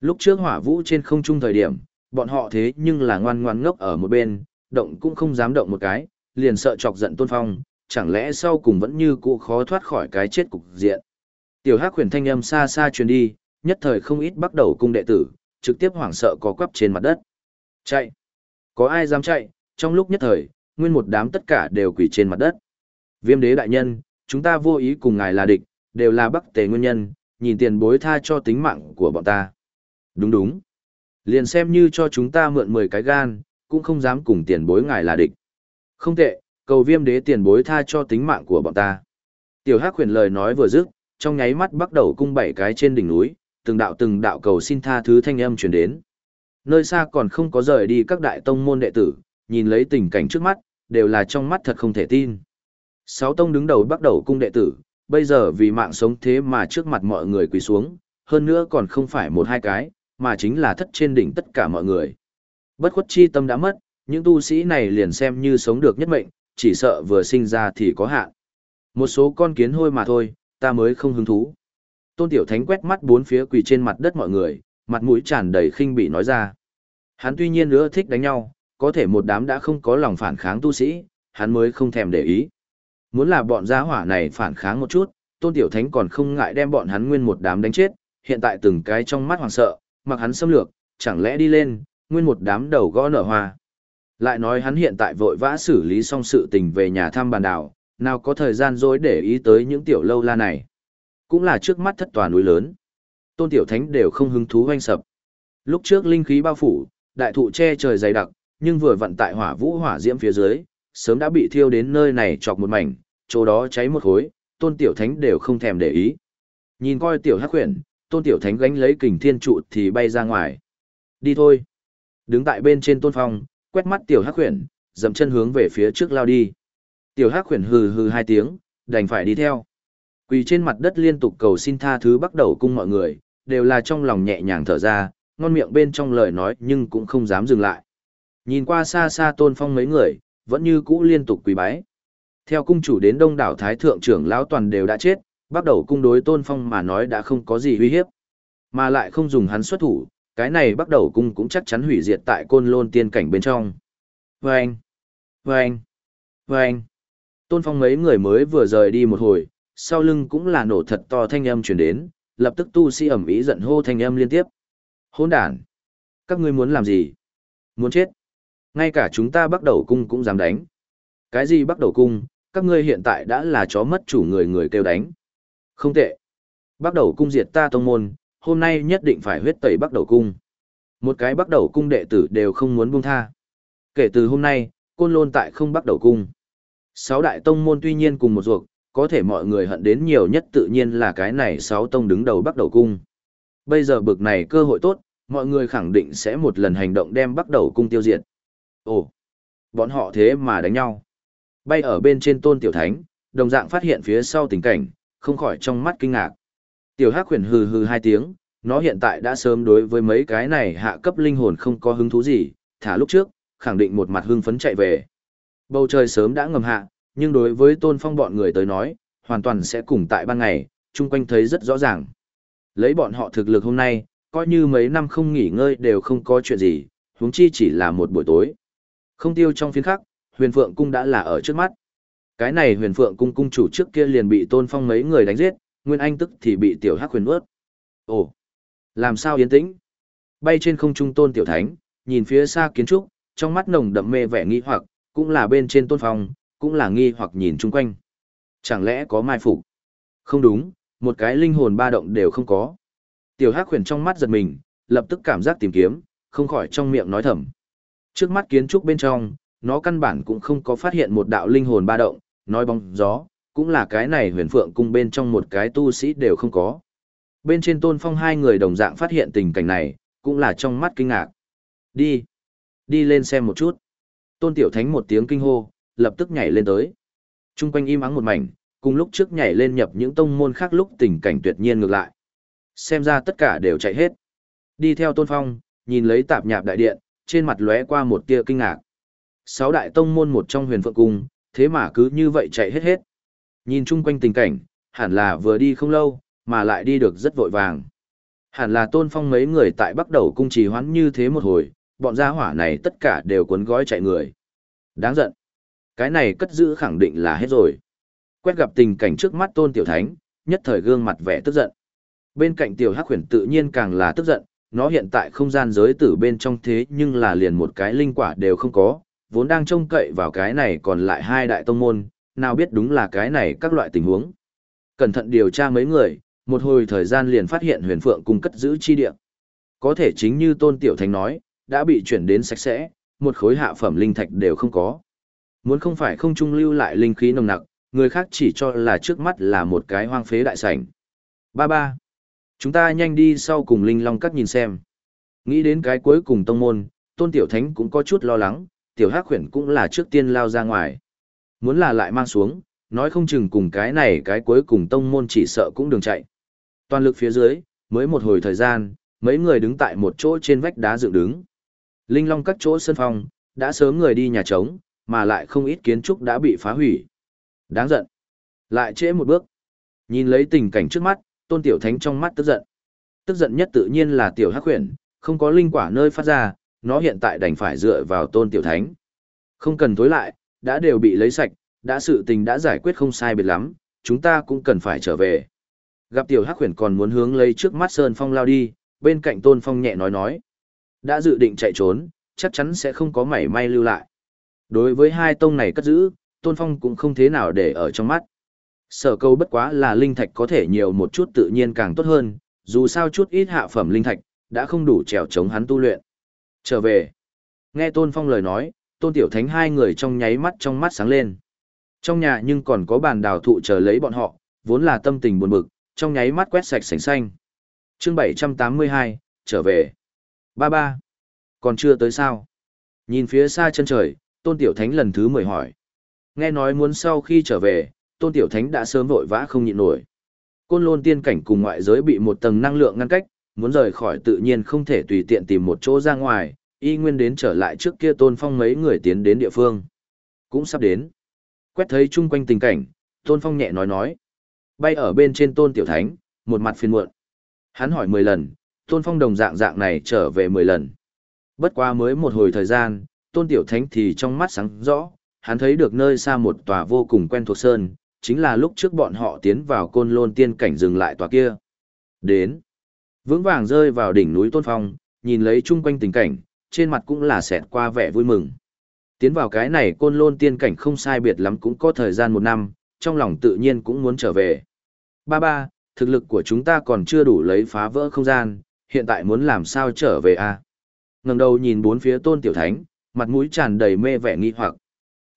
Lúc trước hỏa vũ trên không trung thời điểm, bọn họ thế nhưng là ngoan ngoan ngốc ở một bên, động cũng không dám động một cái, liền sợ chọc giận tôn phong, chẳng lẽ sau cùng vẫn như cũ khó thoát khỏi cái chết cục diện. Tiểu Hắc huyền thanh âm xa xa truyền đi, nhất thời không ít bắt đầu cung đệ tử, trực tiếp hoảng sợ có quắp trên mặt đất. Chạy! Có ai dám chạy? Trong lúc nhất thời, nguyên một đám tất cả đều quỳ trên mặt đất. Viêm đế đại nhân, chúng ta vô ý cùng ngài là địch, đều là bắc tề nguyên nhân, nhìn tiền bối tha cho tính mạng của bọn ta. Đúng đúng. Liền xem như cho chúng ta mượn 10 cái gan, cũng không dám cùng tiền bối ngài là địch. Không tệ, cầu viêm đế tiền bối tha cho tính mạng của bọn ta. Tiểu Hắc huyền lời nói vừa dứt, trong nháy mắt bắt đầu cung bảy cái trên đỉnh núi, từng đạo từng đạo cầu xin tha thứ thanh âm truyền đến. Nơi xa còn không có rời đi các đại tông môn đệ tử, nhìn lấy tình cảnh trước mắt, đều là trong mắt thật không thể tin. Sáu tông đứng đầu bắt đầu cung đệ tử, bây giờ vì mạng sống thế mà trước mặt mọi người quỳ xuống, hơn nữa còn không phải một hai cái, mà chính là thất trên đỉnh tất cả mọi người. Bất khuất chi tâm đã mất, những tu sĩ này liền xem như sống được nhất mệnh, chỉ sợ vừa sinh ra thì có hạn. Một số con kiến hôi mà thôi, ta mới không hứng thú. Tôn Tiểu Thánh quét mắt bốn phía quỳ trên mặt đất mọi người, mặt mũi tràn đầy khinh bị nói ra. Hắn tuy nhiên nữa thích đánh nhau, có thể một đám đã không có lòng phản kháng tu sĩ, hắn mới không thèm để ý. Muốn là bọn gia hỏa này phản kháng một chút, Tôn Tiểu Thánh còn không ngại đem bọn hắn nguyên một đám đánh chết, hiện tại từng cái trong mắt hoàng sợ, mặc hắn xâm lược, chẳng lẽ đi lên, nguyên một đám đầu gõ nở hoa. Lại nói hắn hiện tại vội vã xử lý xong sự tình về nhà thăm bàn đảo, nào có thời gian dối để ý tới những tiểu lâu la này. Cũng là trước mắt thất tòa núi lớn. Tôn Tiểu Thánh đều không hứng thú hoanh sập. Lúc trước linh khí bao phủ, đại thụ che trời dày đặc, nhưng vừa vận tại hỏa vũ hỏa diễm phía dưới, sớm đã bị thiêu đến nơi này chọc một mảnh, chỗ đó cháy một khối, Tôn Tiểu Thánh đều không thèm để ý. Nhìn coi Tiểu Hắc khuyển, Tôn Tiểu Thánh gánh lấy kình thiên trụ thì bay ra ngoài. Đi thôi. Đứng tại bên trên Tôn Phong, quét mắt Tiểu Hắc Huyền, dậm chân hướng về phía trước lao đi. Tiểu Hắc Huyền hừ hừ hai tiếng, đành phải đi theo. Quỳ trên mặt đất liên tục cầu xin tha thứ bắt đầu cung mọi người, đều là trong lòng nhẹ nhàng thở ra, ngon miệng bên trong lời nói nhưng cũng không dám dừng lại. Nhìn qua xa xa tôn phong mấy người, vẫn như cũ liên tục quỳ bái. Theo cung chủ đến đông đảo thái thượng trưởng lão toàn đều đã chết, bắt đầu cung đối tôn phong mà nói đã không có gì uy hiếp. Mà lại không dùng hắn xuất thủ, cái này bắt đầu cung cũng chắc chắn hủy diệt tại côn lôn tiên cảnh bên trong. Vâng! Vâng! Vâng! Tôn phong mấy người mới vừa rời đi một hồi, sau lưng cũng là nổ thật to thanh âm truyền đến, lập tức tu sĩ ẩm ý giận hô thanh âm liên tiếp. Hôn đản! Các ngươi muốn làm gì? Muốn chết? Ngay cả chúng ta bắt đầu cung cũng dám đánh. Cái gì bắt đầu cung, các ngươi hiện tại đã là chó mất chủ người người kêu đánh. Không tệ. Bắt đầu cung diệt ta tông môn, hôm nay nhất định phải huyết tẩy bắt đầu cung. Một cái bắt đầu cung đệ tử đều không muốn buông tha. Kể từ hôm nay, côn lôn tại không bắt đầu cung. Sáu đại tông môn tuy nhiên cùng một ruột, có thể mọi người hận đến nhiều nhất tự nhiên là cái này sáu tông đứng đầu bắt đầu cung. Bây giờ bực này cơ hội tốt, mọi người khẳng định sẽ một lần hành động đem bắt đầu cung tiêu diệt. Ồ, bọn họ thế mà đánh nhau. Bay ở bên trên tôn tiểu thánh, đồng dạng phát hiện phía sau tình cảnh, không khỏi trong mắt kinh ngạc. Tiểu hắc huyền hừ hừ hai tiếng, nó hiện tại đã sớm đối với mấy cái này hạ cấp linh hồn không có hứng thú gì, thả lúc trước, khẳng định một mặt hưng phấn chạy về. Bầu trời sớm đã ngầm hạ, nhưng đối với tôn phong bọn người tới nói, hoàn toàn sẽ cùng tại ban ngày, chung quanh thấy rất rõ ràng. Lấy bọn họ thực lực hôm nay, coi như mấy năm không nghỉ ngơi đều không có chuyện gì, huống chi chỉ là một buổi tối. Không tiêu trong phiên khắc, huyền phượng cung đã là ở trước mắt. Cái này huyền phượng cung cung chủ trước kia liền bị tôn phong mấy người đánh giết, nguyên anh tức thì bị tiểu hắc huyền ướt. Ồ, làm sao yên tĩnh? Bay trên không trung tôn tiểu thánh, nhìn phía xa kiến trúc, trong mắt nồng đậm mê vẻ nghi hoặc, cũng là bên trên tôn phong, cũng là nghi hoặc nhìn chung quanh. Chẳng lẽ có mai phục? Không đúng, một cái linh hồn ba động đều không có. Tiểu Hắc huyền trong mắt giật mình, lập tức cảm giác tìm kiếm, không khỏi trong miệng nói thầm. Trước mắt kiến trúc bên trong, nó căn bản cũng không có phát hiện một đạo linh hồn ba động, nói bóng gió, cũng là cái này huyền phượng cung bên trong một cái tu sĩ đều không có. Bên trên tôn phong hai người đồng dạng phát hiện tình cảnh này, cũng là trong mắt kinh ngạc. Đi! Đi lên xem một chút. Tôn tiểu thánh một tiếng kinh hô, lập tức nhảy lên tới. Trung quanh im ắng một mảnh, cùng lúc trước nhảy lên nhập những tông môn khác lúc tình cảnh tuyệt nhiên ngược lại. Xem ra tất cả đều chạy hết. Đi theo tôn phong, nhìn lấy tạp nhạp đại điện, trên mặt lóe qua một tia kinh ngạc. Sáu đại tông môn một trong huyền phượng cung, thế mà cứ như vậy chạy hết hết. Nhìn chung quanh tình cảnh, hẳn là vừa đi không lâu, mà lại đi được rất vội vàng. Hẳn là tôn phong mấy người tại bắt đầu cung trì hoãn như thế một hồi, bọn gia hỏa này tất cả đều cuốn gói chạy người. Đáng giận. Cái này cất giữ khẳng định là hết rồi. Quét gặp tình cảnh trước mắt tôn tiểu thánh, nhất thời gương mặt vẻ tức giận. Bên cạnh tiểu hắc huyền tự nhiên càng là tức giận, nó hiện tại không gian giới tử bên trong thế nhưng là liền một cái linh quả đều không có, vốn đang trông cậy vào cái này còn lại hai đại tông môn, nào biết đúng là cái này các loại tình huống. Cẩn thận điều tra mấy người, một hồi thời gian liền phát hiện huyền phượng cung cất giữ chi địa. Có thể chính như tôn tiểu thánh nói, đã bị chuyển đến sạch sẽ, một khối hạ phẩm linh thạch đều không có. Muốn không phải không trung lưu lại linh khí nồng nặc, người khác chỉ cho là trước mắt là một cái hoang phế đại sảnh. Ba ba. Chúng ta nhanh đi sau cùng linh long cắt nhìn xem. Nghĩ đến cái cuối cùng tông môn, tôn tiểu thánh cũng có chút lo lắng, tiểu hắc khuyển cũng là trước tiên lao ra ngoài. Muốn là lại mang xuống, nói không chừng cùng cái này cái cuối cùng tông môn chỉ sợ cũng đường chạy. Toàn lực phía dưới, mới một hồi thời gian, mấy người đứng tại một chỗ trên vách đá dựng đứng. Linh long các chỗ sân phong, đã sớm người đi nhà trống, mà lại không ít kiến trúc đã bị phá hủy. Đáng giận. Lại trễ một bước. Nhìn lấy tình cảnh trước mắt, tôn tiểu thánh trong mắt tức giận. Tức giận nhất tự nhiên là tiểu hắc huyền, không có linh quả nơi phát ra, nó hiện tại đành phải dựa vào tôn tiểu thánh. Không cần tối lại, đã đều bị lấy sạch, đã sự tình đã giải quyết không sai biệt lắm, chúng ta cũng cần phải trở về. Gặp tiểu hắc huyền còn muốn hướng lấy trước mắt Sơn Phong lao đi, bên cạnh tôn phong nhẹ nói nói. Đã dự định chạy trốn, chắc chắn sẽ không có mảy may lưu lại. Đối với hai tông này cất giữ, tôn phong cũng không thế nào để ở trong mắt. Sở câu bất quá là linh thạch có thể nhiều một chút tự nhiên càng tốt hơn, dù sao chút ít hạ phẩm linh thạch, đã không đủ trèo chống hắn tu luyện. Trở về. Nghe Tôn Phong lời nói, Tôn Tiểu Thánh hai người trong nháy mắt trong mắt sáng lên. Trong nhà nhưng còn có bàn đào thụ chờ lấy bọn họ, vốn là tâm tình buồn bực, trong nháy mắt quét sạch sành xanh. chương 782, trở về. Ba ba. Còn chưa tới sao? Nhìn phía xa chân trời, Tôn Tiểu Thánh lần thứ mười hỏi. Nghe nói muốn sau khi trở về, Tôn Tiểu Thánh đã sớm vội vã không nhịn nổi. Côn lôn tiên cảnh cùng ngoại giới bị một tầng năng lượng ngăn cách, muốn rời khỏi tự nhiên không thể tùy tiện tìm một chỗ ra ngoài, y nguyên đến trở lại trước kia tôn phong mấy người tiến đến địa phương. Cũng sắp đến. Quét thấy chung quanh tình cảnh, tôn phong nhẹ nói nói. Bay ở bên trên tôn tiểu thánh, một mặt phiền muộn. Hắn hỏi 10 lần, tôn phong đồng dạng dạng này trở về 10 lần. Bất qua mới một hồi thời gian, tôn tiểu thánh thì trong mắt sáng rõ, hắn thấy được nơi xa một tòa vô cùng quen thuộc sơn, chính là lúc trước bọn họ tiến vào côn lôn tiên cảnh dừng lại tòa kia. Đến. Vững vàng rơi vào đỉnh núi Tôn Phong, nhìn lấy chung quanh tình cảnh, trên mặt cũng là xẹt qua vẻ vui mừng. Tiến vào cái này côn lôn tiên cảnh không sai biệt lắm cũng có thời gian một năm, trong lòng tự nhiên cũng muốn trở về. Ba ba, thực lực của chúng ta còn chưa đủ lấy phá vỡ không gian, hiện tại muốn làm sao trở về a? À? Ngẩng đầu nhìn bốn phía Tôn Tiểu Thánh, mặt mũi tràn đầy mê vẻ nghi hoặc.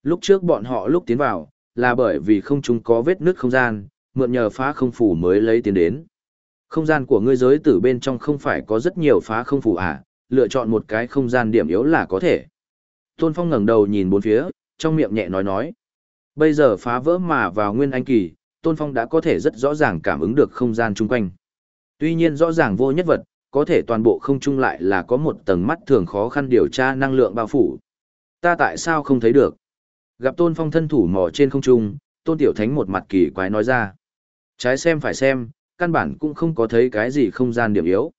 Lúc trước bọn họ lúc tiến vào, là bởi vì không chúng có vết nứt không gian, mượn nhờ phá không phủ mới lấy tiến đến. Không gian của ngươi giới tử bên trong không phải có rất nhiều phá không phủ à, lựa chọn một cái không gian điểm yếu là có thể. Tôn Phong ngẩng đầu nhìn bốn phía, trong miệng nhẹ nói nói. Bây giờ phá vỡ mà vào nguyên anh kỳ, Tôn Phong đã có thể rất rõ ràng cảm ứng được không gian chung quanh. Tuy nhiên rõ ràng vô nhất vật, có thể toàn bộ không chung lại là có một tầng mắt thường khó khăn điều tra năng lượng bao phủ. Ta tại sao không thấy được? Gặp Tôn Phong thân thủ mò trên không trung, Tôn Tiểu Thánh một mặt kỳ quái nói ra. Trái xem phải xem, căn bản cũng không có thấy cái gì không gian điểm yếu.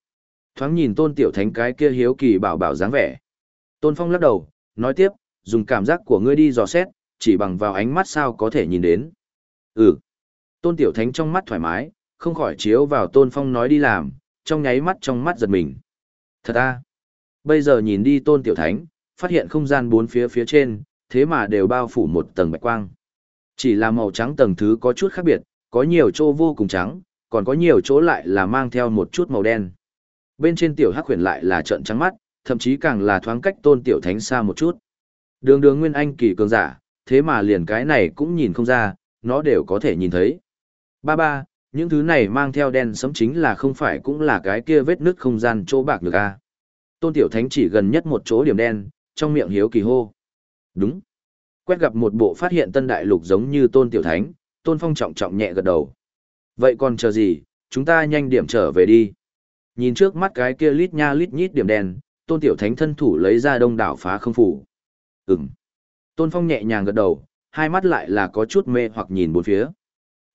Thoáng nhìn tôn tiểu thánh cái kia hiếu kỳ bảo bảo dáng vẻ. Tôn Phong lắc đầu, nói tiếp, dùng cảm giác của ngươi đi dò xét, chỉ bằng vào ánh mắt sao có thể nhìn đến. Ừ. Tôn tiểu thánh trong mắt thoải mái, không khỏi chiếu vào tôn phong nói đi làm, trong nháy mắt trong mắt giật mình. Thật à? Bây giờ nhìn đi tôn tiểu thánh, phát hiện không gian bốn phía phía trên, thế mà đều bao phủ một tầng bạch quang. Chỉ là màu trắng tầng thứ có chút khác biệt, có nhiều chỗ vô cùng trắng, còn có nhiều chỗ lại là mang theo một chút màu đen. Bên trên tiểu hắc huyền lại là trợn trắng mắt, thậm chí càng là thoáng cách tôn tiểu thánh xa một chút. Đường đường nguyên anh kỳ cường giả, thế mà liền cái này cũng nhìn không ra, nó đều có thể nhìn thấy. Ba ba, những thứ này mang theo đen sấm chính là không phải cũng là cái kia vết nứt không gian chỗ bạc được à. Tôn tiểu thánh chỉ gần nhất một chỗ điểm đen, trong miệng hiếu kỳ hô. Đúng. Quét gặp một bộ phát hiện tân đại lục giống như tôn tiểu thánh, tôn phong trọng trọng nhẹ gật đầu. Vậy còn chờ gì, chúng ta nhanh điểm trở về đi. Nhìn trước mắt cái kia lít nha lít nhít điểm đen, tôn tiểu thánh thân thủ lấy ra đông đảo phá không phủ. Ừm. Tôn phong nhẹ nhàng gật đầu, hai mắt lại là có chút mê hoặc nhìn bốn phía.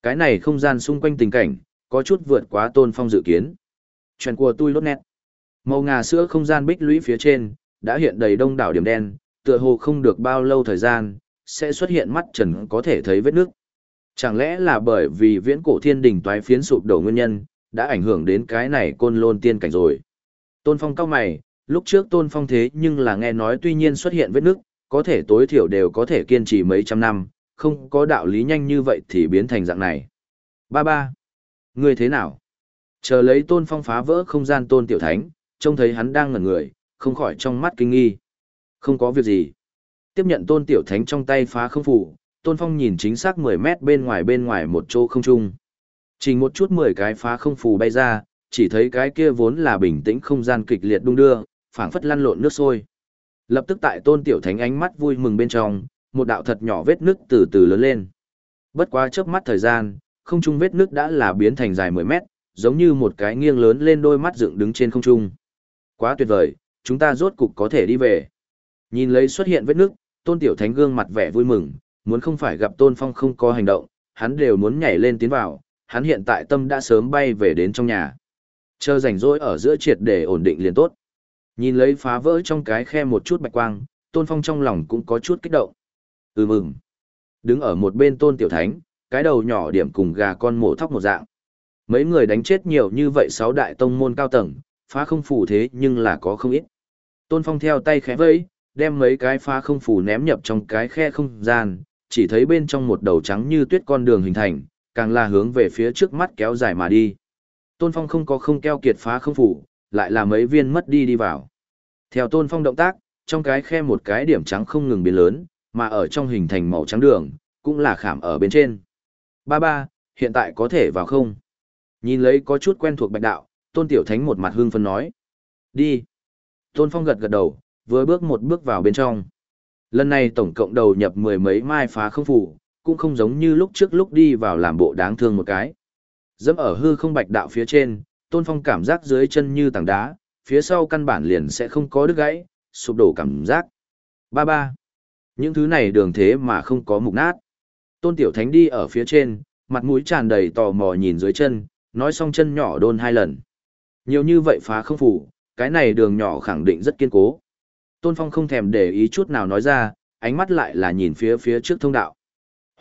Cái này không gian xung quanh tình cảnh, có chút vượt quá tôn phong dự kiến. Chuyện của tôi lốt nét. Màu ngà sữa không gian bích lũy phía trên, đã hiện đầy đông đảo điểm đen, tựa hồ không được bao lâu thời gian, sẽ xuất hiện mắt trần có thể thấy vết nước. Chẳng lẽ là bởi vì viễn cổ thiên đỉnh toái phiến sụp đổ nguyên nhân, đã ảnh hưởng đến cái này côn lôn tiên cảnh rồi. Tôn Phong cao mày, lúc trước Tôn Phong thế nhưng là nghe nói tuy nhiên xuất hiện vết nước, có thể tối thiểu đều có thể kiên trì mấy trăm năm, không có đạo lý nhanh như vậy thì biến thành dạng này. Ba ba. Người thế nào? Chờ lấy Tôn Phong phá vỡ không gian Tôn Tiểu Thánh, trông thấy hắn đang ngẩn người, không khỏi trong mắt kinh nghi. Không có việc gì. Tiếp nhận Tôn Tiểu Thánh trong tay phá không phủ, Tôn Phong nhìn chính xác 10 mét bên ngoài bên ngoài một chỗ không trung. Chỉ một chút 10 cái phá không phù bay ra, chỉ thấy cái kia vốn là bình tĩnh không gian kịch liệt đung đưa, phảng phất lăn lộn nước sôi. Lập tức tại Tôn Tiểu Thánh ánh mắt vui mừng bên trong, một đạo thật nhỏ vết nước từ từ lớn lên. Bất quá chớp mắt thời gian, không trung vết nước đã là biến thành dài 10 mét, giống như một cái nghiêng lớn lên đôi mắt dựng đứng trên không trung. Quá tuyệt vời, chúng ta rốt cục có thể đi về. Nhìn lấy xuất hiện vết nước, Tôn Tiểu Thánh gương mặt vẻ vui mừng, muốn không phải gặp Tôn Phong không có hành động, hắn đều muốn nhảy lên tiến vào, hắn hiện tại tâm đã sớm bay về đến trong nhà. Chờ rảnh rỗi ở giữa triệt để ổn định liền tốt. Nhìn lấy phá vỡ trong cái khe một chút bạch quang, Tôn Phong trong lòng cũng có chút kích động. Ừ mừng. Đứng ở một bên Tôn Tiểu Thánh, cái đầu nhỏ điểm cùng gà con mổ thóc một dạng. Mấy người đánh chết nhiều như vậy sáu đại tông môn cao tầng, phá không phủ thế nhưng là có không ít. Tôn Phong theo tay khẽ vẫy, đem mấy cái phá không phủ ném nhập trong cái khe không gian, chỉ thấy bên trong một đầu trắng như tuyết con đường hình thành, càng là hướng về phía trước mắt kéo dài mà đi. Tôn Phong không có không keo kiệt phá không phủ, lại là mấy viên mất đi đi vào. Theo Tôn Phong động tác, trong cái khe một cái điểm trắng không ngừng biến lớn, mà ở trong hình thành màu trắng đường, cũng là khảm ở bên trên. Ba ba, hiện tại có thể vào không? Nhìn lấy có chút quen thuộc bạch đạo, Tôn Tiểu Thánh một mặt hương phân nói. Đi. Tôn Phong gật gật đầu, vừa bước một bước vào bên trong. Lần này tổng cộng đầu nhập mười mấy mai phá không phủ, cũng không giống như lúc trước lúc đi vào làm bộ đáng thương một cái. Dẫm ở hư không bạch đạo phía trên, Tôn Phong cảm giác dưới chân như tảng đá, phía sau căn bản liền sẽ không có đứt gãy, sụp đổ cảm giác. Ba ba. Những thứ này đường thế mà không có mục nát. Tôn Tiểu Thánh đi ở phía trên, mặt mũi tràn đầy tò mò nhìn dưới chân, nói xong chân nhỏ đôn hai lần. Nhiều như vậy phá không phủ, cái này đường nhỏ khẳng định rất kiên cố. Tôn Phong không thèm để ý chút nào nói ra, ánh mắt lại là nhìn phía phía trước thông đạo.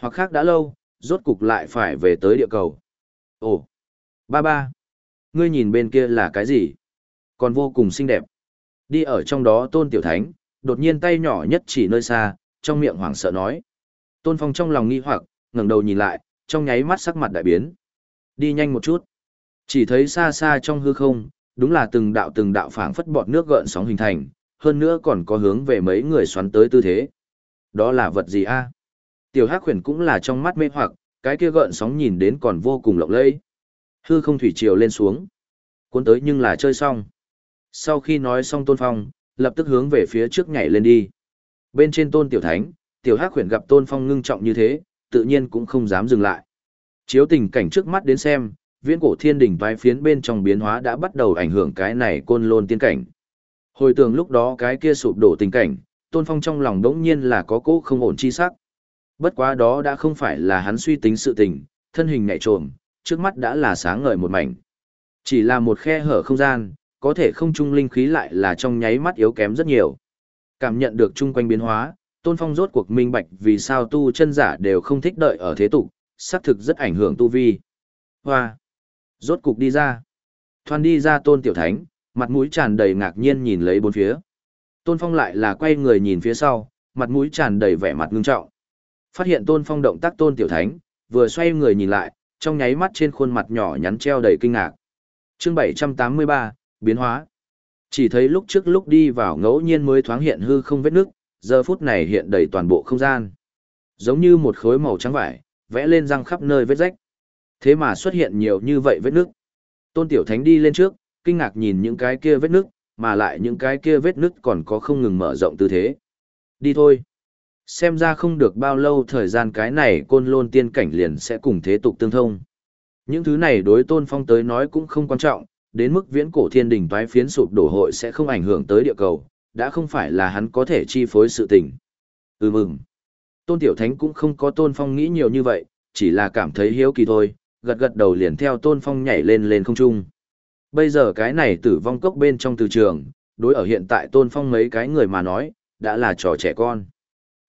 Hoặc khác đã lâu, rốt cục lại phải về tới địa cầu. Ồ, ba ba, ngươi nhìn bên kia là cái gì? Còn vô cùng xinh đẹp. Đi ở trong đó Tôn Tiểu Thánh, đột nhiên tay nhỏ nhất chỉ nơi xa, trong miệng hoảng sợ nói. Tôn Phong trong lòng nghi hoặc, ngẩng đầu nhìn lại, trong nháy mắt sắc mặt đại biến. Đi nhanh một chút. Chỉ thấy xa xa trong hư không, đúng là từng đạo từng đạo phảng phất bọt nước gợn sóng hình thành, hơn nữa còn có hướng về mấy người xoắn tới tư thế. Đó là vật gì a? Tiểu Hắc Huyền cũng là trong mắt mê hoặc, cái kia gợn sóng nhìn đến còn vô cùng lộng lẫy. Hư không thủy triều lên xuống, cuốn tới nhưng là chơi xong. Sau khi nói xong Tôn Phong, lập tức hướng về phía trước nhảy lên đi. Bên trên Tôn Tiểu Thánh, Tiểu Hắc Huyền gặp Tôn Phong ngưng trọng như thế, tự nhiên cũng không dám dừng lại. Chiếu tình cảnh trước mắt đến xem, viễn cổ thiên đỉnh vai phiến bên trong biến hóa đã bắt đầu ảnh hưởng cái này côn lôn tiên cảnh. Hồi tưởng lúc đó cái kia sụp đổ tình cảnh, Tôn Phong trong lòng đống nhiên là có cố không ổn chi sắc. Bất quá đó đã không phải là hắn suy tính sự tình, thân hình nhạy trồm, trước mắt đã là sáng ngời một mảnh. Chỉ là một khe hở không gian, có thể không trung linh khí lại là trong nháy mắt yếu kém rất nhiều. Cảm nhận được chung quanh biến hóa, Tôn Phong rốt cuộc minh bạch vì sao tu chân giả đều không thích đợi ở thế tục, xác thực rất ảnh hưởng tu vi. Hoa! Rốt cục đi ra. Thoan đi ra Tôn Tiểu Thánh, mặt mũi tràn đầy ngạc nhiên nhìn lấy bốn phía. Tôn Phong lại là quay người nhìn phía sau, mặt mũi tràn đầy vẻ mặt ngưng trọng. Phát hiện Tôn Phong động tác Tôn Tiểu Thánh, vừa xoay người nhìn lại, trong nháy mắt trên khuôn mặt nhỏ nhắn treo đầy kinh ngạc. Chương 783, biến hóa. Chỉ thấy lúc trước lúc đi vào ngẫu nhiên mới thoáng hiện hư không vết nước, giờ phút này hiện đầy toàn bộ không gian. Giống như một khối màu trắng vải, vẽ lên răng khắp nơi vết rách. Thế mà xuất hiện nhiều như vậy vết nước. Tôn Tiểu Thánh đi lên trước, kinh ngạc nhìn những cái kia vết nước, mà lại những cái kia vết nước còn có không ngừng mở rộng tư thế. Đi thôi. Xem ra không được bao lâu thời gian cái này côn lôn tiên cảnh liền sẽ cùng thế tục tương thông. Những thứ này đối tôn phong tới nói cũng không quan trọng, đến mức viễn cổ thiên đình toái phiến sụp đổ hội sẽ không ảnh hưởng tới địa cầu, đã không phải là hắn có thể chi phối sự tình. Ừ mừng. Tôn Tiểu Thánh cũng không có tôn phong nghĩ nhiều như vậy, chỉ là cảm thấy hiếu kỳ thôi, gật gật đầu liền theo tôn phong nhảy lên lên không trung. Bây giờ cái này tử vong cốc bên trong từ trường, đối ở hiện tại tôn phong mấy cái người mà nói, đã là trò trẻ con.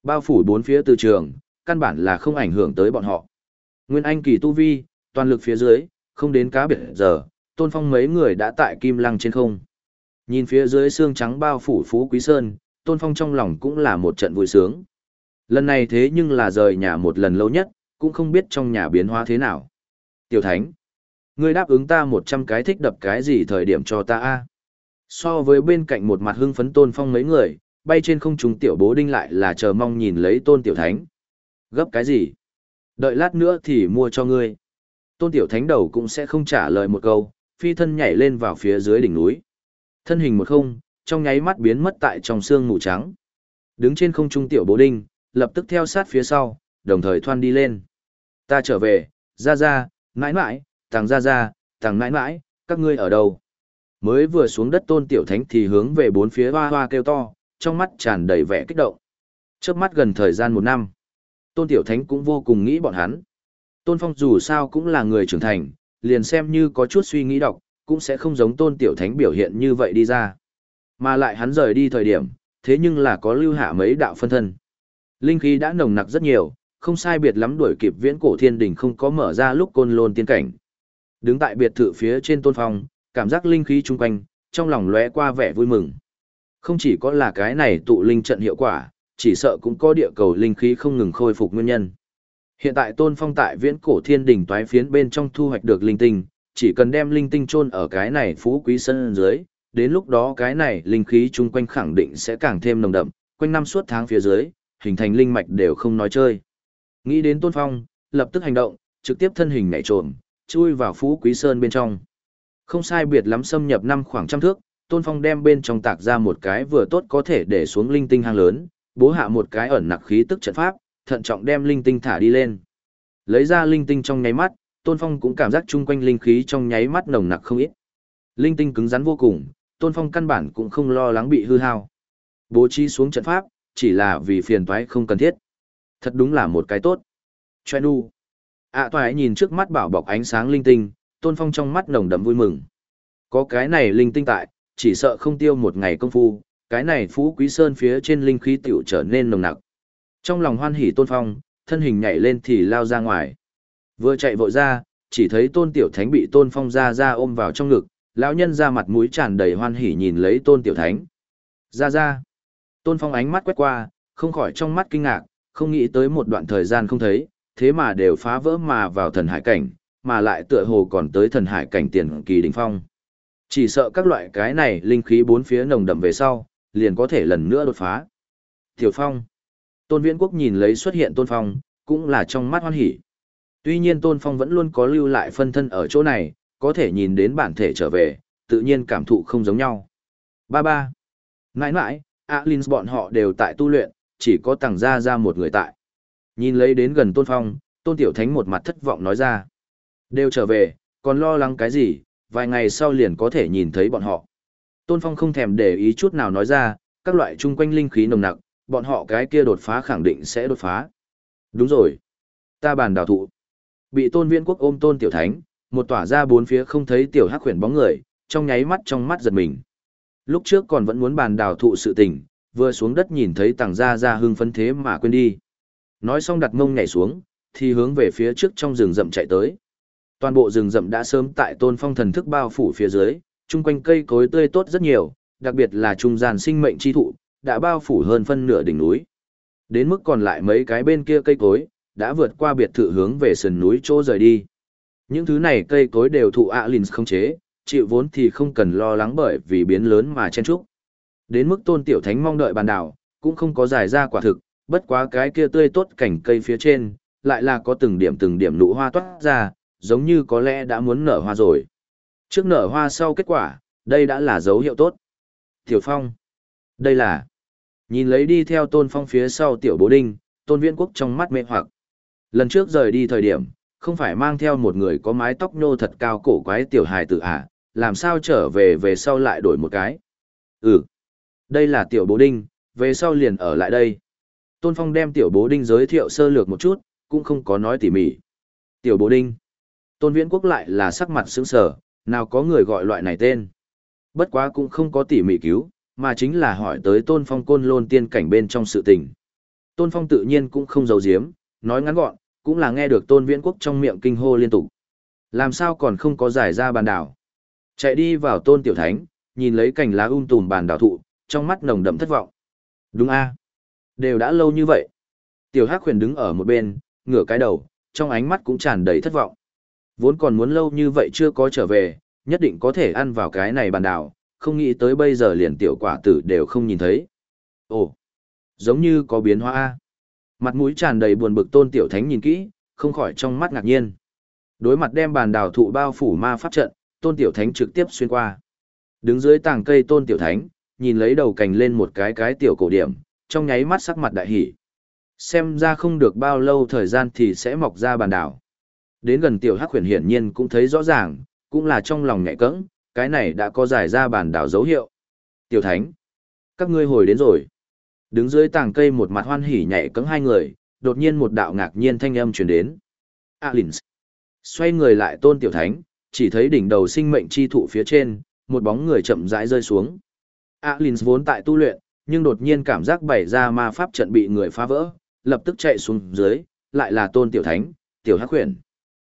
Bao phủ bốn phía từ trường, căn bản là không ảnh hưởng tới bọn họ. Nguyên Anh kỳ tu vi, toàn lực phía dưới, không đến cá biệt giờ, tôn phong mấy người đã tại kim lăng trên không. Nhìn phía dưới xương trắng bao phủ phú quý sơn, tôn phong trong lòng cũng là một trận vui sướng. Lần này thế nhưng là rời nhà một lần lâu nhất, cũng không biết trong nhà biến hóa thế nào. Tiểu Thánh, ngươi đáp ứng ta một trăm cái thích đập cái gì thời điểm cho ta a So với bên cạnh một mặt hưng phấn tôn phong mấy người, bay trên không trung tiểu bố đinh lại là chờ mong nhìn lấy tôn tiểu thánh. Gấp cái gì? Đợi lát nữa thì mua cho ngươi. Tôn tiểu thánh đầu cũng sẽ không trả lời một câu, phi thân nhảy lên vào phía dưới đỉnh núi. Thân hình một không, trong nháy mắt biến mất tại trong xương mù trắng. Đứng trên không trung tiểu bố đinh, lập tức theo sát phía sau, đồng thời thoan đi lên. Ta trở về, ra ra, mãi mãi, tàng ra ra, tàng mãi mãi, các ngươi ở đâu? Mới vừa xuống đất tôn tiểu thánh thì hướng về bốn phía hoa hoa kêu to, trong mắt tràn đầy vẻ kích động. Trước mắt gần thời gian một năm, tôn tiểu thánh cũng vô cùng nghĩ bọn hắn. Tôn phong dù sao cũng là người trưởng thành, liền xem như có chút suy nghĩ đọc, cũng sẽ không giống tôn tiểu thánh biểu hiện như vậy đi ra. Mà lại hắn rời đi thời điểm, thế nhưng là có lưu hạ mấy đạo phân thân. Linh khí đã nồng nặc rất nhiều, không sai biệt lắm đuổi kịp viễn cổ thiên đình không có mở ra lúc côn lôn tiên cảnh. Đứng tại biệt thự phía trên tôn phong, cảm giác linh khí chung quanh, trong lòng lóe qua vẻ vui mừng. Không chỉ có là cái này tụ linh trận hiệu quả, chỉ sợ cũng có địa cầu linh khí không ngừng khôi phục nguyên nhân. Hiện tại tôn phong tại viễn cổ thiên đỉnh toái phiến bên trong thu hoạch được linh tinh, chỉ cần đem linh tinh chôn ở cái này phú quý sân dưới, đến lúc đó cái này linh khí chung quanh khẳng định sẽ càng thêm nồng đậm, quanh năm suốt tháng phía dưới, hình thành linh mạch đều không nói chơi. Nghĩ đến tôn phong, lập tức hành động, trực tiếp thân hình nhảy trộm, chui vào phú quý sơn bên trong. Không sai biệt lắm xâm nhập năm khoảng trăm thước, Tôn Phong đem bên trong tạc ra một cái vừa tốt có thể để xuống linh tinh hang lớn, bố hạ một cái ẩn nặc khí tức trận pháp, thận trọng đem linh tinh thả đi lên. Lấy ra linh tinh trong nháy mắt, Tôn Phong cũng cảm giác chung quanh linh khí trong nháy mắt nồng nặc không ít. Linh tinh cứng rắn vô cùng, Tôn Phong căn bản cũng không lo lắng bị hư hao. Bố trí xuống trận pháp, chỉ là vì phiền toái không cần thiết. Thật đúng là một cái tốt. Choe nu. ạ toái nhìn trước mắt bảo bọc ánh sáng linh tinh, Tôn Phong trong mắt nồng đậm vui mừng. Có cái này linh tinh tại, chỉ sợ không tiêu một ngày công phu, cái này phú quý sơn phía trên linh khí tiểu trở nên nồng nặc. Trong lòng hoan hỉ Tôn Phong, thân hình nhảy lên thì lao ra ngoài. Vừa chạy vội ra, chỉ thấy Tôn Tiểu Thánh bị Tôn Phong ra ra ôm vào trong ngực, lão nhân ra mặt mũi tràn đầy hoan hỉ nhìn lấy Tôn Tiểu Thánh. Ra ra. Tôn Phong ánh mắt quét qua, không khỏi trong mắt kinh ngạc, không nghĩ tới một đoạn thời gian không thấy, thế mà đều phá vỡ mà vào thần hải cảnh, mà lại tựa hồ còn tới thần hải cảnh tiền kỳ đỉnh phong. Chỉ sợ các loại cái này linh khí bốn phía nồng đậm về sau, liền có thể lần nữa đột phá. Tiểu Phong. Tôn Viễn Quốc nhìn lấy xuất hiện Tôn Phong, cũng là trong mắt hoan hỉ. Tuy nhiên Tôn Phong vẫn luôn có lưu lại phân thân ở chỗ này, có thể nhìn đến bản thể trở về, tự nhiên cảm thụ không giống nhau. Ba ba. Nãi nãi, Alins bọn họ đều tại tu luyện, chỉ có tàng ra ra một người tại. Nhìn lấy đến gần Tôn Phong, Tôn Tiểu Thánh một mặt thất vọng nói ra. Đều trở về, còn lo lắng cái gì, vài ngày sau liền có thể nhìn thấy bọn họ. Tôn Phong không thèm để ý chút nào nói ra, các loại chung quanh linh khí nồng nặc, bọn họ cái kia đột phá khẳng định sẽ đột phá. Đúng rồi. Ta bàn đào thụ. Bị Tôn Viễn Quốc ôm Tôn Tiểu Thánh, một tỏa ra bốn phía không thấy tiểu hắc khuyển bóng người, trong nháy mắt trong mắt giật mình. Lúc trước còn vẫn muốn bàn đào thụ sự tình, vừa xuống đất nhìn thấy tàng gia ra hưng phấn thế mà quên đi. Nói xong đặt mông nhảy xuống, thì hướng về phía trước trong rừng rậm chạy tới. Toàn bộ rừng rậm đã sớm tại tôn phong thần thức bao phủ phía dưới, chung quanh cây cối tươi tốt rất nhiều, đặc biệt là trung gian sinh mệnh chi thụ, đã bao phủ hơn phân nửa đỉnh núi. Đến mức còn lại mấy cái bên kia cây cối, đã vượt qua biệt thự hướng về sườn núi chỗ rời đi. Những thứ này cây cối đều thụ Alins không chế, chịu vốn thì không cần lo lắng bởi vì biến lớn mà chen trúc. Đến mức tôn tiểu thánh mong đợi bàn đảo, cũng không có giải ra quả thực, bất quá cái kia tươi tốt cảnh cây phía trên, lại là có từng điểm từng điểm nụ hoa toát ra, giống như có lẽ đã muốn nở hoa rồi. Trước nở hoa sau kết quả, đây đã là dấu hiệu tốt. Tiểu Phong. Đây là. Nhìn lấy đi theo tôn phong phía sau tiểu bố đinh, tôn viễn quốc trong mắt mê hoặc. Lần trước rời đi thời điểm, không phải mang theo một người có mái tóc nô thật cao cổ quái tiểu hài tử à, làm sao trở về về sau lại đổi một cái. Ừ. Đây là tiểu bố đinh, về sau liền ở lại đây. Tôn Phong đem tiểu bố đinh giới thiệu sơ lược một chút, cũng không có nói tỉ mỉ. Tiểu bố đinh. Tôn Viễn Quốc lại là sắc mặt sững sờ, Nào có người gọi loại này tên. Bất quá cũng không có tỉ mỉ cứu, mà chính là hỏi tới tôn phong côn lôn tiên cảnh bên trong sự tình. Tôn phong tự nhiên cũng không giấu giếm, nói ngắn gọn, cũng là nghe được tôn viễn quốc trong miệng kinh hô liên tục. Làm sao còn không có giải ra bàn đảo. Chạy đi vào tôn tiểu thánh, nhìn lấy cành lá um tùm bàn đảo thụ, trong mắt nồng đậm thất vọng. Đúng a Đều đã lâu như vậy. Tiểu Hắc Huyền đứng ở một bên, ngửa cái đầu, trong ánh mắt cũng tràn đầy thất vọng. Vốn còn muốn lâu như vậy chưa có trở về, nhất định có thể ăn vào cái này bàn đảo, không nghĩ tới bây giờ liền tiểu quả tử đều không nhìn thấy. Ồ, giống như có biến hóa a. Mặt mũi tràn đầy buồn bực Tôn Tiểu Thánh nhìn kỹ, không khỏi trong mắt ngạc nhiên. Đối mặt đem bàn đảo thụ bao phủ ma pháp trận, Tôn Tiểu Thánh trực tiếp xuyên qua. Đứng dưới tàng cây Tôn Tiểu Thánh, nhìn lấy đầu cành lên một cái cái tiểu cổ điểm, trong nháy mắt sắc mặt đại hỉ. Xem ra không được bao lâu thời gian thì sẽ mọc ra bàn đảo. Đến gần tiểu hắc huyền hiển nhiên cũng thấy rõ ràng, cũng là trong lòng nhẹ cẫng, cái này đã có giải ra bản đảo dấu hiệu. Tiểu thánh, các ngươi hồi đến rồi. Đứng dưới tàng cây một mặt hoan hỉ nhảy cẫng hai người, đột nhiên một đạo ngạc nhiên thanh âm truyền đến. Alins. Xoay người lại tôn tiểu thánh, chỉ thấy đỉnh đầu sinh mệnh chi thụ phía trên, một bóng người chậm rãi rơi xuống. Alins vốn tại tu luyện, nhưng đột nhiên cảm giác bảy ra ma pháp trận bị người phá vỡ, lập tức chạy xuống dưới, lại là tôn tiểu thánh, tiểu hắc huyền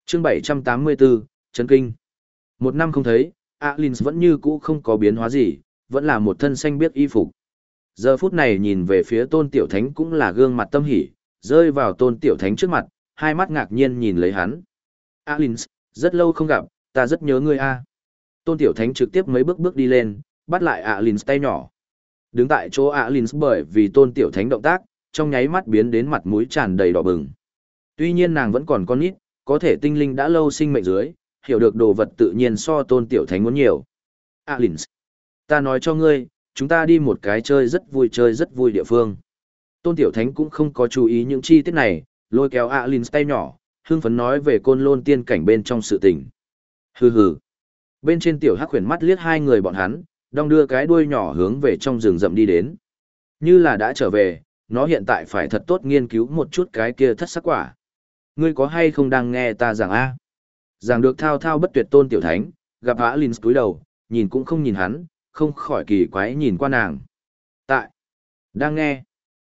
chương 784, Trấn Kinh. Một năm không thấy, Alins vẫn như cũ không có biến hóa gì, vẫn là một thân xanh biết y phục. Giờ phút này nhìn về phía tôn tiểu thánh cũng là gương mặt tâm hỉ, rơi vào tôn tiểu thánh trước mặt, hai mắt ngạc nhiên nhìn lấy hắn. Alins, rất lâu không gặp, ta rất nhớ ngươi a. Tôn tiểu thánh trực tiếp mấy bước bước đi lên, bắt lại Alins tay nhỏ. Đứng tại chỗ Alins bởi vì tôn tiểu thánh động tác, trong nháy mắt biến đến mặt mũi tràn đầy đỏ bừng. Tuy nhiên nàng vẫn còn con nít, có thể tinh linh đã lâu sinh mệnh dưới, hiểu được đồ vật tự nhiên so tôn tiểu thánh muốn nhiều. Alins, ta nói cho ngươi, chúng ta đi một cái chơi rất vui chơi rất vui địa phương. Tôn tiểu thánh cũng không có chú ý những chi tiết này, lôi kéo Alins tay nhỏ, hương phấn nói về côn lôn tiên cảnh bên trong sự tình. Hừ hừ. Bên trên tiểu hắc khuyển mắt liếc hai người bọn hắn, đong đưa cái đuôi nhỏ hướng về trong rừng rậm đi đến. Như là đã trở về, nó hiện tại phải thật tốt nghiên cứu một chút cái kia thất sắc quả. Ngươi có hay không đang nghe ta giảng a? Giảng được thao thao bất tuyệt tôn tiểu thánh, gặp Á Linh cúi đầu, nhìn cũng không nhìn hắn, không khỏi kỳ quái nhìn qua nàng. Tại, đang nghe.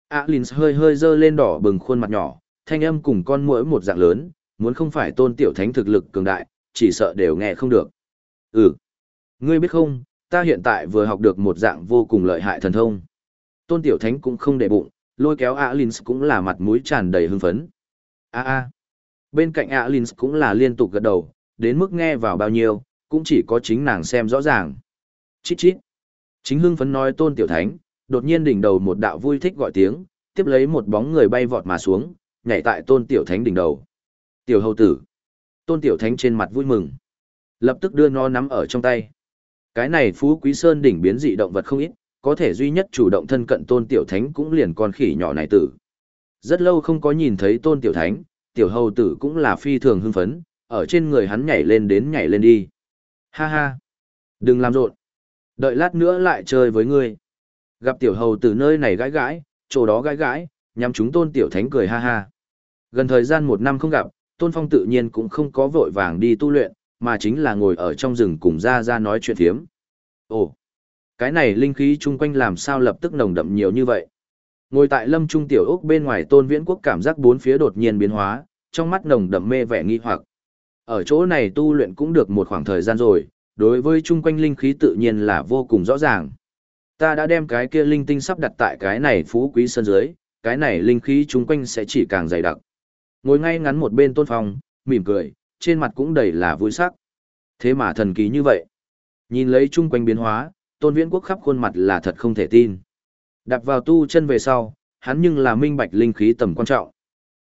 Á Linh hơi hơi dơ lên đỏ bừng khuôn mặt nhỏ, thanh âm cùng con mũi một dạng lớn, muốn không phải tôn tiểu thánh thực lực cường đại, chỉ sợ đều nghe không được. Ừ, ngươi biết không, ta hiện tại vừa học được một dạng vô cùng lợi hại thần thông. Tôn tiểu thánh cũng không để bụng, lôi kéo Alins cũng là mặt mũi tràn đầy hưng phấn. A a. Bên cạnh Alins cũng là liên tục gật đầu, đến mức nghe vào bao nhiêu, cũng chỉ có chính nàng xem rõ ràng. Chít chít. Chính hưng phấn nói tôn tiểu thánh, đột nhiên đỉnh đầu một đạo vui thích gọi tiếng, tiếp lấy một bóng người bay vọt mà xuống, nhảy tại tôn tiểu thánh đỉnh đầu. Tiểu hầu tử. Tôn tiểu thánh trên mặt vui mừng. Lập tức đưa nó nắm ở trong tay. Cái này phú quý sơn đỉnh biến dị động vật không ít, có thể duy nhất chủ động thân cận tôn tiểu thánh cũng liền con khỉ nhỏ này tử. Rất lâu không có nhìn thấy tôn tiểu thánh, tiểu hầu tử cũng là phi thường hưng phấn, ở trên người hắn nhảy lên đến nhảy lên đi. Ha ha! Đừng làm rộn! Đợi lát nữa lại chơi với ngươi. Gặp tiểu hầu tử nơi này gãi gãi, chỗ đó gãi gãi, nhằm chúng tôn tiểu thánh cười ha ha. Gần thời gian một năm không gặp, tôn phong tự nhiên cũng không có vội vàng đi tu luyện, mà chính là ngồi ở trong rừng cùng ra ra nói chuyện thiếm. Ồ! Cái này linh khí chung quanh làm sao lập tức nồng đậm nhiều như vậy. Ngồi tại lâm trung tiểu ốc bên ngoài tôn viễn quốc cảm giác bốn phía đột nhiên biến hóa, trong mắt nồng đậm mê vẻ nghi hoặc. Ở chỗ này tu luyện cũng được một khoảng thời gian rồi, đối với chung quanh linh khí tự nhiên là vô cùng rõ ràng. Ta đã đem cái kia linh tinh sắp đặt tại cái này phú quý sơn dưới, cái này linh khí chung quanh sẽ chỉ càng dày đặc. Ngồi ngay ngắn một bên tôn phong, mỉm cười, trên mặt cũng đầy là vui sắc. Thế mà thần kỳ như vậy. Nhìn lấy chung quanh biến hóa, tôn viễn quốc khắp khuôn mặt là thật không thể tin. Đạp vào tu chân về sau, hắn nhưng là minh bạch linh khí tầm quan trọng.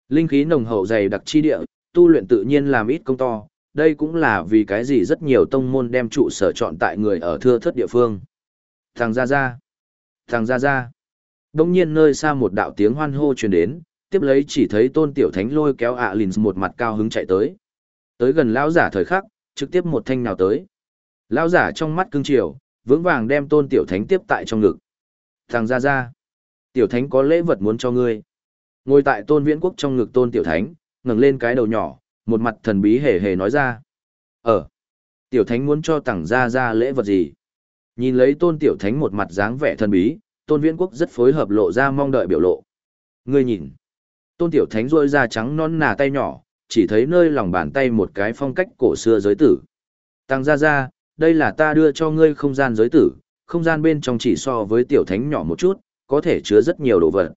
Linh khí nồng hậu dày đặc chi địa, tu luyện tự nhiên làm ít công to, đây cũng là vì cái gì rất nhiều tông môn đem trụ sở chọn tại người ở thưa thất địa phương. Thằng ra ra, thằng ra ra. Đông nhiên nơi xa một đạo tiếng hoan hô truyền đến, tiếp lấy chỉ thấy tôn tiểu thánh lôi kéo ạ lìn một mặt cao hứng chạy tới. Tới gần lão giả thời khắc, trực tiếp một thanh nào tới. Lão giả trong mắt cưng chiều, vững vàng đem tôn tiểu thánh tiếp tại trong ngực. Thằng ra ra, tiểu thánh có lễ vật muốn cho ngươi. Ngồi tại tôn viễn quốc trong ngực tôn tiểu thánh, ngẩng lên cái đầu nhỏ, một mặt thần bí hề hề nói ra. Ờ, Tiểu thánh muốn cho tặng ra ra lễ vật gì? Nhìn lấy tôn tiểu thánh một mặt dáng vẻ thần bí, tôn viễn quốc rất phối hợp lộ ra mong đợi biểu lộ. Ngươi nhìn. Tôn tiểu thánh rôi ra trắng non nà tay nhỏ, chỉ thấy nơi lòng bàn tay một cái phong cách cổ xưa giới tử. Tăng ra ra, đây là ta đưa cho ngươi không gian giới tử, không gian bên trong chỉ so với tiểu thánh nhỏ một chút, có thể chứa rất nhiều đồ vật.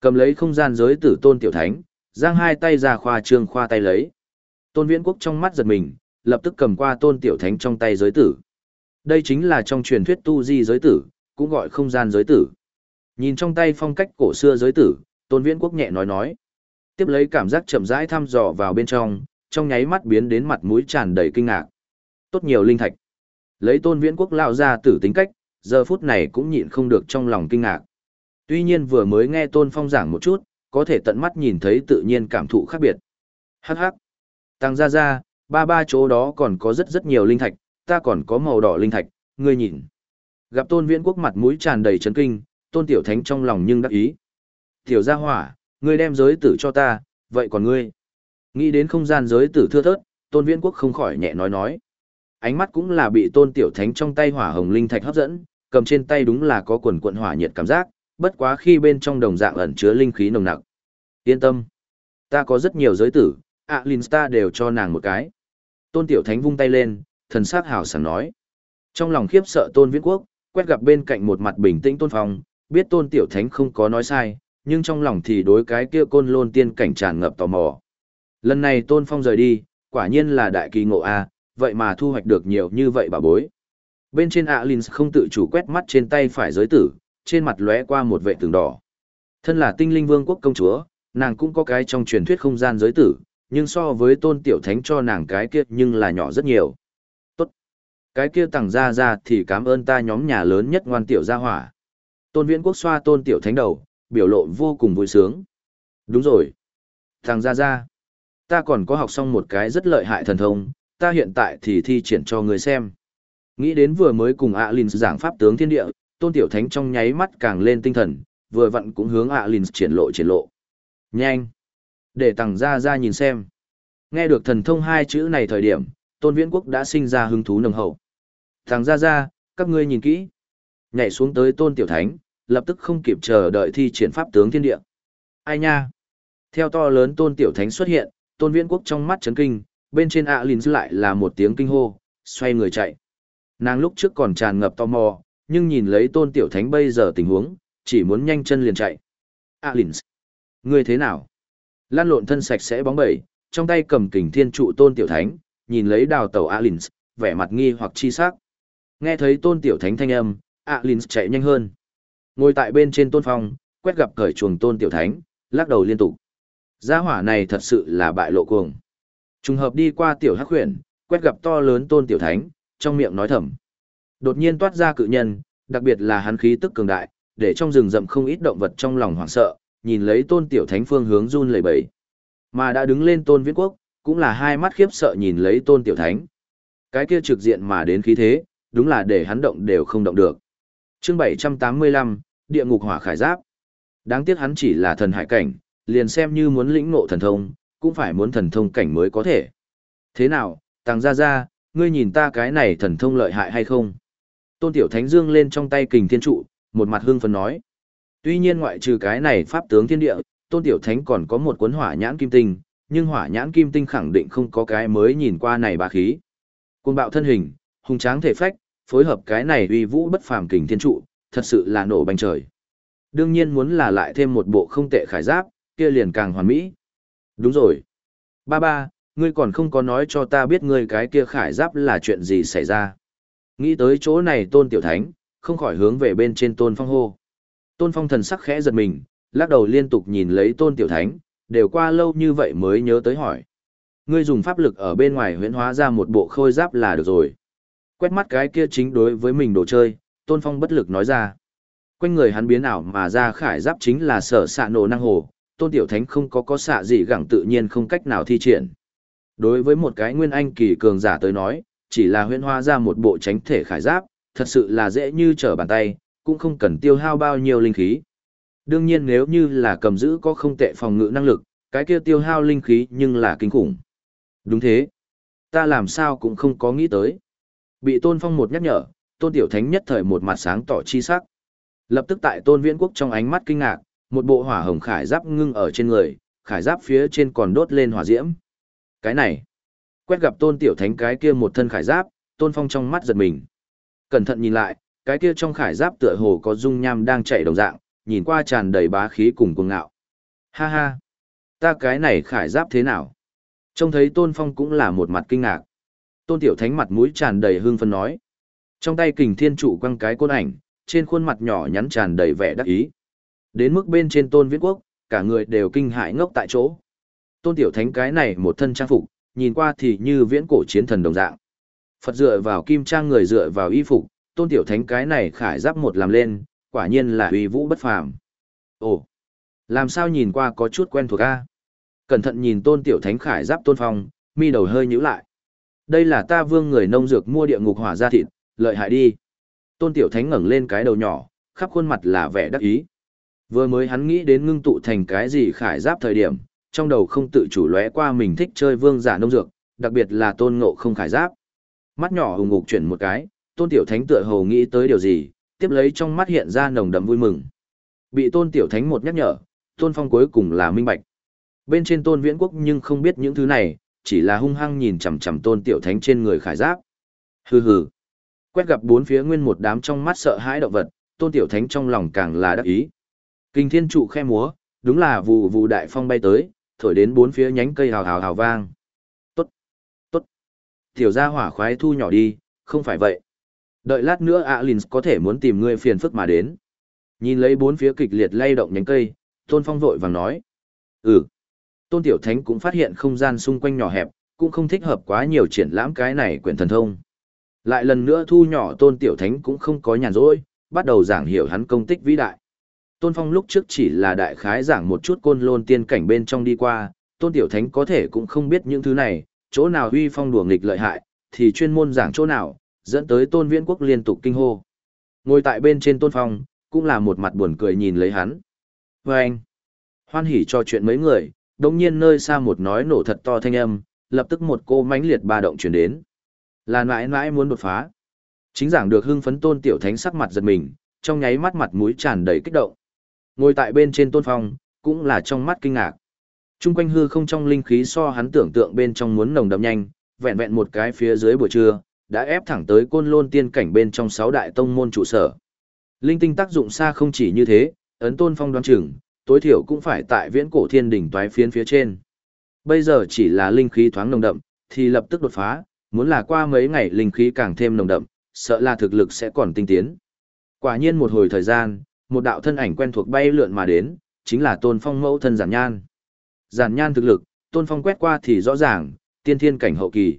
Cầm lấy không gian giới tử tôn tiểu thánh, giang hai tay ra khoa trương khoa tay lấy. Tôn viễn quốc trong mắt giật mình, lập tức cầm qua tôn tiểu thánh trong tay giới tử. Đây chính là trong truyền thuyết tu di giới tử, cũng gọi không gian giới tử. Nhìn trong tay phong cách cổ xưa giới tử, tôn viễn quốc nhẹ nói nói. Tiếp lấy cảm giác chậm rãi thăm dò vào bên trong, trong nháy mắt biến đến mặt mũi tràn đầy kinh ngạc. Tốt nhiều linh thạch. Lấy tôn viễn quốc lao ra tử tính cách, giờ phút này cũng nhịn không được trong lòng kinh ngạc. Tuy nhiên vừa mới nghe tôn phong giảng một chút, có thể tận mắt nhìn thấy tự nhiên cảm thụ khác biệt. Hắc hắc. Tăng ra ra, ba ba chỗ đó còn có rất rất nhiều linh thạch, ta còn có màu đỏ linh thạch, ngươi nhìn. Gặp tôn viễn quốc mặt mũi tràn đầy chấn kinh, tôn tiểu thánh trong lòng nhưng đắc ý. Tiểu gia hỏa, ngươi đem giới tử cho ta, vậy còn ngươi? Nghĩ đến không gian giới tử thưa thớt, tôn viễn quốc không khỏi nhẹ nói nói. Ánh mắt cũng là bị tôn tiểu thánh trong tay hỏa hồng linh thạch hấp dẫn, cầm trên tay đúng là có quần quận hỏa nhiệt cảm giác, bất quá khi bên trong đồng dạng ẩn chứa linh khí nồng nặc. Yên tâm, ta có rất nhiều giới tử, ạ linh star đều cho nàng một cái. Tôn tiểu thánh vung tay lên, thần sắc hào sảng nói. Trong lòng khiếp sợ tôn viễn quốc, quét gặp bên cạnh một mặt bình tĩnh tôn phong, biết tôn tiểu thánh không có nói sai, nhưng trong lòng thì đối cái kia côn lôn tiên cảnh tràn ngập tò mò. Lần này tôn phong rời đi, quả nhiên là đại kỳ ngộ A, vậy mà thu hoạch được nhiều như vậy bà bối. Bên trên Alins không tự chủ quét mắt trên tay phải giới tử, trên mặt lóe qua một vệ tường đỏ. Thân là tinh linh vương quốc công chúa, nàng cũng có cái trong truyền thuyết không gian giới tử, nhưng so với tôn tiểu thánh cho nàng cái kia nhưng là nhỏ rất nhiều. Tốt. Cái kia tặng ra ra thì cảm ơn ta nhóm nhà lớn nhất ngoan tiểu gia hỏa. Tôn viễn quốc xoa tôn tiểu thánh đầu, biểu lộ vô cùng vui sướng. Đúng rồi. Thằng ra ra. Ta còn có học xong một cái rất lợi hại thần thông, ta hiện tại thì thi triển cho người xem. Nghĩ đến vừa mới cùng Alin giảng pháp tướng thiên địa, tôn tiểu thánh trong nháy mắt càng lên tinh thần, vừa vặn cũng hướng Alin triển lộ triển lộ. Nhanh! Để tặng ra ra nhìn xem. Nghe được thần thông hai chữ này thời điểm, tôn viễn quốc đã sinh ra hứng thú nồng hậu. Tặng ra ra, các ngươi nhìn kỹ. Nhảy xuống tới tôn tiểu thánh, lập tức không kịp chờ đợi thi triển pháp tướng thiên địa. Ai nha? Theo to lớn tôn tiểu thánh xuất hiện, tôn viễn quốc trong mắt chấn kinh, bên trên ạ lìn lại là một tiếng kinh hô, xoay người chạy. Nàng lúc trước còn tràn ngập tò mò, nhưng nhìn lấy tôn tiểu thánh bây giờ tình huống, chỉ muốn nhanh chân liền chạy. Alins, ngươi thế nào? Lan lộn thân sạch sẽ bóng bẩy, trong tay cầm kình thiên trụ tôn tiểu thánh, nhìn lấy đào tàu Alins, vẻ mặt nghi hoặc chi sắc. Nghe thấy tôn tiểu thánh thanh âm, Alins chạy nhanh hơn. Ngồi tại bên trên tôn phong, quét gặp cởi chuồng tôn tiểu thánh, lắc đầu liên tục. Gia hỏa này thật sự là bại lộ cuồng. Trùng hợp đi qua tiểu hắc huyền, quét gặp to lớn tôn tiểu thánh, trong miệng nói thầm. Đột nhiên toát ra cự nhân, đặc biệt là hắn khí tức cường đại, để trong rừng rậm không ít động vật trong lòng hoảng sợ, nhìn lấy tôn tiểu thánh phương hướng run lẩy bẩy. Mà đã đứng lên tôn viễn quốc, cũng là hai mắt khiếp sợ nhìn lấy tôn tiểu thánh. Cái kia trực diện mà đến khí thế, đúng là để hắn động đều không động được. chương 785, Địa ngục hỏa khải giáp. Đáng tiếc hắn chỉ là thần hải cảnh, liền xem như muốn lĩnh ngộ thần thông, cũng phải muốn thần thông cảnh mới có thể. Thế nào, tăng gia gia? Ngươi nhìn ta cái này thần thông lợi hại hay không? Tôn Tiểu Thánh dương lên trong tay kình thiên trụ, một mặt hương phấn nói. Tuy nhiên ngoại trừ cái này pháp tướng thiên địa, Tôn Tiểu Thánh còn có một cuốn hỏa nhãn kim tinh, nhưng hỏa nhãn kim tinh khẳng định không có cái mới nhìn qua này bá khí. Cuồng bạo thân hình, hùng tráng thể phách, phối hợp cái này uy vũ bất phàm kình thiên trụ, thật sự là nổ bành trời. Đương nhiên muốn là lại thêm một bộ không tệ khải giáp, kia liền càng hoàn mỹ. Đúng rồi. Ba ba, ngươi còn không có nói cho ta biết ngươi cái kia khải giáp là chuyện gì xảy ra. Nghĩ tới chỗ này tôn tiểu thánh, không khỏi hướng về bên trên tôn phong hô. Tôn phong thần sắc khẽ giật mình, lắc đầu liên tục nhìn lấy tôn tiểu thánh, đều qua lâu như vậy mới nhớ tới hỏi. Ngươi dùng pháp lực ở bên ngoài huyễn hóa ra một bộ khôi giáp là được rồi. Quét mắt cái kia chính đối với mình đồ chơi, tôn phong bất lực nói ra. Quanh người hắn biến ảo mà ra khải giáp chính là sở xạ nổ năng hồ, tôn tiểu thánh không có có xạ gì gẳng tự nhiên không cách nào thi triển. Đối với một cái nguyên anh kỳ cường giả tới nói, chỉ là huyễn hóa ra một bộ tránh thể khải giáp, thật sự là dễ như trở bàn tay, cũng không cần tiêu hao bao nhiêu linh khí. Đương nhiên nếu như là cầm giữ có không tệ phòng ngự năng lực, cái kia tiêu hao linh khí nhưng là kinh khủng. Đúng thế. Ta làm sao cũng không có nghĩ tới. Bị Tôn Phong một nhắc nhở, Tôn Tiểu Thánh nhất thời một mặt sáng tỏ chi sắc. Lập tức tại Tôn Viễn Quốc trong ánh mắt kinh ngạc, một bộ hỏa hồng khải giáp ngưng ở trên người, khải giáp phía trên còn đốt lên hỏa diễm. Cái này, quét gặp Tôn Tiểu Thánh cái kia một thân khải giáp, Tôn Phong trong mắt giật mình. Cẩn thận nhìn lại, cái kia trong khải giáp tựa hồ có dung nham đang chạy đồng dạng, nhìn qua tràn đầy bá khí cùng cuồng ngạo. Ha ha, ta cái này khải giáp thế nào? Trông thấy Tôn Phong cũng là một mặt kinh ngạc. Tôn Tiểu Thánh mặt mũi tràn đầy hương phân nói. Trong tay kình thiên trụ quăng cái côn ảnh, trên khuôn mặt nhỏ nhắn tràn đầy vẻ đắc ý. Đến mức bên trên Tôn Viễn Quốc, cả người đều kinh hãi ngốc tại chỗ. Tôn Tiểu Thánh cái này một thân trang phục, nhìn qua thì như viễn cổ chiến thần đồng dạng. Phật dựa vào kim trang người dựa vào y phục, Tôn Tiểu Thánh cái này khải giáp một làm lên, quả nhiên là uy vũ bất phàm. Ồ, làm sao nhìn qua có chút quen thuộc a? Cẩn thận nhìn Tôn Tiểu Thánh khải giáp Tôn Phong, mi đầu hơi nhíu lại. Đây là ta vương người nông dược mua địa ngục hỏa ra thịt, lợi hại đi. Tôn Tiểu Thánh ngẩng lên cái đầu nhỏ, khắp khuôn mặt là vẻ đắc ý. Vừa mới hắn nghĩ đến ngưng tụ thành cái gì khải giáp thời điểm, trong đầu không tự chủ lóe qua mình thích chơi vương giả nông dược, đặc biệt là tôn ngộ không khải giáp. Mắt nhỏ hùng ngục chuyển một cái, tôn tiểu thánh tựa hồ nghĩ tới điều gì, tiếp lấy trong mắt hiện ra nồng đậm vui mừng. Bị tôn tiểu thánh một nhắc nhở, tôn phong cuối cùng là minh bạch. Bên trên tôn viễn quốc nhưng không biết những thứ này, chỉ là hung hăng nhìn chằm chằm tôn tiểu thánh trên người khải giáp. Hừ hừ. Quét gặp bốn phía nguyên một đám trong mắt sợ hãi động vật, tôn tiểu thánh trong lòng càng là đắc ý. Kinh thiên trụ khe múa, đúng là vụ vụ đại phong bay tới, thổi đến bốn phía nhánh cây hào hào hào vang. Tốt, tốt. Tiểu gia hỏa khoái thu nhỏ đi, không phải vậy. Đợi lát nữa Alin có thể muốn tìm ngươi phiền phức mà đến. Nhìn lấy bốn phía kịch liệt lay động nhánh cây, Tôn Phong vội vàng nói. Ừ. Tôn Tiểu Thánh cũng phát hiện không gian xung quanh nhỏ hẹp, cũng không thích hợp quá nhiều triển lãm cái này quyển thần thông. Lại lần nữa thu nhỏ Tôn Tiểu Thánh cũng không có nhàn rỗi, bắt đầu giảng hiểu hắn công tích vĩ đại. Tôn Phong lúc trước chỉ là đại khái giảng một chút côn lôn tiên cảnh bên trong đi qua, Tôn Tiểu Thánh có thể cũng không biết những thứ này, chỗ nào huy phong đùa nghịch lợi hại, thì chuyên môn giảng chỗ nào, dẫn tới Tôn Viễn Quốc liên tục kinh hô. Ngồi tại bên trên Tôn Phong, cũng là một mặt buồn cười nhìn lấy hắn. Và anh, hoan hỉ cho chuyện mấy người, đồng nhiên nơi xa một nói nổ thật to thanh âm, lập tức một cô mãnh liệt ba động chuyển đến. Là mãi mãi muốn đột phá. Chính giảng được hưng phấn Tôn Tiểu Thánh sắc mặt giật mình, trong nháy mắt mặt mũi tràn đầy kích động. Ngồi tại bên trên tôn phong, cũng là trong mắt kinh ngạc. Trung quanh hư không trong linh khí so hắn tưởng tượng bên trong muốn nồng đậm nhanh, vẹn vẹn một cái phía dưới buổi trưa, đã ép thẳng tới côn lôn tiên cảnh bên trong sáu đại tông môn trụ sở. Linh tinh tác dụng xa không chỉ như thế, ấn tôn phong đoán chừng, tối thiểu cũng phải tại viễn cổ thiên đỉnh toái phiến phía trên. Bây giờ chỉ là linh khí thoáng nồng đậm, thì lập tức đột phá, muốn là qua mấy ngày linh khí càng thêm nồng đậm, sợ là thực lực sẽ còn tinh tiến. Quả nhiên một hồi thời gian, một đạo thân ảnh quen thuộc bay lượn mà đến, chính là Tôn Phong mẫu thân Giản Nhan. Giản Nhan thực lực, Tôn Phong quét qua thì rõ ràng, tiên thiên cảnh hậu kỳ.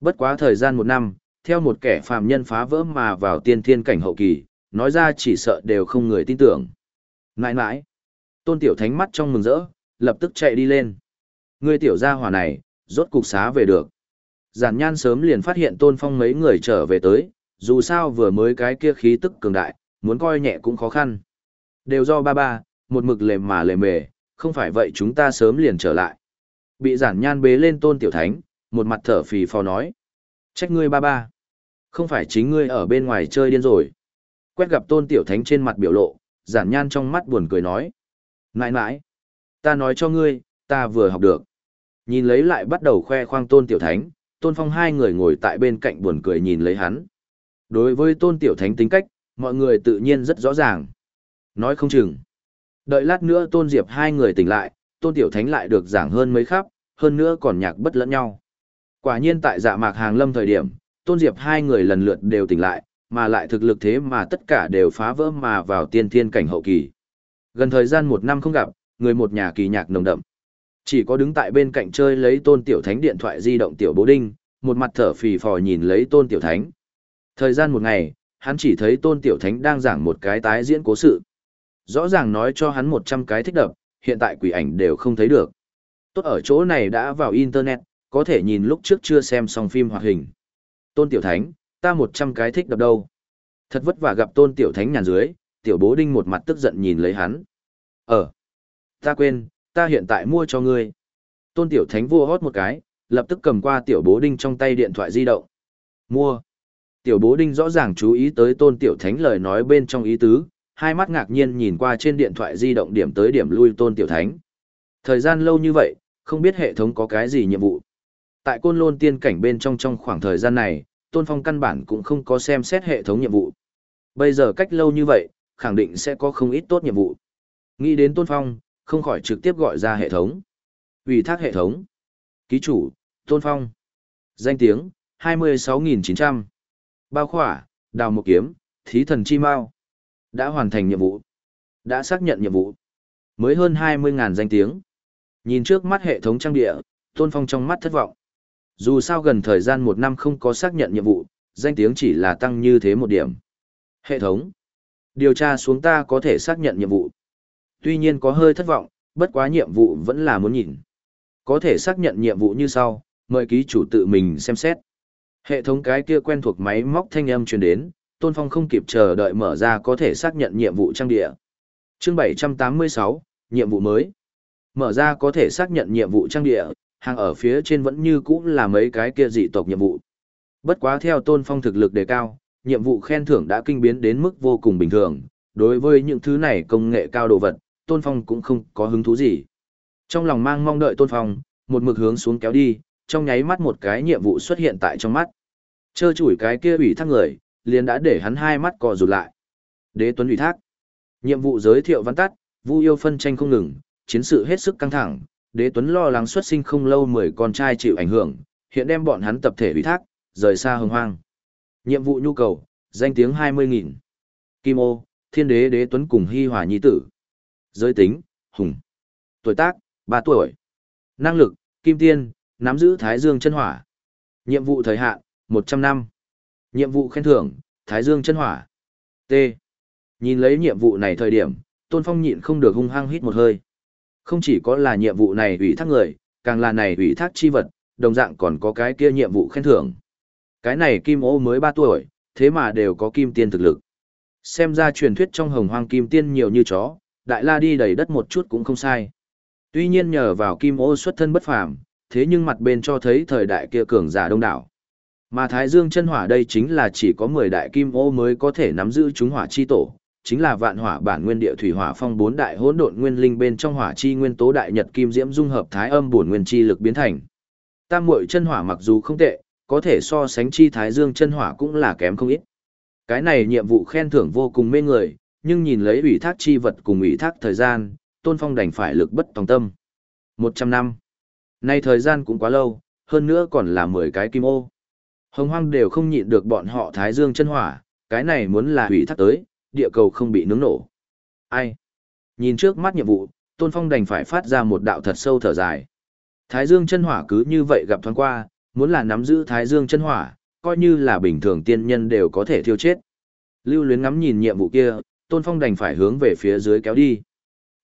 Bất quá thời gian một năm, theo một kẻ phàm nhân phá vỡ mà vào tiên thiên cảnh hậu kỳ, nói ra chỉ sợ đều không người tin tưởng. Nãi nãi, Tôn Tiểu Thánh mắt trong mừng rỡ, lập tức chạy đi lên. Người tiểu gia hỏa này, rốt cục xá về được. Giản Nhan sớm liền phát hiện Tôn Phong mấy người trở về tới, dù sao vừa mới cái kia khí tức cường đại, muốn coi nhẹ cũng khó khăn. Đều do ba ba, một mực lề mà lề mề, không phải vậy chúng ta sớm liền trở lại. Bị giản nhan bế lên tôn tiểu thánh, một mặt thở phì phò nói. Trách ngươi ba ba. Không phải chính ngươi ở bên ngoài chơi điên rồi. Quét gặp tôn tiểu thánh trên mặt biểu lộ, giản nhan trong mắt buồn cười nói. Nãi nãi, ta nói cho ngươi, ta vừa học được. Nhìn lấy lại bắt đầu khoe khoang tôn tiểu thánh, tôn phong hai người ngồi tại bên cạnh buồn cười nhìn lấy hắn. Đối với tôn tiểu thánh tính cách, mọi người tự nhiên rất rõ ràng. Nói không chừng. Đợi lát nữa Tôn Diệp hai người tỉnh lại, Tôn Tiểu Thánh lại được giảng hơn mấy khắp, hơn nữa còn nhạc bất lẫn nhau. Quả nhiên tại dạ mạc hàng lâm thời điểm, Tôn Diệp hai người lần lượt đều tỉnh lại, mà lại thực lực thế mà tất cả đều phá vỡ mà vào tiên thiên cảnh hậu kỳ. Gần thời gian một năm không gặp, người một nhà kỳ nhạc nồng đậm. Chỉ có đứng tại bên cạnh chơi lấy Tôn Tiểu Thánh điện thoại di động Tiểu Bố Đinh, một mặt thở phì phò nhìn lấy Tôn Tiểu Thánh. Thời gian một ngày, hắn chỉ thấy tôn tiểu thánh đang giảng một cái tái diễn cố sự. Rõ ràng nói cho hắn một trăm cái thích đập, hiện tại quỷ ảnh đều không thấy được. Tốt ở chỗ này đã vào Internet, có thể nhìn lúc trước chưa xem xong phim hoạt hình. Tôn tiểu thánh, ta một trăm cái thích đập đâu. Thật vất vả gặp tôn tiểu thánh nhàn dưới, tiểu bố đinh một mặt tức giận nhìn lấy hắn. Ờ, ta quên, ta hiện tại mua cho ngươi. Tôn tiểu thánh vua hót một cái, lập tức cầm qua tiểu bố đinh trong tay điện thoại di động. Mua. Tiểu bố đinh rõ ràng chú ý tới tôn tiểu thánh lời nói bên trong ý tứ, hai mắt ngạc nhiên nhìn qua trên điện thoại di động điểm tới điểm lui tôn tiểu thánh. Thời gian lâu như vậy, không biết hệ thống có cái gì nhiệm vụ. Tại côn lôn tiên cảnh bên trong trong khoảng thời gian này, tôn phong căn bản cũng không có xem xét hệ thống nhiệm vụ. Bây giờ cách lâu như vậy, khẳng định sẽ có không ít tốt nhiệm vụ. Nghĩ đến tôn phong, không khỏi trực tiếp gọi ra hệ thống. Ủy thác hệ thống. Ký chủ, tôn phong. Danh tiếng, 26.900. Bao khỏa, đào một kiếm, thí thần chi mao. Đã hoàn thành nhiệm vụ. Đã xác nhận nhiệm vụ. Mới hơn 20.000 danh tiếng. Nhìn trước mắt hệ thống trang địa, Tôn Phong trong mắt thất vọng. Dù sao gần thời gian một năm không có xác nhận nhiệm vụ, danh tiếng chỉ là tăng như thế một điểm. Hệ thống. Điều tra xuống ta có thể xác nhận nhiệm vụ. Tuy nhiên có hơi thất vọng, bất quá nhiệm vụ vẫn là muốn nhìn. Có thể xác nhận nhiệm vụ như sau, mời ký chủ tự mình xem xét. Hệ thống cái kia quen thuộc máy móc thanh âm truyền đến, Tôn Phong không kịp chờ đợi mở ra có thể xác nhận nhiệm vụ trang địa. Chương 786, nhiệm vụ mới. Mở ra có thể xác nhận nhiệm vụ trang địa, hàng ở phía trên vẫn như cũ là mấy cái kia dị tộc nhiệm vụ. Bất quá theo Tôn Phong thực lực đề cao, nhiệm vụ khen thưởng đã kinh biến đến mức vô cùng bình thường, đối với những thứ này công nghệ cao đồ vật, Tôn Phong cũng không có hứng thú gì. Trong lòng mang mong đợi Tôn Phong, một mực hướng xuống kéo đi, trong nháy mắt một cái nhiệm vụ xuất hiện tại trong mắt. Chơ chủi cái kia ủy thác người, liền đã để hắn hai mắt cò rụt lại. Đế Tuấn ủy thác. Nhiệm vụ giới thiệu văn tắt, Vu yêu phân tranh không ngừng, chiến sự hết sức căng thẳng, Đế Tuấn lo lắng xuất sinh không lâu 10 con trai chịu ảnh hưởng, hiện đem bọn hắn tập thể ủy thác, rời xa hồng hoang. Nhiệm vụ nhu cầu, danh tiếng 20.000. Kim ô, thiên đế đế Tuấn cùng hy hòa nhi tử. Giới tính, hùng. Tuổi tác, 3 tuổi. Năng lực, kim tiên, nắm giữ thái dương chân hỏa. Nhiệm vụ thời hạn, 100 năm. Nhiệm vụ khen thưởng, Thái Dương chân hỏa. T. Nhìn lấy nhiệm vụ này thời điểm, Tôn Phong nhịn không được hung hăng hít một hơi. Không chỉ có là nhiệm vụ này ủy thác người, càng là này ủy thác chi vật, đồng dạng còn có cái kia nhiệm vụ khen thưởng. Cái này Kim Ô mới 3 tuổi, thế mà đều có kim tiên thực lực. Xem ra truyền thuyết trong hồng hoang kim tiên nhiều như chó, đại la đi đầy đất một chút cũng không sai. Tuy nhiên nhờ vào Kim Ô xuất thân bất phàm, thế nhưng mặt bên cho thấy thời đại kia cường giả đông đảo. Mà Thái Dương chân hỏa đây chính là chỉ có 10 đại kim ô mới có thể nắm giữ chúng hỏa chi tổ, chính là vạn hỏa bản nguyên địa thủy hỏa phong bốn đại hỗn độn nguyên linh bên trong hỏa chi nguyên tố đại nhật kim diễm dung hợp thái âm bổn nguyên chi lực biến thành. Tam muội chân hỏa mặc dù không tệ, có thể so sánh chi Thái Dương chân hỏa cũng là kém không ít. Cái này nhiệm vụ khen thưởng vô cùng mê người, nhưng nhìn lấy ủy thác chi vật cùng ủy thác thời gian, Tôn Phong đành phải lực bất tòng tâm. 100 năm. Nay thời gian cũng quá lâu, hơn nữa còn là 10 cái kim ô. Hồng hoang đều không nhịn được bọn họ thái dương chân hỏa, cái này muốn là hủy thác tới, địa cầu không bị nướng nổ. Ai? Nhìn trước mắt nhiệm vụ, Tôn Phong đành phải phát ra một đạo thật sâu thở dài. Thái dương chân hỏa cứ như vậy gặp thoáng qua, muốn là nắm giữ thái dương chân hỏa, coi như là bình thường tiên nhân đều có thể thiêu chết. Lưu luyến ngắm nhìn nhiệm vụ kia, Tôn Phong đành phải hướng về phía dưới kéo đi.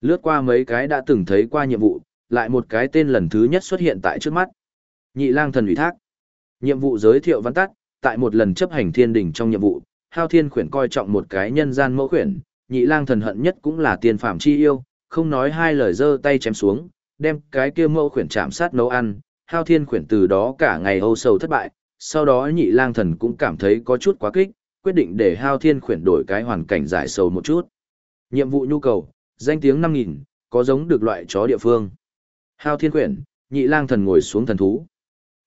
Lướt qua mấy cái đã từng thấy qua nhiệm vụ, lại một cái tên lần thứ nhất xuất hiện tại trước mắt. Nhị lang thần ủy thác. Nhiệm vụ giới thiệu văn tắt, tại một lần chấp hành thiên đỉnh trong nhiệm vụ, Hao Thiên khuyển coi trọng một cái nhân gian mẫu khuyển, nhị lang thần hận nhất cũng là tiền phạm chi yêu, không nói hai lời giơ tay chém xuống, đem cái kia mẫu khuyển chạm sát nấu ăn, Hao Thiên khuyển từ đó cả ngày âu sầu thất bại, sau đó nhị lang thần cũng cảm thấy có chút quá kích, quyết định để Hao Thiên khuyển đổi cái hoàn cảnh giải sầu một chút. Nhiệm vụ nhu cầu, danh tiếng 5000, có giống được loại chó địa phương. Hao Thiên Quyển, nhị lang thần ngồi xuống thần thú.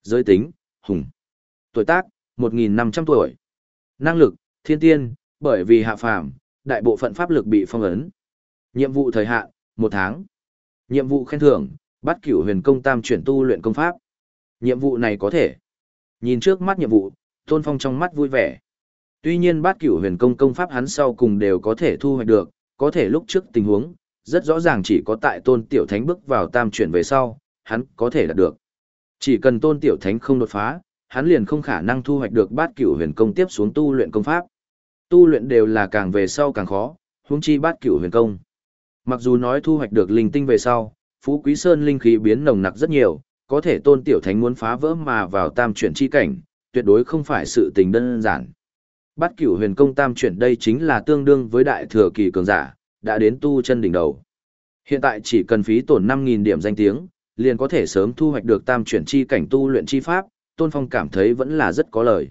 Giới tính, hùng. Tuổi tác, 1.500 tuổi. Năng lực, thiên tiên, bởi vì hạ phàm, đại bộ phận pháp lực bị phong ấn. Nhiệm vụ thời hạn, một tháng. Nhiệm vụ khen thưởng, bắt cửu huyền công tam chuyển tu luyện công pháp. Nhiệm vụ này có thể. Nhìn trước mắt nhiệm vụ, Tôn Phong trong mắt vui vẻ. Tuy nhiên bát cửu huyền công công pháp hắn sau cùng đều có thể thu hoạch được, có thể lúc trước tình huống, rất rõ ràng chỉ có tại Tôn Tiểu Thánh bước vào tam chuyển về sau, hắn có thể đạt được. Chỉ cần tôn tiểu thánh không đột phá, hắn liền không khả năng thu hoạch được bát cửu huyền công tiếp xuống tu luyện công pháp. Tu luyện đều là càng về sau càng khó, huống chi bát cửu huyền công. Mặc dù nói thu hoạch được linh tinh về sau, Phú Quý Sơn linh khí biến nồng nặc rất nhiều, có thể tôn tiểu thánh muốn phá vỡ mà vào tam chuyển chi cảnh, tuyệt đối không phải sự tình đơn giản. Bát cửu huyền công tam chuyển đây chính là tương đương với đại thừa kỳ cường giả, đã đến tu chân đỉnh đầu. Hiện tại chỉ cần phí tổn 5.000 điểm danh tiếng, liền có thể sớm thu hoạch được tam chuyển chi cảnh tu luyện chi pháp, Tôn Phong cảm thấy vẫn là rất có lời.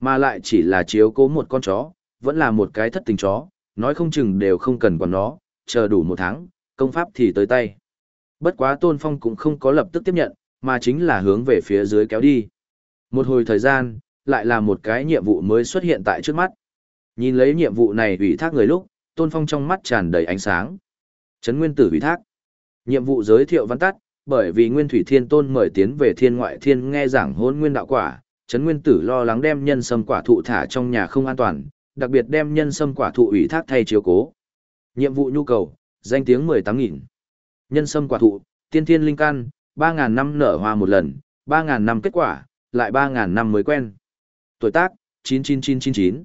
Mà lại chỉ là chiếu cố một con chó, vẫn là một cái thất tình chó, nói không chừng đều không cần quản nó, chờ đủ một tháng, công pháp thì tới tay. Bất quá Tôn Phong cũng không có lập tức tiếp nhận, mà chính là hướng về phía dưới kéo đi. Một hồi thời gian, lại là một cái nhiệm vụ mới xuất hiện tại trước mắt. Nhìn lấy nhiệm vụ này ủy thác người lúc, Tôn Phong trong mắt tràn đầy ánh sáng. Trấn Nguyên Tử ủy thác. Nhiệm vụ giới thiệu văn tắt, bởi vì Nguyên Thủy Thiên Tôn mời tiến về Thiên Ngoại Thiên nghe giảng hôn nguyên đạo quả, Trấn Nguyên Tử lo lắng đem nhân sâm quả thụ thả trong nhà không an toàn, đặc biệt đem nhân sâm quả thụ ủy thác thay chiếu cố. Nhiệm vụ nhu cầu, danh tiếng 18.000. Nhân sâm quả thụ, tiên thiên linh căn, Ba ngàn năm nở hoa một lần, Ba ngàn năm kết quả, lại ba ngàn năm mới quen. Tuổi tác, 99999.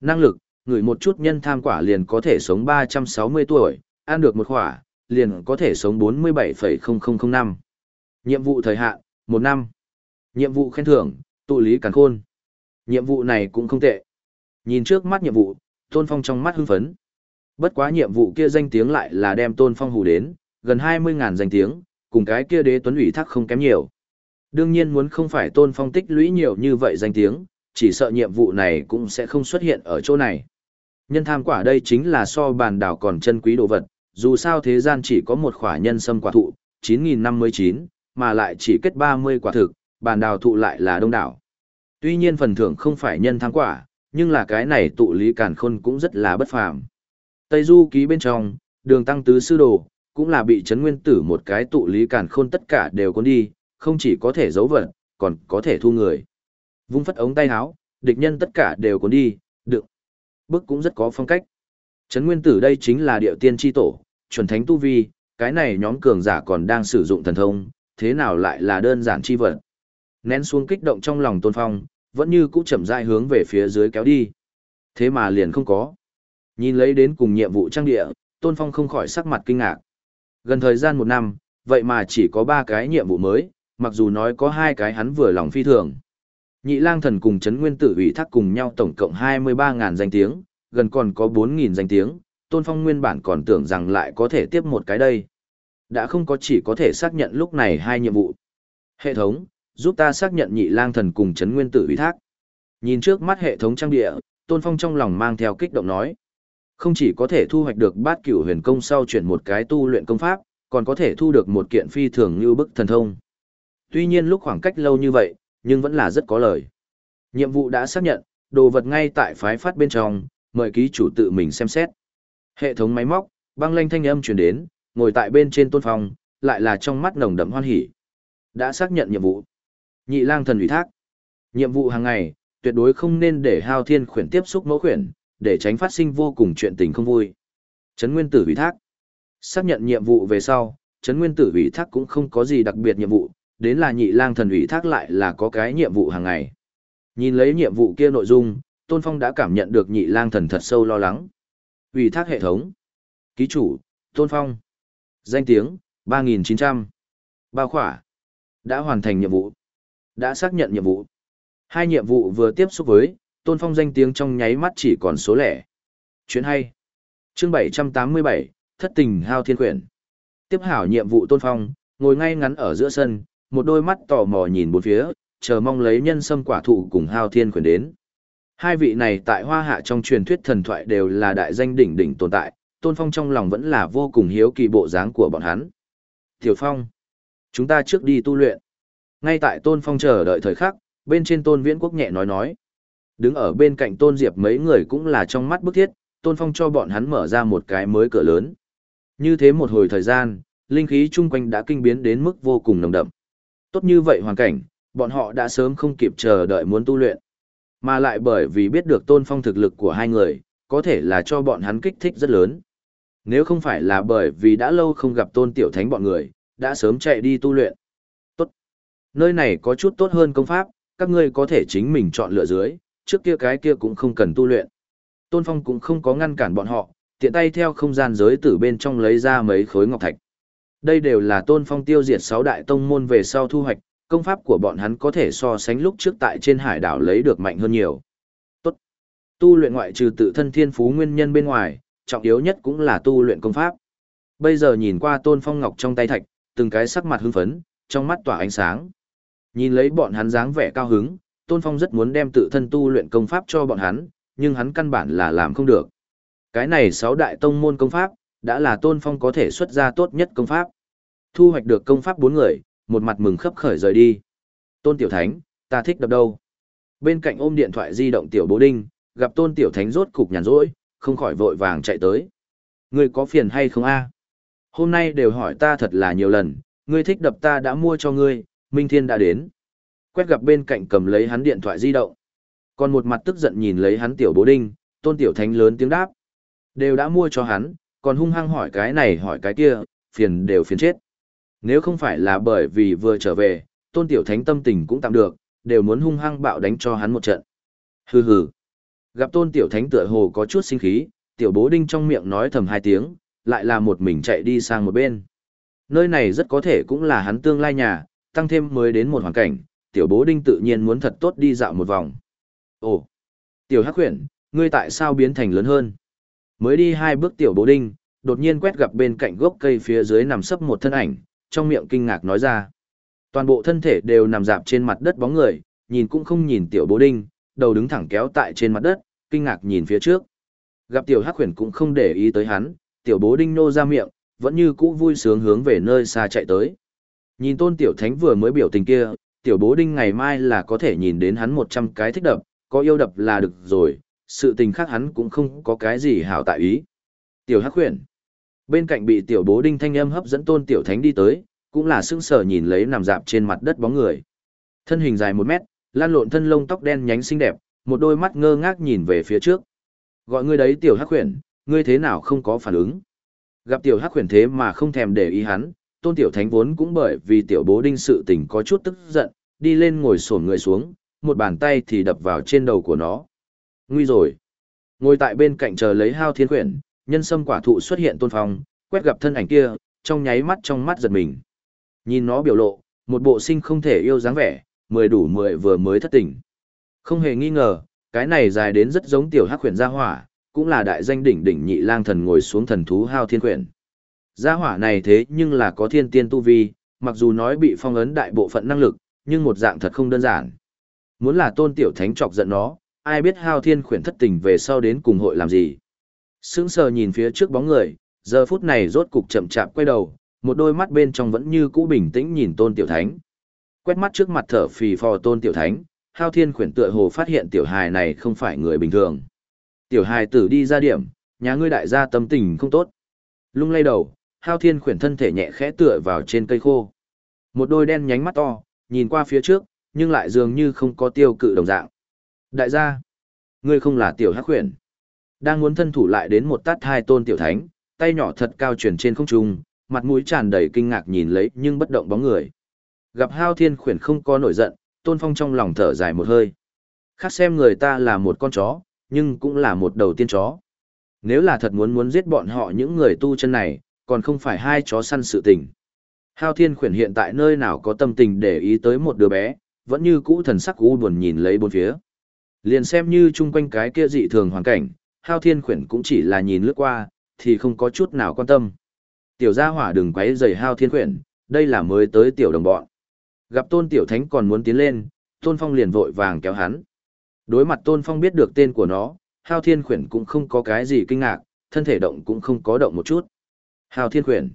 Năng lực, người một chút nhân tham quả liền có thể sống 360 tuổi, ăn được một quả, liền có thể sống 47,0005. năm. Nhiệm vụ thời hạn, 1 năm. Nhiệm vụ khen thưởng, tụ lý càn khôn. Nhiệm vụ này cũng không tệ. Nhìn trước mắt nhiệm vụ, Tôn Phong trong mắt hưng phấn. Bất quá nhiệm vụ kia danh tiếng lại là đem Tôn Phong hù đến, gần 20.000 danh tiếng, cùng cái kia đế tuấn ủy thác không kém nhiều. Đương nhiên muốn không phải Tôn Phong tích lũy nhiều như vậy danh tiếng, chỉ sợ nhiệm vụ này cũng sẽ không xuất hiện ở chỗ này. Nhân tham quả đây chính là so bàn đảo còn chân quý đồ vật, dù sao thế gian chỉ có một khỏa nhân sâm quả thụ, 9.059, mà lại chỉ kết 30 quả thực, bàn đào thụ lại là đông đảo. Tuy nhiên phần thưởng không phải nhân tham quả, nhưng là cái này tụ lý càn khôn cũng rất là bất phàm. Tây Du ký bên trong, đường tăng tứ sư đồ, cũng là bị chấn nguyên tử một cái tụ lý càn khôn tất cả đều cuốn đi, không chỉ có thể giấu vật, còn có thể thu người. Vung phất ống tay háo địch nhân tất cả đều cuốn đi. Bức cũng rất có phong cách. Trấn nguyên tử đây chính là điệu tiên tri tổ, chuẩn thánh tu vi, cái này nhóm cường giả còn đang sử dụng thần thông, thế nào lại là đơn giản chi vật. Nén xuống kích động trong lòng tôn phong, vẫn như cũ chậm rãi hướng về phía dưới kéo đi. Thế mà liền không có. Nhìn lấy đến cùng nhiệm vụ trang địa, tôn phong không khỏi sắc mặt kinh ngạc. Gần thời gian một năm, vậy mà chỉ có ba cái nhiệm vụ mới, mặc dù nói có hai cái hắn vừa lòng phi thường. Nhị lang thần cùng chấn nguyên tử ủy thác cùng nhau tổng cộng 23.000 danh tiếng, gần còn có 4.000 danh tiếng, tôn phong nguyên bản còn tưởng rằng lại có thể tiếp một cái đây. Đã không có chỉ có thể xác nhận lúc này hai nhiệm vụ. Hệ thống, giúp ta xác nhận nhị lang thần cùng chấn nguyên tử ủy thác. Nhìn trước mắt hệ thống trang địa, tôn phong trong lòng mang theo kích động nói. Không chỉ có thể thu hoạch được bát cửu huyền công sau chuyển một cái tu luyện công pháp, còn có thể thu được một kiện phi thường như bức thần thông. Tuy nhiên lúc khoảng cách lâu như vậy, nhưng vẫn là rất có lời. Nhiệm vụ đã xác nhận, đồ vật ngay tại phái phát bên trong, mời ký chủ tự mình xem xét. Hệ thống máy móc, băng lanh thanh âm truyền đến, ngồi tại bên trên tôn phòng, lại là trong mắt nồng đậm hoan hỉ. Đã xác nhận nhiệm vụ. Nhị lang thần ủy thác. Nhiệm vụ hàng ngày, tuyệt đối không nên để hao thiên khuyển tiếp xúc mẫu khuyển, để tránh phát sinh vô cùng chuyện tình không vui. Trấn Nguyên Tử ủy thác. Xác nhận nhiệm vụ về sau, Trấn Nguyên Tử ủy thác cũng không có gì đặc biệt nhiệm vụ, đến là nhị lang thần ủy thác lại là có cái nhiệm vụ hàng ngày. Nhìn lấy nhiệm vụ kia nội dung, Tôn Phong đã cảm nhận được nhị lang thần thật sâu lo lắng. Ủy thác hệ thống. Ký chủ, Tôn Phong. Danh tiếng, 3.900. Bao khỏa. Đã hoàn thành nhiệm vụ. Đã xác nhận nhiệm vụ. Hai nhiệm vụ vừa tiếp xúc với, Tôn Phong danh tiếng trong nháy mắt chỉ còn số lẻ. Chuyện hay. Chương 787, Thất tình hao thiên quyển. Tiếp hảo nhiệm vụ Tôn Phong, ngồi ngay ngắn ở giữa sân, một đôi mắt tò mò nhìn bốn phía, chờ mong lấy nhân sâm quả thụ cùng hao thiên Quyền đến. Hai vị này tại hoa hạ trong truyền thuyết thần thoại đều là đại danh đỉnh đỉnh tồn tại, Tôn Phong trong lòng vẫn là vô cùng hiếu kỳ bộ dáng của bọn hắn. Tiểu Phong, chúng ta trước đi tu luyện. Ngay tại Tôn Phong chờ đợi thời khắc, bên trên Tôn Viễn Quốc nhẹ nói nói. Đứng ở bên cạnh Tôn Diệp mấy người cũng là trong mắt bức thiết, Tôn Phong cho bọn hắn mở ra một cái mới cửa lớn. Như thế một hồi thời gian, linh khí chung quanh đã kinh biến đến mức vô cùng nồng đậm. Tốt như vậy hoàn cảnh, bọn họ đã sớm không kịp chờ đợi muốn tu luyện. Mà lại bởi vì biết được Tôn Phong thực lực của hai người, có thể là cho bọn hắn kích thích rất lớn. Nếu không phải là bởi vì đã lâu không gặp Tôn Tiểu Thánh bọn người, đã sớm chạy đi tu luyện. Tốt. Nơi này có chút tốt hơn công pháp, các ngươi có thể chính mình chọn lựa dưới, trước kia cái kia cũng không cần tu luyện. Tôn Phong cũng không có ngăn cản bọn họ, tiện tay theo không gian giới tử bên trong lấy ra mấy khối ngọc thạch. Đây đều là Tôn Phong tiêu diệt sáu đại tông môn về sau thu hoạch, công pháp của bọn hắn có thể so sánh lúc trước tại trên hải đảo lấy được mạnh hơn nhiều. Tốt. Tu luyện ngoại trừ tự thân thiên phú nguyên nhân bên ngoài, trọng yếu nhất cũng là tu luyện công pháp. Bây giờ nhìn qua Tôn Phong ngọc trong tay thạch, từng cái sắc mặt hưng phấn, trong mắt tỏa ánh sáng. Nhìn lấy bọn hắn dáng vẻ cao hứng, Tôn Phong rất muốn đem tự thân tu luyện công pháp cho bọn hắn, nhưng hắn căn bản là làm không được. Cái này sáu đại tông môn công pháp, đã là Tôn Phong có thể xuất ra tốt nhất công pháp. Thu hoạch được công pháp bốn người, một mặt mừng khấp khởi rời đi. Tôn Tiểu Thánh, ta thích đập đâu. Bên cạnh ôm điện thoại di động Tiểu Bố Đinh, gặp Tôn Tiểu Thánh rốt cục nhàn rỗi, không khỏi vội vàng chạy tới. Ngươi có phiền hay không a? Hôm nay đều hỏi ta thật là nhiều lần, ngươi thích đập ta đã mua cho ngươi, Minh Thiên đã đến. Quét gặp bên cạnh cầm lấy hắn điện thoại di động. Còn một mặt tức giận nhìn lấy hắn Tiểu Bố Đinh, Tôn Tiểu Thánh lớn tiếng đáp. Đều đã mua cho hắn, còn hung hăng hỏi cái này hỏi cái kia, phiền đều phiền chết. Nếu không phải là bởi vì vừa trở về, tôn tiểu thánh tâm tình cũng tạm được, đều muốn hung hăng bạo đánh cho hắn một trận. Hừ hừ. Gặp tôn tiểu thánh tựa hồ có chút sinh khí, tiểu bố đinh trong miệng nói thầm hai tiếng, lại là một mình chạy đi sang một bên. Nơi này rất có thể cũng là hắn tương lai nhà, tăng thêm mới đến một hoàn cảnh, tiểu bố đinh tự nhiên muốn thật tốt đi dạo một vòng. Ồ, tiểu hắc huyển, ngươi tại sao biến thành lớn hơn? Mới đi hai bước tiểu bố đinh, đột nhiên quét gặp bên cạnh gốc cây phía dưới nằm sấp một thân ảnh, trong miệng kinh ngạc nói ra. Toàn bộ thân thể đều nằm dạp trên mặt đất bóng người, nhìn cũng không nhìn tiểu bố đinh, đầu đứng thẳng kéo tại trên mặt đất, kinh ngạc nhìn phía trước. Gặp tiểu hắc huyền cũng không để ý tới hắn, tiểu bố đinh nô ra miệng, vẫn như cũ vui sướng hướng về nơi xa chạy tới. Nhìn tôn tiểu thánh vừa mới biểu tình kia, tiểu bố đinh ngày mai là có thể nhìn đến hắn 100 cái thích đập, có yêu đập là được rồi, sự tình khác hắn cũng không có cái gì hảo tại ý. Tiểu hắc huyền. Bên cạnh bị tiểu bố đinh thanh âm hấp dẫn tôn tiểu thánh đi tới, cũng là sững sờ nhìn lấy nằm dạp trên mặt đất bóng người. Thân hình dài một mét, lan lộn thân lông tóc đen nhánh xinh đẹp, một đôi mắt ngơ ngác nhìn về phía trước. Gọi ngươi đấy tiểu hắc huyền, ngươi thế nào không có phản ứng. Gặp tiểu hắc huyền thế mà không thèm để ý hắn, tôn tiểu thánh vốn cũng bởi vì tiểu bố đinh sự tình có chút tức giận, đi lên ngồi sổn người xuống, một bàn tay thì đập vào trên đầu của nó. Nguy rồi. Ngồi tại bên cạnh chờ lấy hao thiên quyển, nhân sâm quả thụ xuất hiện tôn phong, quét gặp thân ảnh kia, trong nháy mắt trong mắt giật mình. Nhìn nó biểu lộ, một bộ sinh không thể yêu dáng vẻ, mười đủ mười vừa mới thất tình. Không hề nghi ngờ, cái này dài đến rất giống tiểu hắc khuyển gia hỏa, cũng là đại danh đỉnh đỉnh nhị lang thần ngồi xuống thần thú hao thiên quyển. Gia hỏa này thế nhưng là có thiên tiên tu vi, mặc dù nói bị phong ấn đại bộ phận năng lực, nhưng một dạng thật không đơn giản. Muốn là tôn tiểu thánh chọc giận nó, ai biết hao thiên khuyển thất tình về sau đến cùng hội làm gì. Sững sờ nhìn phía trước bóng người, giờ phút này rốt cục chậm chạp quay đầu, một đôi mắt bên trong vẫn như cũ bình tĩnh nhìn tôn tiểu thánh. Quét mắt trước mặt thở phì phò tôn tiểu thánh, hao thiên khuyển tựa hồ phát hiện tiểu hài này không phải người bình thường. Tiểu hài tử đi ra điểm, nhà ngươi đại gia tâm tình không tốt. Lung lay đầu, hao thiên khuyển thân thể nhẹ khẽ tựa vào trên cây khô. Một đôi đen nhánh mắt to, nhìn qua phía trước, nhưng lại dường như không có tiêu cự đồng dạng. Đại gia, ngươi không là tiểu hắc khuyển. Đang muốn thân thủ lại đến một tát hai tôn tiểu thánh, tay nhỏ thật cao chuyển trên không trung, mặt mũi tràn đầy kinh ngạc nhìn lấy nhưng bất động bóng người. Gặp hao thiên khuyển không có nổi giận, tôn phong trong lòng thở dài một hơi. Khác xem người ta là một con chó, nhưng cũng là một đầu tiên chó. Nếu là thật muốn muốn giết bọn họ những người tu chân này, còn không phải hai chó săn sự tình. Hao thiên khuyển hiện tại nơi nào có tâm tình để ý tới một đứa bé, vẫn như cũ thần sắc u buồn nhìn lấy bốn phía. Liền xem như chung quanh cái kia dị thường hoàn cảnh, hao thiên khuyển cũng chỉ là nhìn lướt qua, thì không có chút nào quan tâm. Tiểu gia hỏa đừng quấy rầy hao thiên khuyển, đây là mới tới tiểu đồng bọn. Gặp tôn tiểu thánh còn muốn tiến lên, tôn phong liền vội vàng kéo hắn. Đối mặt tôn phong biết được tên của nó, hao thiên khuyển cũng không có cái gì kinh ngạc, thân thể động cũng không có động một chút. Hao thiên khuyển.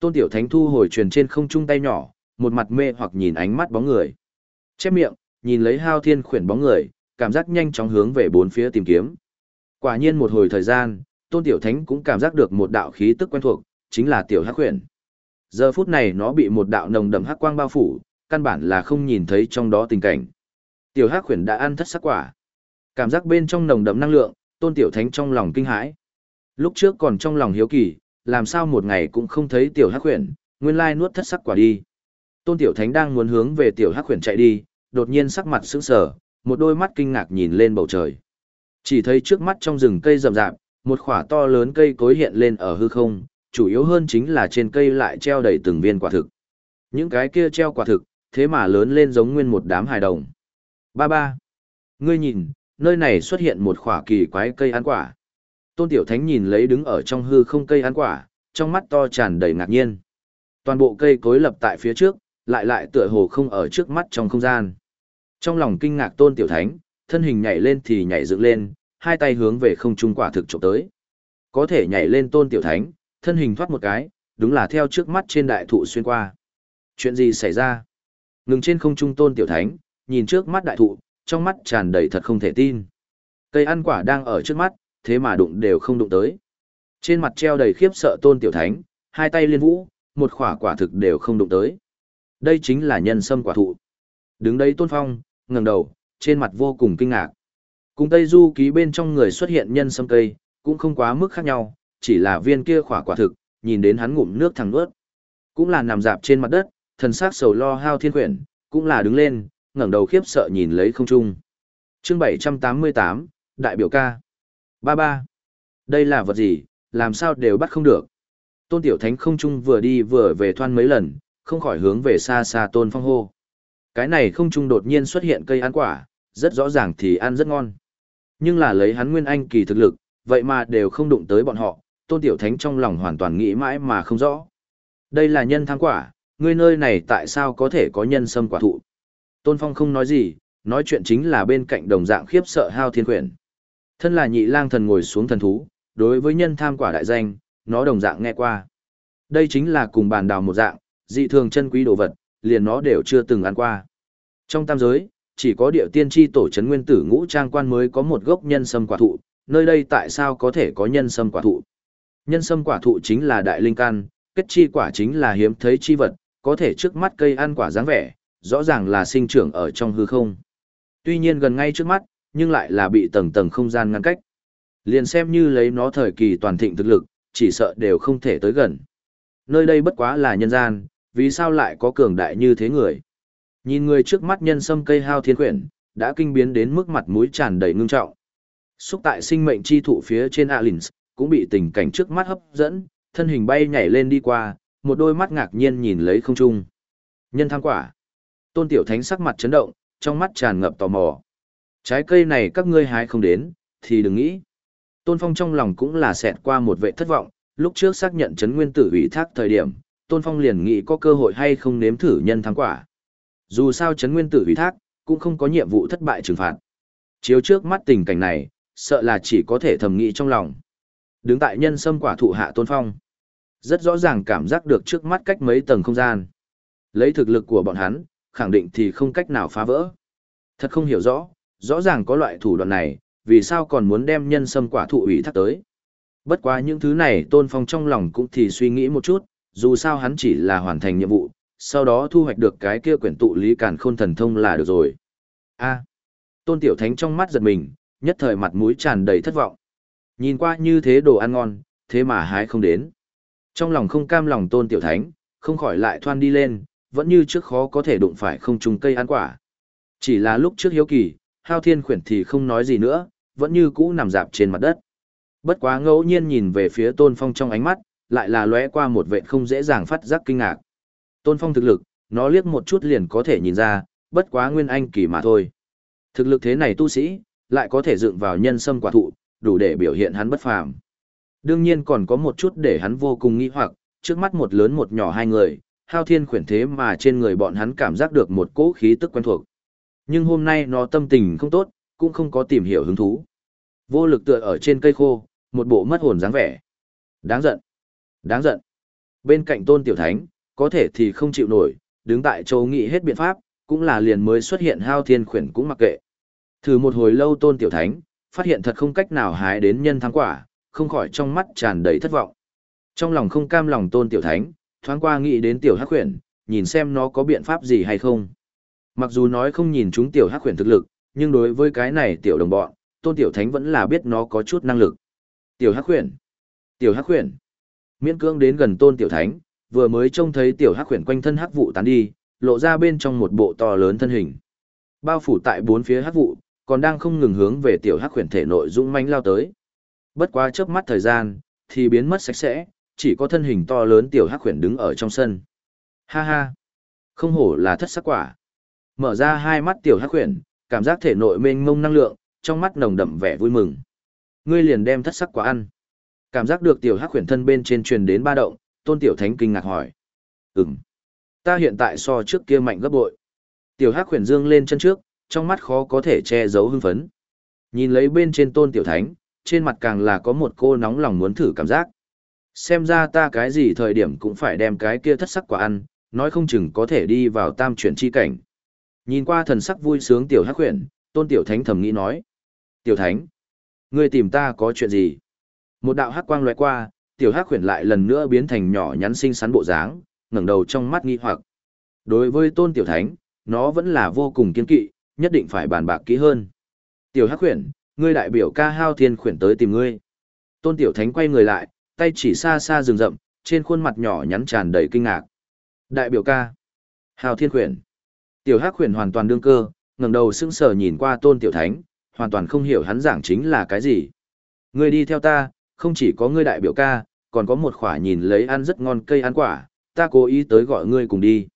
Tôn tiểu thánh thu hồi truyền trên không trung tay nhỏ, một mặt mê hoặc nhìn ánh mắt bóng người. Chép miệng, nhìn lấy hao thiên khuyển bóng người, cảm giác nhanh chóng hướng về bốn phía tìm kiếm. Quả nhiên một hồi thời gian, Tôn Tiểu Thánh cũng cảm giác được một đạo khí tức quen thuộc, chính là Tiểu Hắc Huyền. Giờ phút này nó bị một đạo nồng đậm hắc quang bao phủ, căn bản là không nhìn thấy trong đó tình cảnh. Tiểu Hắc Huyền đã ăn thất sắc quả. Cảm giác bên trong nồng đậm năng lượng, Tôn Tiểu Thánh trong lòng kinh hãi. Lúc trước còn trong lòng hiếu kỳ, làm sao một ngày cũng không thấy Tiểu Hắc Huyền, nguyên lai nuốt thất sắc quả đi. Tôn Tiểu Thánh đang muốn hướng về Tiểu Hắc Huyền chạy đi, đột nhiên sắc mặt sững sờ, một đôi mắt kinh ngạc nhìn lên bầu trời. Chỉ thấy trước mắt trong rừng cây rậm rạp, một khỏa to lớn cây cối hiện lên ở hư không, chủ yếu hơn chính là trên cây lại treo đầy từng viên quả thực. Những cái kia treo quả thực, thế mà lớn lên giống nguyên một đám hài đồng. Ba ba. Ngươi nhìn, nơi này xuất hiện một khỏa kỳ quái cây ăn quả. Tôn Tiểu Thánh nhìn lấy đứng ở trong hư không cây ăn quả, trong mắt to tràn đầy ngạc nhiên. Toàn bộ cây cối lập tại phía trước, lại lại tựa hồ không ở trước mắt trong không gian. Trong lòng kinh ngạc tôn tiểu thánh, thân hình nhảy lên thì nhảy dựng lên, hai tay hướng về không trung quả thực trộm tới. Có thể nhảy lên tôn tiểu thánh, thân hình thoát một cái, đúng là theo trước mắt trên đại thụ xuyên qua. Chuyện gì xảy ra? Ngừng trên không trung tôn tiểu thánh, nhìn trước mắt đại thụ, trong mắt tràn đầy thật không thể tin. Cây ăn quả đang ở trước mắt, thế mà đụng đều không đụng tới. Trên mặt treo đầy khiếp sợ tôn tiểu thánh, hai tay liên vũ, một khỏa quả thực đều không đụng tới. Đây chính là nhân sâm quả thụ. Đứng đấy tôn phong, ngẩng đầu, trên mặt vô cùng kinh ngạc. Cùng Tây Du ký bên trong người xuất hiện nhân sâm cây, cũng không quá mức khác nhau, chỉ là viên kia khỏa quả thực, nhìn đến hắn ngụm nước thẳng nuốt. Cũng là nằm dạp trên mặt đất, thần sắc sầu lo hao thiên quyển, cũng là đứng lên, ngẩng đầu khiếp sợ nhìn lấy không trung. Chương 788, Đại biểu ca. Ba ba. Đây là vật gì, làm sao đều bắt không được. Tôn Tiểu Thánh không trung vừa đi vừa về thoan mấy lần, không khỏi hướng về xa xa Tôn Phong hô. Cái này không trung đột nhiên xuất hiện cây ăn quả, rất rõ ràng thì ăn rất ngon. Nhưng là lấy hắn nguyên anh kỳ thực lực, vậy mà đều không đụng tới bọn họ, Tôn Tiểu Thánh trong lòng hoàn toàn nghĩ mãi mà không rõ. Đây là nhân thang quả, ngươi nơi này tại sao có thể có nhân sâm quả thụ? Tôn Phong không nói gì, nói chuyện chính là bên cạnh đồng dạng khiếp sợ hao thiên quyển. Thân là nhị lang thần ngồi xuống thần thú, đối với nhân tham quả đại danh, nó đồng dạng nghe qua. Đây chính là cùng bàn đào một dạng, dị thường chân quý đồ vật, liền nó đều chưa từng ăn qua. Trong tam giới, chỉ có điệu tiên tri tổ trấn nguyên tử ngũ trang quan mới có một gốc nhân sâm quả thụ, nơi đây tại sao có thể có nhân sâm quả thụ? Nhân sâm quả thụ chính là đại linh căn, kết chi quả chính là hiếm thấy chi vật, có thể trước mắt cây ăn quả dáng vẻ, rõ ràng là sinh trưởng ở trong hư không. Tuy nhiên gần ngay trước mắt, nhưng lại là bị tầng tầng không gian ngăn cách. Liền xem như lấy nó thời kỳ toàn thịnh thực lực, chỉ sợ đều không thể tới gần. Nơi đây bất quá là nhân gian, vì sao lại có cường đại như thế người? Nhìn người trước mắt nhân sâm cây hao thiên quyển, đã kinh biến đến mức mặt mũi tràn đầy ngưng trọng. Xúc tại sinh mệnh chi thụ phía trên Alins, cũng bị tình cảnh trước mắt hấp dẫn, thân hình bay nhảy lên đi qua, một đôi mắt ngạc nhiên nhìn lấy không trung. Nhân tham quả. Tôn Tiểu Thánh sắc mặt chấn động, trong mắt tràn ngập tò mò. Trái cây này các ngươi hái không đến, thì đừng nghĩ. Tôn Phong trong lòng cũng là xẹt qua một vệ thất vọng, lúc trước xác nhận chấn nguyên tử ủy thác thời điểm, Tôn Phong liền nghĩ có cơ hội hay không nếm thử nhân thắng quả. Dù sao chấn nguyên tử ủy thác, cũng không có nhiệm vụ thất bại trừng phạt. Chiếu trước mắt tình cảnh này, sợ là chỉ có thể thầm nghĩ trong lòng. Đứng tại nhân sâm quả thụ hạ Tôn Phong. Rất rõ ràng cảm giác được trước mắt cách mấy tầng không gian. Lấy thực lực của bọn hắn, khẳng định thì không cách nào phá vỡ. Thật không hiểu rõ, rõ ràng có loại thủ đoạn này, vì sao còn muốn đem nhân sâm quả thụ ủy thác tới. Bất quá những thứ này Tôn Phong trong lòng cũng thì suy nghĩ một chút, dù sao hắn chỉ là hoàn thành nhiệm vụ, sau đó thu hoạch được cái kia quyển tụ lý càn khôn thần thông là được rồi. A. Tôn Tiểu Thánh trong mắt giật mình, nhất thời mặt mũi tràn đầy thất vọng. Nhìn qua như thế đồ ăn ngon, thế mà hái không đến. Trong lòng không cam lòng Tôn Tiểu Thánh, không khỏi lại thoan đi lên, vẫn như trước khó có thể đụng phải không trùng cây ăn quả. Chỉ là lúc trước hiếu kỳ, hao thiên khuyển thì không nói gì nữa, vẫn như cũ nằm dạp trên mặt đất. Bất quá ngẫu nhiên nhìn về phía Tôn Phong trong ánh mắt, lại là lóe qua một vệ không dễ dàng phát giác kinh ngạc. Tôn Phong thực lực, nó liếc một chút liền có thể nhìn ra, bất quá nguyên anh kỳ mà thôi. Thực lực thế này tu sĩ, lại có thể dựng vào nhân sâm quả thụ, đủ để biểu hiện hắn bất phàm. Đương nhiên còn có một chút để hắn vô cùng nghi hoặc, trước mắt một lớn một nhỏ hai người, hao thiên khuyển thế mà trên người bọn hắn cảm giác được một cỗ khí tức quen thuộc. Nhưng hôm nay nó tâm tình không tốt, cũng không có tìm hiểu hứng thú. Vô lực tựa ở trên cây khô, một bộ mất hồn dáng vẻ. Đáng giận. Đáng giận. Bên cạnh tôn tiểu thánh, có thể thì không chịu nổi, đứng tại chỗ nghĩ hết biện pháp, cũng là liền mới xuất hiện hao thiên khuyển cũng mặc kệ. Thử một hồi lâu tôn tiểu thánh, phát hiện thật không cách nào hái đến nhân thắng quả, không khỏi trong mắt tràn đầy thất vọng. Trong lòng không cam lòng tôn tiểu thánh, thoáng qua nghĩ đến tiểu hắc khuyển, nhìn xem nó có biện pháp gì hay không. Mặc dù nói không nhìn chúng tiểu hắc khuyển thực lực, nhưng đối với cái này tiểu đồng bọn, tôn tiểu thánh vẫn là biết nó có chút năng lực. Tiểu hắc khuyển, tiểu hắc khuyển, miễn cưỡng đến gần tôn tiểu thánh, vừa mới trông thấy tiểu hắc khuyển quanh thân hắc vụ tán đi, lộ ra bên trong một bộ to lớn thân hình. Bao phủ tại bốn phía hắc vụ, còn đang không ngừng hướng về tiểu hắc khuyển thể nội dũng mãnh lao tới. Bất quá chớp mắt thời gian, thì biến mất sạch sẽ, chỉ có thân hình to lớn tiểu hắc khuyển đứng ở trong sân. Ha ha, không hổ là thất sắc quả. Mở ra hai mắt tiểu hắc khuyển, cảm giác thể nội mênh mông năng lượng, trong mắt nồng đậm vẻ vui mừng. Ngươi liền đem thất sắc quả ăn. Cảm giác được tiểu hắc khuyển thân bên trên truyền đến ba động, tôn tiểu thánh kinh ngạc hỏi. Ừm, ta hiện tại so trước kia mạnh gấp bội. Tiểu hắc khuyển dương lên chân trước, trong mắt khó có thể che giấu hưng phấn. Nhìn lấy bên trên tôn tiểu thánh, trên mặt càng là có một cô nóng lòng muốn thử cảm giác. Xem ra ta cái gì thời điểm cũng phải đem cái kia thất sắc quả ăn, nói không chừng có thể đi vào tam chuyển chi cảnh. Nhìn qua thần sắc vui sướng tiểu hắc huyền, tôn tiểu thánh thầm nghĩ nói. Tiểu thánh, ngươi tìm ta có chuyện gì? Một đạo hắc quang lóe qua, tiểu hắc khuyển lại lần nữa biến thành nhỏ nhắn xinh xắn bộ dáng, ngẩng đầu trong mắt nghi hoặc. Đối với tôn tiểu thánh, nó vẫn là vô cùng kiên kỵ, nhất định phải bàn bạc kỹ hơn. Tiểu hắc khuyển, ngươi đại biểu ca hao thiên khuyển tới tìm ngươi. Tôn tiểu thánh quay người lại, tay chỉ xa xa rừng rậm, trên khuôn mặt nhỏ nhắn tràn đầy kinh ngạc. Đại biểu ca. Hào thiên khuyển. Tiểu hắc khuyển hoàn toàn đương cơ, ngẩng đầu sững sờ nhìn qua tôn tiểu thánh, hoàn toàn không hiểu hắn giảng chính là cái gì. Ngươi đi theo ta, không chỉ có ngươi đại biểu ca, còn có một khỏa nhìn lấy ăn rất ngon cây ăn quả, ta cố ý tới gọi ngươi cùng đi.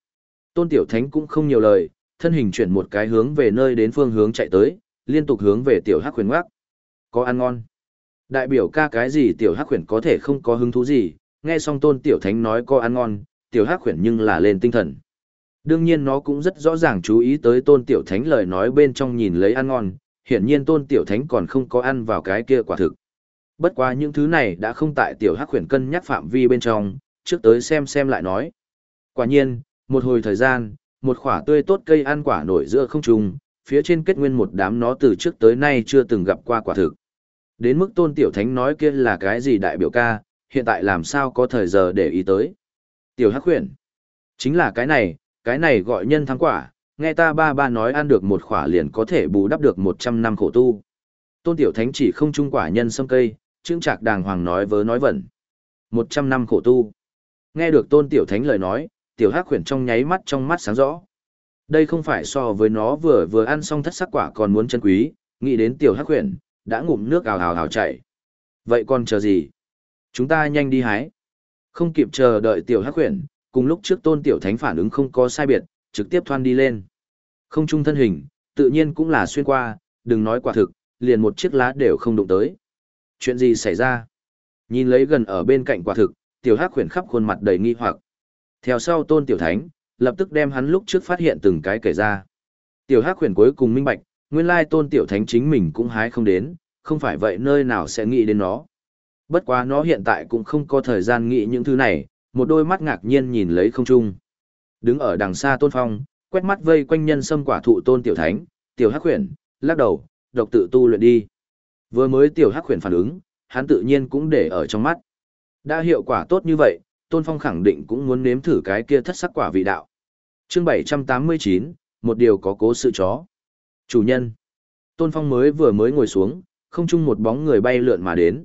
Tôn tiểu thánh cũng không nhiều lời, thân hình chuyển một cái hướng về nơi đến phương hướng chạy tới, liên tục hướng về tiểu hắc Huyền ngoắc. Có ăn ngon. Đại biểu ca cái gì tiểu hắc Huyền có thể không có hứng thú gì, nghe xong tôn tiểu thánh nói có ăn ngon, tiểu hắc Huyền nhưng là lên tinh thần. Đương nhiên nó cũng rất rõ ràng chú ý tới tôn tiểu thánh lời nói bên trong nhìn lấy ăn ngon, hiển nhiên tôn tiểu thánh còn không có ăn vào cái kia quả thực. Bất quá những thứ này đã không tại tiểu hắc khuyển cân nhắc phạm vi bên trong, trước tới xem xem lại nói. Quả nhiên, một hồi thời gian, một khỏa tươi tốt cây ăn quả nổi giữa không trung, phía trên kết nguyên một đám nó từ trước tới nay chưa từng gặp qua quả thực. Đến mức tôn tiểu thánh nói kia là cái gì đại biểu ca, hiện tại làm sao có thời giờ để ý tới. Tiểu hắc khuyển. Chính là cái này, cái này gọi nhân thắng quả, nghe ta ba ba nói ăn được một khỏa liền có thể bù đắp được một trăm năm khổ tu. Tôn tiểu thánh chỉ không trung quả nhân sâm cây, trương trạc đàng hoàng nói vớ nói vẩn. Một trăm năm khổ tu. Nghe được tôn tiểu thánh lời nói, tiểu hắc khuyển trong nháy mắt trong mắt sáng rõ. Đây không phải so với nó vừa vừa ăn xong thất sắc quả còn muốn chân quý, nghĩ đến tiểu hắc khuyển, đã ngụm nước ào ào ào chảy. Vậy còn chờ gì? Chúng ta nhanh đi hái. Không kịp chờ đợi tiểu hắc khuyển, cùng lúc trước tôn tiểu thánh phản ứng không có sai biệt, trực tiếp thoan đi lên. Không trung thân hình, tự nhiên cũng là xuyên qua, đừng nói quả thực, liền một chiếc lá đều không đụng tới. Chuyện gì xảy ra? Nhìn lấy gần ở bên cạnh quả thực, tiểu hắc khuyển khắp khuôn mặt đầy nghi hoặc. Theo sau tôn tiểu thánh, lập tức đem hắn lúc trước phát hiện từng cái kể ra. Tiểu hắc khuyển cuối cùng minh bạch, nguyên lai tôn tiểu thánh chính mình cũng hái không đến, không phải vậy nơi nào sẽ nghĩ đến nó. Bất quá nó hiện tại cũng không có thời gian nghĩ những thứ này, một đôi mắt ngạc nhiên nhìn lấy không trung. Đứng ở đằng xa tôn phong, quét mắt vây quanh nhân sâm quả thụ tôn tiểu thánh, tiểu hắc khuyển, lắc đầu, độc tự tu luyện đi. Vừa mới tiểu hắc khuyển phản ứng, hắn tự nhiên cũng để ở trong mắt. Đã hiệu quả tốt như vậy, tôn phong khẳng định cũng muốn nếm thử cái kia thất sắc quả vị đạo. chương 789, một điều có cố sự chó. Chủ nhân. Tôn phong mới vừa mới ngồi xuống, không chung một bóng người bay lượn mà đến.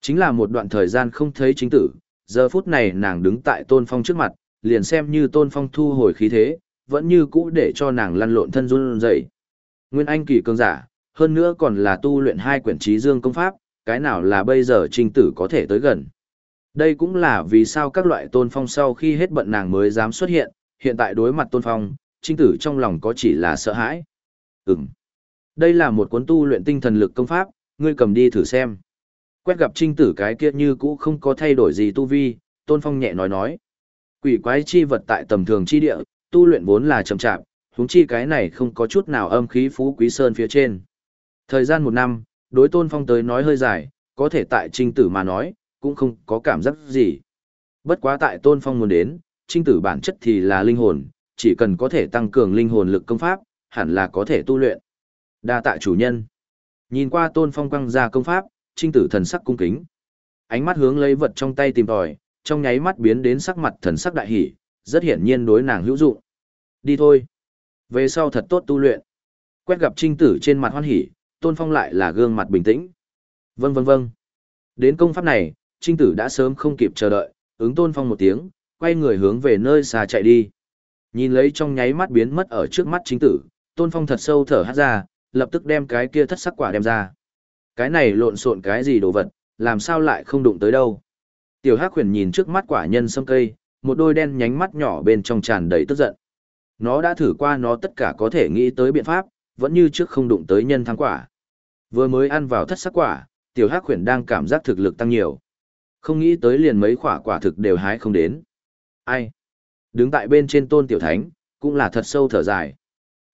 Chính là một đoạn thời gian không thấy chính tử, giờ phút này nàng đứng tại tôn phong trước mặt, liền xem như tôn phong thu hồi khí thế, vẫn như cũ để cho nàng lăn lộn thân run dậy. Nguyên Anh kỳ cường giả, hơn nữa còn là tu luyện hai quyển trí dương công pháp, cái nào là bây giờ trinh tử có thể tới gần. Đây cũng là vì sao các loại tôn phong sau khi hết bận nàng mới dám xuất hiện, hiện tại đối mặt tôn phong, trinh tử trong lòng có chỉ là sợ hãi. Ừm. Đây là một cuốn tu luyện tinh thần lực công pháp, ngươi cầm đi thử xem. Quét gặp trinh tử cái kia như cũ không có thay đổi gì tu vi, tôn phong nhẹ nói nói. Quỷ quái chi vật tại tầm thường chi địa, tu luyện vốn là chậm chạp, huống chi cái này không có chút nào âm khí phú quý sơn phía trên. Thời gian một năm, đối tôn phong tới nói hơi dài, có thể tại trinh tử mà nói, cũng không có cảm giác gì. Bất quá tại tôn phong muốn đến, trinh tử bản chất thì là linh hồn, chỉ cần có thể tăng cường linh hồn lực công pháp, hẳn là có thể tu luyện. Đa tạ chủ nhân. Nhìn qua tôn phong quăng ra công pháp, trinh tử thần sắc cung kính. Ánh mắt hướng lấy vật trong tay tìm tòi, trong nháy mắt biến đến sắc mặt thần sắc đại hỷ, rất hiển nhiên đối nàng hữu dụng. Đi thôi. Về sau thật tốt tu luyện. Quét gặp trinh tử trên mặt hoan hỉ, tôn phong lại là gương mặt bình tĩnh. Vâng vâng vâng. Đến công pháp này, trinh tử đã sớm không kịp chờ đợi, ứng tôn phong một tiếng, quay người hướng về nơi xa chạy đi. Nhìn lấy trong nháy mắt biến mất ở trước mắt trinh tử, tôn phong thật sâu thở hát ra, lập tức đem cái kia thất sắc quả đem ra. Cái này lộn xộn cái gì đồ vật, làm sao lại không đụng tới đâu. Tiểu Hắc Huyền nhìn trước mắt quả nhân sâm cây, một đôi đen nhánh mắt nhỏ bên trong tràn đầy tức giận. Nó đã thử qua nó tất cả có thể nghĩ tới biện pháp, vẫn như trước không đụng tới nhân thắng quả. Vừa mới ăn vào thất sắc quả, Tiểu Hắc khuyển đang cảm giác thực lực tăng nhiều. Không nghĩ tới liền mấy quả quả thực đều hái không đến. Ai? Đứng tại bên trên tôn Tiểu Thánh, cũng là thật sâu thở dài.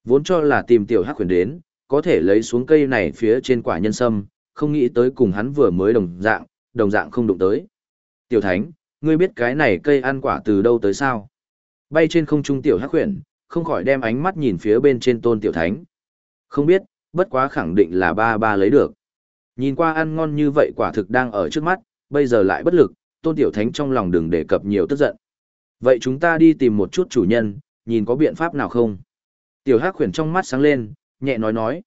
Vốn cho là tìm tiểu hắc khuyển đến, có thể lấy xuống cây này phía trên quả nhân sâm, không nghĩ tới cùng hắn vừa mới đồng dạng, đồng dạng không đụng tới. Tiểu thánh, ngươi biết cái này cây ăn quả từ đâu tới sao? Bay trên không trung tiểu hắc khuyển, không khỏi đem ánh mắt nhìn phía bên trên tôn tiểu thánh. Không biết, bất quá khẳng định là ba ba lấy được. Nhìn qua ăn ngon như vậy quả thực đang ở trước mắt, bây giờ lại bất lực, tôn tiểu thánh trong lòng đừng đề cập nhiều tức giận. Vậy chúng ta đi tìm một chút chủ nhân, nhìn có biện pháp nào không? Tiểu hắc khuyển trong mắt sáng lên, nhẹ nói nói.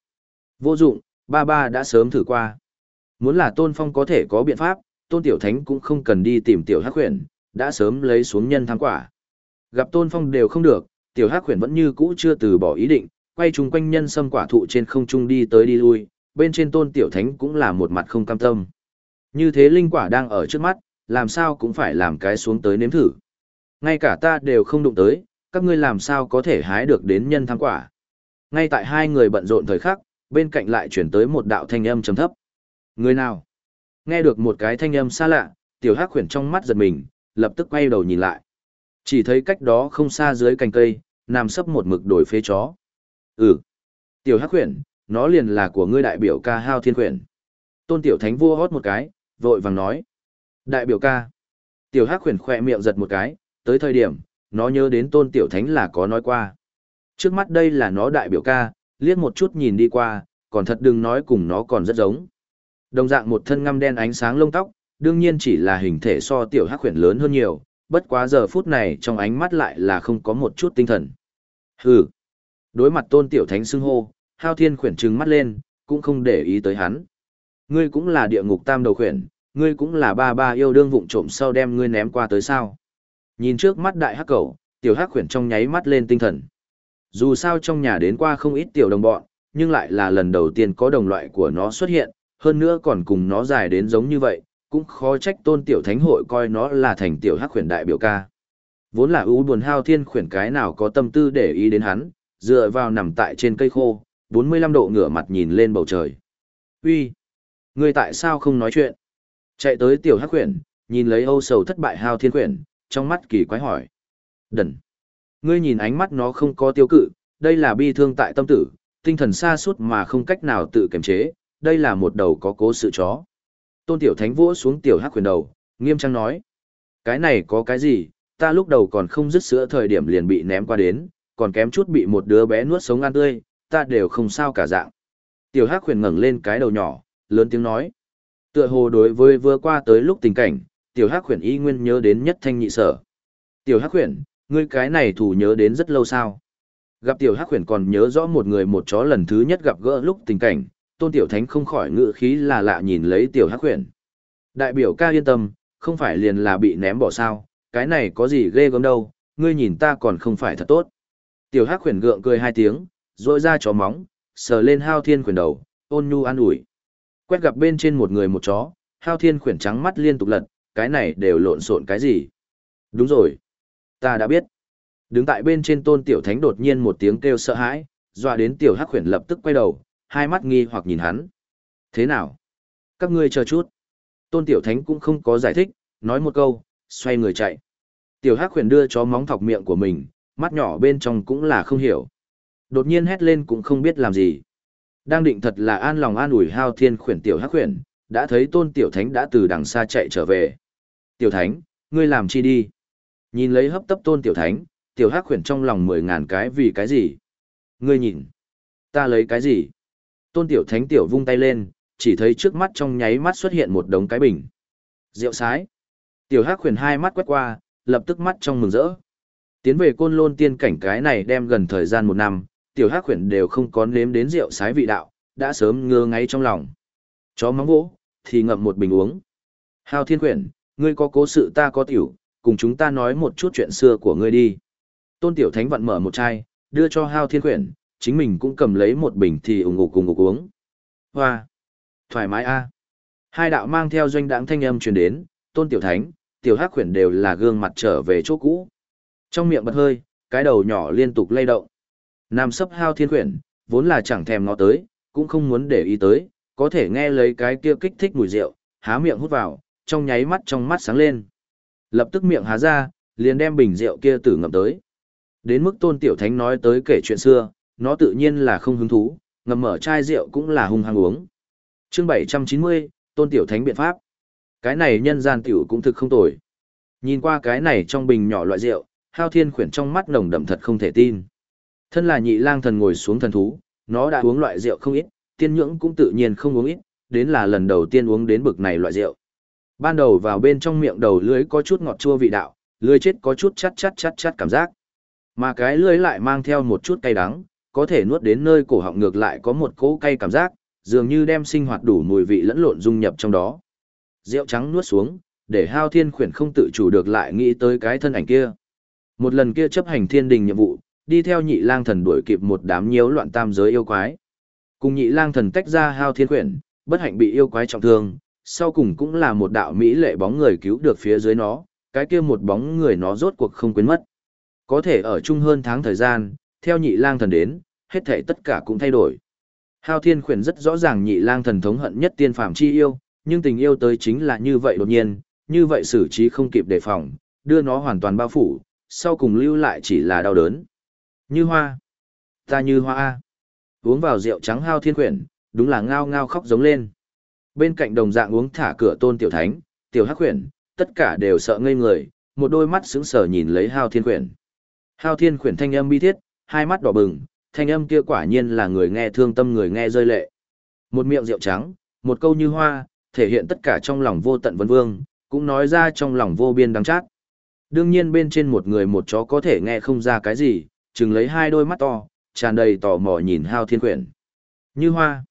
Vô dụng, ba ba đã sớm thử qua. Muốn là tôn phong có thể có biện pháp, tôn tiểu thánh cũng không cần đi tìm tiểu hắc khuyển, đã sớm lấy xuống nhân thắng quả. Gặp tôn phong đều không được, tiểu hắc khuyển vẫn như cũ chưa từ bỏ ý định, quay chung quanh nhân sâm quả thụ trên không trung đi tới đi lui, bên trên tôn tiểu thánh cũng là một mặt không cam tâm. Như thế linh quả đang ở trước mắt, làm sao cũng phải làm cái xuống tới nếm thử. Ngay cả ta đều không đụng tới, các ngươi làm sao có thể hái được đến nhân thắng quả. Ngay tại hai người bận rộn thời khắc, bên cạnh lại chuyển tới một đạo thanh âm trầm thấp. Người nào? Nghe được một cái thanh âm xa lạ, tiểu hắc khuyển trong mắt giật mình, lập tức quay đầu nhìn lại. Chỉ thấy cách đó không xa dưới cành cây, nằm sấp một mực đổi phế chó. Ừ. Tiểu hắc khuyển, nó liền là của ngươi đại biểu ca hao thiên khuyển. Tôn tiểu thánh vua hót một cái, vội vàng nói. Đại biểu ca. Tiểu hắc khuyển khỏe miệng giật một cái, tới thời điểm, nó nhớ đến tôn tiểu thánh là có nói qua. Trước mắt đây là nó đại biểu ca, liếc một chút nhìn đi qua, còn thật đừng nói cùng nó còn rất giống. Đồng dạng một thân ngăm đen ánh sáng lông tóc, đương nhiên chỉ là hình thể so tiểu hắc khuyển lớn hơn nhiều, bất quá giờ phút này trong ánh mắt lại là không có một chút tinh thần. Hừ. Đối mặt tôn tiểu thánh xưng hô, hao thiên khuyển trừng mắt lên, cũng không để ý tới hắn. Ngươi cũng là địa ngục tam đầu khuyển, ngươi cũng là ba ba yêu đương vụng trộm sau đem ngươi ném qua tới sao. Nhìn trước mắt đại hắc cầu tiểu hắc khuyển trong nháy mắt lên tinh thần. Dù sao trong nhà đến qua không ít tiểu đồng bọn, nhưng lại là lần đầu tiên có đồng loại của nó xuất hiện, hơn nữa còn cùng nó dài đến giống như vậy, cũng khó trách tôn tiểu thánh hội coi nó là thành tiểu hắc khuyển đại biểu ca. Vốn là ưu buồn hao thiên khuyển cái nào có tâm tư để ý đến hắn, dựa vào nằm tại trên cây khô, 45 độ ngửa mặt nhìn lên bầu trời. Uy, Ngươi tại sao không nói chuyện? Chạy tới tiểu hắc khuyển, nhìn lấy âu sầu thất bại hao thiên khuyển, trong mắt kỳ quái hỏi. Đần. Ngươi nhìn ánh mắt nó không có tiêu cự, đây là bi thương tại tâm tử, tinh thần xa suốt mà không cách nào tự kiềm chế, đây là một đầu có cố sự chó. Tôn tiểu thánh vỗ xuống tiểu hắc khuyển đầu, nghiêm trang nói. Cái này có cái gì, ta lúc đầu còn không dứt sữa thời điểm liền bị ném qua đến, còn kém chút bị một đứa bé nuốt sống ăn tươi, ta đều không sao cả dạng. Tiểu Hắc khuyển ngẩng lên cái đầu nhỏ, lớn tiếng nói. Tựa hồ đối với vừa qua tới lúc tình cảnh, Tiểu Hắc khuyển y nguyên nhớ đến nhất thanh nhị sở. Tiểu Hắc khuyển, ngươi cái này thủ nhớ đến rất lâu sao? Gặp Tiểu Hắc khuyển còn nhớ rõ một người một chó lần thứ nhất gặp gỡ lúc tình cảnh, Tôn Tiểu Thánh không khỏi ngự khí là lạ nhìn lấy Tiểu Hắc khuyển. Đại biểu ca yên tâm, không phải liền là bị ném bỏ sao, cái này có gì ghê gớm đâu, ngươi nhìn ta còn không phải thật tốt. Tiểu Hắc khuyển gượng cười hai tiếng, rôi ra chó móng, sờ lên hao thiên khuyển đầu, ôn nhu an ủi. Quét gặp bên trên một người một chó, hao thiên khuyển trắng mắt liên tục lật, cái này đều lộn xộn cái gì. Đúng rồi. Ta đã biết. Đứng tại bên trên tôn tiểu thánh đột nhiên một tiếng kêu sợ hãi, dọa đến tiểu hắc khuyển lập tức quay đầu, hai mắt nghi hoặc nhìn hắn. Thế nào? Các ngươi chờ chút. Tôn tiểu thánh cũng không có giải thích, nói một câu, xoay người chạy. Tiểu hắc khuyển đưa chó móng thọc miệng của mình, mắt nhỏ bên trong cũng là không hiểu. Đột nhiên hét lên cũng không biết làm gì. Đang định thật là an lòng an ủi hao thiên khuyển tiểu hắc khuyển, đã thấy tôn tiểu thánh đã từ đằng xa chạy trở về. Tiểu thánh, ngươi làm chi đi? Nhìn lấy hấp tấp tôn tiểu thánh, tiểu hắc khuyển trong lòng mười ngàn cái vì cái gì? Ngươi nhìn, ta lấy cái gì? Tôn tiểu thánh tiểu vung tay lên, chỉ thấy trước mắt trong nháy mắt xuất hiện một đống cái bình. Rượu sái. Tiểu hắc khuyển hai mắt quét qua, lập tức mắt trong mừng rỡ. Tiến về côn lôn tiên cảnh cái này đem gần thời gian một năm, tiểu hắc khuyển đều không có nếm đến rượu sái vị đạo, đã sớm ngơ ngay trong lòng. Chó móng gỗ, thì ngậm một bình uống. Hao thiên khuyển, ngươi có cố sự ta có tiểu, cùng chúng ta nói một chút chuyện xưa của ngươi đi. Tôn tiểu thánh vặn mở một chai, đưa cho hao thiên khuyển, chính mình cũng cầm lấy một bình thì ủng ngục cùng ngục uống. Hoa! Thoải mái a Hai đạo mang theo doanh đảng thanh âm truyền đến, tôn tiểu thánh, tiểu hắc khuyển đều là gương mặt trở về chỗ cũ. Trong miệng bật hơi, cái đầu nhỏ liên tục lay động. Nam sấp hao thiên khuyển, vốn là chẳng thèm ngó tới, cũng không muốn để ý tới, có thể nghe lấy cái kia kích thích mùi rượu, há miệng hút vào, trong nháy mắt trong mắt sáng lên. Lập tức miệng há ra, liền đem bình rượu kia tử ngậm tới. Đến mức tôn tiểu thánh nói tới kể chuyện xưa, nó tự nhiên là không hứng thú, ngầm mở chai rượu cũng là hung hăng uống. chương 790, Tôn Tiểu Thánh biện pháp. Cái này nhân gian tiểu cũng thực không tồi. Nhìn qua cái này trong bình nhỏ loại rượu, Hao Thiên khuyển trong mắt nồng đậm thật không thể tin. Thân là nhị lang thần ngồi xuống thần thú, nó đã uống loại rượu không ít, tiên nhưỡng cũng tự nhiên không uống ít, đến là lần đầu tiên uống đến bực này loại rượu. Ban đầu vào bên trong miệng đầu lưới có chút ngọt chua vị đạo, lưới chết có chút chát chát chát chát cảm giác. Mà cái lưới lại mang theo một chút cay đắng, có thể nuốt đến nơi cổ họng ngược lại có một cỗ cay cảm giác, dường như đem sinh hoạt đủ mùi vị lẫn lộn dung nhập trong đó. Rượu trắng nuốt xuống, để Hao Thiên khuyển không tự chủ được lại nghĩ tới cái thân ảnh kia. Một lần kia chấp hành thiên đình nhiệm vụ, đi theo nhị lang thần đuổi kịp một đám nhiễu loạn tam giới yêu quái. Cùng nhị lang thần tách ra Hao Thiên quyển, bất hạnh bị yêu quái trọng thương, sau cùng cũng là một đạo mỹ lệ bóng người cứu được phía dưới nó, cái kia một bóng người nó rốt cuộc không quên mất. Có thể ở chung hơn tháng thời gian, theo nhị lang thần đến, hết thảy tất cả cũng thay đổi. Hao Thiên quyển rất rõ ràng nhị lang thần thống hận nhất tiên phàm chi yêu, nhưng tình yêu tới chính là như vậy đột nhiên, như vậy xử trí không kịp đề phòng, đưa nó hoàn toàn bao phủ, sau cùng lưu lại chỉ là đau đớn. Như hoa. Ta như hoa A. Uống vào rượu trắng Hao Thiên quyển đúng là ngao ngao khóc giống lên. Bên cạnh đồng dạng uống thả cửa tôn tiểu thánh, tiểu hắc quyển tất cả đều sợ ngây người, một đôi mắt sững sờ nhìn lấy Hao Thiên quyển Hao Thiên quyển thanh âm bi thiết, hai mắt đỏ bừng, thanh âm kia quả nhiên là người nghe thương tâm người nghe rơi lệ. Một miệng rượu trắng, một câu như hoa, thể hiện tất cả trong lòng vô tận vân vương, cũng nói ra trong lòng vô biên đắng chát. Đương nhiên bên trên một người một chó có thể nghe không ra cái gì, chừng lấy hai đôi mắt to, tràn đầy tò mò nhìn Hao Thiên Quyển. Như hoa.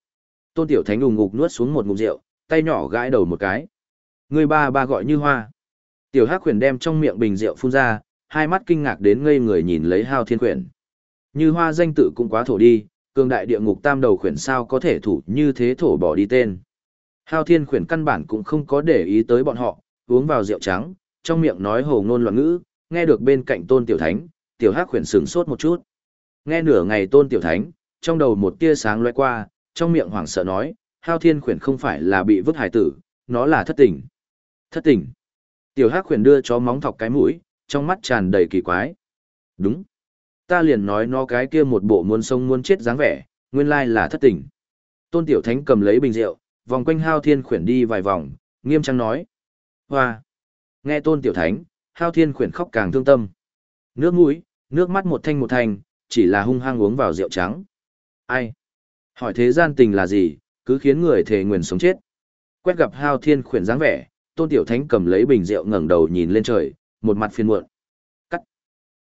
Tôn Tiểu Thánh ùng ngục nuốt xuống một ngụm rượu, tay nhỏ gãi đầu một cái. Người ba ba gọi như hoa. Tiểu Hắc Quyển đem trong miệng bình rượu phun ra, hai mắt kinh ngạc đến ngây người nhìn lấy Hao Thiên Quyển. Như hoa danh tự cũng quá thổ đi, cường đại địa ngục tam đầu khuyển sao có thể thủ như thế thổ bỏ đi tên. Hao thiên khuyển căn bản cũng không có để ý tới bọn họ, uống vào rượu trắng, trong miệng nói hồ ngôn loạn ngữ, nghe được bên cạnh tôn tiểu thánh, tiểu hắc khuyển sừng sốt một chút. Nghe nửa ngày tôn tiểu thánh, trong đầu một tia sáng lóe qua, trong miệng hoảng sợ nói, hao thiên khuyển không phải là bị vứt hải tử, nó là thất tình. Thất tình. Tiểu hắc khuyển đưa chó móng thọc cái mũi, trong mắt tràn đầy kỳ quái. Đúng ta liền nói nó cái kia một bộ muốn sông muốn chết dáng vẻ, nguyên lai là thất tình. Tôn Tiểu Thánh cầm lấy bình rượu, vòng quanh Hao Thiên Khuyển đi vài vòng, nghiêm trang nói. Hoa! Nghe Tôn Tiểu Thánh, Hao Thiên Khuyển khóc càng thương tâm. Nước mũi, nước mắt một thanh một thanh, chỉ là hung hăng uống vào rượu trắng. Ai? Hỏi thế gian tình là gì, cứ khiến người thề nguyền sống chết. Quét gặp Hao Thiên Khuyển dáng vẻ, Tôn Tiểu Thánh cầm lấy bình rượu ngẩng đầu nhìn lên trời, một mặt phiền muộn. cắt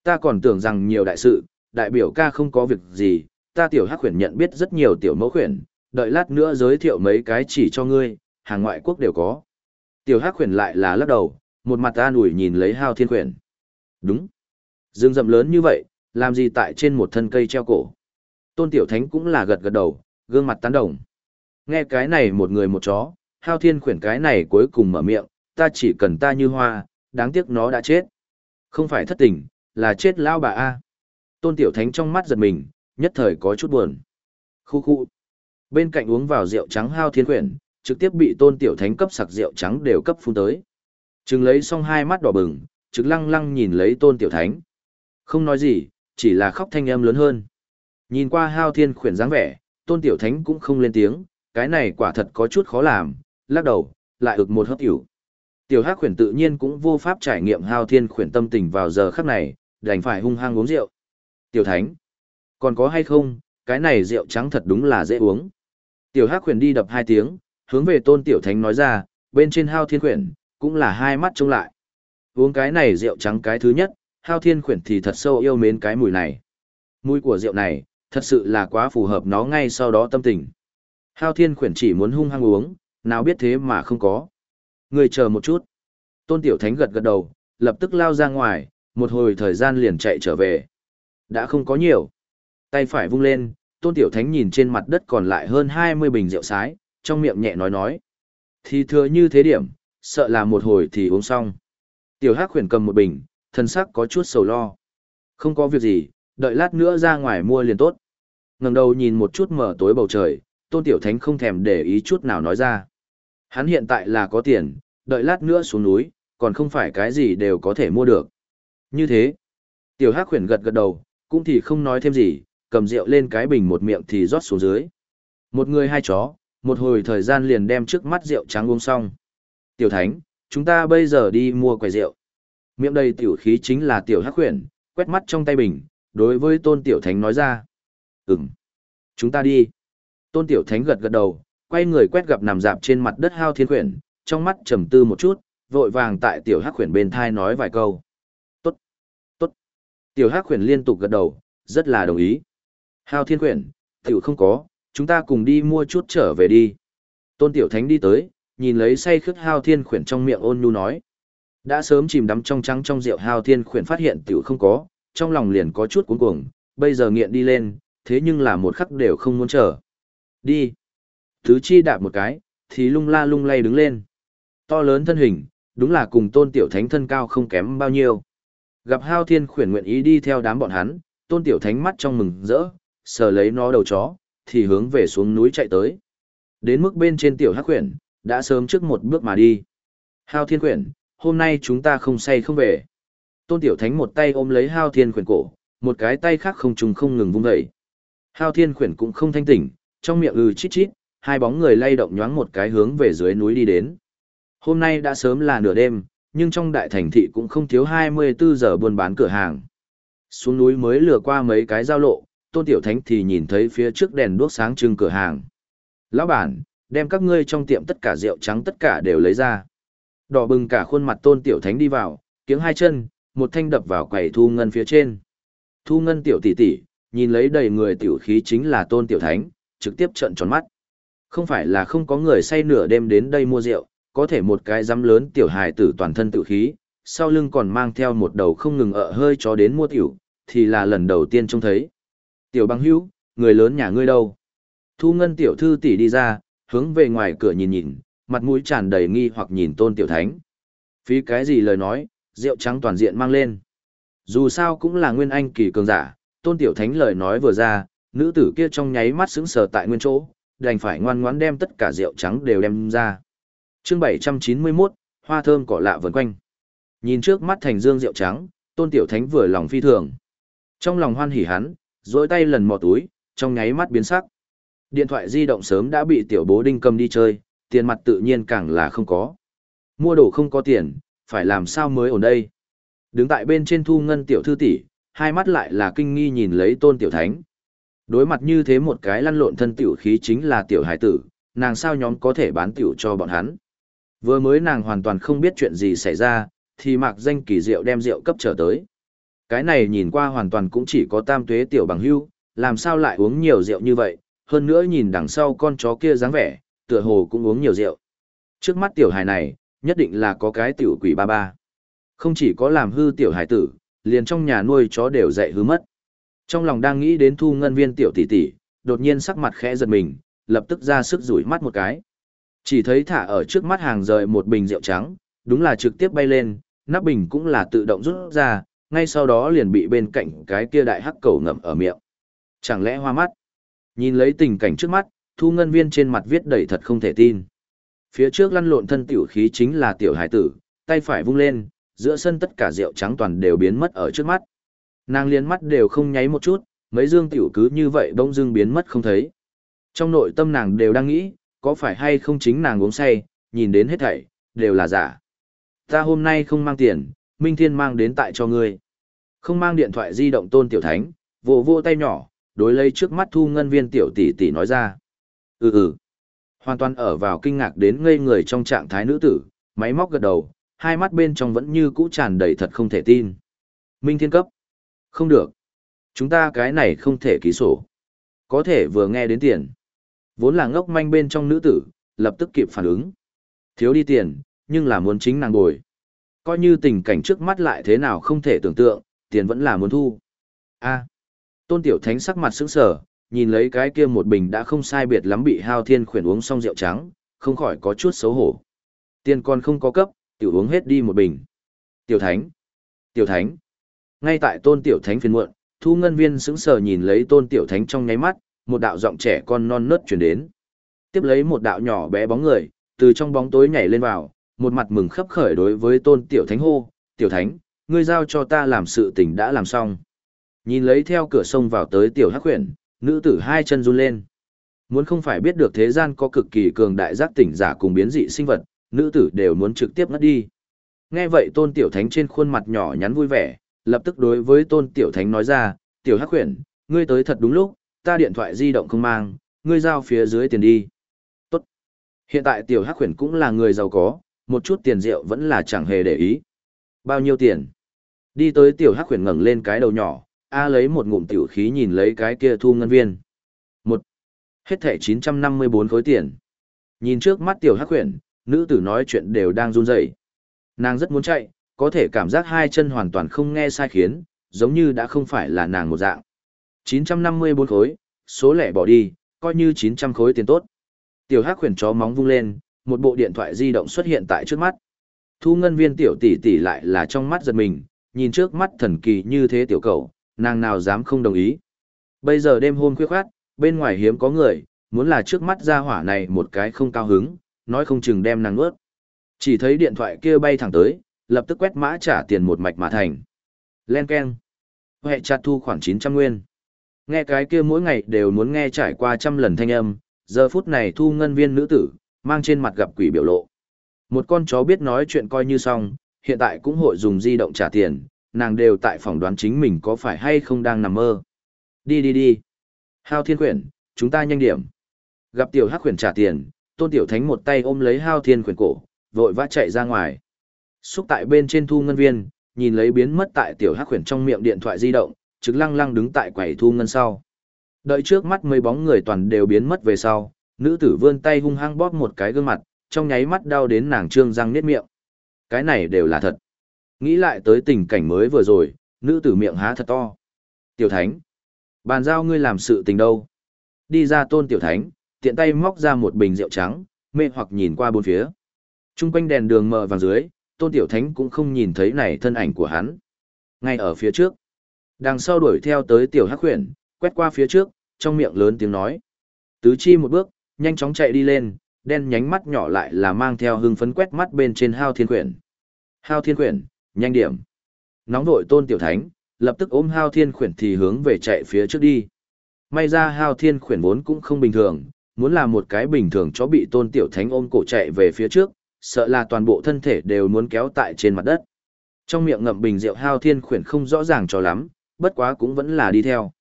Ta còn tưởng rằng nhiều đại sự, đại biểu ca không có việc gì, ta tiểu hắc khuyển nhận biết rất nhiều tiểu mẫu khuyển, đợi lát nữa giới thiệu mấy cái chỉ cho ngươi, hàng ngoại quốc đều có. Tiểu hắc khuyển lại là lắc đầu, một mặt ta ủi nhìn lấy hao thiên khuyển. Đúng. Dương rậm lớn như vậy, làm gì tại trên một thân cây treo cổ. Tôn tiểu thánh cũng là gật gật đầu, gương mặt tán đồng. Nghe cái này một người một chó, hao thiên khuyển cái này cuối cùng mở miệng, ta chỉ cần ta như hoa, đáng tiếc nó đã chết. Không phải thất tình, là chết lao bà A. Tôn Tiểu Thánh trong mắt giật mình, nhất thời có chút buồn. Khu khu. Bên cạnh uống vào rượu trắng hao thiên quyển, trực tiếp bị Tôn Tiểu Thánh cấp sặc rượu trắng đều cấp phun tới. Trừng lấy xong hai mắt đỏ bừng, trực lăng lăng nhìn lấy Tôn Tiểu Thánh. Không nói gì, chỉ là khóc thanh âm lớn hơn. Nhìn qua hao thiên khuyển dáng vẻ, Tôn Tiểu Thánh cũng không lên tiếng, cái này quả thật có chút khó làm, lắc đầu, lại ực một hớp hiểu. Tiểu Hắc khuyển tự nhiên cũng vô pháp trải nghiệm hao thiên khuyển tâm tình vào giờ khắc này, đành phải hung hăng uống rượu. Tiểu Thánh, còn có hay không, cái này rượu trắng thật đúng là dễ uống. Tiểu Hắc khuyển đi đập hai tiếng, hướng về Tôn Tiểu Thánh nói ra, bên trên hao thiên khuyển, cũng là hai mắt trông lại. Uống cái này rượu trắng cái thứ nhất, hao thiên khuyển thì thật sâu yêu mến cái mùi này. Mùi của rượu này, thật sự là quá phù hợp nó ngay sau đó tâm tình. Hao thiên khuyển chỉ muốn hung hăng uống, nào biết thế mà không có. Người chờ một chút. Tôn Tiểu Thánh gật gật đầu, lập tức lao ra ngoài, một hồi thời gian liền chạy trở về. Đã không có nhiều. Tay phải vung lên, Tôn Tiểu Thánh nhìn trên mặt đất còn lại hơn 20 bình rượu sái, trong miệng nhẹ nói nói. Thì thừa như thế điểm, sợ là một hồi thì uống xong. Tiểu Hắc khuyển cầm một bình, thân sắc có chút sầu lo. Không có việc gì, đợi lát nữa ra ngoài mua liền tốt. ngẩng đầu nhìn một chút mở tối bầu trời, Tôn Tiểu Thánh không thèm để ý chút nào nói ra. Hắn hiện tại là có tiền, đợi lát nữa xuống núi, còn không phải cái gì đều có thể mua được. Như thế, tiểu hắc khuyển gật gật đầu, cũng thì không nói thêm gì, cầm rượu lên cái bình một miệng thì rót xuống dưới. Một người hai chó, một hồi thời gian liền đem trước mắt rượu trắng uống xong. Tiểu Thánh, chúng ta bây giờ đi mua quầy rượu. Miệng đầy tiểu khí chính là tiểu hắc huyền, quét mắt trong tay bình, đối với tôn tiểu thánh nói ra. Ừm, chúng ta đi. Tôn tiểu thánh gật gật đầu, quay người quét gặp nằm dạp trên mặt đất hao thiên khuyển, trong mắt trầm tư một chút, vội vàng tại tiểu hắc khuyển bên thai nói vài câu. Tốt, tốt. Tiểu hắc khuyển liên tục gật đầu, rất là đồng ý. Hao thiên khuyển, tiểu không có, chúng ta cùng đi mua chút trở về đi. Tôn tiểu thánh đi tới, nhìn lấy say khướt hao thiên khuyển trong miệng ôn nhu nói. Đã sớm chìm đắm trong trắng trong rượu hao thiên khuyển phát hiện tiểu không có, trong lòng liền có chút cuống cuồng, bây giờ nghiện đi lên, thế nhưng là một khắc đều không muốn chờ. Đi. Thứ chi đạp một cái, thì lung la lung lay đứng lên. To lớn thân hình, đúng là cùng tôn tiểu thánh thân cao không kém bao nhiêu. Gặp hao thiên khuyển nguyện ý đi theo đám bọn hắn, tôn tiểu thánh mắt trong mừng rỡ, sờ lấy nó đầu chó, thì hướng về xuống núi chạy tới. Đến mức bên trên tiểu hắc khuyển, đã sớm trước một bước mà đi. Hao thiên Quyển, hôm nay chúng ta không say không về. Tôn tiểu thánh một tay ôm lấy hao thiên Quyển cổ, một cái tay khác không trùng không ngừng vung dậy. Hao thiên Quyển cũng không thanh tỉnh, trong miệng ừ chít chít, hai bóng người lay động nhoáng một cái hướng về dưới núi đi đến. Hôm nay đã sớm là nửa đêm, nhưng trong đại thành thị cũng không thiếu 24 giờ buôn bán cửa hàng. Xuống núi mới lừa qua mấy cái giao lộ, Tôn Tiểu Thánh thì nhìn thấy phía trước đèn đuốc sáng trưng cửa hàng. Lão bản, đem các ngươi trong tiệm tất cả rượu trắng tất cả đều lấy ra. Đỏ bừng cả khuôn mặt Tôn Tiểu Thánh đi vào, kiếng hai chân, một thanh đập vào quầy thu ngân phía trên. Thu ngân tiểu tỷ tỷ, nhìn lấy đầy người tiểu khí chính là Tôn Tiểu Thánh, trực tiếp trợn tròn mắt. Không phải là không có người say nửa đêm đến đây mua rượu, có thể một cái dám lớn tiểu hài tử toàn thân tự khí, sau lưng còn mang theo một đầu không ngừng ợ hơi cho đến mua tiểu, thì là lần đầu tiên trông thấy. Tiểu băng hữu, người lớn nhà ngươi đâu? Thu ngân tiểu thư tỷ đi ra, hướng về ngoài cửa nhìn nhìn, mặt mũi tràn đầy nghi hoặc nhìn tôn tiểu thánh. Phí cái gì lời nói, rượu trắng toàn diện mang lên. Dù sao cũng là nguyên anh kỳ cường giả, tôn tiểu thánh lời nói vừa ra, nữ tử kia trong nháy mắt sững sờ tại nguyên chỗ, đành phải ngoan ngoãn đem tất cả rượu trắng đều đem ra. Chương 791, hoa thơm cỏ lạ vần quanh. Nhìn trước mắt thành dương rượu trắng, Tôn Tiểu Thánh vừa lòng phi thường. Trong lòng hoan hỉ hắn, dối tay lần mò túi, trong nháy mắt biến sắc. Điện thoại di động sớm đã bị tiểu bố đinh cầm đi chơi, tiền mặt tự nhiên càng là không có. Mua đồ không có tiền, phải làm sao mới ổn đây. Đứng tại bên trên thu ngân tiểu thư tỷ, hai mắt lại là kinh nghi nhìn lấy tôn tiểu thánh. Đối mặt như thế một cái lăn lộn thân tiểu khí chính là tiểu hải tử, nàng sao nhóm có thể bán tiểu cho bọn hắn. Vừa mới nàng hoàn toàn không biết chuyện gì xảy ra, thì mạc danh kỳ rượu đem rượu cấp trở tới. Cái này nhìn qua hoàn toàn cũng chỉ có tam tuế tiểu bằng hưu, làm sao lại uống nhiều rượu như vậy, hơn nữa nhìn đằng sau con chó kia dáng vẻ, tựa hồ cũng uống nhiều rượu. Trước mắt tiểu hài này, nhất định là có cái tiểu quỷ ba ba. Không chỉ có làm hư tiểu hài tử, liền trong nhà nuôi chó đều dạy hư mất. Trong lòng đang nghĩ đến thu ngân viên tiểu tỷ tỷ, đột nhiên sắc mặt khẽ giật mình, lập tức ra sức rủi mắt một cái. Chỉ thấy thả ở trước mắt hàng rời một bình rượu trắng, đúng là trực tiếp bay lên, nắp bình cũng là tự động rút ra, ngay sau đó liền bị bên cạnh cái kia đại hắc cầu ngậm ở miệng. Chẳng lẽ hoa mắt? Nhìn lấy tình cảnh trước mắt, thu ngân viên trên mặt viết đầy thật không thể tin. Phía trước lăn lộn thân tiểu khí chính là tiểu hải tử, tay phải vung lên, giữa sân tất cả rượu trắng toàn đều biến mất ở trước mắt. Nàng liên mắt đều không nháy một chút, mấy dương tiểu cứ như vậy bỗng dưng biến mất không thấy. Trong nội tâm nàng đều đang nghĩ, có phải hay không chính nàng uống say, nhìn đến hết thảy, đều là giả. Ta hôm nay không mang tiền, Minh Thiên mang đến tại cho ngươi. Không mang điện thoại di động tôn tiểu thánh, vỗ vỗ tay nhỏ, đối lấy trước mắt thu ngân viên tiểu tỷ tỷ nói ra. Ừ ừ. Hoàn toàn ở vào kinh ngạc đến ngây người trong trạng thái nữ tử, máy móc gật đầu, hai mắt bên trong vẫn như cũ tràn đầy thật không thể tin. Minh Thiên cấp. Không được. Chúng ta cái này không thể ký sổ. Có thể vừa nghe đến tiền. Vốn là ngốc manh bên trong nữ tử, lập tức kịp phản ứng. Thiếu đi tiền, nhưng là muốn chính nàng bồi. Coi như tình cảnh trước mắt lại thế nào không thể tưởng tượng, tiền vẫn là muốn thu. a tôn tiểu thánh sắc mặt sững sờ, nhìn lấy cái kia một bình đã không sai biệt lắm bị hao thiên khuyển uống xong rượu trắng, không khỏi có chút xấu hổ. Tiền còn không có cấp, tiểu uống hết đi một bình. Tiểu thánh, tiểu thánh. Ngay tại tôn tiểu thánh phiền muộn, thu ngân viên sững sờ nhìn lấy tôn tiểu thánh trong nháy mắt, một đạo giọng trẻ con non nớt chuyển đến. Tiếp lấy một đạo nhỏ bé bóng người, từ trong bóng tối nhảy lên vào, một mặt mừng khấp khởi đối với tôn tiểu thánh hô, tiểu thánh, ngươi giao cho ta làm sự tình đã làm xong. Nhìn lấy theo cửa sông vào tới tiểu hắc huyền, nữ tử hai chân run lên. Muốn không phải biết được thế gian có cực kỳ cường đại giác tỉnh giả cùng biến dị sinh vật, nữ tử đều muốn trực tiếp ngất đi. Nghe vậy tôn tiểu thánh trên khuôn mặt nhỏ nhắn vui vẻ, lập tức đối với tôn tiểu thánh nói ra, tiểu hắc huyền, ngươi tới thật đúng lúc, ta điện thoại di động không mang, ngươi giao phía dưới tiền đi. Tốt. Hiện tại tiểu hắc huyền cũng là người giàu có, một chút tiền rượu vẫn là chẳng hề để ý. Bao nhiêu tiền? Đi tới tiểu hắc huyền ngẩng lên cái đầu nhỏ, A lấy một ngụm tiểu khí nhìn lấy cái kia thu ngân viên. Một. Hết thẻ 954 khối tiền. Nhìn trước mắt tiểu hắc huyền, nữ tử nói chuyện đều đang run rẩy. Nàng rất muốn chạy, có thể cảm giác hai chân hoàn toàn không nghe sai khiến, giống như đã không phải là nàng một dạng. 954 khối, số lẻ bỏ đi, coi như 900 khối tiền tốt. Tiểu Hắc khuyển chó móng vung lên, một bộ điện thoại di động xuất hiện tại trước mắt. Thu ngân viên tiểu tỷ tỷ lại là trong mắt giật mình, nhìn trước mắt thần kỳ như thế tiểu cầu, nàng nào dám không đồng ý. Bây giờ đêm hôm khuya khoát, bên ngoài hiếm có người, muốn là trước mắt ra hỏa này một cái không cao hứng, nói không chừng đem nàng nuốt. Chỉ thấy điện thoại kia bay thẳng tới, lập tức quét mã trả tiền một mạch mà thành. Len Ken. Hệ chặt thu khoảng 900 nguyên. Nghe cái kia mỗi ngày đều muốn nghe trải qua trăm lần thanh âm, giờ phút này thu ngân viên nữ tử, mang trên mặt gặp quỷ biểu lộ. Một con chó biết nói chuyện coi như xong, hiện tại cũng hội dùng di động trả tiền, nàng đều tại phỏng đoán chính mình có phải hay không đang nằm mơ. Đi đi đi. Hao thiên quyển, chúng ta nhanh điểm. Gặp tiểu hắc quyển trả tiền, tôn tiểu thánh một tay ôm lấy hao thiên quyển cổ, vội vã chạy ra ngoài. Xúc tại bên trên thu ngân viên, nhìn lấy biến mất tại tiểu hắc quyển trong miệng điện thoại di động, trực lăng lăng đứng tại quầy thu ngân sau. Đợi trước mắt mấy bóng người toàn đều biến mất về sau, nữ tử vươn tay hung hăng bóp một cái gương mặt, trong nháy mắt đau đến nàng trương răng niết miệng. Cái này đều là thật. Nghĩ lại tới tình cảnh mới vừa rồi, nữ tử miệng há thật to. Tiểu thánh, bàn giao ngươi làm sự tình đâu. Đi ra tôn tiểu thánh, tiện tay móc ra một bình rượu trắng, mê hoặc nhìn qua bốn phía. Trung quanh đèn đường mờ vàng dưới, tôn tiểu thánh cũng không nhìn thấy này thân ảnh của hắn. Ngay ở phía trước, Đằng sau đuổi theo tới tiểu hắc huyền, quét qua phía trước, trong miệng lớn tiếng nói. Tứ chi một bước, nhanh chóng chạy đi lên, đen nhánh mắt nhỏ lại là mang theo hưng phấn quét mắt bên trên hao thiên quyển. Hao thiên quyển, nhanh điểm. Nóng vội tôn tiểu thánh, lập tức ôm hao thiên khuyển thì hướng về chạy phía trước đi. May ra hao thiên khuyển vốn cũng không bình thường, muốn là một cái bình thường chó bị tôn tiểu thánh ôm cổ chạy về phía trước, sợ là toàn bộ thân thể đều muốn kéo tại trên mặt đất. Trong miệng ngậm bình rượu hao thiên khuyển không rõ ràng cho lắm, bất quá cũng vẫn là đi theo.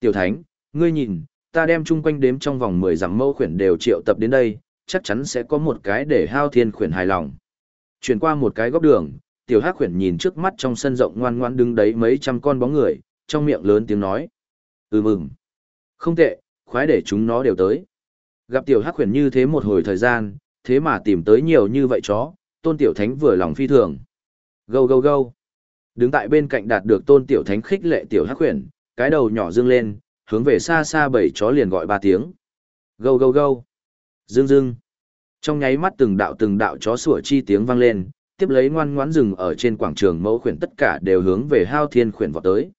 Tiểu Thánh, ngươi nhìn, ta đem chung quanh đếm trong vòng 10 dặm mâu khuyển đều triệu tập đến đây, chắc chắn sẽ có một cái để hao thiên khuyển hài lòng. Chuyển qua một cái góc đường, tiểu hắc khuyển nhìn trước mắt trong sân rộng ngoan ngoan đứng đấy mấy trăm con bóng người, trong miệng lớn tiếng nói. Ừ mừng. Không tệ, khoái để chúng nó đều tới. Gặp tiểu hắc khuyển như thế một hồi thời gian, thế mà tìm tới nhiều như vậy chó, tôn tiểu thánh vừa lòng phi thường. Gâu gâu gâu. Đứng tại bên cạnh đạt được tôn tiểu thánh khích lệ tiểu hắc huyền, cái đầu nhỏ dương lên, hướng về xa xa bảy chó liền gọi ba tiếng. Gâu gâu gâu. Dương dương. Trong nháy mắt từng đạo từng đạo chó sủa chi tiếng vang lên, tiếp lấy ngoan ngoãn rừng ở trên quảng trường mẫu khuyển tất cả đều hướng về hao thiên khuyển vọt tới.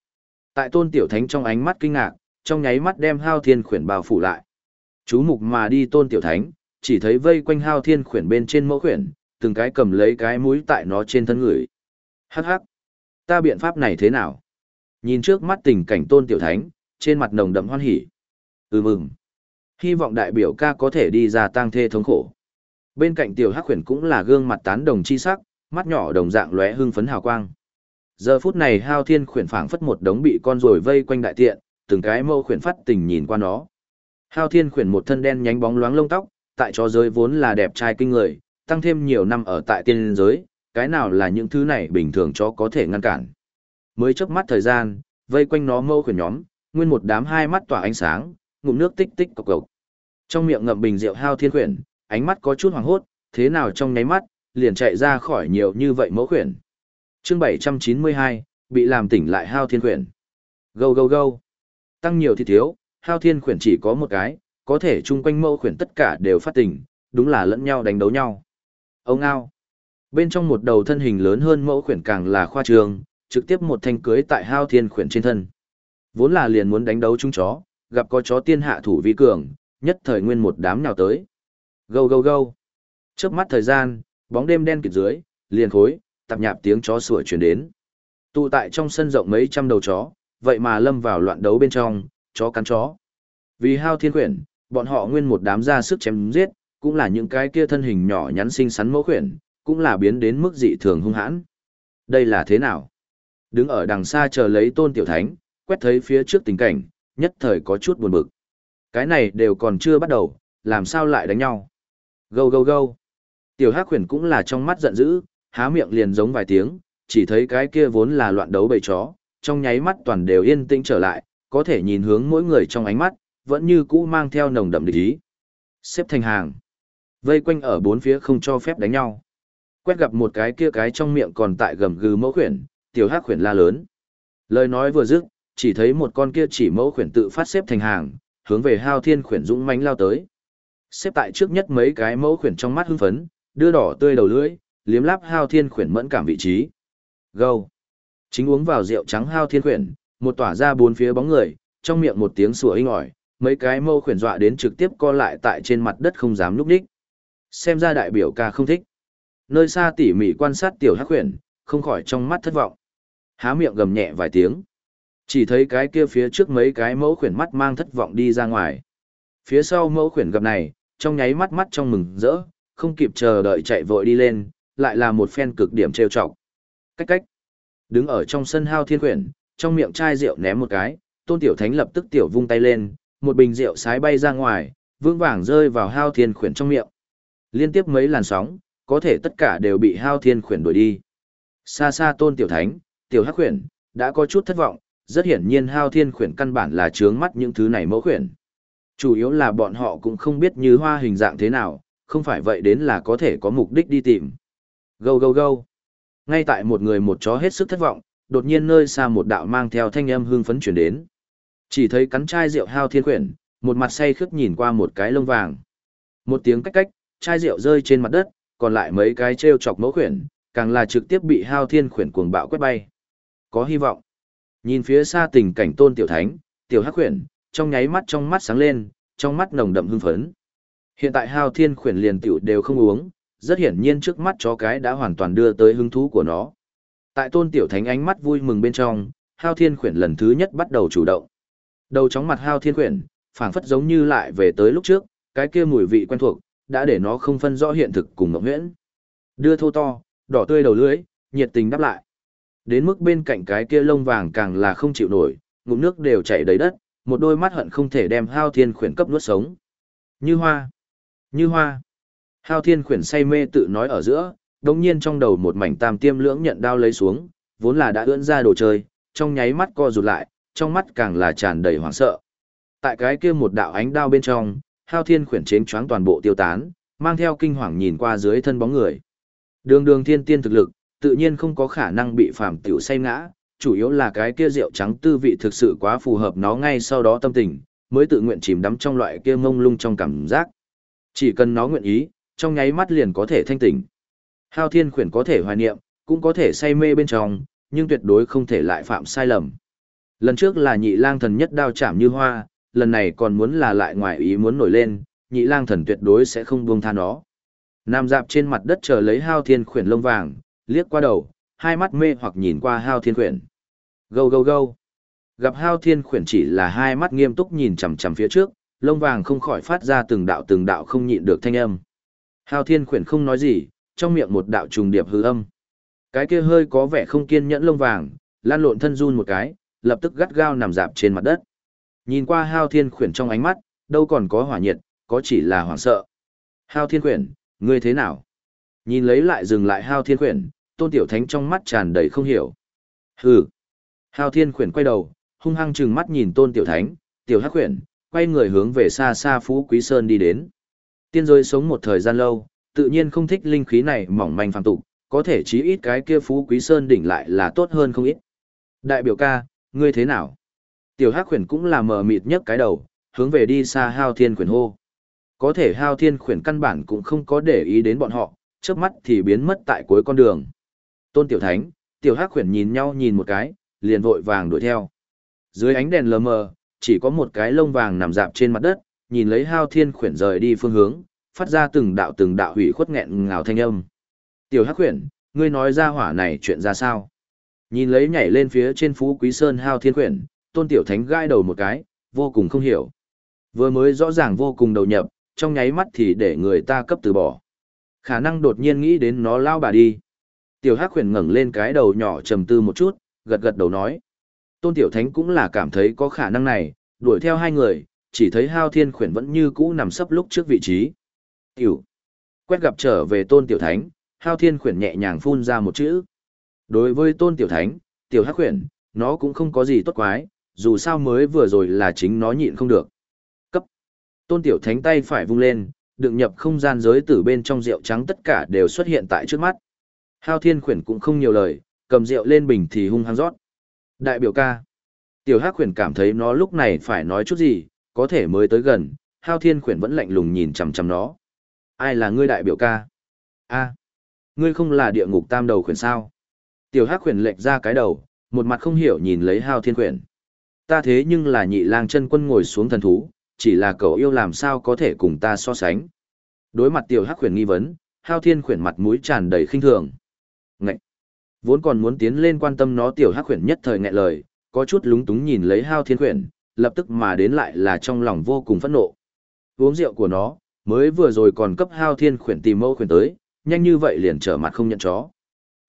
Tại tôn tiểu thánh trong ánh mắt kinh ngạc, trong nháy mắt đem hao thiên khuyển bao phủ lại. Chú mục mà đi tôn tiểu thánh, chỉ thấy vây quanh hao thiên khuyển bên trên mẫu khuyển, từng cái cầm lấy cái mũi tại nó trên thân người. Hắc hắc. Ta biện pháp này thế nào? Nhìn trước mắt tình cảnh tôn tiểu thánh, trên mặt nồng đậm hoan hỉ. Ừ mừng. Hy vọng đại biểu ca có thể đi ra tang thê thống khổ. Bên cạnh tiểu hắc khuyển cũng là gương mặt tán đồng chi sắc, mắt nhỏ đồng dạng lóe hưng phấn hào quang. Giờ phút này hao thiên khuyển phảng phất một đống bị con rồi vây quanh đại tiện, từng cái mâu khuyển phát tình nhìn qua nó. Hao thiên khuyển một thân đen nhánh bóng loáng lông tóc, tại chó giới vốn là đẹp trai kinh người, tăng thêm nhiều năm ở tại tiên giới, cái nào là những thứ này bình thường cho có thể ngăn cản. Mới chớp mắt thời gian, vây quanh nó mâu khuyển nhóm, nguyên một đám hai mắt tỏa ánh sáng, ngụm nước tích tích cộc cộc. Trong miệng ngậm bình rượu hao thiên khuyển, ánh mắt có chút hoàng hốt, thế nào trong nháy mắt, liền chạy ra khỏi nhiều như vậy mẫu khuyển. Chương 792, bị làm tỉnh lại hao thiên khuyển. Gâu gâu gâu. Tăng nhiều thì thiếu, hao thiên khuyển chỉ có một cái, có thể chung quanh mẫu khuyển tất cả đều phát tỉnh, đúng là lẫn nhau đánh đấu nhau. Ông ao. Bên trong một đầu thân hình lớn hơn mẫu khuyển càng là khoa trường, trực tiếp một thanh cưới tại hao thiên khuyển trên thân. Vốn là liền muốn đánh đấu chung chó, gặp có chó tiên hạ thủ vi cường, nhất thời nguyên một đám nào tới. Gâu gâu gâu. trước mắt thời gian, bóng đêm đen kịt dưới, liền khối, tạp nhạp tiếng chó sủa truyền đến. Tụ tại trong sân rộng mấy trăm đầu chó, vậy mà lâm vào loạn đấu bên trong, chó cắn chó. Vì hao thiên quyển, bọn họ nguyên một đám ra sức chém giết, cũng là những cái kia thân hình nhỏ nhắn xinh xắn mẫu quyển, cũng là biến đến mức dị thường hung hãn. Đây là thế nào? Đứng ở đằng xa chờ lấy tôn tiểu thánh, quét thấy phía trước tình cảnh, nhất thời có chút buồn bực. Cái này đều còn chưa bắt đầu, làm sao lại đánh nhau? Gâu gâu gâu. Tiểu Hắc Huyền cũng là trong mắt giận dữ, há miệng liền giống vài tiếng, chỉ thấy cái kia vốn là loạn đấu bầy chó, trong nháy mắt toàn đều yên tĩnh trở lại, có thể nhìn hướng mỗi người trong ánh mắt, vẫn như cũ mang theo nồng đậm địch ý. Xếp thành hàng, vây quanh ở bốn phía không cho phép đánh nhau. Quét gặp một cái kia cái trong miệng còn tại gầm gừ mẫu khuyển, tiểu hắc khuyển la lớn. Lời nói vừa dứt, chỉ thấy một con kia chỉ mẫu khuyển tự phát xếp thành hàng, hướng về hao thiên khuyển dũng mãnh lao tới. Xếp tại trước nhất mấy cái mẫu khuyển trong mắt hưng phấn, đưa đỏ tươi đầu lưỡi, liếm láp hao thiên khuyển mẫn cảm vị trí. Gâu. Chính uống vào rượu trắng hao thiên khuyển, một tỏa ra bốn phía bóng người, trong miệng một tiếng sủa inh ỏi, mấy cái mâu khuyển dọa đến trực tiếp co lại tại trên mặt đất không dám núp đích. Xem ra đại biểu ca không thích. Nơi xa tỉ mỉ quan sát tiểu hắc khuyển, không khỏi trong mắt thất vọng. Há miệng gầm nhẹ vài tiếng. Chỉ thấy cái kia phía trước mấy cái mẫu khuyển mắt mang thất vọng đi ra ngoài. Phía sau mẫu khuyển gặp này, trong nháy mắt mắt trong mừng rỡ, không kịp chờ đợi chạy vội đi lên, lại là một phen cực điểm trêu chọc. Cách cách. Đứng ở trong sân hao thiên Quyển trong miệng chai rượu ném một cái, tôn tiểu thánh lập tức tiểu vung tay lên, một bình rượu sái bay ra ngoài, vững vàng rơi vào hao thiên Quyển trong miệng. Liên tiếp mấy làn sóng, có thể tất cả đều bị hao thiên Quyển đuổi đi. Xa xa tôn tiểu thánh, tiểu hắc Quyển đã có chút thất vọng, rất hiển nhiên hao thiên Quyển căn bản là trướng mắt những thứ này mẫu quyển. Chủ yếu là bọn họ cũng không biết như hoa hình dạng thế nào, không phải vậy đến là có thể có mục đích đi tìm. Gâu gâu gâu. Ngay tại một người một chó hết sức thất vọng, đột nhiên nơi xa một đạo mang theo thanh âm hương phấn chuyển đến. Chỉ thấy cắn chai rượu hao thiên Quyển, một mặt say khướt nhìn qua một cái lông vàng. Một tiếng cách cách, chai rượu rơi trên mặt đất, còn lại mấy cái treo chọc mẫu Quyển, càng là trực tiếp bị hao thiên Quyển cuồng bạo quét bay. Có hy vọng. Nhìn phía xa tình cảnh tôn tiểu thánh, tiểu hắc Quyển trong nháy mắt trong mắt sáng lên, trong mắt nồng đậm hưng phấn. Hiện tại hao thiên khuyển liền tiểu đều không uống, rất hiển nhiên trước mắt chó cái đã hoàn toàn đưa tới hứng thú của nó. Tại tôn tiểu thánh ánh mắt vui mừng bên trong, hao thiên khuyển lần thứ nhất bắt đầu chủ động. Đầu chóng mặt hao thiên khuyển, phảng phất giống như lại về tới lúc trước, cái kia mùi vị quen thuộc, đã để nó không phân rõ hiện thực cùng mộng huyễn. Đưa thô to, đỏ tươi đầu lưới, nhiệt tình đáp lại. Đến mức bên cạnh cái kia lông vàng càng là không chịu nổi, ngụm nước đều chảy đầy đất, một đôi mắt hận không thể đem hao thiên khuyển cấp nuốt sống. Như hoa, như hoa. Hao thiên khuyển say mê tự nói ở giữa, đồng nhiên trong đầu một mảnh tam tiêm lưỡng nhận đao lấy xuống, vốn là đã ưỡn ra đồ chơi, trong nháy mắt co rụt lại, trong mắt càng là tràn đầy hoảng sợ. Tại cái kia một đạo ánh đao bên trong, hao thiên khuyển chến choáng toàn bộ tiêu tán, mang theo kinh hoàng nhìn qua dưới thân bóng người. Đường đường thiên tiên thực lực, tự nhiên không có khả năng bị phàm tiểu say ngã, chủ yếu là cái kia rượu trắng tư vị thực sự quá phù hợp nó ngay sau đó tâm tình, mới tự nguyện chìm đắm trong loại kia mông lung trong cảm giác. Chỉ cần nó nguyện ý, trong nháy mắt liền có thể thanh tỉnh. Hao thiên khuyển có thể hoài niệm, cũng có thể say mê bên trong, nhưng tuyệt đối không thể lại phạm sai lầm. Lần trước là nhị lang thần nhất đao chạm như hoa, lần này còn muốn là lại ngoài ý muốn nổi lên, nhị lang thần tuyệt đối sẽ không buông tha nó. Nam dạp trên mặt đất chờ lấy hao thiên khuyển lông vàng, liếc qua đầu, hai mắt mê hoặc nhìn qua hao thiên khuyển. Gâu gâu gâu. Gặp hao thiên khuyển chỉ là hai mắt nghiêm túc nhìn chằm chằm phía trước, lông vàng không khỏi phát ra từng đạo từng đạo không nhịn được thanh âm. Hào thiên khuyển không nói gì, trong miệng một đạo trùng điệp hư âm. Cái kia hơi có vẻ không kiên nhẫn lông vàng, lan lộn thân run một cái, lập tức gắt gao nằm dạp trên mặt đất. Nhìn qua hao thiên khuyển trong ánh mắt, đâu còn có hỏa nhiệt, có chỉ là hoảng sợ. Hao thiên khuyển, ngươi thế nào? Nhìn lấy lại dừng lại hao thiên khuyển, tôn tiểu thánh trong mắt tràn đầy không hiểu. Hừ. Hao thiên khuyển quay đầu, hung hăng trừng mắt nhìn tôn tiểu thánh, tiểu hắc khuyển, quay người hướng về xa xa phú quý sơn đi đến. Tiên giới sống một thời gian lâu, tự nhiên không thích linh khí này mỏng manh phàm tục, có thể chí ít cái kia phú quý sơn đỉnh lại là tốt hơn không ít. Đại biểu ca, ngươi thế nào? Tiểu Hắc khuyển cũng là mờ mịt nhất cái đầu, hướng về đi xa Hao Thiên khuyển hô. Có thể Hao Thiên khuyển căn bản cũng không có để ý đến bọn họ, chớp mắt thì biến mất tại cuối con đường. Tôn Tiểu Thánh, Tiểu Hắc khuyển nhìn nhau nhìn một cái, liền vội vàng đuổi theo. Dưới ánh đèn lờ mờ, chỉ có một cái lông vàng nằm dạp trên mặt đất, nhìn lấy Hao Thiên khuyển rời đi phương hướng, phát ra từng đạo từng đạo hủy khuất nghẹn ngào thanh âm. Tiểu Hắc khuyển, ngươi nói ra hỏa này chuyện ra sao? Nhìn lấy nhảy lên phía trên phú quý sơn hao thiên quyển, tôn tiểu thánh gai đầu một cái, vô cùng không hiểu. Vừa mới rõ ràng vô cùng đầu nhập, trong nháy mắt thì để người ta cấp từ bỏ. Khả năng đột nhiên nghĩ đến nó lao bà đi. Tiểu Hắc khuyển ngẩng lên cái đầu nhỏ trầm tư một chút, gật gật đầu nói. Tôn Tiểu Thánh cũng là cảm thấy có khả năng này, đuổi theo hai người, chỉ thấy Hao Thiên Khuyển vẫn như cũ nằm sấp lúc trước vị trí. Tiểu. Quét gặp trở về Tôn Tiểu Thánh, Hao Thiên Khuyển nhẹ nhàng phun ra một chữ. Đối với Tôn Tiểu Thánh, Tiểu Hắc Khuyển, nó cũng không có gì tốt quái, dù sao mới vừa rồi là chính nó nhịn không được. Cấp. Tôn Tiểu Thánh tay phải vung lên, đựng nhập không gian giới từ bên trong rượu trắng tất cả đều xuất hiện tại trước mắt. Hao Thiên Khuyển cũng không nhiều lời, cầm rượu lên bình thì hung hăng rót. Đại biểu ca. Tiểu Hắc Khuyển cảm thấy nó lúc này phải nói chút gì, có thể mới tới gần, Hao Thiên Khuyển vẫn lạnh lùng nhìn chằm chằm nó. Ai là ngươi đại biểu ca? A, ngươi không là địa ngục tam đầu khuyển sao? Tiểu Hắc Khuyển lệch ra cái đầu, một mặt không hiểu nhìn lấy Hao Thiên Khuyển. Ta thế nhưng là nhị lang chân quân ngồi xuống thần thú, chỉ là cậu yêu làm sao có thể cùng ta so sánh. Đối mặt Tiểu Hắc Khuyển nghi vấn, Hao Thiên Khuyển mặt mũi tràn đầy khinh thường. Ngậy! Vốn còn muốn tiến lên quan tâm nó tiểu hắc khuyển nhất thời nghẹn lời, có chút lúng túng nhìn lấy hao thiên khuyển, lập tức mà đến lại là trong lòng vô cùng phẫn nộ. Uống rượu của nó, mới vừa rồi còn cấp hao thiên khuyển tìm mâu khuyển tới, nhanh như vậy liền trở mặt không nhận chó.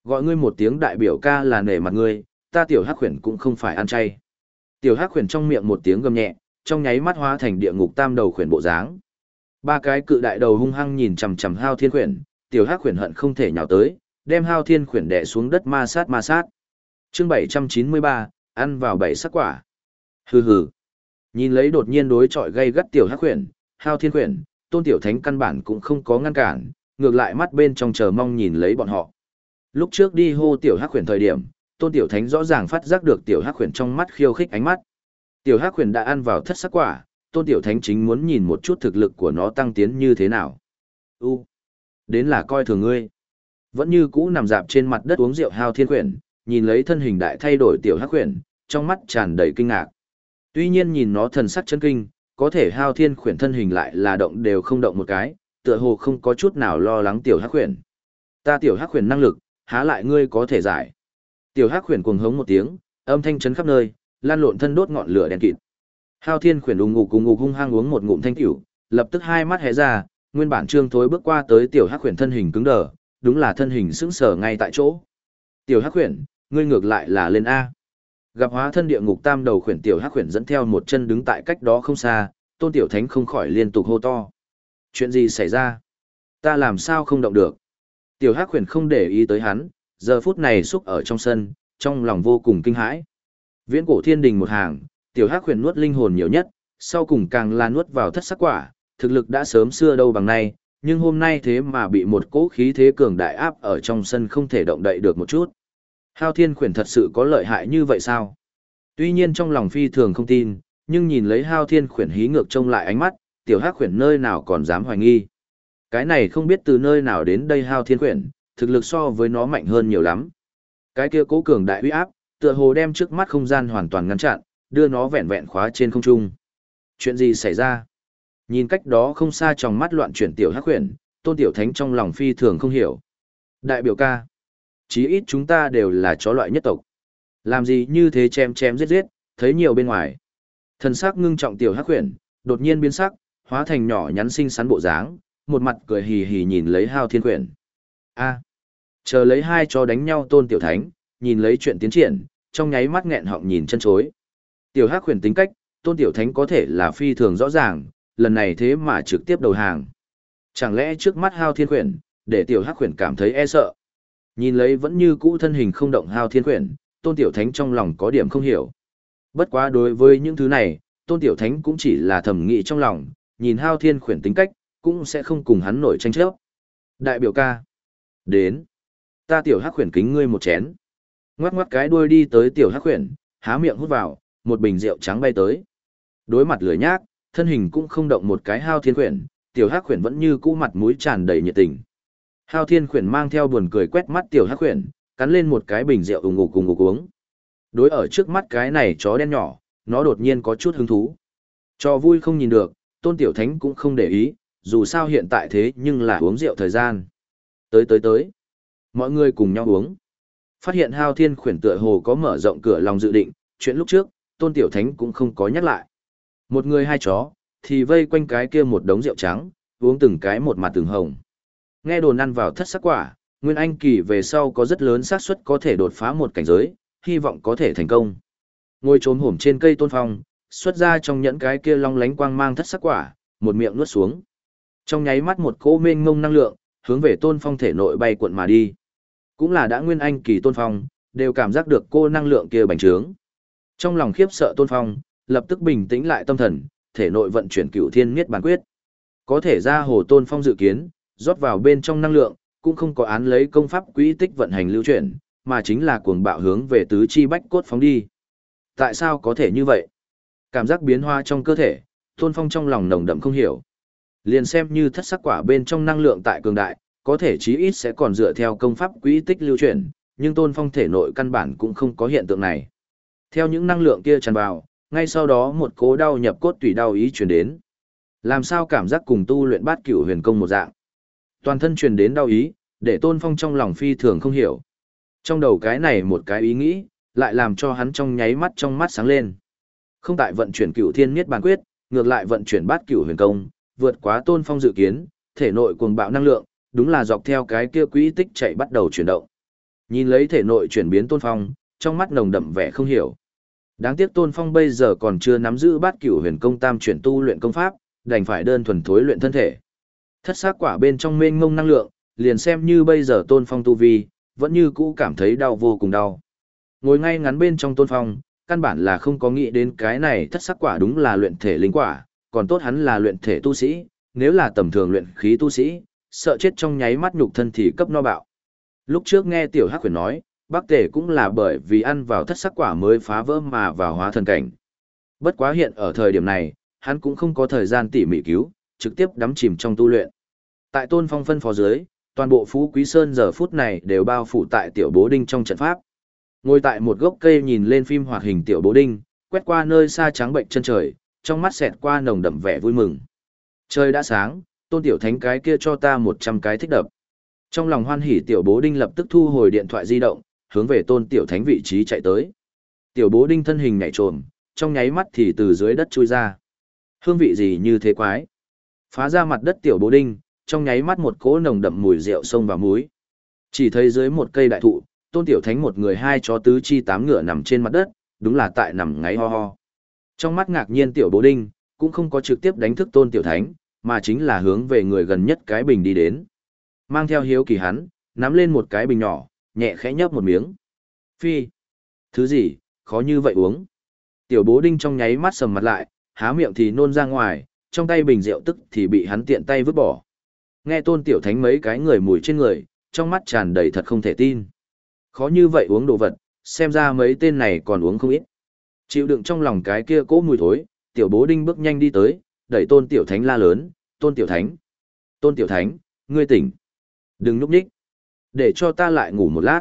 Gọi ngươi một tiếng đại biểu ca là nể mặt ngươi, ta tiểu hắc khuyển cũng không phải ăn chay. Tiểu hắc khuyển trong miệng một tiếng gầm nhẹ, trong nháy mắt hóa thành địa ngục tam đầu khuyển bộ dáng. Ba cái cự đại đầu hung hăng nhìn chằm chằm hao thiên khuyển, tiểu hắc khuyển hận không thể nhào tới, đem hao thiên khuyển đè xuống đất ma sát ma sát. chương 793, ăn vào bảy sắc quả. Hừ hừ. Nhìn lấy đột nhiên đối chọi gây gắt tiểu hắc khuyển, hao thiên khuyển, tôn tiểu thánh căn bản cũng không có ngăn cản, ngược lại mắt bên trong chờ mong nhìn lấy bọn họ. Lúc trước đi hô tiểu hắc khuyển thời điểm, tôn tiểu thánh rõ ràng phát giác được tiểu hắc khuyển trong mắt khiêu khích ánh mắt. Tiểu hắc khuyển đã ăn vào thất sắc quả, tôn tiểu thánh chính muốn nhìn một chút thực lực của nó tăng tiến như thế nào. U, đến là coi thường ngươi. Vẫn như cũ nằm dạp trên mặt đất uống rượu hao thiên quyển nhìn lấy thân hình đại thay đổi tiểu hắc quyển trong mắt tràn đầy kinh ngạc. Tuy nhiên nhìn nó thần sắc chân kinh, có thể hao thiên quyển thân hình lại là động đều không động một cái, tựa hồ không có chút nào lo lắng tiểu hắc quyển Ta tiểu hắc quyển năng lực, há lại ngươi có thể giải. Tiểu hắc quyển cuồng hống một tiếng, âm thanh chấn khắp nơi, lan lộn thân đốt ngọn lửa đèn kịt. Hao thiên khuyển ùng ngục cùng ngục hung hăng uống một ngụm thanh tiểu, lập tức hai mắt hé ra, nguyên bản trương thối bước qua tới tiểu hắc khuyển thân hình cứng đờ, đúng là thân hình sững sờ ngay tại chỗ. Tiểu Hắc Huyền, ngươi ngược lại là lên A. Gặp hóa thân địa ngục tam đầu khuyển tiểu Hắc Huyền dẫn theo một chân đứng tại cách đó không xa, Tôn Tiểu Thánh không khỏi liên tục hô to. Chuyện gì xảy ra? Ta làm sao không động được? Tiểu Hắc Huyền không để ý tới hắn, giờ phút này xúc ở trong sân, trong lòng vô cùng kinh hãi. Viễn cổ thiên đình một hàng, Tiểu Hắc Huyền nuốt linh hồn nhiều nhất, sau cùng càng là nuốt vào thất sắc quả, thực lực đã sớm xưa đâu bằng nay, nhưng hôm nay thế mà bị một cỗ khí thế cường đại áp ở trong sân không thể động đậy được một chút. Hao thiên khuyển thật sự có lợi hại như vậy sao? Tuy nhiên trong lòng phi thường không tin, nhưng nhìn lấy hao thiên khuyển hí ngược trông lại ánh mắt, tiểu hắc khuyển nơi nào còn dám hoài nghi. Cái này không biết từ nơi nào đến đây hao thiên khuyển, thực lực so với nó mạnh hơn nhiều lắm. Cái kia cố cường đại uy áp, tựa hồ đem trước mắt không gian hoàn toàn ngăn chặn, đưa nó vẹn vẹn khóa trên không trung. Chuyện gì xảy ra? Nhìn cách đó không xa trong mắt loạn chuyển tiểu hắc huyền, tôn tiểu thánh trong lòng phi thường không hiểu. Đại biểu ca, chí ít chúng ta đều là chó loại nhất tộc. Làm gì như thế chém chém giết giết, thấy nhiều bên ngoài. Thần sắc ngưng trọng tiểu hắc huyền, đột nhiên biến sắc, hóa thành nhỏ nhắn xinh xắn bộ dáng, một mặt cười hì hì nhìn lấy hao thiên quyển A, chờ lấy hai chó đánh nhau tôn tiểu thánh, nhìn lấy chuyện tiến triển, trong nháy mắt nghẹn họng nhìn chân chối. Tiểu hắc huyền tính cách, tôn tiểu thánh có thể là phi thường rõ ràng, lần này thế mà trực tiếp đầu hàng. Chẳng lẽ trước mắt hao thiên khuyển, để tiểu hắc khuyển cảm thấy e sợ. Nhìn lấy vẫn như cũ thân hình không động hao thiên khuyển, tôn tiểu thánh trong lòng có điểm không hiểu. Bất quá đối với những thứ này, tôn tiểu thánh cũng chỉ là thầm nghĩ trong lòng, nhìn hao thiên khuyển tính cách, cũng sẽ không cùng hắn nổi tranh chấp. Đại biểu ca. Đến. Ta tiểu hắc khuyển kính ngươi một chén. Ngoắc ngoắc cái đuôi đi tới tiểu hắc khuyển, há miệng hút vào, một bình rượu trắng bay tới. Đối mặt lười nhác, thân hình cũng không động một cái hao thiên khuyển, tiểu hắc khuyển vẫn như cũ mặt mũi tràn đầy nhiệt tình. Hao thiên khuyển mang theo buồn cười quét mắt tiểu hắc khuyển, cắn lên một cái bình rượu ủng ngục cùng ngục uống. Đối ở trước mắt cái này chó đen nhỏ, nó đột nhiên có chút hứng thú. Cho vui không nhìn được, tôn tiểu thánh cũng không để ý, dù sao hiện tại thế nhưng là uống rượu thời gian. Tới tới tới, mọi người cùng nhau uống. Phát hiện Hao Thiên khuyển tựa hồ có mở rộng cửa lòng dự định, chuyện lúc trước, Tôn Tiểu Thánh cũng không có nhắc lại. Một người hai chó, thì vây quanh cái kia một đống rượu trắng, uống từng cái một mặt từng hồng. Nghe đồn ăn vào thất sắc quả, Nguyên Anh kỳ về sau có rất lớn xác suất có thể đột phá một cảnh giới, hy vọng có thể thành công. Ngồi trốn hổm trên cây tôn phong, xuất ra trong nhẫn cái kia long lánh quang mang thất sắc quả, một miệng nuốt xuống. Trong nháy mắt một cỗ mênh ngông năng lượng, hướng về tôn phong thể nội bay cuộn mà đi. Cũng là đã nguyên anh kỳ tôn phong, đều cảm giác được cô năng lượng kia bành trướng. Trong lòng khiếp sợ tôn phong, lập tức bình tĩnh lại tâm thần, thể nội vận chuyển cửu thiên miết bản quyết. Có thể ra hồ tôn phong dự kiến, rót vào bên trong năng lượng, cũng không có án lấy công pháp quỹ tích vận hành lưu chuyển, mà chính là cuồng bạo hướng về tứ chi bách cốt phóng đi. Tại sao có thể như vậy? Cảm giác biến hóa trong cơ thể, Tôn Phong trong lòng nồng đậm không hiểu. Liền xem như thất sắc quả bên trong năng lượng tại cường đại, có thể chí ít sẽ còn dựa theo công pháp quỹ tích lưu chuyển, nhưng Tôn Phong thể nội căn bản cũng không có hiện tượng này. Theo những năng lượng kia tràn vào, ngay sau đó một cố đau nhập cốt tùy đau ý truyền đến. Làm sao cảm giác cùng tu luyện bát cửu huyền công một dạng. Toàn thân truyền đến đau ý, để Tôn Phong trong lòng phi thường không hiểu. Trong đầu cái này một cái ý nghĩ, lại làm cho hắn trong nháy mắt trong mắt sáng lên. Không tại vận chuyển cửu thiên miết bàn quyết, ngược lại vận chuyển bát cửu huyền công, vượt quá tôn phong dự kiến, thể nội cuồng bạo năng lượng, đúng là dọc theo cái kia quỹ tích chạy bắt đầu chuyển động. Nhìn lấy thể nội chuyển biến tôn phong, trong mắt nồng đậm vẻ không hiểu. Đáng tiếc tôn phong bây giờ còn chưa nắm giữ bát cửu huyền công tam chuyển tu luyện công pháp, đành phải đơn thuần thối luyện thân thể. Thất xác quả bên trong mênh ngông năng lượng, liền xem như bây giờ tôn phong tu vi, vẫn như cũ cảm thấy đau vô cùng đau. Ngồi ngay ngắn bên trong tôn phong, căn bản là không có nghĩ đến cái này thất sắc quả đúng là luyện thể linh quả, còn tốt hắn là luyện thể tu sĩ, nếu là tầm thường luyện khí tu sĩ, sợ chết trong nháy mắt nhục thân thì cấp no bạo. Lúc trước nghe tiểu hắc huyền nói, bác tể cũng là bởi vì ăn vào thất sắc quả mới phá vỡ mà vào hóa thần cảnh. Bất quá hiện ở thời điểm này, hắn cũng không có thời gian tỉ mỉ cứu, trực tiếp đắm chìm trong tu luyện. Tại tôn phong phân phó dưới, toàn bộ phú quý sơn giờ phút này đều bao phủ tại tiểu bố đinh trong trận pháp. Ngồi tại một gốc cây nhìn lên phim hoạt hình tiểu bố đinh, quét qua nơi xa trắng bệnh chân trời, trong mắt xẹt qua nồng đậm vẻ vui mừng. Trời đã sáng, tôn tiểu thánh cái kia cho ta một trăm cái thích đập. Trong lòng hoan hỉ tiểu bố đinh lập tức thu hồi điện thoại di động, hướng về tôn tiểu thánh vị trí chạy tới. Tiểu bố đinh thân hình nhảy trồm, trong nháy mắt thì từ dưới đất chui ra. Hương vị gì như thế quái? Phá ra mặt đất tiểu bố đinh, trong nháy mắt một cỗ nồng đậm mùi rượu sông vào muối. Chỉ thấy dưới một cây đại thụ, tôn tiểu thánh một người hai chó tứ chi tám ngựa nằm trên mặt đất, đúng là tại nằm ngáy ho ho. Trong mắt ngạc nhiên tiểu bố đinh, cũng không có trực tiếp đánh thức tôn tiểu thánh, mà chính là hướng về người gần nhất cái bình đi đến. Mang theo hiếu kỳ hắn, nắm lên một cái bình nhỏ, nhẹ khẽ nhấp một miếng. Phi! Thứ gì, khó như vậy uống. Tiểu bố đinh trong nháy mắt sầm mặt lại, há miệng thì nôn ra ngoài, trong tay bình rượu tức thì bị hắn tiện tay vứt bỏ. Nghe tôn tiểu thánh mấy cái người mùi trên người, trong mắt tràn đầy thật không thể tin. Khó như vậy uống đồ vật, xem ra mấy tên này còn uống không ít. Chịu đựng trong lòng cái kia cỗ mùi thối, tiểu bố đinh bước nhanh đi tới, đẩy tôn tiểu thánh la lớn, tôn tiểu thánh. Tôn tiểu thánh, ngươi tỉnh. Đừng núp nhích. Để cho ta lại ngủ một lát.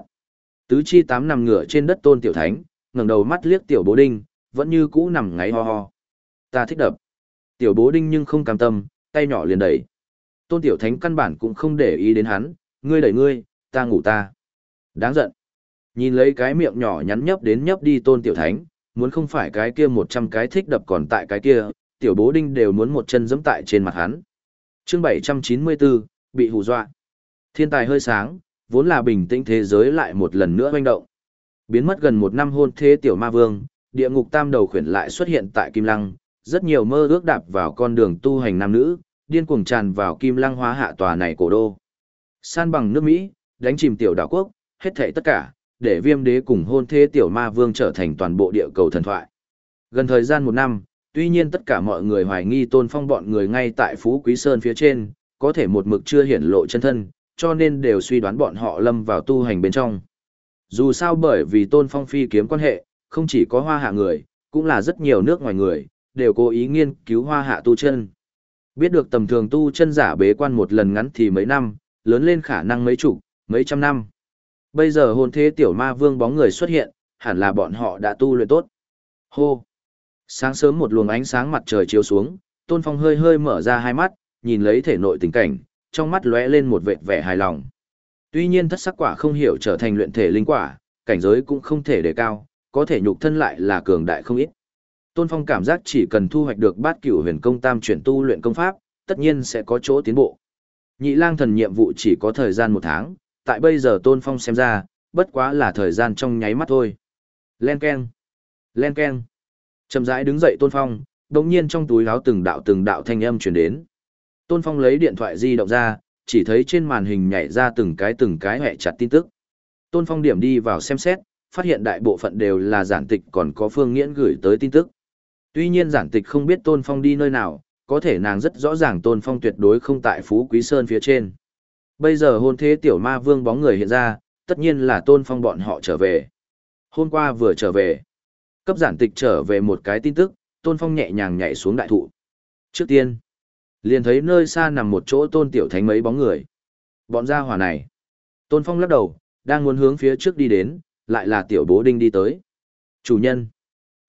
Tứ chi tám nằm ngửa trên đất tôn tiểu thánh, ngẩng đầu mắt liếc tiểu bố đinh, vẫn như cũ nằm ngáy ho ho. Ta thích đập. Tiểu bố đinh nhưng không cam tâm, tay nhỏ liền đẩy. Tôn tiểu thánh căn bản cũng không để ý đến hắn, ngươi đẩy ngươi, ta ngủ ta. Đáng giận. Nhìn lấy cái miệng nhỏ nhắn nhấp đến nhấp đi tôn tiểu thánh, muốn không phải cái kia một trăm cái thích đập còn tại cái kia, tiểu bố đinh đều muốn một chân giẫm tại trên mặt hắn. chương bảy trăm chín mươi bốn bị hù dọa. Thiên tài hơi sáng, vốn là bình tĩnh thế giới lại một lần nữa hoành động. Biến mất gần một năm hôn thế tiểu ma vương, địa ngục tam đầu khuyển lại xuất hiện tại Kim Lăng, rất nhiều mơ ước đạp vào con đường tu hành nam nữ, điên cuồng tràn vào Kim Lăng hóa hạ tòa này cổ đô. San bằng nước Mỹ, đánh chìm tiểu đảo quốc, hết thảy tất cả, để viêm đế cùng hôn thế tiểu ma vương trở thành toàn bộ địa cầu thần thoại. Gần thời gian một năm, tuy nhiên tất cả mọi người hoài nghi tôn phong bọn người ngay tại Phú Quý Sơn phía trên, có thể một mực chưa hiển lộ chân thân, cho nên đều suy đoán bọn họ lâm vào tu hành bên trong. Dù sao bởi vì tôn phong phi kiếm quan hệ, không chỉ có hoa hạ người, cũng là rất nhiều nước ngoài người, đều cố ý nghiên cứu hoa hạ tu chân. Biết được tầm thường tu chân giả bế quan một lần ngắn thì mấy năm, lớn lên khả năng mấy chục, mấy trăm năm. Bây giờ hồn thế tiểu ma vương bóng người xuất hiện, hẳn là bọn họ đã tu luyện tốt. Hô! Sáng sớm một luồng ánh sáng mặt trời chiếu xuống, Tôn Phong hơi hơi mở ra hai mắt, nhìn lấy thể nội tình cảnh, trong mắt lóe lên một vệt vẻ hài lòng. Tuy nhiên thất sắc quả không hiểu trở thành luyện thể linh quả, cảnh giới cũng không thể đề cao, có thể nhục thân lại là cường đại không ít. Tôn Phong cảm giác chỉ cần thu hoạch được bát cửu huyền công tam chuyển tu luyện công pháp, tất nhiên sẽ có chỗ tiến bộ. Nhị lang thần nhiệm vụ chỉ có thời gian một tháng, tại bây giờ Tôn Phong xem ra, bất quá là thời gian trong nháy mắt thôi. Len keng, len keng. Chậm rãi đứng dậy Tôn Phong, đồng nhiên trong túi áo từng đạo từng đạo thanh âm truyền đến. Tôn Phong lấy điện thoại di động ra, chỉ thấy trên màn hình nhảy ra từng cái từng cái hẹ chặt tin tức. Tôn Phong điểm đi vào xem xét, phát hiện đại bộ phận đều là giản tịch còn có phương nghiễn gửi tới tin tức. Tuy nhiên giản tịch không biết Tôn Phong đi nơi nào, có thể nàng rất rõ ràng Tôn Phong tuyệt đối không tại Phú Quý Sơn phía trên. Bây giờ hôn thế tiểu ma vương bóng người hiện ra, tất nhiên là Tôn Phong bọn họ trở về. Hôm qua vừa trở về, cấp giản tịch trở về một cái tin tức, Tôn Phong nhẹ nhàng nhảy xuống đại thụ. Trước tiên, liền thấy nơi xa nằm một chỗ Tôn Tiểu Thánh mấy bóng người. Bọn gia hỏa này. Tôn Phong lắc đầu, đang muốn hướng phía trước đi đến, lại là Tiểu Bố Đinh đi tới. Chủ nhân.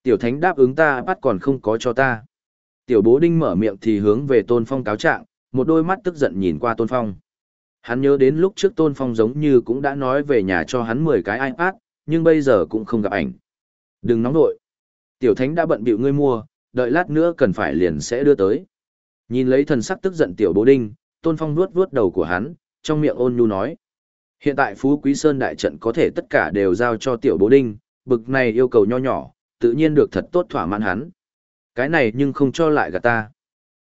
Tiểu Thánh đáp ứng ta bắt còn không có cho ta. Tiểu Bố Đinh mở miệng thì hướng về Tôn Phong cáo trạng, một đôi mắt tức giận nhìn qua Tôn Phong. Hắn nhớ đến lúc trước Tôn Phong giống như cũng đã nói về nhà cho hắn 10 cái iPad, nhưng bây giờ cũng không gặp ảnh. Đừng nóng nội. Tiểu Thánh đã bận bịu ngươi mua, đợi lát nữa cần phải liền sẽ đưa tới. Nhìn lấy thần sắc tức giận Tiểu Bố Đinh, Tôn Phong nuốt vuốt đầu của hắn, trong miệng ôn nhu nói. Hiện tại Phú Quý Sơn đại trận có thể tất cả đều giao cho Tiểu Bố Đinh, bực này yêu cầu nho nhỏ, tự nhiên được thật tốt thỏa mãn hắn. Cái này nhưng không cho lại gạt ta.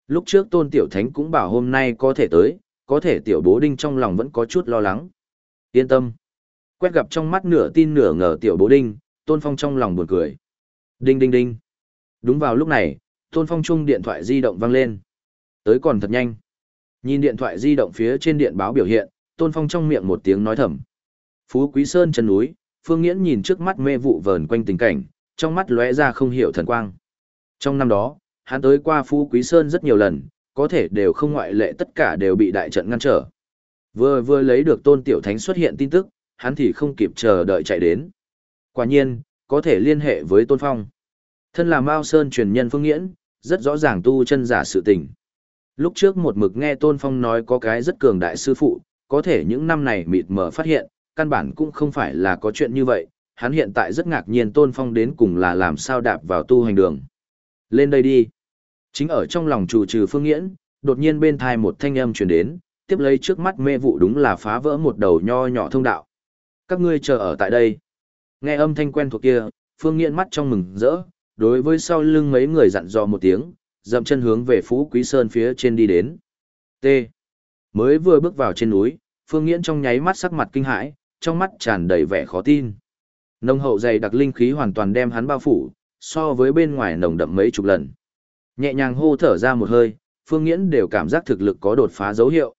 Lúc trước Tôn Tiểu Thánh cũng bảo hôm nay có thể tới, có thể Tiểu Bố Đinh trong lòng vẫn có chút lo lắng. Yên tâm. Quét gặp trong mắt nửa tin nửa ngờ Tiểu Bố Đinh, Tôn Phong trong lòng buồn cười. Đinh đinh đinh. Đúng vào lúc này, Tôn Phong chung điện thoại di động vang lên. Tới còn thật nhanh. Nhìn điện thoại di động phía trên điện báo biểu hiện, Tôn Phong trong miệng một tiếng nói thầm. Phú Quý Sơn chân núi, Phương Nghiễn nhìn trước mắt mê vụ vờn quanh tình cảnh, trong mắt lóe ra không hiểu thần quang. Trong năm đó, hắn tới qua Phú Quý Sơn rất nhiều lần, có thể đều không ngoại lệ tất cả đều bị đại trận ngăn trở. Vừa vừa lấy được Tôn Tiểu Thánh xuất hiện tin tức, hắn thì không kịp chờ đợi chạy đến. Quả nhiên, có thể liên hệ với Tôn Phong. Thân là Mao Sơn truyền nhân Phương Nghiễn, rất rõ ràng tu chân giả sự tình. Lúc trước một mực nghe Tôn Phong nói có cái rất cường đại sư phụ, có thể những năm này mịt mờ phát hiện, căn bản cũng không phải là có chuyện như vậy, hắn hiện tại rất ngạc nhiên Tôn Phong đến cùng là làm sao đạp vào tu hành đường. Lên đây đi. Chính ở trong lòng chủ trừ Phương Nghiễn, đột nhiên bên thai một thanh âm truyền đến, tiếp lấy trước mắt mê vụ đúng là phá vỡ một đầu nho nhỏ thông đạo. Các ngươi chờ ở tại đây. Nghe âm thanh quen thuộc kia, Phương Nghiễn mắt trong mừng rỡ, đối với sau lưng mấy người dặn dò một tiếng, dậm chân hướng về Phú Quý Sơn phía trên đi đến. T. Mới vừa bước vào trên núi, Phương Nghiễn trong nháy mắt sắc mặt kinh hãi, trong mắt tràn đầy vẻ khó tin. Nông hậu dày đặc linh khí hoàn toàn đem hắn bao phủ, so với bên ngoài nồng đậm mấy chục lần. Nhẹ nhàng hô thở ra một hơi, Phương Nghiễn đều cảm giác thực lực có đột phá dấu hiệu.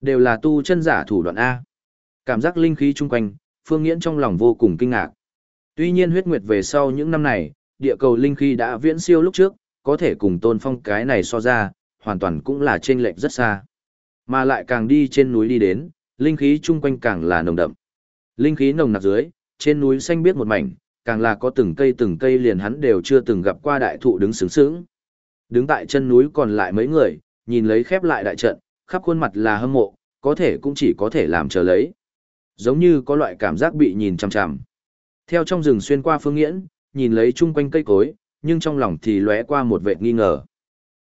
Đều là tu chân giả thủ đoạn A. Cảm giác linh khí chung quanh, Phương Nghiễn trong lòng vô cùng kinh ngạc. Tuy nhiên huyết nguyệt về sau những năm này, địa cầu linh khí đã viễn siêu lúc trước, có thể cùng tôn phong cái này so ra, hoàn toàn cũng là trên lệch rất xa. Mà lại càng đi trên núi đi đến, linh khí chung quanh càng là nồng đậm. Linh khí nồng nặc dưới, trên núi xanh biết một mảnh, càng là có từng cây từng cây liền hắn đều chưa từng gặp qua đại thụ đứng sướng sướng. Đứng tại chân núi còn lại mấy người, nhìn lấy khép lại đại trận, khắp khuôn mặt là hâm mộ, có thể cũng chỉ có thể làm chờ lấy. Giống như có loại cảm giác bị nhìn chằm chằm. Theo trong rừng xuyên qua phương nghiễn, nhìn lấy chung quanh cây cối, nhưng trong lòng thì lóe qua một vệt nghi ngờ.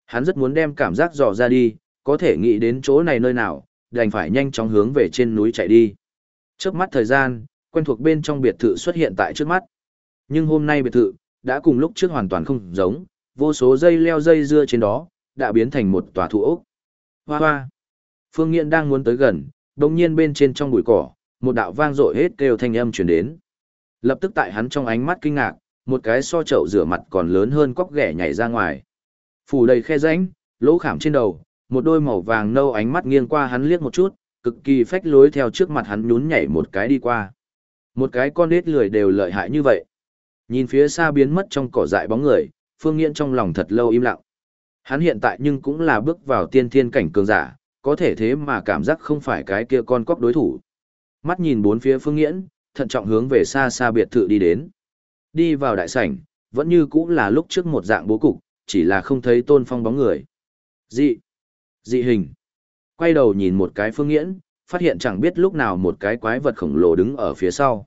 Hắn rất muốn đem cảm giác dò ra đi, có thể nghĩ đến chỗ này nơi nào, đành phải nhanh chóng hướng về trên núi chạy đi. Trước mắt thời gian, quen thuộc bên trong biệt thự xuất hiện tại trước mắt. Nhưng hôm nay biệt thự, đã cùng lúc trước hoàn toàn không giống, vô số dây leo dây dưa trên đó, đã biến thành một tòa thủ ốc. Hoa hoa! Phương Nghiện đang muốn tới gần, đồng nhiên bên trên trong bụi cỏ, một đạo vang dội hết kêu thanh âm chuyển đến. Lập tức tại hắn trong ánh mắt kinh ngạc, một cái so chậu rửa mặt còn lớn hơn cóc ghẻ nhảy ra ngoài. Phủ đầy khe rãnh, lỗ khảm trên đầu, một đôi màu vàng nâu ánh mắt nghiêng qua hắn liếc một chút, cực kỳ phách lối theo trước mặt hắn nhún nhảy một cái đi qua. Một cái con đết lười đều lợi hại như vậy. Nhìn phía xa biến mất trong cỏ dại bóng người, Phương Nghiễn trong lòng thật lâu im lặng. Hắn hiện tại nhưng cũng là bước vào tiên thiên cảnh cường giả, có thể thế mà cảm giác không phải cái kia con cóc đối thủ. Mắt nhìn bốn phía Phương Nghiễn, thận trọng hướng về xa xa biệt thự đi đến. Đi vào đại sảnh, vẫn như cũng là lúc trước một dạng bố cục, chỉ là không thấy tôn phong bóng người. Dị. Dị hình. Quay đầu nhìn một cái phương nghiễn, phát hiện chẳng biết lúc nào một cái quái vật khổng lồ đứng ở phía sau.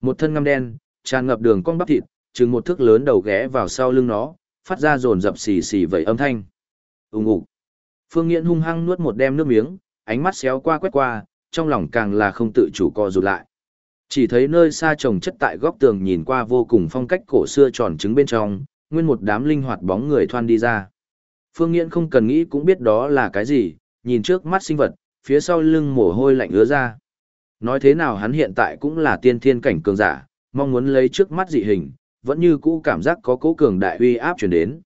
Một thân ngăm đen, tràn ngập đường cong bắp thịt, chừng một thước lớn đầu ghé vào sau lưng nó, phát ra rồn rập xì xì vậy âm thanh. Ùng ục. Phương Nghiễn hung hăng nuốt một đem nước miếng, ánh mắt xéo qua quét qua, trong lòng càng là không tự chủ co rụt lại. Chỉ thấy nơi xa trồng chất tại góc tường nhìn qua vô cùng phong cách cổ xưa tròn trứng bên trong, nguyên một đám linh hoạt bóng người thoan đi ra. Phương Nghiễn không cần nghĩ cũng biết đó là cái gì, nhìn trước mắt sinh vật, phía sau lưng mồ hôi lạnh ứa ra. Nói thế nào hắn hiện tại cũng là tiên thiên cảnh cường giả, mong muốn lấy trước mắt dị hình, vẫn như cũ cảm giác có cố cường đại uy áp chuyển đến.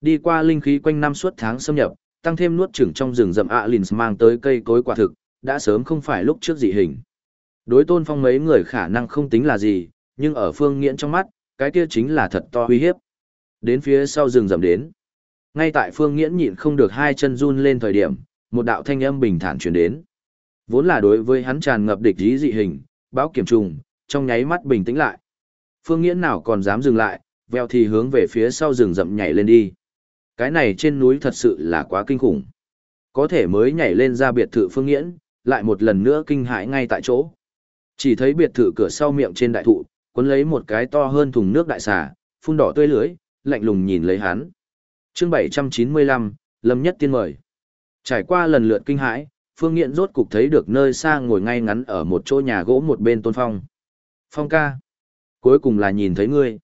Đi qua linh khí quanh năm suốt tháng xâm nhập, tăng thêm nuốt chửng trong rừng rậm Alins mang tới cây cối quả thực, đã sớm không phải lúc trước dị hình. Đối tôn phong mấy người khả năng không tính là gì, nhưng ở phương nghiễn trong mắt, cái kia chính là thật to uy hiếp. Đến phía sau rừng rậm đến. Ngay tại phương nghiễn nhịn không được hai chân run lên thời điểm, một đạo thanh âm bình thản truyền đến. Vốn là đối với hắn tràn ngập địch ý dị hình, báo kiểm trùng, trong nháy mắt bình tĩnh lại. Phương Nghiễn nào còn dám dừng lại, veo thì hướng về phía sau rừng rậm nhảy lên đi. Cái này trên núi thật sự là quá kinh khủng. Có thể mới nhảy lên ra biệt thự Phương Nghiễn, lại một lần nữa kinh hãi ngay tại chỗ. Chỉ thấy biệt thự cửa sau miệng trên đại thụ, cuốn lấy một cái to hơn thùng nước đại xà, phun đỏ tươi lưới, lạnh lùng nhìn lấy hắn. Chương 795, Lâm Nhất Tiên mời. Trải qua lần lượt kinh hãi, Phương nghiện rốt cục thấy được nơi xa ngồi ngay ngắn ở một chỗ nhà gỗ một bên Tôn Phong. Phong ca. Cuối cùng là nhìn thấy ngươi.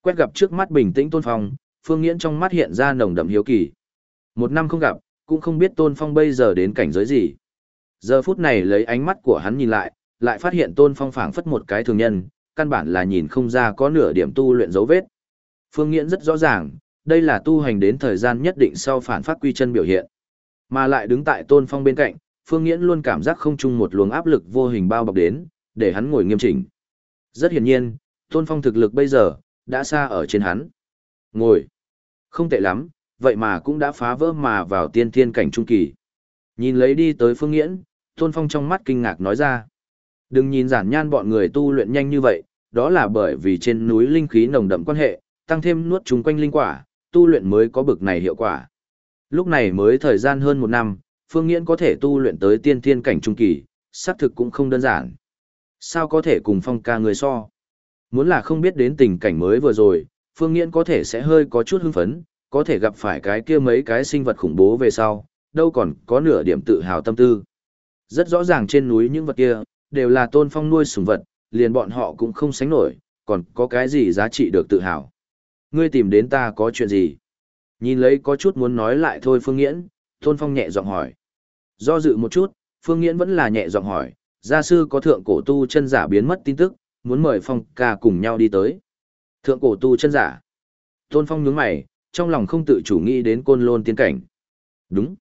Quét gặp trước mắt bình tĩnh Tôn Phong, Phương Nghiễn trong mắt hiện ra nồng đậm hiếu kỳ. Một năm không gặp, cũng không biết Tôn Phong bây giờ đến cảnh giới gì. Giờ phút này lấy ánh mắt của hắn nhìn lại, lại phát hiện Tôn Phong phảng phất một cái thường nhân, căn bản là nhìn không ra có nửa điểm tu luyện dấu vết. Phương Nghiễn rất rõ ràng, đây là tu hành đến thời gian nhất định sau phản phát quy chân biểu hiện. Mà lại đứng tại Tôn Phong bên cạnh, Phương Nghiễn luôn cảm giác không chung một luồng áp lực vô hình bao bọc đến, để hắn ngồi nghiêm chỉnh. Rất hiển nhiên, Tôn Phong thực lực bây giờ, đã xa ở trên hắn. Ngồi. Không tệ lắm, vậy mà cũng đã phá vỡ mà vào tiên thiên cảnh trung kỳ. Nhìn lấy đi tới Phương Nghiễn, Tôn Phong trong mắt kinh ngạc nói ra. Đừng nhìn giản nhan bọn người tu luyện nhanh như vậy, đó là bởi vì trên núi linh khí nồng đậm quan hệ, tăng thêm nuốt chúng quanh linh quả, tu luyện mới có bực này hiệu quả. Lúc này mới thời gian hơn một năm, Phương Nghiễn có thể tu luyện tới tiên thiên cảnh trung kỳ, xác thực cũng không đơn giản. Sao có thể cùng phong ca người so? Muốn là không biết đến tình cảnh mới vừa rồi, Phương Nghiễn có thể sẽ hơi có chút hưng phấn, có thể gặp phải cái kia mấy cái sinh vật khủng bố về sau, đâu còn có nửa điểm tự hào tâm tư. Rất rõ ràng trên núi những vật kia, đều là tôn phong nuôi sủng vật, liền bọn họ cũng không sánh nổi, còn có cái gì giá trị được tự hào. Ngươi tìm đến ta có chuyện gì? Nhìn lấy có chút muốn nói lại thôi Phương Nghiễn, Tôn Phong nhẹ giọng hỏi. Do dự một chút, Phương Nghiễn vẫn là nhẹ giọng hỏi, gia sư có thượng cổ tu chân giả biến mất tin tức, muốn mời Phong ca cùng nhau đi tới. Thượng cổ tu chân giả. Tôn Phong nhướng mày, trong lòng không tự chủ nghĩ đến côn lôn tiên cảnh. Đúng.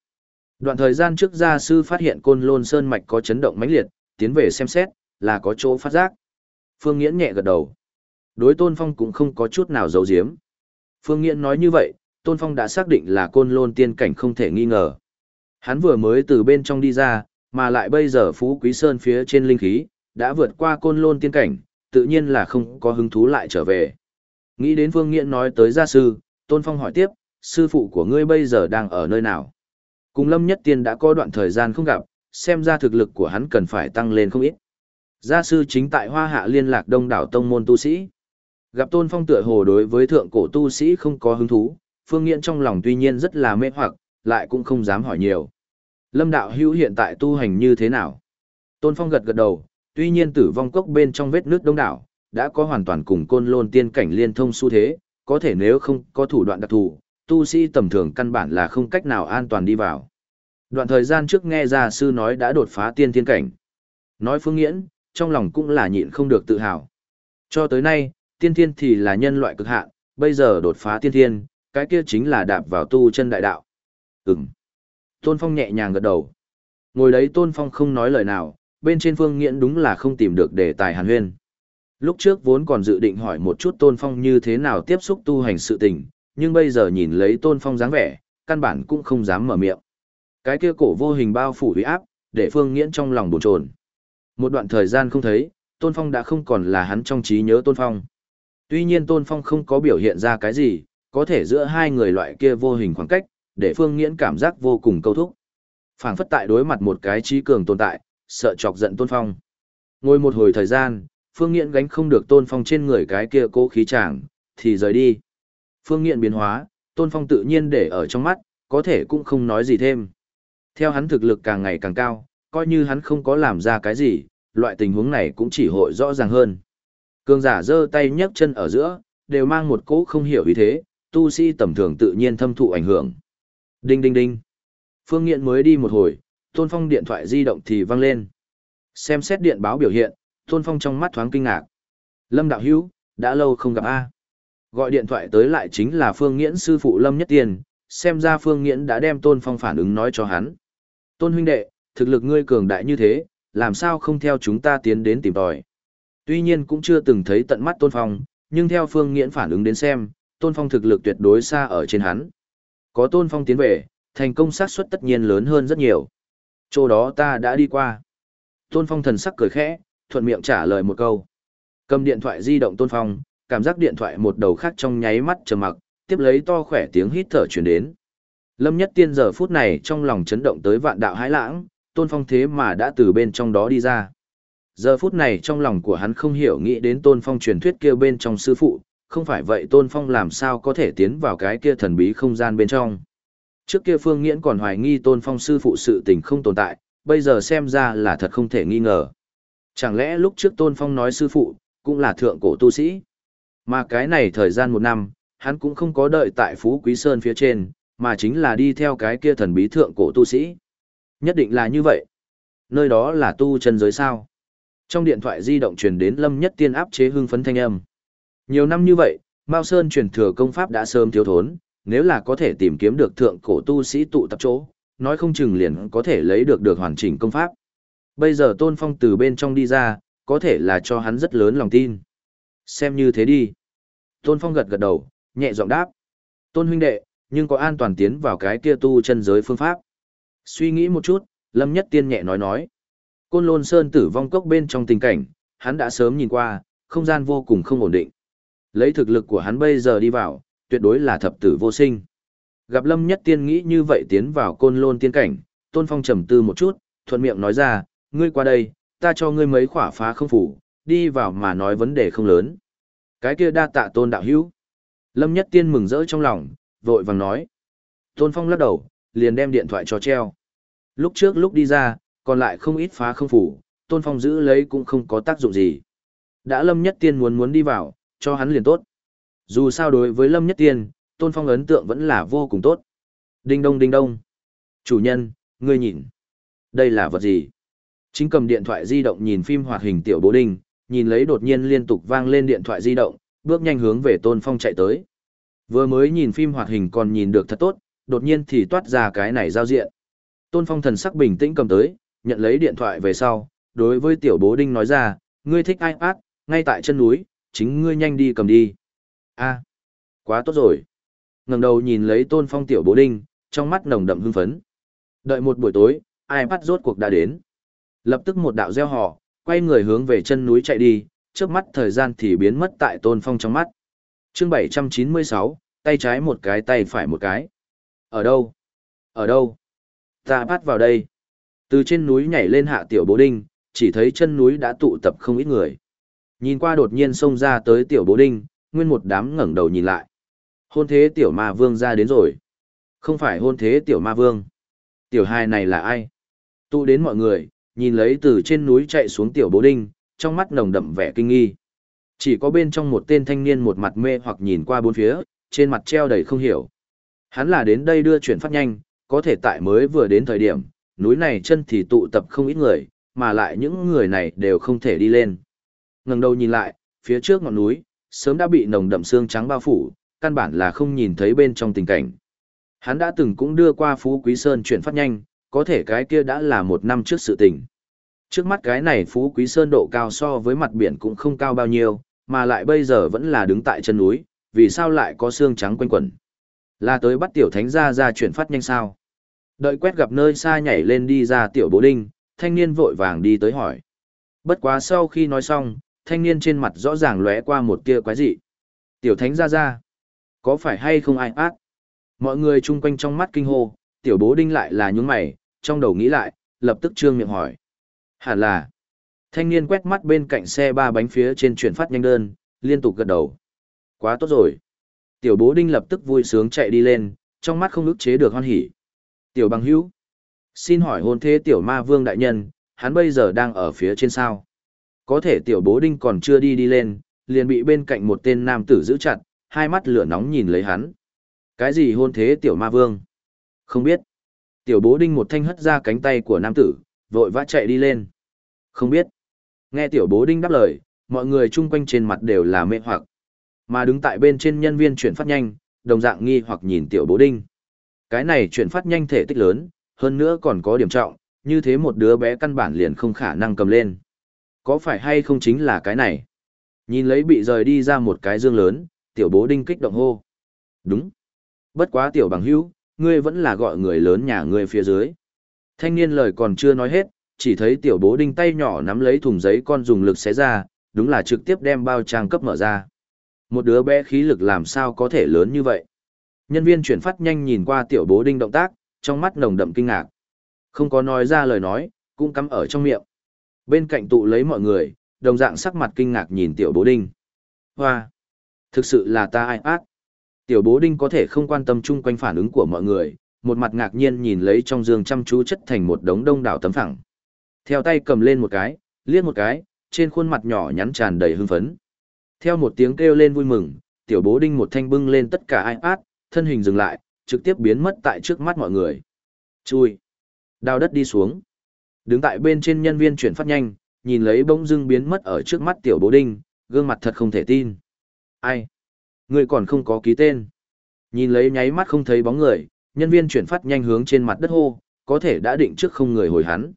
Đoạn thời gian trước gia sư phát hiện côn lôn sơn mạch có chấn động mãnh liệt, tiến về xem xét, là có chỗ phát giác. Phương Nghiễn nhẹ gật đầu. Đối Tôn Phong cũng không có chút nào giấu giếm. Phương Nghiễn nói như vậy, Tôn Phong đã xác định là côn lôn tiên cảnh không thể nghi ngờ. Hắn vừa mới từ bên trong đi ra, mà lại bây giờ Phú Quý Sơn phía trên linh khí, đã vượt qua côn lôn tiên cảnh, tự nhiên là không có hứng thú lại trở về. Nghĩ đến Phương Nghiễn nói tới gia sư, Tôn Phong hỏi tiếp, sư phụ của ngươi bây giờ đang ở nơi nào? Cùng Lâm Nhất Tiên đã có đoạn thời gian không gặp, xem ra thực lực của hắn cần phải tăng lên không ít. Gia sư chính tại Hoa Hạ liên lạc đông đảo tông môn tu sĩ. Gặp Tôn Phong tựa hồ đối với thượng cổ tu sĩ không có hứng thú, Phương Nghiễn trong lòng tuy nhiên rất là mê hoặc, lại cũng không dám hỏi nhiều. Lâm đạo hữu hiện tại tu hành như thế nào? Tôn Phong gật gật đầu, tuy nhiên tử vong cốc bên trong vết nước đông đảo, đã có hoàn toàn cùng côn lôn tiên cảnh liên thông xu thế, có thể nếu không có thủ đoạn đặc thù, tu sĩ tầm thường căn bản là không cách nào an toàn đi vào. Đoạn thời gian trước nghe gia sư nói đã đột phá tiên thiên cảnh. Nói phương nghiễn, trong lòng cũng là nhịn không được tự hào. Cho tới nay, tiên thiên thì là nhân loại cực hạn, bây giờ đột phá tiên thiên, cái kia chính là đạp vào tu chân đại đạo. Ừm. Tôn Phong nhẹ nhàng gật đầu. Ngồi đấy Tôn Phong không nói lời nào, bên trên phương nghiễn đúng là không tìm được đề tài hàn huyên. Lúc trước vốn còn dự định hỏi một chút Tôn Phong như thế nào tiếp xúc tu hành sự tình, nhưng bây giờ nhìn lấy Tôn Phong dáng vẻ, căn bản cũng không dám mở miệng. Cái kia cổ vô hình bao phủ uy áp, để phương nghiễn trong lòng bồn chồn. Một đoạn thời gian không thấy, Tôn Phong đã không còn là hắn trong trí nhớ Tôn Phong. Tuy nhiên Tôn Phong không có biểu hiện ra cái gì, có thể giữa hai người loại kia vô hình khoảng cách, để Phương Nghiễn cảm giác vô cùng câu thúc. phảng phất tại đối mặt một cái trí cường tồn tại, sợ chọc giận Tôn Phong. Ngồi một hồi thời gian, Phương Nghiễn gánh không được Tôn Phong trên người cái kia cố khí chàng, thì rời đi. Phương Nghiễn biến hóa, Tôn Phong tự nhiên để ở trong mắt, có thể cũng không nói gì thêm. Theo hắn thực lực càng ngày càng cao, coi như hắn không có làm ra cái gì, loại tình huống này cũng chỉ hội rõ ràng hơn. Cường giả giơ tay nhấc chân ở giữa, đều mang một cỗ không hiểu ý thế, tu sĩ tầm thường tự nhiên thâm thụ ảnh hưởng. Đinh đinh đinh. Phương Nghiện mới đi một hồi, Tôn Phong điện thoại di động thì vang lên. Xem xét điện báo biểu hiện, Tôn Phong trong mắt thoáng kinh ngạc. Lâm Đạo Hữu đã lâu không gặp A. Gọi điện thoại tới lại chính là Phương Nghiễn sư phụ Lâm Nhất Tiền, xem ra Phương Nghiễn đã đem Tôn Phong phản ứng nói cho hắn. Tôn huynh đệ, thực lực ngươi cường đại như thế, làm sao không theo chúng ta tiến đến tìm tòi. Tuy nhiên cũng chưa từng thấy tận mắt Tôn Phong, nhưng theo Phương Nghiễn phản ứng đến xem, Tôn Phong thực lực tuyệt đối xa ở trên hắn. Có Tôn Phong tiến về, thành công xác suất tất nhiên lớn hơn rất nhiều. Chỗ đó ta đã đi qua. Tôn Phong thần sắc cười khẽ, thuận miệng trả lời một câu. Cầm điện thoại di động Tôn Phong, cảm giác điện thoại một đầu khác trong nháy mắt trầm mặc, tiếp lấy to khỏe tiếng hít thở chuyển đến. Lâm Nhất Tiên giờ phút này trong lòng chấn động tới vạn đạo hãi lãng, Tôn Phong thế mà đã từ bên trong đó đi ra. Giờ phút này trong lòng của hắn không hiểu nghĩ đến Tôn Phong truyền thuyết kia bên trong sư phụ, không phải vậy Tôn Phong làm sao có thể tiến vào cái kia thần bí không gian bên trong. Trước kia Phương Nghiễn còn hoài nghi Tôn Phong sư phụ sự tình không tồn tại, bây giờ xem ra là thật không thể nghi ngờ. Chẳng lẽ lúc trước Tôn Phong nói sư phụ, cũng là thượng cổ tu sĩ? Mà cái này thời gian một năm, hắn cũng không có đợi tại Phú Quý Sơn phía trên, mà chính là đi theo cái kia thần bí thượng cổ tu sĩ. Nhất định là như vậy. Nơi đó là tu chân giới sao. Trong điện thoại di động truyền đến Lâm Nhất Tiên áp chế hưng phấn thanh âm. Nhiều năm như vậy, Mao Sơn truyền thừa công pháp đã sớm thiếu thốn, nếu là có thể tìm kiếm được thượng cổ tu sĩ tụ tập chỗ, nói không chừng liền có thể lấy được được hoàn chỉnh công pháp. Bây giờ Tôn Phong từ bên trong đi ra, có thể là cho hắn rất lớn lòng tin. Xem như thế đi. Tôn Phong gật gật đầu, nhẹ giọng đáp. Tôn huynh đệ, nhưng có an toàn tiến vào cái kia tu chân giới phương pháp. Suy nghĩ một chút, Lâm Nhất Tiên nhẹ nói nói. Côn Lôn Sơn tử vong cốc bên trong tình cảnh, hắn đã sớm nhìn qua, không gian vô cùng không ổn định. Lấy thực lực của hắn bây giờ đi vào, tuyệt đối là thập tử vô sinh. Gặp Lâm Nhất Tiên nghĩ như vậy tiến vào Côn Lôn tiên cảnh, Tôn Phong trầm tư một chút, thuận miệng nói ra, ngươi qua đây, ta cho ngươi mấy khỏa phá không phủ, đi vào mà nói vấn đề không lớn. Cái kia đa tạ Tôn đạo hữu. Lâm Nhất Tiên mừng rỡ trong lòng, vội vàng nói. Tôn Phong lắc đầu, liền đem điện thoại cho treo. Lúc trước lúc đi ra, còn lại không ít phá không phủ, Tôn Phong giữ lấy cũng không có tác dụng gì. Đã Lâm Nhất Tiên muốn muốn đi vào, cho hắn liền tốt. Dù sao đối với Lâm Nhất Tiên, Tôn Phong ấn tượng vẫn là vô cùng tốt. Đinh đông đinh đông. Chủ nhân, ngươi nhìn. Đây là vật gì? Chính cầm điện thoại di động nhìn phim hoạt hình tiểu bố đinh, nhìn lấy đột nhiên liên tục vang lên điện thoại di động, bước nhanh hướng về Tôn Phong chạy tới. Vừa mới nhìn phim hoạt hình còn nhìn được thật tốt, đột nhiên thì toát ra cái này giao diện. Tôn Phong thần sắc bình tĩnh cầm tới, nhận lấy điện thoại về sau, đối với tiểu bố đinh nói ra, ngươi thích iPad, ngay tại chân núi, chính ngươi nhanh đi cầm đi. a quá tốt rồi. ngẩng đầu nhìn lấy Tôn Phong tiểu bố đinh, trong mắt nồng đậm hưng phấn. Đợi một buổi tối, iPad rốt cuộc đã đến. Lập tức một đạo gieo họ, quay người hướng về chân núi chạy đi, trước mắt thời gian thì biến mất tại Tôn Phong trong mắt chương 796, tay trái một cái tay phải một cái. Ở đâu? Ở đâu? Ta bắt vào đây. Từ trên núi nhảy lên hạ tiểu bố đinh, chỉ thấy chân núi đã tụ tập không ít người. Nhìn qua đột nhiên xông ra tới tiểu bố đinh, nguyên một đám ngẩng đầu nhìn lại. Hôn thế tiểu ma vương ra đến rồi. Không phải hôn thế tiểu ma vương. Tiểu hai này là ai? Tụ đến mọi người, nhìn lấy từ trên núi chạy xuống tiểu bố đinh, trong mắt nồng đậm vẻ kinh nghi. Chỉ có bên trong một tên thanh niên một mặt mê hoặc nhìn qua bốn phía, trên mặt treo đầy không hiểu. Hắn là đến đây đưa chuyển phát nhanh, có thể tại mới vừa đến thời điểm, núi này chân thì tụ tập không ít người, mà lại những người này đều không thể đi lên. Ngẩng đầu nhìn lại, phía trước ngọn núi, sớm đã bị nồng đậm xương trắng bao phủ, căn bản là không nhìn thấy bên trong tình cảnh. Hắn đã từng cũng đưa qua Phú Quý Sơn chuyển phát nhanh, có thể cái kia đã là một năm trước sự tình. Trước mắt cái này Phú Quý Sơn độ cao so với mặt biển cũng không cao bao nhiêu, mà lại bây giờ vẫn là đứng tại chân núi, vì sao lại có xương trắng quanh quẩn. Là tới bắt tiểu thánh ra ra chuyển phát nhanh sao. Đợi quét gặp nơi xa nhảy lên đi ra tiểu bố đinh, thanh niên vội vàng đi tới hỏi. Bất quá sau khi nói xong, thanh niên trên mặt rõ ràng lóe qua một tia quái dị. Tiểu thánh ra ra, có phải hay không ai ác? Mọi người chung quanh trong mắt kinh hô, tiểu bố đinh lại là nhướng mày, trong đầu nghĩ lại, lập tức trương miệng hỏi. Hẳn là, Thanh niên quét mắt bên cạnh xe ba bánh phía trên chuyển phát nhanh đơn, liên tục gật đầu. Quá tốt rồi. Tiểu bố đinh lập tức vui sướng chạy đi lên, trong mắt không ức chế được hoan hỉ. Tiểu bằng hữu. Xin hỏi hôn thế tiểu ma vương đại nhân, hắn bây giờ đang ở phía trên sao. Có thể tiểu bố đinh còn chưa đi đi lên, liền bị bên cạnh một tên nam tử giữ chặt, hai mắt lửa nóng nhìn lấy hắn. Cái gì hôn thế tiểu ma vương? Không biết. Tiểu bố đinh một thanh hất ra cánh tay của nam tử, vội vã chạy đi lên. Không biết. Nghe tiểu bố đinh đáp lời, mọi người chung quanh trên mặt đều là mê hoặc. Mà đứng tại bên trên nhân viên chuyển phát nhanh, đồng dạng nghi hoặc nhìn tiểu bố đinh. Cái này chuyển phát nhanh thể tích lớn, hơn nữa còn có điểm trọng, như thế một đứa bé căn bản liền không khả năng cầm lên. Có phải hay không chính là cái này? Nhìn lấy bị rời đi ra một cái dương lớn, tiểu bố đinh kích động hô. Đúng. Bất quá tiểu bằng hữu, ngươi vẫn là gọi người lớn nhà ngươi phía dưới. Thanh niên lời còn chưa nói hết, chỉ thấy tiểu bố đinh tay nhỏ nắm lấy thùng giấy con dùng lực xé ra, đúng là trực tiếp đem bao trang cấp mở ra. Một đứa bé khí lực làm sao có thể lớn như vậy. Nhân viên chuyển phát nhanh nhìn qua tiểu bố đinh động tác, trong mắt nồng đậm kinh ngạc. Không có nói ra lời nói, cũng cắm ở trong miệng. Bên cạnh tụ lấy mọi người, đồng dạng sắc mặt kinh ngạc nhìn tiểu bố đinh. Hoa! Thực sự là ta ai ác. Tiểu bố đinh có thể không quan tâm chung quanh phản ứng của mọi người, một mặt ngạc nhiên nhìn lấy trong giường chăm chú chất thành một đống đông đảo tấm phẳng. Theo tay cầm lên một cái, liếc một cái, trên khuôn mặt nhỏ nhắn tràn đầy hưng phấn. Theo một tiếng kêu lên vui mừng, tiểu bố đinh một thanh bưng lên tất cả iPad, thân hình dừng lại, trực tiếp biến mất tại trước mắt mọi người. Chui. Đào đất đi xuống. Đứng tại bên trên nhân viên chuyển phát nhanh, nhìn lấy bỗng dưng biến mất ở trước mắt tiểu bố đinh, gương mặt thật không thể tin. Ai? Người còn không có ký tên. Nhìn lấy nháy mắt không thấy bóng người, nhân viên chuyển phát nhanh hướng trên mặt đất hô, có thể đã định trước không người hồi hắn.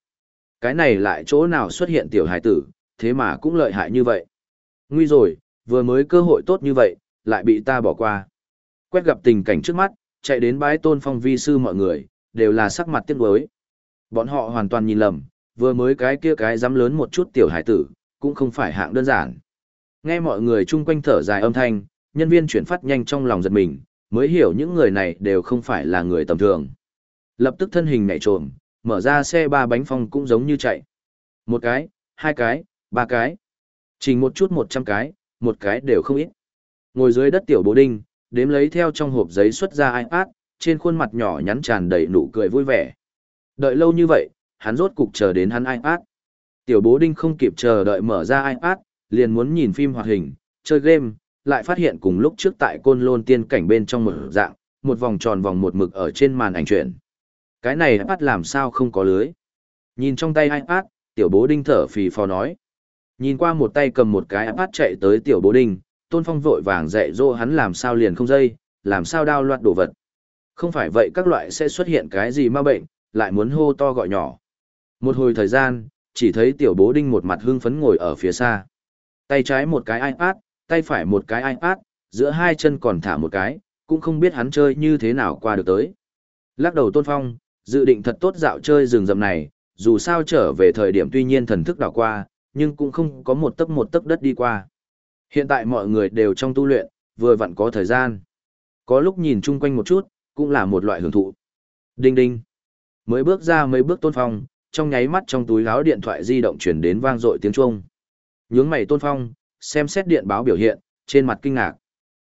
Cái này lại chỗ nào xuất hiện tiểu hải tử, thế mà cũng lợi hại như vậy. Nguy rồi, vừa mới cơ hội tốt như vậy, lại bị ta bỏ qua. Quét gặp tình cảnh trước mắt, chạy đến bái tôn phong vi sư mọi người, đều là sắc mặt tiếc nuối. Bọn họ hoàn toàn nhìn lầm, vừa mới cái kia cái dám lớn một chút tiểu hải tử, cũng không phải hạng đơn giản. Nghe mọi người chung quanh thở dài âm thanh, nhân viên chuyển phát nhanh trong lòng giật mình, mới hiểu những người này đều không phải là người tầm thường. Lập tức thân hình nhảy trồm, mở ra xe ba bánh phong cũng giống như chạy. Một cái, hai cái, ba cái. Chỉ một chút một trăm cái, một cái đều không ít. Ngồi dưới đất tiểu bố đinh, đếm lấy theo trong hộp giấy xuất ra iPad, trên khuôn mặt nhỏ nhắn tràn đầy nụ cười vui vẻ. Đợi lâu như vậy, hắn rốt cục chờ đến hắn iPad. Tiểu bố đinh không kịp chờ đợi mở ra iPad, liền muốn nhìn phim hoạt hình, chơi game, lại phát hiện cùng lúc trước tại côn lôn tiên cảnh bên trong một dạng, một vòng tròn vòng một mực ở trên màn ảnh chuyển. Cái này iPad làm sao không có lưới. Nhìn trong tay iPad, tiểu bố đinh thở phì phò nói. Nhìn qua một tay cầm một cái iPad chạy tới tiểu bố đinh, tôn phong vội vàng dạy dỗ hắn làm sao liền không dây, làm sao đao loạt đồ vật. Không phải vậy các loại sẽ xuất hiện cái gì ma bệnh, lại muốn hô to gọi nhỏ. Một hồi thời gian, chỉ thấy tiểu bố đinh một mặt hưng phấn ngồi ở phía xa. Tay trái một cái iPad, tay phải một cái iPad, giữa hai chân còn thả một cái, cũng không biết hắn chơi như thế nào qua được tới. Lắc đầu tôn phong, dự định thật tốt dạo chơi rừng rậm này, dù sao trở về thời điểm tuy nhiên thần thức đảo qua, nhưng cũng không có một tấc một tấc đất đi qua. Hiện tại mọi người đều trong tu luyện, vừa vặn có thời gian. Có lúc nhìn chung quanh một chút, cũng là một loại hưởng thụ. Đinh đinh. Mới bước ra mấy bước tôn phong, trong nháy mắt trong túi áo điện thoại di động chuyển đến vang dội tiếng chuông. Nhướng mày tôn phong, xem xét điện báo biểu hiện, trên mặt kinh ngạc.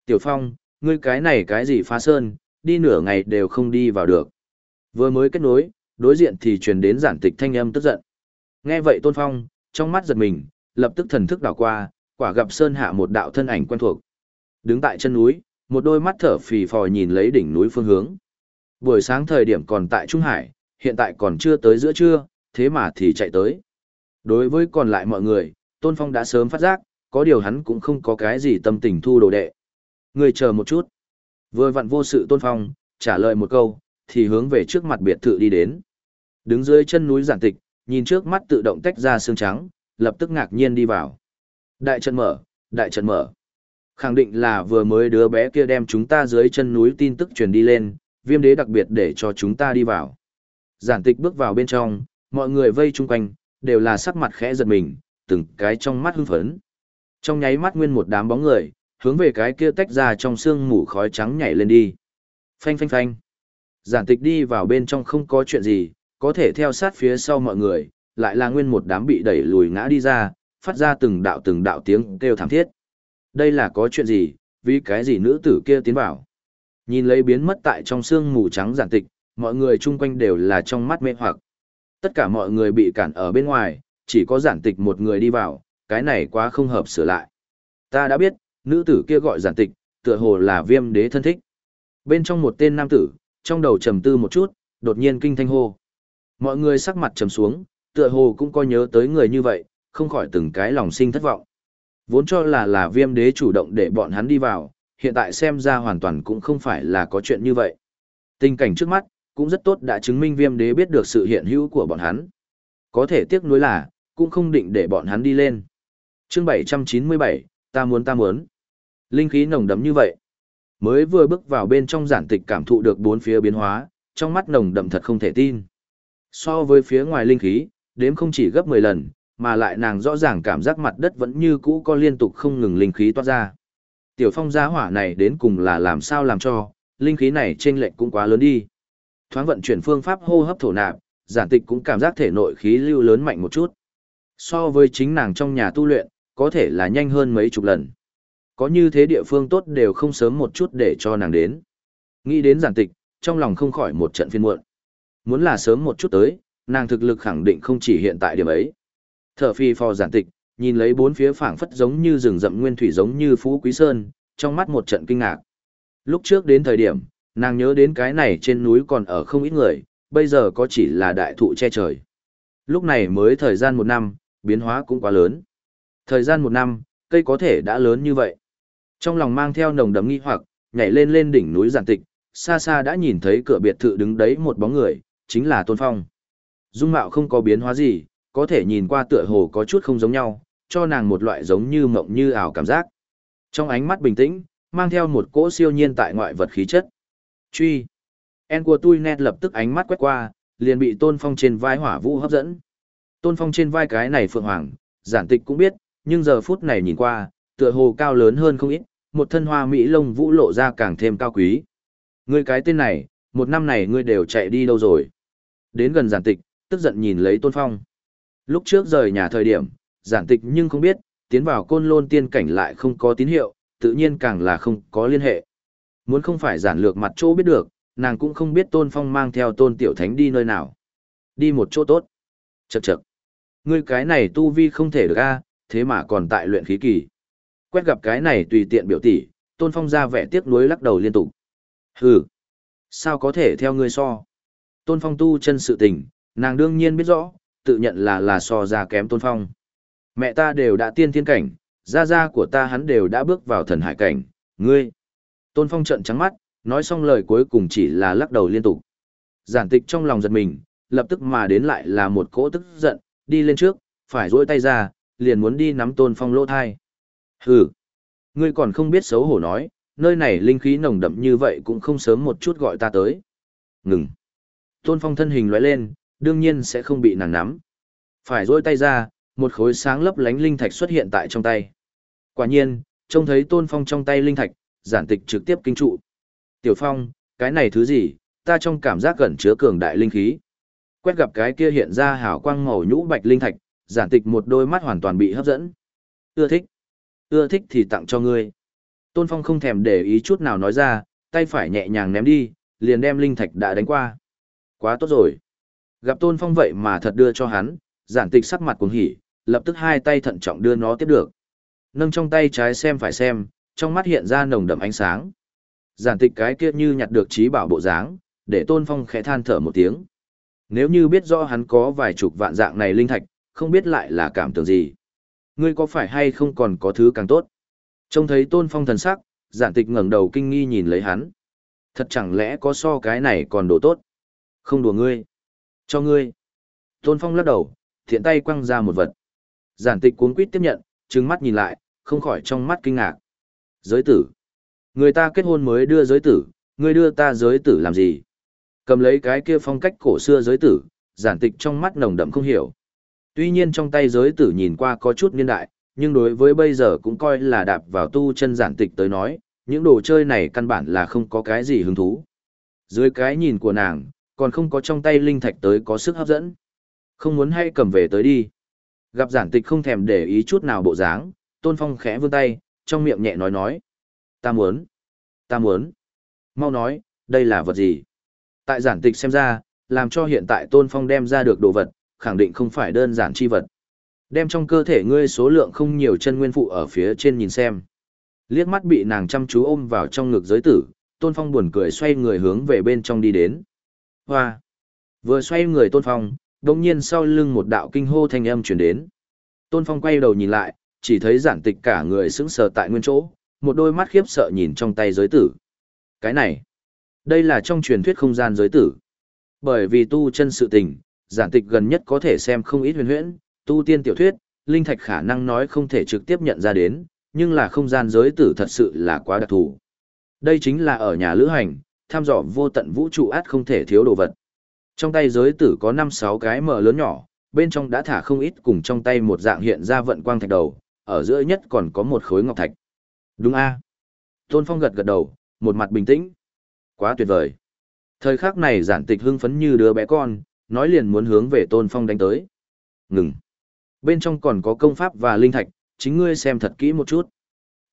Tiểu phong, ngươi cái này cái gì phá sơn, đi nửa ngày đều không đi vào được. Vừa mới kết nối, đối diện thì truyền đến giản tịch thanh âm tức giận. Nghe vậy tôn phong, trong mắt giật mình, lập tức thần thức đảo qua, quả gặp sơn hạ một đạo thân ảnh quen thuộc. Đứng tại chân núi, một đôi mắt thở phì phò nhìn lấy đỉnh núi phương hướng. Buổi sáng thời điểm còn tại Trung Hải, hiện tại còn chưa tới giữa trưa, thế mà thì chạy tới. Đối với còn lại mọi người, Tôn Phong đã sớm phát giác, có điều hắn cũng không có cái gì tâm tình thu đồ đệ. Người chờ một chút. Vừa vặn vô sự Tôn Phong, trả lời một câu, thì hướng về trước mặt biệt thự đi đến. Đứng dưới chân núi giản tịch, nhìn trước mắt tự động tách ra xương trắng, lập tức ngạc nhiên đi vào. Đại trận mở, đại trận mở. Khẳng định là vừa mới đứa bé kia đem chúng ta dưới chân núi tin tức truyền đi lên, viêm đế đặc biệt để cho chúng ta đi vào. Giản tịch bước vào bên trong, mọi người vây chung quanh, đều là sắc mặt khẽ giật mình, từng cái trong mắt hưng phấn. Trong nháy mắt nguyên một đám bóng người, hướng về cái kia tách ra trong sương mù khói trắng nhảy lên đi. Phanh phanh phanh. Giản tịch đi vào bên trong không có chuyện gì, có thể theo sát phía sau mọi người, lại là nguyên một đám bị đẩy lùi ngã đi ra, phát ra từng đạo từng đạo tiếng kêu thảm thiết. Đây là có chuyện gì, vì cái gì nữ tử kia tiến vào. Nhìn lấy biến mất tại trong sương mù trắng giản tịch, mọi người chung quanh đều là trong mắt mê hoặc. Tất cả mọi người bị cản ở bên ngoài, chỉ có giản tịch một người đi vào, cái này quá không hợp sửa lại. Ta đã biết, nữ tử kia gọi giản tịch, tựa hồ là viêm đế thân thích. Bên trong một tên nam tử, trong đầu trầm tư một chút, đột nhiên kinh thanh hô. Mọi người sắc mặt trầm xuống, tựa hồ cũng coi nhớ tới người như vậy, không khỏi từng cái lòng sinh thất vọng. Vốn cho là là viêm đế chủ động để bọn hắn đi vào, hiện tại xem ra hoàn toàn cũng không phải là có chuyện như vậy. Tình cảnh trước mắt, cũng rất tốt đã chứng minh viêm đế biết được sự hiện hữu của bọn hắn. Có thể tiếc nuối là, cũng không định để bọn hắn đi lên. chương 797, ta muốn ta muốn. Linh khí nồng đấm như vậy. Mới vừa bước vào bên trong giản tịch cảm thụ được bốn phía biến hóa, trong mắt nồng đậm thật không thể tin. So với phía ngoài linh khí, đếm không chỉ gấp 10 lần, mà lại nàng rõ ràng cảm giác mặt đất vẫn như cũ có liên tục không ngừng linh khí toát ra. Tiểu phong gia hỏa này đến cùng là làm sao làm cho, linh khí này trên lệch cũng quá lớn đi. Thoáng vận chuyển phương pháp hô hấp thổ nạp, giản tịch cũng cảm giác thể nội khí lưu lớn mạnh một chút. So với chính nàng trong nhà tu luyện, có thể là nhanh hơn mấy chục lần. Có như thế địa phương tốt đều không sớm một chút để cho nàng đến. Nghĩ đến giản tịch, trong lòng không khỏi một trận phiên muộn. Muốn là sớm một chút tới, nàng thực lực khẳng định không chỉ hiện tại điểm ấy. Thở phi phò giản tịch, nhìn lấy bốn phía phảng phất giống như rừng rậm nguyên thủy giống như phú quý sơn, trong mắt một trận kinh ngạc. Lúc trước đến thời điểm, nàng nhớ đến cái này trên núi còn ở không ít người, bây giờ có chỉ là đại thụ che trời. Lúc này mới thời gian một năm, biến hóa cũng quá lớn. Thời gian một năm, cây có thể đã lớn như vậy. Trong lòng mang theo nồng đấm nghi hoặc, nhảy lên lên đỉnh núi giản tịch, xa xa đã nhìn thấy cửa biệt thự đứng đấy một bóng người, chính là Tôn Phong. Dung mạo không có biến hóa gì, có thể nhìn qua tựa hồ có chút không giống nhau, cho nàng một loại giống như mộng như ảo cảm giác. Trong ánh mắt bình tĩnh, mang theo một cỗ siêu nhiên tại ngoại vật khí chất. Truy. En của tôi nét lập tức ánh mắt quét qua, liền bị Tôn Phong trên vai hỏa vũ hấp dẫn. Tôn Phong trên vai cái này phượng hoàng, giản tịch cũng biết, nhưng giờ phút này nhìn qua, tựa hồ cao lớn hơn không ít, một thân hoa mỹ lông vũ lộ ra càng thêm cao quý. Ngươi cái tên này, một năm này ngươi đều chạy đi đâu rồi? Đến gần giản tịch, tức giận nhìn lấy Tôn Phong. Lúc trước rời nhà thời điểm, giản tịch nhưng không biết, tiến vào côn lôn tiên cảnh lại không có tín hiệu, tự nhiên càng là không có liên hệ. Muốn không phải giản lược mặt chỗ biết được, nàng cũng không biết Tôn Phong mang theo Tôn Tiểu Thánh đi nơi nào. Đi một chỗ tốt. Chậc chậc. Ngươi cái này tu vi không thể được a, thế mà còn tại luyện khí kỳ. Quét gặp cái này tùy tiện biểu tỷ, Tôn Phong ra vẻ tiếc nuối lắc đầu liên tục. Hừ, sao có thể theo ngươi so? Tôn Phong tu chân sự tình, nàng đương nhiên biết rõ, tự nhận là là so ra kém Tôn Phong. Mẹ ta đều đã tiên thiên cảnh, gia gia của ta hắn đều đã bước vào thần hải cảnh, ngươi. Tôn Phong trợn trắng mắt, nói xong lời cuối cùng chỉ là lắc đầu liên tục. Giản tịch trong lòng giật mình, lập tức mà đến lại là một cỗ tức giận, đi lên trước, phải duỗi tay ra, liền muốn đi nắm Tôn Phong lỗ thai. Hừ, ngươi còn không biết xấu hổ nói, nơi này linh khí nồng đậm như vậy cũng không sớm một chút gọi ta tới. Ngừng. Tôn Phong thân hình lóe lên, đương nhiên sẽ không bị nàng nắm. Phải duỗi tay ra, một khối sáng lấp lánh linh thạch xuất hiện tại trong tay. Quả nhiên, trông thấy Tôn Phong trong tay linh thạch, giản tịch trực tiếp kinh trụ. Tiểu Phong, cái này thứ gì, ta trong cảm giác gần chứa cường đại linh khí. Quét gặp cái kia hiện ra hào quang màu nhũ bạch linh thạch, giản tịch một đôi mắt hoàn toàn bị hấp dẫn. Ưa thích. Ưa thích thì tặng cho ngươi. Tôn Phong không thèm để ý chút nào nói ra, tay phải nhẹ nhàng ném đi, liền đem linh thạch đã đánh qua. Quá tốt rồi. Gặp Tôn Phong vậy mà thật đưa cho hắn, giản tịch sắc mặt cuồng hỉ, lập tức hai tay thận trọng đưa nó tiếp được. Nâng trong tay trái xem phải xem, trong mắt hiện ra nồng đậm ánh sáng. Giản tịch cái kia như nhặt được trí bảo bộ dáng, để Tôn Phong khẽ than thở một tiếng. Nếu như biết rõ hắn có vài chục vạn dạng này linh thạch, không biết lại là cảm tưởng gì. Ngươi có phải hay không còn có thứ càng tốt? Trông thấy Tôn Phong thần sắc, giản tịch ngẩng đầu kinh nghi nhìn lấy hắn. Thật chẳng lẽ có so cái này còn đồ tốt? Không đùa ngươi. Cho ngươi. Tôn Phong lắc đầu, thiện tay quăng ra một vật. Giản tịch cuốn quýt tiếp nhận, trừng mắt nhìn lại, không khỏi trong mắt kinh ngạc. Giới tử. Người ta kết hôn mới đưa giới tử, ngươi đưa ta giới tử làm gì? Cầm lấy cái kia phong cách cổ xưa giới tử, giản tịch trong mắt nồng đậm không hiểu. Tuy nhiên trong tay giới tử nhìn qua có chút niên đại, nhưng đối với bây giờ cũng coi là đạp vào tu chân giản tịch tới nói, những đồ chơi này căn bản là không có cái gì hứng thú. Dưới cái nhìn của nàng, còn không có trong tay linh thạch tới có sức hấp dẫn. Không muốn hay cầm về tới đi. Gặp giản tịch không thèm để ý chút nào bộ dáng, Tôn Phong khẽ vươn tay, trong miệng nhẹ nói nói. Ta muốn. Ta muốn. Mau nói, đây là vật gì? Tại giản tịch xem ra, làm cho hiện tại Tôn Phong đem ra được đồ vật, khẳng định không phải đơn giản chi vật. Đem trong cơ thể ngươi số lượng không nhiều chân nguyên phụ ở phía trên nhìn xem. Liếc mắt bị nàng chăm chú ôm vào trong ngực giới tử, Tôn Phong buồn cười xoay người hướng về bên trong đi đến. Hoa! Vừa xoay người Tôn Phong, đồng nhiên sau lưng một đạo kinh hô thanh âm chuyển đến. Tôn Phong quay đầu nhìn lại, chỉ thấy giản tịch cả người sững sờ tại nguyên chỗ, một đôi mắt khiếp sợ nhìn trong tay giới tử. Cái này, đây là trong truyền thuyết không gian giới tử. Bởi vì tu chân sự tình, giản tịch gần nhất có thể xem không ít huyền huyễn, tu tiên tiểu thuyết, linh thạch khả năng nói không thể trực tiếp nhận ra đến, nhưng là không gian giới tử thật sự là quá đặc thù. Đây chính là ở nhà lữ hành, tham dò vô tận vũ trụ át không thể thiếu đồ vật. Trong tay giới tử có 5-6 cái mở lớn nhỏ, bên trong đã thả không ít cùng trong tay một dạng hiện ra vận quang thạch đầu, ở giữa nhất còn có một khối ngọc thạch. Đúng a Tôn Phong gật gật đầu, một mặt bình tĩnh. Quá tuyệt vời. Thời khắc này giản tịch hưng phấn như đứa bé con, nói liền muốn hướng về Tôn Phong đánh tới. Ngừng. Bên trong còn có công pháp và linh thạch, chính ngươi xem thật kỹ một chút.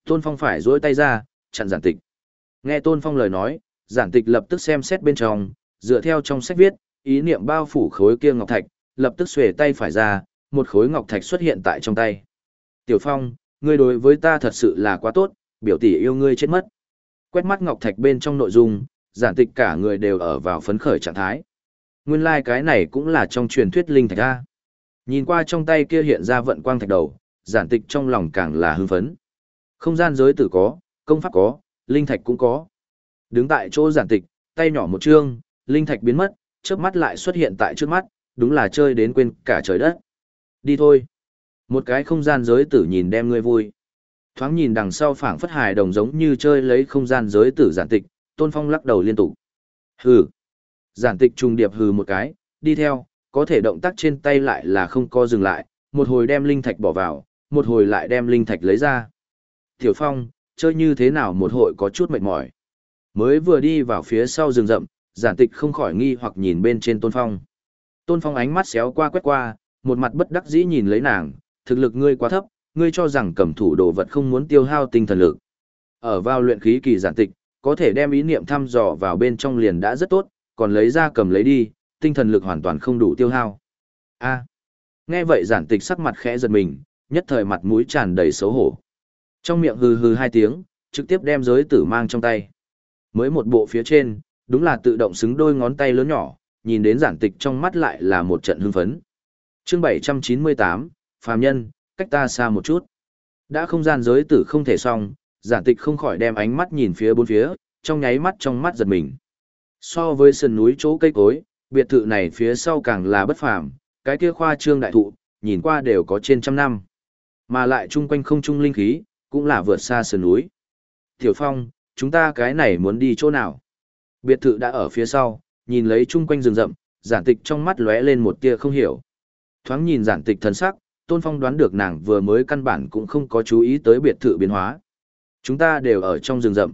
Tôn Phong phải duỗi tay ra, chặn giản tịch. Nghe Tôn Phong lời nói, giản tịch lập tức xem xét bên trong, dựa theo trong sách viết, ý niệm bao phủ khối kia ngọc thạch, lập tức xuề tay phải ra, một khối ngọc thạch xuất hiện tại trong tay. Tiểu Phong, ngươi đối với ta thật sự là quá tốt, biểu tỷ yêu ngươi chết mất. Quét mắt ngọc thạch bên trong nội dung, giản tịch cả người đều ở vào phấn khởi trạng thái. Nguyên lai like cái này cũng là trong truyền thuyết linh thạch a. Nhìn qua trong tay kia hiện ra vận quang thạch đầu, giản tịch trong lòng càng là hưng phấn. Không gian giới tử có, công pháp có, linh thạch cũng có. Đứng tại chỗ giản tịch, tay nhỏ một chương, linh thạch biến mất, chớp mắt lại xuất hiện tại trước mắt, đúng là chơi đến quên cả trời đất. Đi thôi. Một cái không gian giới tử nhìn đem ngươi vui. Thoáng nhìn đằng sau phảng phất hài đồng giống như chơi lấy không gian giới tử giản tịch, Tôn Phong lắc đầu liên tục. Hừ. Giản tịch trùng điệp hừ một cái, đi theo, có thể động tác trên tay lại là không co dừng lại, một hồi đem linh thạch bỏ vào, một hồi lại đem linh thạch lấy ra. Tiểu Phong, chơi như thế nào một hội có chút mệt mỏi. Mới vừa đi vào phía sau rừng rậm, giản tịch không khỏi nghi hoặc nhìn bên trên Tôn Phong. Tôn Phong ánh mắt xéo qua quét qua, một mặt bất đắc dĩ nhìn lấy nàng, thực lực ngươi quá thấp, ngươi cho rằng cầm thủ đồ vật không muốn tiêu hao tinh thần lực. Ở vào luyện khí kỳ giản tịch, có thể đem ý niệm thăm dò vào bên trong liền đã rất tốt, còn lấy ra cầm lấy đi, tinh thần lực hoàn toàn không đủ tiêu hao. A. nghe vậy giản tịch sắc mặt khẽ giật mình, nhất thời mặt mũi tràn đầy xấu hổ. Trong miệng hừ hừ hai tiếng, trực tiếp đem giới tử mang trong tay. Mới một bộ phía trên, đúng là tự động xứng đôi ngón tay lớn nhỏ, nhìn đến giản tịch trong mắt lại là một trận hưng phấn. Chương 798, phàm nhân, cách ta xa một chút. Đã không gian giới tử không thể xong, giản tịch không khỏi đem ánh mắt nhìn phía bốn phía, trong nháy mắt trong mắt giật mình. So với sườn núi chỗ cây cối, biệt thự này phía sau càng là bất phàm, cái kia khoa trương đại thụ, nhìn qua đều có trên trăm năm. Mà lại chung quanh không trung linh khí, cũng là vượt xa sườn núi. Tiểu Phong, chúng ta cái này muốn đi chỗ nào? Biệt thự đã ở phía sau, nhìn lấy chung quanh rừng rậm, giản tịch trong mắt lóe lên một tia không hiểu. Thoáng nhìn giản tịch thần sắc, Tôn Phong đoán được nàng vừa mới căn bản cũng không có chú ý tới biệt thự biến hóa. Chúng ta đều ở trong rừng rậm.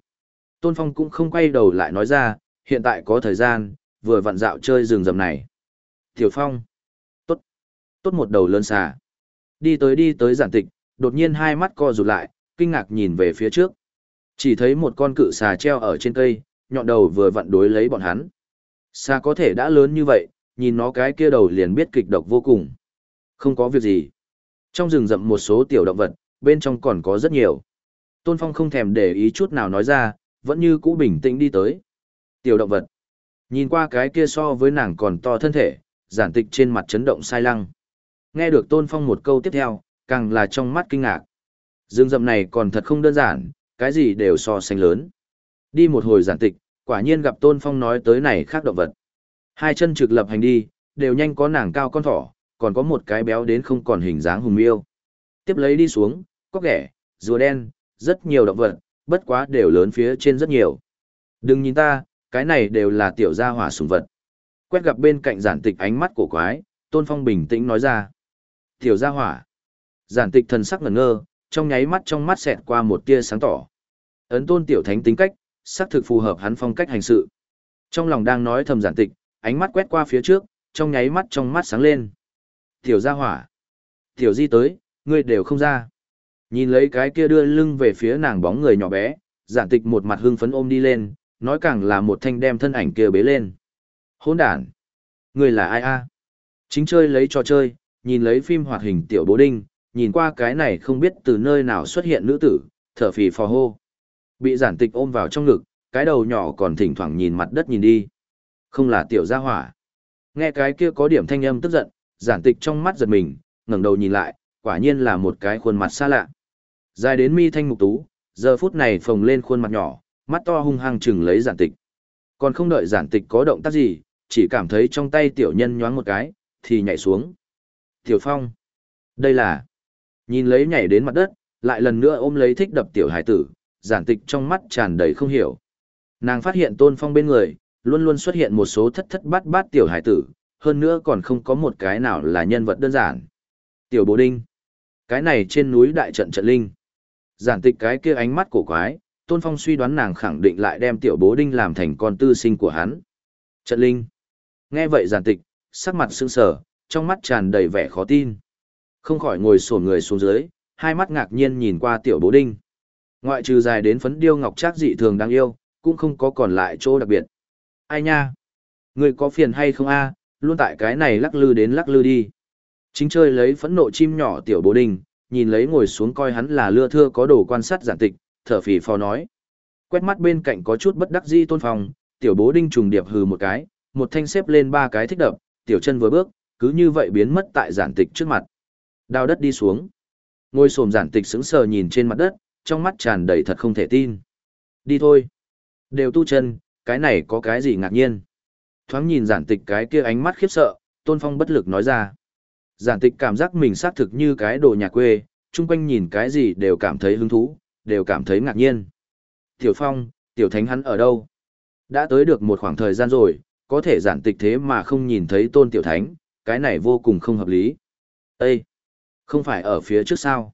Tôn Phong cũng không quay đầu lại nói ra, hiện tại có thời gian, vừa vặn dạo chơi rừng rậm này. Tiểu Phong. Tốt. Tốt một đầu lớn xà. Đi tới đi tới giản tịch, đột nhiên hai mắt co rụt lại, kinh ngạc nhìn về phía trước. Chỉ thấy một con cự xà treo ở trên cây, nhọn đầu vừa vặn đối lấy bọn hắn. Xà có thể đã lớn như vậy, nhìn nó cái kia đầu liền biết kịch độc vô cùng. Không có việc gì. Trong rừng rậm một số tiểu động vật, bên trong còn có rất nhiều. Tôn Phong không thèm để ý chút nào nói ra, vẫn như cũ bình tĩnh đi tới. Tiểu động vật. Nhìn qua cái kia so với nàng còn to thân thể, giản tịch trên mặt chấn động sai lăng. Nghe được Tôn Phong một câu tiếp theo, càng là trong mắt kinh ngạc. Dương dậm này còn thật không đơn giản, cái gì đều so sánh lớn. Đi một hồi giản tịch, quả nhiên gặp Tôn Phong nói tới này khác động vật. Hai chân trực lập hành đi, đều nhanh có nàng cao con thỏ, còn có một cái béo đến không còn hình dáng hùng miêu. Tiếp lấy đi xuống, có ghẻ, rùa đen, rất nhiều động vật, bất quá đều lớn phía trên rất nhiều. Đừng nhìn ta, cái này đều là tiểu gia hỏa sùng vật. Quét gặp bên cạnh giản tịch ánh mắt cổ quái, Tôn Phong bình tĩnh nói ra. Tiểu gia hỏa. Giản tịch thần sắc ngẩn ngơ, trong nháy mắt trong mắt xẹt qua một tia sáng tỏ. Ấn tôn tiểu thánh tính cách, xác thực phù hợp hắn phong cách hành sự. Trong lòng đang nói thầm giản tịch, ánh mắt quét qua phía trước, trong nháy mắt trong mắt sáng lên. Tiểu gia hỏa. Tiểu di tới, ngươi đều không ra. Nhìn lấy cái kia đưa lưng về phía nàng bóng người nhỏ bé, giản tịch một mặt hưng phấn ôm đi lên, nói càng là một thanh đem thân ảnh kia bế lên. Hỗn đản. người là ai a? Chính chơi lấy trò chơi, nhìn lấy phim hoạt hình tiểu bố đinh, nhìn qua cái này không biết từ nơi nào xuất hiện nữ tử, thở phì phò hô. Bị giản tịch ôm vào trong ngực, cái đầu nhỏ còn thỉnh thoảng nhìn mặt đất nhìn đi. Không là tiểu gia hỏa. Nghe cái kia có điểm thanh âm tức giận, giản tịch trong mắt giật mình, ngẩng đầu nhìn lại, quả nhiên là một cái khuôn mặt xa lạ. Dài đến mi thanh mục tú, giờ phút này phồng lên khuôn mặt nhỏ, mắt to hung hăng chừng lấy giản tịch. Còn không đợi giản tịch có động tác gì, chỉ cảm thấy trong tay tiểu nhân nhoáng một cái, thì nhảy xuống. Tiểu Phong. Đây là... Nhìn lấy nhảy đến mặt đất, lại lần nữa ôm lấy thích đập tiểu hải tử, giản tịch trong mắt tràn đầy không hiểu. Nàng phát hiện tôn phong bên người, luôn luôn xuất hiện một số thất thất bát bát tiểu hải tử, hơn nữa còn không có một cái nào là nhân vật đơn giản. Tiểu bồ đinh. Cái này trên núi đại trận trận linh. Giản tịch cái kia ánh mắt cổ quái, tôn phong suy đoán nàng khẳng định lại đem tiểu bố đinh làm thành con tư sinh của hắn. Trận linh. Nghe vậy giản tịch, sắc mặt sững sờ, trong mắt tràn đầy vẻ khó tin. Không khỏi ngồi sổn người xuống dưới, hai mắt ngạc nhiên nhìn qua tiểu bố đinh. Ngoại trừ dài đến phấn điêu ngọc trác dị thường đáng yêu, cũng không có còn lại chỗ đặc biệt. Ai nha? Người có phiền hay không a? luôn tại cái này lắc lư đến lắc lư đi. Chính chơi lấy phẫn nộ chim nhỏ tiểu bố đinh, nhìn lấy ngồi xuống coi hắn là lưa thưa có đồ quan sát giản tịch, thở phì phò nói. Quét mắt bên cạnh có chút bất đắc dĩ tôn phong, tiểu bố đinh trùng điệp hừ một cái, một thanh xếp lên ba cái thích đập, tiểu chân vừa bước, cứ như vậy biến mất tại giản tịch trước mặt. Đào đất đi xuống. Ngôi sồm giản tịch sững sờ nhìn trên mặt đất, trong mắt tràn đầy thật không thể tin. Đi thôi. Đều tu chân, cái này có cái gì ngạc nhiên. Thoáng nhìn giản tịch cái kia ánh mắt khiếp sợ, tôn phong bất lực nói ra. Giản tịch cảm giác mình xác thực như cái đồ nhà quê, chung quanh nhìn cái gì đều cảm thấy hứng thú, đều cảm thấy ngạc nhiên. Tiểu phong, tiểu thánh hắn ở đâu? Đã tới được một khoảng thời gian rồi, có thể giản tịch thế mà không nhìn thấy tôn tiểu thánh, cái này vô cùng không hợp lý. Ê! Không phải ở phía trước sao?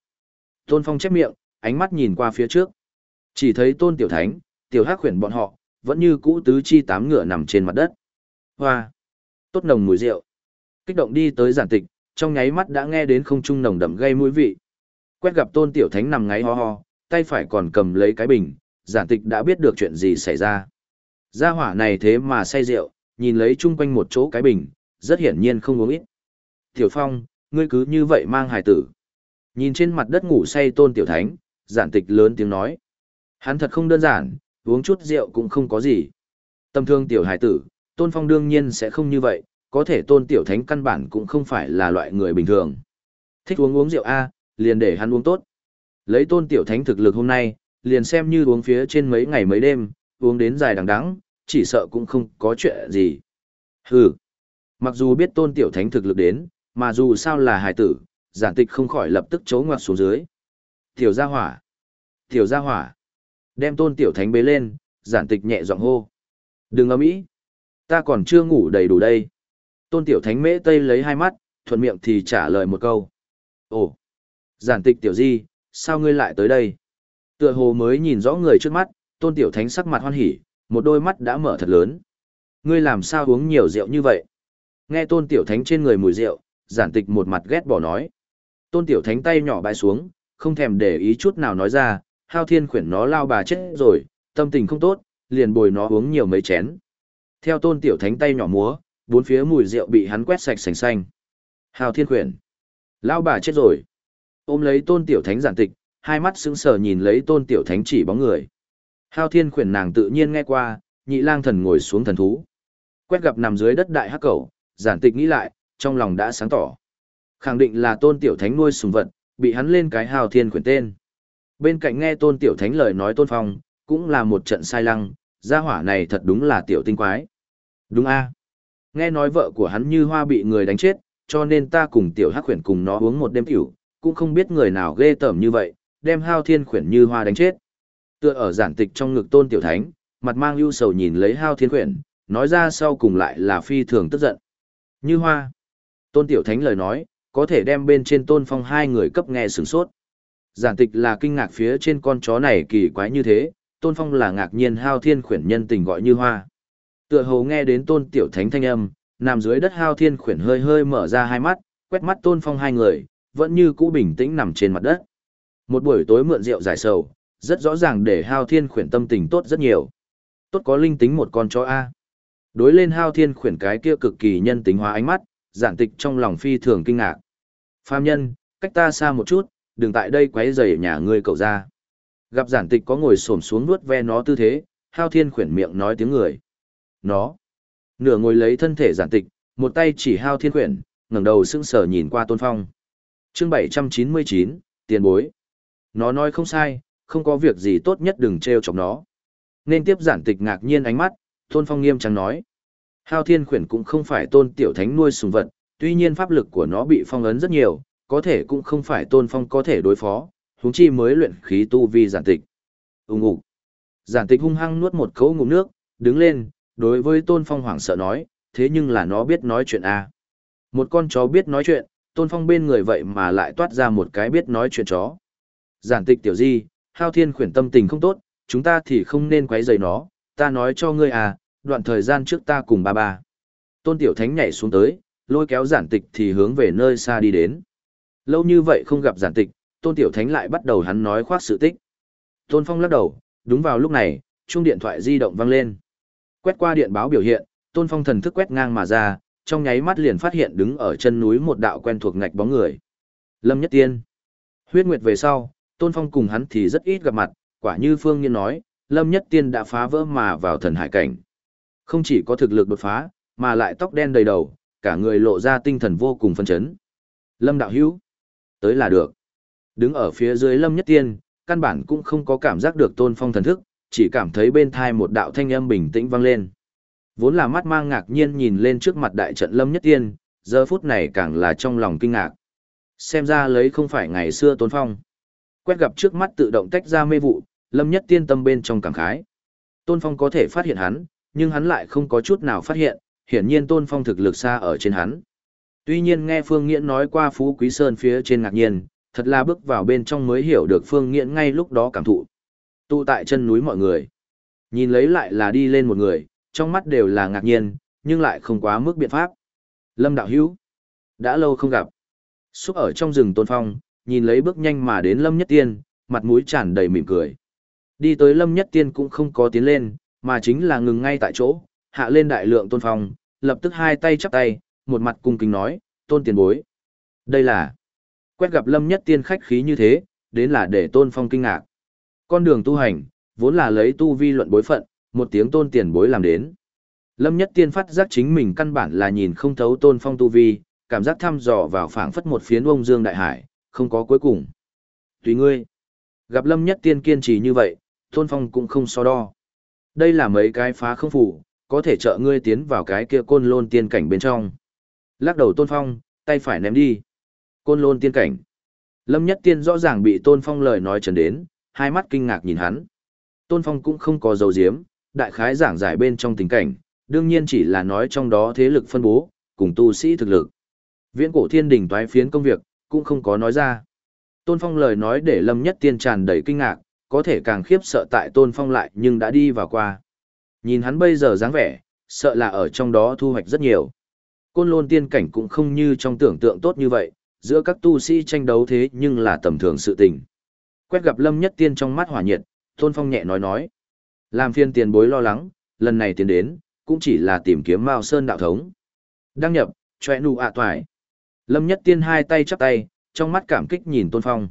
Tôn phong chép miệng, ánh mắt nhìn qua phía trước. Chỉ thấy tôn tiểu thánh, tiểu hắc khuyển bọn họ, vẫn như cũ tứ chi tám ngựa nằm trên mặt đất. Hoa! Tốt nồng mùi rượu. Kích động đi tới giản tịch, trong nháy mắt đã nghe đến không trung nồng đậm gây mũi vị. Quét gặp tôn tiểu thánh nằm ngáy ho ho, tay phải còn cầm lấy cái bình, giản tịch đã biết được chuyện gì xảy ra. Gia hỏa này thế mà say rượu, nhìn lấy chung quanh một chỗ cái bình, rất hiển nhiên không uống ít. Tiểu Phong, ngươi cứ như vậy mang hài tử. Nhìn trên mặt đất ngủ say tôn tiểu thánh, giản tịch lớn tiếng nói. Hắn thật không đơn giản, uống chút rượu cũng không có gì. Tâm thương tiểu hài tử, tôn phong đương nhiên sẽ không như vậy, có thể tôn tiểu thánh căn bản cũng không phải là loại người bình thường. Thích uống uống rượu A, liền để hắn uống tốt. Lấy tôn tiểu thánh thực lực hôm nay, liền xem như uống phía trên mấy ngày mấy đêm, uống đến dài đằng đẵng, chỉ sợ cũng không có chuyện gì. Hừ. Mặc dù biết tôn tiểu thánh thực lực đến, mà dù sao là hài tử, giản tịch không khỏi lập tức chấu ngoặt xuống dưới. Tiểu gia hỏa. Tiểu gia hỏa. Đem tôn tiểu thánh bế lên, giản tịch nhẹ giọng hô. Đừng ấm ý. Ta còn chưa ngủ đầy đủ đây. Tôn tiểu thánh mễ tây lấy hai mắt, thuận miệng thì trả lời một câu. Ồ. Giản tịch tiểu di, sao ngươi lại tới đây? Tựa hồ mới nhìn rõ người trước mắt, tôn tiểu thánh sắc mặt hoan hỉ, một đôi mắt đã mở thật lớn. Ngươi làm sao uống nhiều rượu như vậy? Nghe tôn tiểu thánh trên người mùi rượu, giản tịch một mặt ghét bỏ nói. Tôn tiểu thánh tay nhỏ bãi xuống, không thèm để ý chút nào nói ra, hao thiên khuyển nó lao bà chết rồi, tâm tình không tốt, liền bồi nó uống nhiều mấy chén. Theo tôn tiểu thánh tay nhỏ múa, bốn phía mùi rượu bị hắn quét sạch sành xanh. Hao thiên khuyển. Lao bà chết rồi. Ôm lấy tôn tiểu thánh giản tịch, hai mắt sững sờ nhìn lấy tôn tiểu thánh chỉ bóng người. Hao thiên khuyển nàng tự nhiên nghe qua, nhị lang thần ngồi xuống thần thú. Quét gặp nằm dưới đất đại hắc cầu, giản tịch nghĩ lại, trong lòng đã sáng tỏ. Khẳng định là tôn tiểu thánh nuôi sùng vật, bị hắn lên cái hào thiên khuyển tên. Bên cạnh nghe tôn tiểu thánh lời nói tôn phong, cũng là một trận sai lăng, gia hỏa này thật đúng là tiểu tinh quái. Đúng a Nghe nói vợ của hắn như hoa bị người đánh chết, cho nên ta cùng tiểu hắc khuyển cùng nó uống một đêm tiểu, cũng không biết người nào ghê tởm như vậy, đem hao thiên khuyển như hoa đánh chết. Tựa ở giản tịch trong ngực tôn tiểu thánh, mặt mang ưu sầu nhìn lấy hao thiên khuyển, nói ra sau cùng lại là phi thường tức giận. Như hoa. Tôn tiểu thánh lời nói, có thể đem bên trên tôn phong hai người cấp nghe sửng sốt. Giản tịch là kinh ngạc phía trên con chó này kỳ quái như thế, tôn phong là ngạc nhiên hao thiên khuyển nhân tình gọi như hoa. Tựa hồ nghe đến tôn tiểu thánh thanh âm, nằm dưới đất hao thiên khuyển hơi hơi mở ra hai mắt, quét mắt tôn phong hai người, vẫn như cũ bình tĩnh nằm trên mặt đất. Một buổi tối mượn rượu giải sầu, rất rõ ràng để hao thiên khuyển tâm tình tốt rất nhiều. Tốt có linh tính một con chó A. Đối lên hao thiên khuyển cái kia cực kỳ nhân tính hóa ánh mắt, giản tịch trong lòng phi thường kinh ngạc. Phàm nhân, cách ta xa một chút, đừng tại đây quấy rầy nhà ngươi cậu ra. Gặp giản tịch có ngồi xổm xuống nuốt ve nó tư thế, hao thiên khuyển miệng nói tiếng người. Nó. Nửa ngồi lấy thân thể giản tịch, một tay chỉ hao thiên khuyển, ngẩng đầu sững sờ nhìn qua tôn phong chương 799, tiền bối. Nó nói không sai, không có việc gì tốt nhất đừng treo chọc nó. Nên tiếp giản tịch ngạc nhiên ánh mắt, tôn phong nghiêm trang nói. Hao thiên khuyển cũng không phải tôn tiểu thánh nuôi sùng vật, tuy nhiên pháp lực của nó bị phong ấn rất nhiều, có thể cũng không phải tôn phong có thể đối phó, huống chi mới luyện khí tu vi giản tịch. Úng ủ. Giản tịch hung hăng nuốt một cấu ngụm nước, đứng lên, đối với tôn phong hoảng sợ nói, thế nhưng là nó biết nói chuyện à. Một con chó biết nói chuyện, tôn phong bên người vậy mà lại toát ra một cái biết nói chuyện chó. Giản tịch tiểu di, hao thiên khuyển tâm tình không tốt, chúng ta thì không nên quấy rầy nó, ta nói cho ngươi à, đoạn thời gian trước ta cùng ba ba. Tôn tiểu thánh nhảy xuống tới, lôi kéo giản tịch thì hướng về nơi xa đi đến. Lâu như vậy không gặp giản tịch, tôn tiểu thánh lại bắt đầu hắn nói khoác sự tích. Tôn phong lắc đầu, đúng vào lúc này, chuông điện thoại di động vang lên. Quét qua điện báo biểu hiện, tôn phong thần thức quét ngang mà ra, trong nháy mắt liền phát hiện đứng ở chân núi một đạo quen thuộc ngạch bóng người. Lâm Nhất Tiên. Huyết Nguyệt về sau, Tôn Phong cùng hắn thì rất ít gặp mặt, quả như Phương Nhiên nói, Lâm Nhất Tiên đã phá vỡ mà vào thần hải cảnh. Không chỉ có thực lực đột phá, mà lại tóc đen đầy đầu, cả người lộ ra tinh thần vô cùng phân chấn. Lâm Đạo Hữu tới là được. Đứng ở phía dưới Lâm Nhất Tiên, căn bản cũng không có cảm giác được Tôn Phong thần thức, chỉ cảm thấy bên thai một đạo thanh âm bình tĩnh vang lên. Vốn là mắt mang ngạc nhiên nhìn lên trước mặt đại trận Lâm Nhất Tiên, giờ phút này càng là trong lòng kinh ngạc. Xem ra lấy không phải ngày xưa Tôn Phong. Quét gặp trước mắt tự động tách ra mê vụ, Lâm Nhất Tiên tâm bên trong cảm khái. Tôn Phong có thể phát hiện hắn, nhưng hắn lại không có chút nào phát hiện, hiển nhiên Tôn Phong thực lực xa ở trên hắn. Tuy nhiên nghe Phương Nghiễn nói qua Phú Quý Sơn phía trên ngạc nhiên, thật là bước vào bên trong mới hiểu được Phương Nghiễn ngay lúc đó cảm thụ. Tụ tại chân núi mọi người. Nhìn lấy lại là đi lên một người, trong mắt đều là ngạc nhiên, nhưng lại không quá mức biện pháp. Lâm Đạo Hữu Đã lâu không gặp. Xúc ở trong rừng Tôn Phong, nhìn lấy bước nhanh mà đến Lâm Nhất Tiên, mặt mũi tràn đầy mỉm cười. Đi tới Lâm Nhất Tiên cũng không có tiến lên, mà chính là ngừng ngay tại chỗ, hạ lên đại lượng Tôn Phong, lập tức hai tay chắp tay, một mặt cung kính nói, tôn tiền bối. Đây là, quét gặp lâm nhất tiên khách khí như thế, đến là để tôn phong kinh ngạc. Con đường tu hành, vốn là lấy tu vi luận bối phận, một tiếng tôn tiền bối làm đến. Lâm nhất tiên phát giác chính mình căn bản là nhìn không thấu tôn phong tu vi, cảm giác thăm dò vào phảng phất một phiến ông dương đại hải, không có cuối cùng. Tùy ngươi, gặp lâm nhất tiên kiên trì như vậy, tôn phong cũng không so đo. Đây là mấy cái phá không phủ, có thể trợ ngươi tiến vào cái kia côn lôn tiên cảnh bên trong. Lắc đầu tôn phong, tay phải ném đi. Côn lôn tiên cảnh. Lâm Nhất Tiên rõ ràng bị tôn phong lời nói trần đến, hai mắt kinh ngạc nhìn hắn. Tôn phong cũng không có dầu diếm, đại khái giảng giải bên trong tình cảnh, đương nhiên chỉ là nói trong đó thế lực phân bố, cùng tu sĩ thực lực. Viễn cổ thiên đình toái phiến công việc, cũng không có nói ra. Tôn Phong lời nói để Lâm Nhất Tiên tràn đầy kinh ngạc, có thể càng khiếp sợ tại Tôn Phong lại nhưng đã đi vào qua. Nhìn hắn bây giờ dáng vẻ, sợ là ở trong đó thu hoạch rất nhiều. Côn lôn tiên cảnh cũng không như trong tưởng tượng tốt như vậy, giữa các tu sĩ tranh đấu thế nhưng là tầm thường sự tình. Quét gặp Lâm Nhất Tiên trong mắt hỏa nhiệt, Tôn Phong nhẹ nói nói. Làm phiên tiền bối lo lắng, lần này tiến đến, cũng chỉ là tìm kiếm Mao Sơn đạo thống. Đăng nhập, chòe nụ ạ toài. Lâm Nhất Tiên hai tay chắp tay, trong mắt cảm kích nhìn Tôn Phong.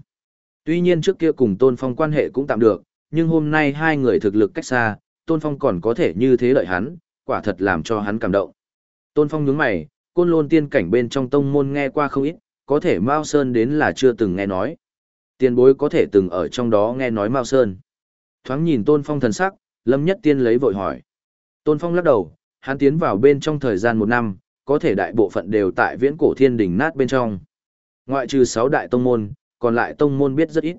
Tuy nhiên trước kia cùng Tôn Phong quan hệ cũng tạm được, nhưng hôm nay hai người thực lực cách xa, Tôn Phong còn có thể như thế lợi hắn, quả thật làm cho hắn cảm động. Tôn Phong nhướng mày, côn lôn tiên cảnh bên trong tông môn nghe qua không ít, có thể Mao Sơn đến là chưa từng nghe nói. Tiền bối có thể từng ở trong đó nghe nói Mao Sơn. Thoáng nhìn Tôn Phong thần sắc, Lâm Nhất Tiên lấy vội hỏi. Tôn Phong lắc đầu, hắn tiến vào bên trong thời gian một năm, có thể đại bộ phận đều tại viễn cổ thiên đỉnh nát bên trong. Ngoại trừ sáu đại tông môn, còn lại tông môn biết rất ít.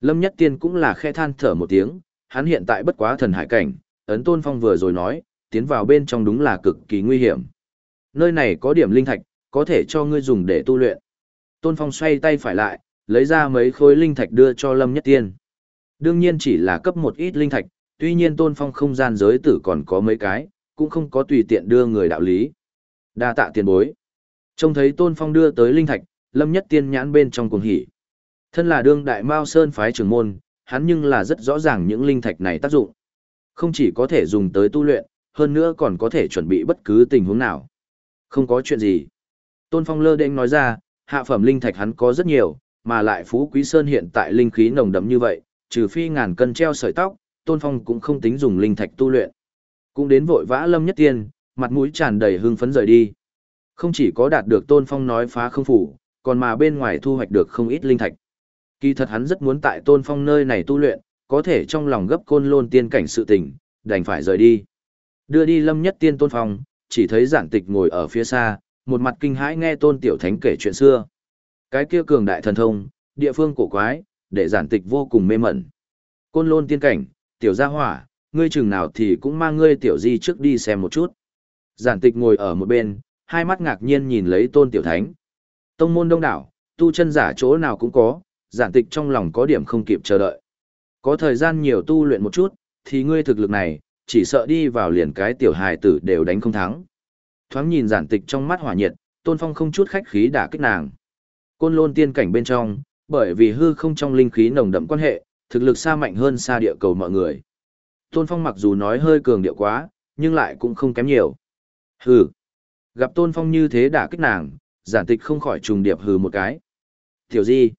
Lâm Nhất Tiên cũng là khe than thở một tiếng, hắn hiện tại bất quá thần hải cảnh, ấn Tôn Phong vừa rồi nói, tiến vào bên trong đúng là cực kỳ nguy hiểm. Nơi này có điểm linh thạch, có thể cho ngươi dùng để tu luyện. Tôn Phong xoay tay phải lại, lấy ra mấy khối linh thạch đưa cho Lâm Nhất Tiên. Đương nhiên chỉ là cấp một ít linh thạch, tuy nhiên Tôn Phong không gian giới tử còn có mấy cái, cũng không có tùy tiện đưa người đạo lý. Đa tạ tiền bối. Trông thấy Tôn Phong đưa tới linh thạch, Lâm Nhất Tiên nhãn bên trong cuồng hỉ. Thân là đương đại Mao Sơn phái trưởng môn, hắn nhưng là rất rõ ràng những linh thạch này tác dụng. Không chỉ có thể dùng tới tu luyện, hơn nữa còn có thể chuẩn bị bất cứ tình huống nào. Không có chuyện gì. Tôn Phong lơ đễnh nói ra, hạ phẩm linh thạch hắn có rất nhiều, mà lại Phú Quý Sơn hiện tại linh khí nồng đậm như vậy, trừ phi ngàn cân treo sợi tóc, Tôn Phong cũng không tính dùng linh thạch tu luyện. Cũng đến vội vã Lâm Nhất Tiên, mặt mũi tràn đầy hưng phấn rời đi. Không chỉ có đạt được Tôn Phong nói phá không phủ, còn mà bên ngoài thu hoạch được không ít linh thạch. Kỳ thật hắn rất muốn tại Tôn Phong nơi này tu luyện, có thể trong lòng gấp côn lôn tiên cảnh sự tình, đành phải rời đi. Đưa đi Lâm Nhất Tiên Tôn Phong, chỉ thấy giản tịch ngồi ở phía xa, một mặt kinh hãi nghe Tôn Tiểu Thánh kể chuyện xưa. Cái kia cường đại thần thông, địa phương cổ quái, để giản tịch vô cùng mê mẩn. Côn lôn tiên cảnh, tiểu gia hỏa, ngươi chừng nào thì cũng mang ngươi tiểu di trước đi xem một chút. Giản tịch ngồi ở một bên, hai mắt ngạc nhiên nhìn lấy tôn tiểu thánh. Tông môn đông đảo, tu chân giả chỗ nào cũng có, giản tịch trong lòng có điểm không kịp chờ đợi. Có thời gian nhiều tu luyện một chút, thì ngươi thực lực này, chỉ sợ đi vào liền cái tiểu hài tử đều đánh không thắng. Thoáng nhìn giản tịch trong mắt hỏa nhiệt, tôn phong không chút khách khí đả kích nàng. Côn lôn tiên cảnh bên trong, bởi vì hư không trong linh khí nồng đậm quan hệ, thực lực xa mạnh hơn xa địa cầu mọi người. Tôn Phong mặc dù nói hơi cường điệu quá, nhưng lại cũng không kém nhiều. Hừ. Gặp Tôn Phong như thế đã kích nàng, giản tịch không khỏi trùng điệp hừ một cái. Tiểu di.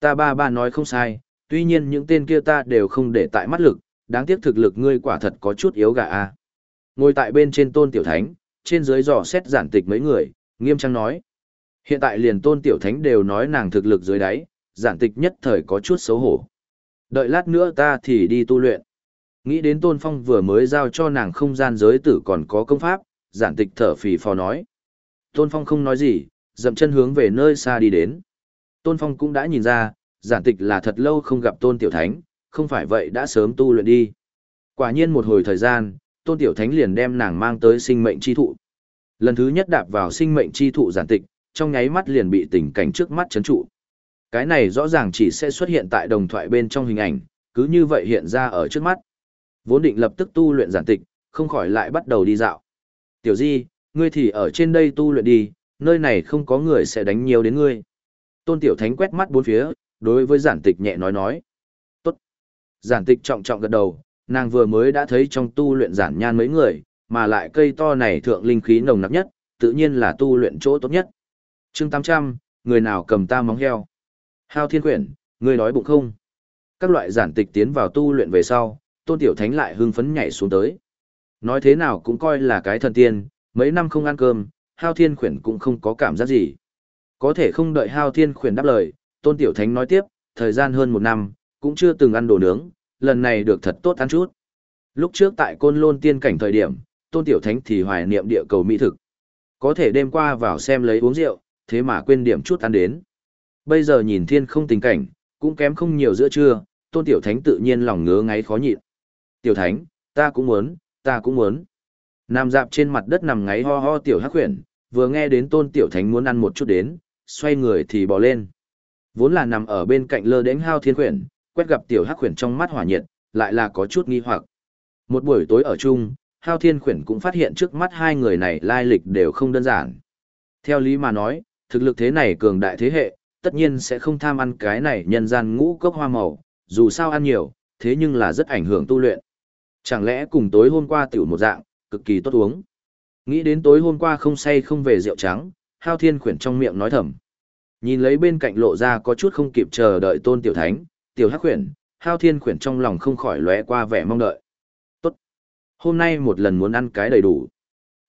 Ta ba ba nói không sai, tuy nhiên những tên kia ta đều không để tại mắt lực, đáng tiếc thực lực ngươi quả thật có chút yếu gà a. Ngồi tại bên trên Tôn Tiểu Thánh, trên dưới dò xét giản tịch mấy người, nghiêm trang nói. Hiện tại liền Tôn Tiểu Thánh đều nói nàng thực lực dưới đáy, giản tịch nhất thời có chút xấu hổ. Đợi lát nữa ta thì đi tu luyện. Nghĩ đến Tôn Phong vừa mới giao cho nàng không gian giới tử còn có công pháp, giản tịch thở phì phò nói. Tôn Phong không nói gì, dậm chân hướng về nơi xa đi đến. Tôn Phong cũng đã nhìn ra, giản tịch là thật lâu không gặp Tôn Tiểu Thánh, không phải vậy đã sớm tu luyện đi. Quả nhiên một hồi thời gian, Tôn Tiểu Thánh liền đem nàng mang tới sinh mệnh chi thụ. Lần thứ nhất đạp vào sinh mệnh chi thụ giản tịch, trong nháy mắt liền bị tình cảnh trước mắt chấn trụ. Cái này rõ ràng chỉ sẽ xuất hiện tại đồng thoại bên trong hình ảnh, cứ như vậy hiện ra ở trước mắt. Vốn định lập tức tu luyện giản tịch, không khỏi lại bắt đầu đi dạo. Tiểu Di, ngươi thì ở trên đây tu luyện đi, nơi này không có người sẽ đánh nhiều đến ngươi. Tôn Tiểu Thánh quét mắt bốn phía, đối với giản tịch nhẹ nói nói. Tốt. Giản tịch trọng trọng gật đầu, nàng vừa mới đã thấy trong tu luyện giản nhan mấy người, mà lại cây to này thượng linh khí nồng nặc nhất, tự nhiên là tu luyện chỗ tốt nhất. chương 800, người nào cầm ta móng heo. Hao thiên quyển, ngươi nói bụng không? Các loại giản tịch tiến vào tu luyện về sau, tôn tiểu thánh lại hưng phấn nhảy xuống tới. Nói thế nào cũng coi là cái thần tiên, mấy năm không ăn cơm, hao thiên khuyển cũng không có cảm giác gì. Có thể không đợi hao thiên khuyển đáp lời, tôn tiểu thánh nói tiếp, thời gian hơn một năm, cũng chưa từng ăn đồ nướng, lần này được thật tốt ăn chút. Lúc trước tại côn lôn tiên cảnh thời điểm, tôn tiểu thánh thì hoài niệm địa cầu mỹ thực. Có thể đêm qua vào xem lấy uống rượu, thế mà quên điểm chút ăn đến. Bây giờ nhìn thiên không tình cảnh, cũng kém không nhiều giữa trưa, tôn tiểu thánh tự nhiên lòng ngứa ngáy khó nhịn. Tiểu thánh, ta cũng muốn, ta cũng muốn. Nằm dạp trên mặt đất nằm ngáy ho ho tiểu hắc huyền, vừa nghe đến tôn tiểu thánh muốn ăn một chút đến, xoay người thì bỏ lên. Vốn là nằm ở bên cạnh lơ đến hao thiên huyền, quét gặp tiểu hắc huyền trong mắt hỏa nhiệt, lại là có chút nghi hoặc. Một buổi tối ở chung, hao thiên Khuyển cũng phát hiện trước mắt hai người này lai lịch đều không đơn giản. Theo lý mà nói, thực lực thế này cường đại thế hệ, tất nhiên sẽ không tham ăn cái này nhân gian ngũ cốc hoa màu, dù sao ăn nhiều, thế nhưng là rất ảnh hưởng tu luyện. Chẳng lẽ cùng tối hôm qua tiểu một dạng, cực kỳ tốt uống. Nghĩ đến tối hôm qua không say không về rượu trắng, Hao Thiên khuyển trong miệng nói thầm. Nhìn lấy bên cạnh lộ ra có chút không kịp chờ đợi tôn tiểu thánh, tiểu hắc khuyển, Hao Thiên khuyển trong lòng không khỏi lóe qua vẻ mong đợi. Tốt. Hôm nay một lần muốn ăn cái đầy đủ.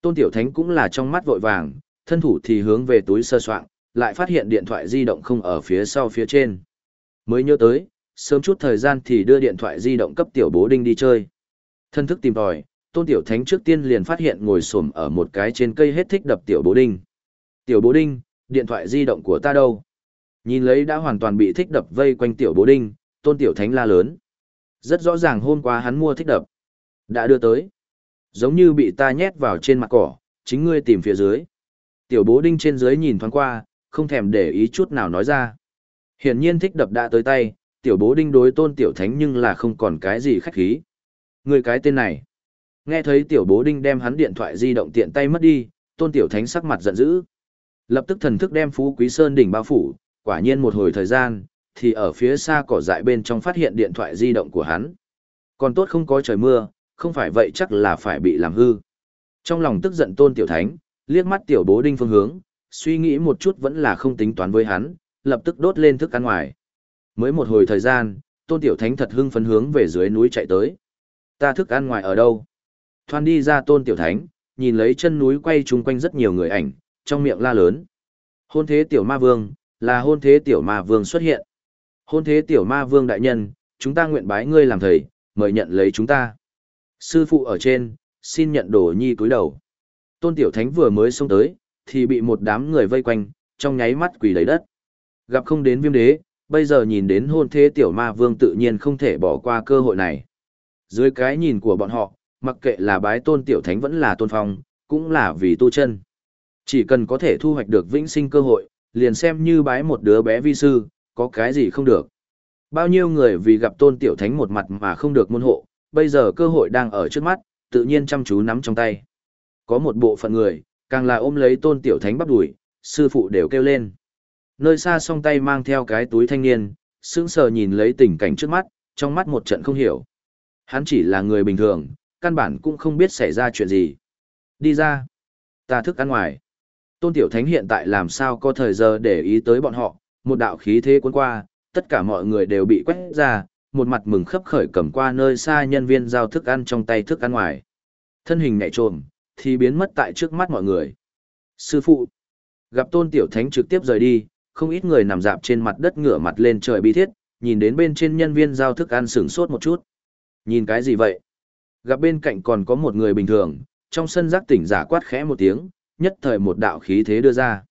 Tôn tiểu thánh cũng là trong mắt vội vàng, thân thủ thì hướng về túi sơ soạn, lại phát hiện điện thoại di động không ở phía sau phía trên. Mới nhớ tới, sớm chút thời gian thì đưa điện thoại di động cấp tiểu bố đinh đi chơi. Thân thức tìm tòi, tôn tiểu thánh trước tiên liền phát hiện ngồi xổm ở một cái trên cây hết thích đập tiểu bố đinh. Tiểu bố đinh, điện thoại di động của ta đâu? Nhìn lấy đã hoàn toàn bị thích đập vây quanh tiểu bố đinh, tôn tiểu thánh la lớn. Rất rõ ràng hôm qua hắn mua thích đập. Đã đưa tới. Giống như bị ta nhét vào trên mặt cỏ, chính ngươi tìm phía dưới. Tiểu bố đinh trên dưới nhìn thoáng qua, không thèm để ý chút nào nói ra. Hiển nhiên thích đập đã tới tay, tiểu bố đinh đối tôn tiểu thánh nhưng là không còn cái gì khách khí. Người cái tên này. Nghe thấy tiểu bố đinh đem hắn điện thoại di động tiện tay mất đi, tôn tiểu thánh sắc mặt giận dữ. Lập tức thần thức đem Phú Quý Sơn đỉnh bao phủ, quả nhiên một hồi thời gian, thì ở phía xa cỏ dại bên trong phát hiện điện thoại di động của hắn. Còn tốt không có trời mưa, không phải vậy chắc là phải bị làm hư. Trong lòng tức giận tôn tiểu thánh, liếc mắt tiểu bố đinh phương hướng, suy nghĩ một chút vẫn là không tính toán với hắn, lập tức đốt lên thức ăn ngoài. Mới một hồi thời gian, tôn tiểu thánh thật hưng phấn hướng về dưới núi chạy tới. Ta thức ăn ngoài ở đâu? Thoan đi ra tôn tiểu thánh, nhìn lấy chân núi quay chung quanh rất nhiều người ảnh, trong miệng la lớn. Hôn thế tiểu ma vương, là hôn thế tiểu ma vương xuất hiện. Hôn thế tiểu ma vương đại nhân, chúng ta nguyện bái ngươi làm thầy, mời nhận lấy chúng ta. Sư phụ ở trên, xin nhận đồ nhi cúi đầu. Tôn tiểu thánh vừa mới xông tới, thì bị một đám người vây quanh, trong nháy mắt quỳ lấy đất. Gặp không đến viêm đế, bây giờ nhìn đến hôn thế tiểu ma vương tự nhiên không thể bỏ qua cơ hội này. Dưới cái nhìn của bọn họ, mặc kệ là bái tôn tiểu thánh vẫn là tôn phong, cũng là vì tu chân. Chỉ cần có thể thu hoạch được vĩnh sinh cơ hội, liền xem như bái một đứa bé vi sư, có cái gì không được. Bao nhiêu người vì gặp tôn tiểu thánh một mặt mà không được môn hộ, bây giờ cơ hội đang ở trước mắt, tự nhiên chăm chú nắm trong tay. Có một bộ phận người, càng là ôm lấy tôn tiểu thánh bắp đùi, sư phụ đều kêu lên. Nơi xa song tay mang theo cái túi thanh niên, sững sờ nhìn lấy tình cảnh trước mắt, trong mắt một trận không hiểu. Hắn chỉ là người bình thường, căn bản cũng không biết xảy ra chuyện gì. Đi ra. Ta thức ăn ngoài. Tôn Tiểu Thánh hiện tại làm sao có thời giờ để ý tới bọn họ, một đạo khí thế cuốn qua, tất cả mọi người đều bị quét ra, một mặt mừng khấp khởi cầm qua nơi xa nhân viên giao thức ăn trong tay thức ăn ngoài. Thân hình nhẹ trồm, thì biến mất tại trước mắt mọi người. Sư phụ, gặp Tôn Tiểu Thánh trực tiếp rời đi, không ít người nằm dạp trên mặt đất ngửa mặt lên trời bi thiết, nhìn đến bên trên nhân viên giao thức ăn sửng sốt một chút. Nhìn cái gì vậy? Gặp bên cạnh còn có một người bình thường, trong sân giác tỉnh giả quát khẽ một tiếng, nhất thời một đạo khí thế đưa ra.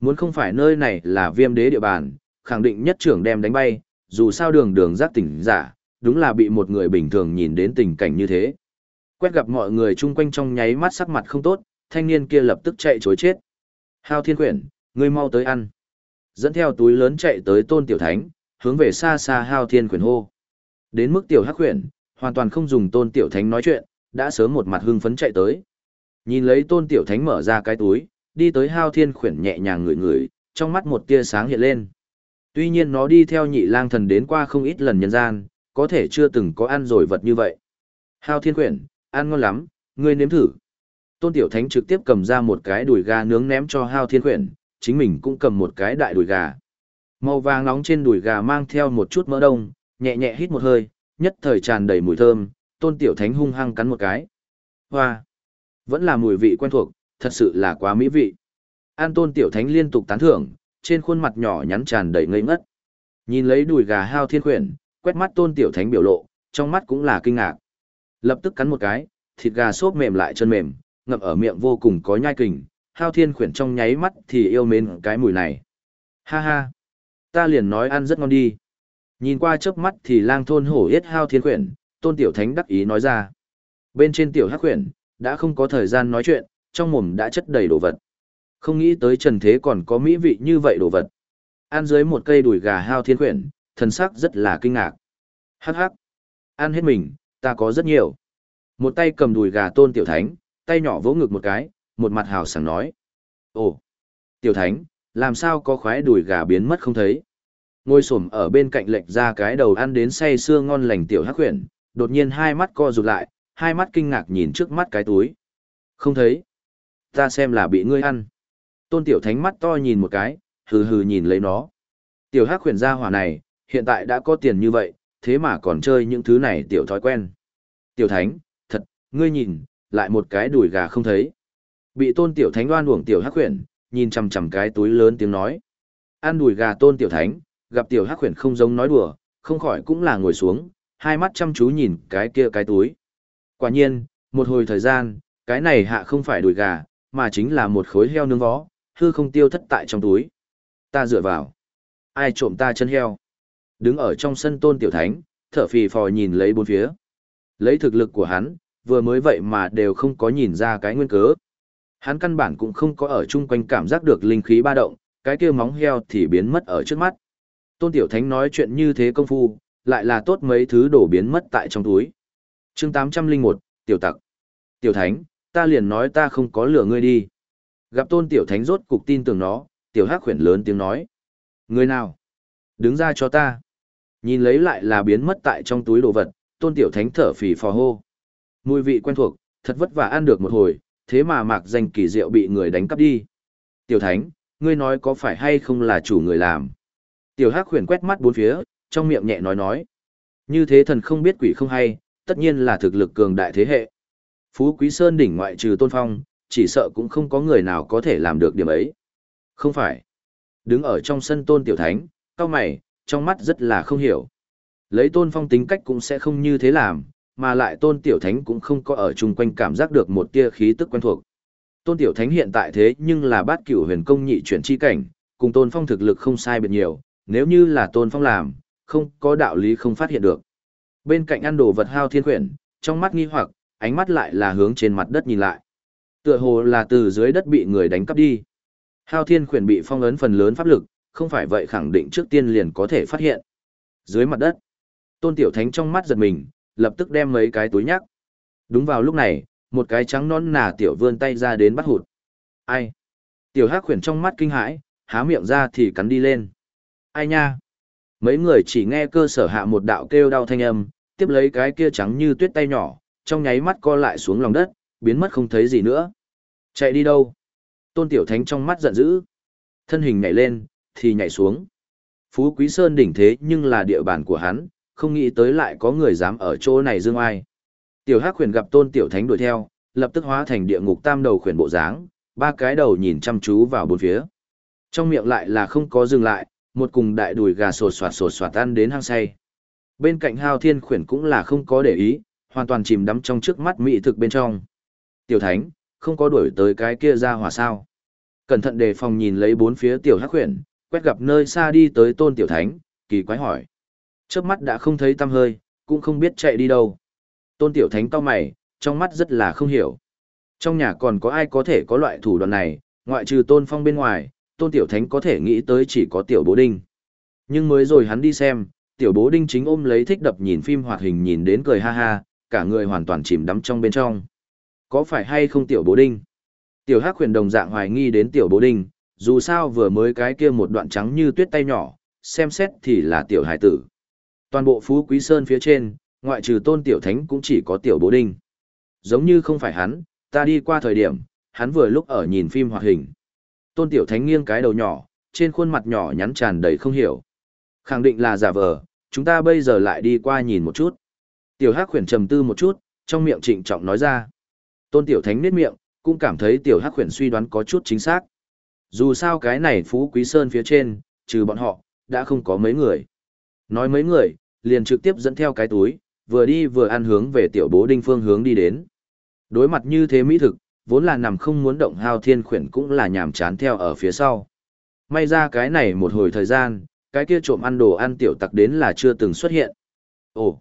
Muốn không phải nơi này là viêm đế địa bàn, khẳng định nhất trưởng đem đánh bay, dù sao đường đường giác tỉnh giả, đúng là bị một người bình thường nhìn đến tình cảnh như thế. Quét gặp mọi người chung quanh trong nháy mắt sắc mặt không tốt, thanh niên kia lập tức chạy chối chết. Hao thiên quyển, ngươi mau tới ăn. Dẫn theo túi lớn chạy tới tôn tiểu thánh, hướng về xa xa hao thiên quyển hô. Đến mức tiểu hắc quyển, hoàn toàn không dùng tôn tiểu thánh nói chuyện, đã sớm một mặt hưng phấn chạy tới. Nhìn lấy tôn tiểu thánh mở ra cái túi, đi tới hao thiên khuyển nhẹ nhàng ngửi ngửi, trong mắt một tia sáng hiện lên. Tuy nhiên nó đi theo nhị lang thần đến qua không ít lần nhân gian, có thể chưa từng có ăn rồi vật như vậy. Hao thiên khuyển, ăn ngon lắm, ngươi nếm thử. Tôn tiểu thánh trực tiếp cầm ra một cái đùi gà nướng ném cho hao thiên Quyển, chính mình cũng cầm một cái đại đùi gà. Màu vàng nóng trên đùi gà mang theo một chút mỡ đông, nhẹ nhẹ hít một hơi, nhất thời tràn đầy mùi thơm, tôn tiểu thánh hung hăng cắn một cái. Hoa! Vẫn là mùi vị quen thuộc, thật sự là quá mỹ vị. An tôn tiểu thánh liên tục tán thưởng, trên khuôn mặt nhỏ nhắn tràn đầy ngây ngất. Nhìn lấy đùi gà hao thiên Quyển, quét mắt tôn tiểu thánh biểu lộ, trong mắt cũng là kinh ngạc. Lập tức cắn một cái, thịt gà xốp mềm lại chân mềm, ngậm ở miệng vô cùng có nhai kình, hao thiên khuyển trong nháy mắt thì yêu mến cái mùi này. Ha ha! Ta liền nói ăn rất ngon đi. Nhìn qua chớp mắt thì lang thôn hổ yết hao thiên khuyển, tôn tiểu thánh đắc ý nói ra. Bên trên tiểu hắc khuyển, đã không có thời gian nói chuyện, trong mồm đã chất đầy đồ vật. Không nghĩ tới trần thế còn có mỹ vị như vậy đồ vật. Ăn dưới một cây đùi gà hao thiên khuyển, thần sắc rất là kinh ngạc. Hắc hắc. Ăn hết mình, ta có rất nhiều. Một tay cầm đùi gà tôn tiểu thánh, tay nhỏ vỗ ngực một cái, một mặt hào sảng nói. Ồ, tiểu thánh, làm sao có khoái đùi gà biến mất không thấy? Ngôi sổm ở bên cạnh lệch ra cái đầu ăn đến say sưa ngon lành tiểu hắc huyền, đột nhiên hai mắt co rụt lại, hai mắt kinh ngạc nhìn trước mắt cái túi. Không thấy. Ta xem là bị ngươi ăn. Tôn tiểu thánh mắt to nhìn một cái, hừ hừ nhìn lấy nó. Tiểu hắc huyền gia hỏa này, hiện tại đã có tiền như vậy, thế mà còn chơi những thứ này tiểu thói quen. Tiểu thánh, thật, ngươi nhìn, lại một cái đùi gà không thấy. Bị tôn tiểu thánh đoan uổng tiểu hắc khuyển, nhìn chằm chằm cái túi lớn tiếng nói. Ăn đùi gà tôn tiểu thánh, gặp tiểu hắc khuyển không giống nói đùa, không khỏi cũng là ngồi xuống, hai mắt chăm chú nhìn cái kia cái túi. Quả nhiên, một hồi thời gian, cái này hạ không phải đùi gà, mà chính là một khối heo nướng vó, hư không tiêu thất tại trong túi. Ta dựa vào. Ai trộm ta chân heo? Đứng ở trong sân tôn tiểu thánh, thở phì phò nhìn lấy bốn phía. Lấy thực lực của hắn, vừa mới vậy mà đều không có nhìn ra cái nguyên cớ. Hắn căn bản cũng không có ở chung quanh cảm giác được linh khí ba động, cái kia móng heo thì biến mất ở trước mắt. Tôn Tiểu Thánh nói chuyện như thế công phu, lại là tốt mấy thứ đổ biến mất tại trong túi. chương 801, Tiểu Tặc. Tiểu Thánh, ta liền nói ta không có lửa ngươi đi. Gặp tôn tiểu thánh rốt cục tin tưởng nó, tiểu hắc khuyển lớn tiếng nói. Người nào? Đứng ra cho ta. Nhìn lấy lại là biến mất tại trong túi đồ vật, tôn tiểu thánh thở phì phò hô. Mùi vị quen thuộc, thật vất vả ăn được một hồi, thế mà mạc danh kỳ diệu bị người đánh cắp đi. Tiểu thánh, ngươi nói có phải hay không là chủ người làm? Tiểu hắc khuyển quét mắt bốn phía, trong miệng nhẹ nói nói. Như thế thần không biết quỷ không hay, tất nhiên là thực lực cường đại thế hệ. Phú Quý Sơn đỉnh ngoại trừ tôn phong, chỉ sợ cũng không có người nào có thể làm được điểm ấy. Không phải. Đứng ở trong sân tôn tiểu thánh, cao mày, trong mắt rất là không hiểu. Lấy tôn phong tính cách cũng sẽ không như thế làm, mà lại tôn tiểu thánh cũng không có ở chung quanh cảm giác được một tia khí tức quen thuộc. Tôn tiểu thánh hiện tại thế nhưng là bát cửu huyền công nhị chuyển chi cảnh, cùng tôn phong thực lực không sai biệt nhiều, nếu như là tôn phong làm, không có đạo lý không phát hiện được. Bên cạnh ăn đồ vật hao thiên quyển, trong mắt nghi hoặc, ánh mắt lại là hướng trên mặt đất nhìn lại. Tựa hồ là từ dưới đất bị người đánh cắp đi. Hao thiên quyển bị phong ấn phần lớn pháp lực, không phải vậy khẳng định trước tiên liền có thể phát hiện. Dưới mặt đất, tôn tiểu thánh trong mắt giật mình, lập tức đem mấy cái túi nhắc. Đúng vào lúc này, một cái trắng non nà tiểu vươn tay ra đến bắt hụt. Ai? Tiểu hắc khuyển trong mắt kinh hãi, há miệng ra thì cắn đi lên. Ai nha? Mấy người chỉ nghe cơ sở hạ một đạo kêu đau thanh âm, tiếp lấy cái kia trắng như tuyết tay nhỏ, trong nháy mắt co lại xuống lòng đất, biến mất không thấy gì nữa. Chạy đi đâu? Tôn Tiểu Thánh trong mắt giận dữ. Thân hình nhảy lên, thì nhảy xuống. Phú Quý Sơn đỉnh thế nhưng là địa bàn của hắn, không nghĩ tới lại có người dám ở chỗ này dương ai. Tiểu Hắc khuyển gặp Tôn Tiểu Thánh đuổi theo, lập tức hóa thành địa ngục tam đầu khuyển bộ dáng, ba cái đầu nhìn chăm chú vào bốn phía. Trong miệng lại là không có dừng lại, một cùng đại đùi gà sột soạt sột soạt tan đến hang say. Bên cạnh Hao Thiên khuyển cũng là không có để ý, hoàn toàn chìm đắm trong trước mắt mỹ thực bên trong. Tiểu Thánh, không có đuổi tới cái kia ra hỏa sao. Cẩn thận đề phòng nhìn lấy bốn phía tiểu hắc huyền, quét gặp nơi xa đi tới tôn tiểu thánh, kỳ quái hỏi. Trước mắt đã không thấy tăm hơi, cũng không biết chạy đi đâu. Tôn tiểu thánh to mày, trong mắt rất là không hiểu. Trong nhà còn có ai có thể có loại thủ đoạn này, ngoại trừ tôn phong bên ngoài, tôn tiểu thánh có thể nghĩ tới chỉ có tiểu bố đinh. Nhưng mới rồi hắn đi xem, tiểu bố đinh chính ôm lấy thích đập nhìn phim hoạt hình nhìn đến cười ha ha, cả người hoàn toàn chìm đắm trong bên trong. Có phải hay không tiểu bố đinh? Tiểu hắc huyền đồng dạng hoài nghi đến tiểu bố đinh, dù sao vừa mới cái kia một đoạn trắng như tuyết tay nhỏ, xem xét thì là tiểu hải tử. Toàn bộ phú quý sơn phía trên, ngoại trừ tôn tiểu thánh cũng chỉ có tiểu bố đinh. Giống như không phải hắn, ta đi qua thời điểm, hắn vừa lúc ở nhìn phim hoạt hình. Tôn tiểu thánh nghiêng cái đầu nhỏ, trên khuôn mặt nhỏ nhắn tràn đầy không hiểu. Khẳng định là giả vờ, chúng ta bây giờ lại đi qua nhìn một chút. Tiểu hắc khuyển trầm tư một chút, trong miệng trịnh trọng nói ra. Tôn Tiểu Thánh niết miệng, cũng cảm thấy Tiểu Hắc Huyền suy đoán có chút chính xác. Dù sao cái này Phú Quý Sơn phía trên, trừ bọn họ, đã không có mấy người. Nói mấy người, liền trực tiếp dẫn theo cái túi, vừa đi vừa ăn hướng về Tiểu Bố Đinh phương hướng đi đến. Đối mặt như thế mỹ thực, vốn là nằm không muốn động hao thiên khuyển cũng là nhàm chán theo ở phía sau. May ra cái này một hồi thời gian, cái kia trộm ăn đồ ăn tiểu tặc đến là chưa từng xuất hiện. Ồ,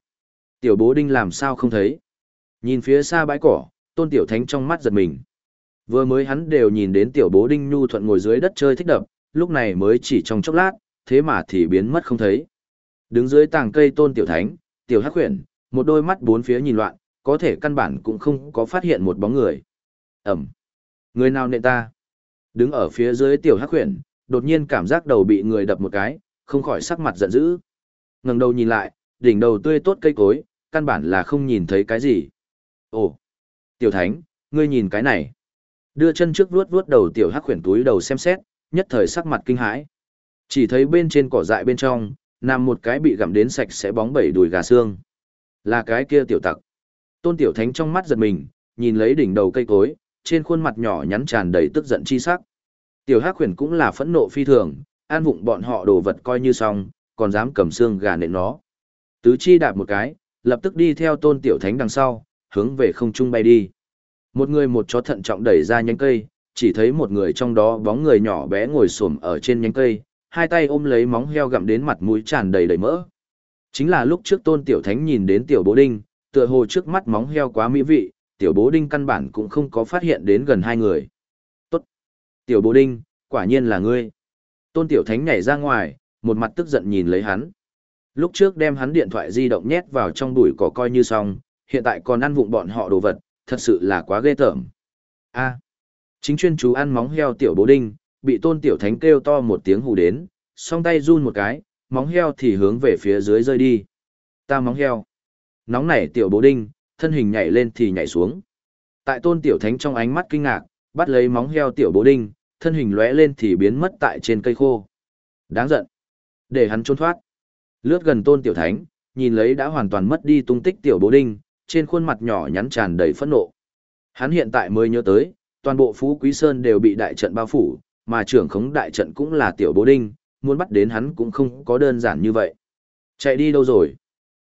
tiểu bố đinh làm sao không thấy? Nhìn phía xa bãi cỏ, tôn tiểu thánh trong mắt giật mình. Vừa mới hắn đều nhìn đến tiểu bố đinh nhu thuận ngồi dưới đất chơi thích đập, lúc này mới chỉ trong chốc lát, thế mà thì biến mất không thấy. Đứng dưới tàng cây tôn tiểu thánh, tiểu hắc huyền, một đôi mắt bốn phía nhìn loạn, có thể căn bản cũng không có phát hiện một bóng người. Ẩm. Người nào nệ ta? Đứng ở phía dưới tiểu hắc huyền, đột nhiên cảm giác đầu bị người đập một cái, không khỏi sắc mặt giận dữ. ngẩng đầu nhìn lại, đỉnh đầu tươi tốt cây cối, căn bản là không nhìn thấy cái gì. Ồ, Tiểu Thánh, ngươi nhìn cái này. Đưa chân trước vuốt vuốt đầu tiểu hắc khuyển túi đầu xem xét, nhất thời sắc mặt kinh hãi. Chỉ thấy bên trên cỏ dại bên trong, nằm một cái bị gặm đến sạch sẽ bóng bẩy đùi gà xương. Là cái kia tiểu tặc. Tôn Tiểu Thánh trong mắt giật mình, nhìn lấy đỉnh đầu cây cối, trên khuôn mặt nhỏ nhắn tràn đầy tức giận chi sắc. Tiểu Hắc khuyển cũng là phẫn nộ phi thường, an vụng bọn họ đồ vật coi như xong, còn dám cầm xương gà nện nó. Tứ chi đạp một cái, lập tức đi theo Tôn Tiểu Thánh đằng sau, hướng về không trung bay đi. Một người một chó thận trọng đẩy ra nhánh cây, chỉ thấy một người trong đó bóng người nhỏ bé ngồi xổm ở trên nhánh cây, hai tay ôm lấy móng heo gặm đến mặt mũi tràn đầy đầy mỡ. Chính là lúc trước Tôn Tiểu Thánh nhìn đến Tiểu Bố Đinh, tựa hồ trước mắt móng heo quá mỹ vị, Tiểu Bố Đinh căn bản cũng không có phát hiện đến gần hai người. Tốt! Tiểu Bố Đinh, quả nhiên là ngươi. Tôn Tiểu Thánh nhảy ra ngoài, một mặt tức giận nhìn lấy hắn. Lúc trước đem hắn điện thoại di động nhét vào trong bụi cỏ coi như xong, hiện tại còn ăn vụng bọn họ đồ vật, thật sự là quá ghê tởm. A, Chính chuyên chú ăn móng heo tiểu bố đinh, bị tôn tiểu thánh kêu to một tiếng hù đến, song tay run một cái, móng heo thì hướng về phía dưới rơi đi. Ta móng heo. Nóng nảy tiểu bố đinh, thân hình nhảy lên thì nhảy xuống. Tại tôn tiểu thánh trong ánh mắt kinh ngạc, bắt lấy móng heo tiểu bố đinh, thân hình lóe lên thì biến mất tại trên cây khô. Đáng giận. Để hắn trốn thoát. Lướt gần tôn tiểu thánh, nhìn lấy đã hoàn toàn mất đi tung tích tiểu bố đinh, trên khuôn mặt nhỏ nhắn tràn đầy phẫn nộ. Hắn hiện tại mới nhớ tới, toàn bộ Phú Quý Sơn đều bị đại trận bao phủ, mà trưởng khống đại trận cũng là tiểu bố đinh, muốn bắt đến hắn cũng không có đơn giản như vậy. Chạy đi đâu rồi?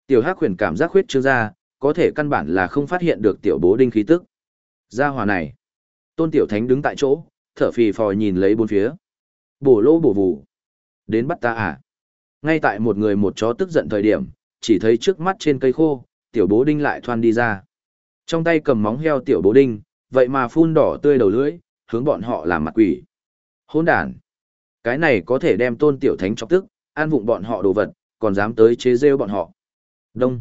Tiểu Hắc huyền cảm giác khuyết chưa ra, có thể căn bản là không phát hiện được tiểu bố đinh khí tức. Gia hòa này. Tôn Tiểu Thánh đứng tại chỗ, thở phì phò nhìn lấy bốn phía. Bổ lô bổ vụ. Đến bắt ta à? Ngay tại một người một chó tức giận thời điểm, chỉ thấy trước mắt trên cây khô, tiểu bố đinh lại thoan đi ra. Trong tay cầm móng heo tiểu bố đinh, vậy mà phun đỏ tươi đầu lưỡi, hướng bọn họ làm mặt quỷ. Hỗn đàn. Cái này có thể đem tôn tiểu thánh chọc tức, an vụng bọn họ đồ vật, còn dám tới chế rêu bọn họ. Đông.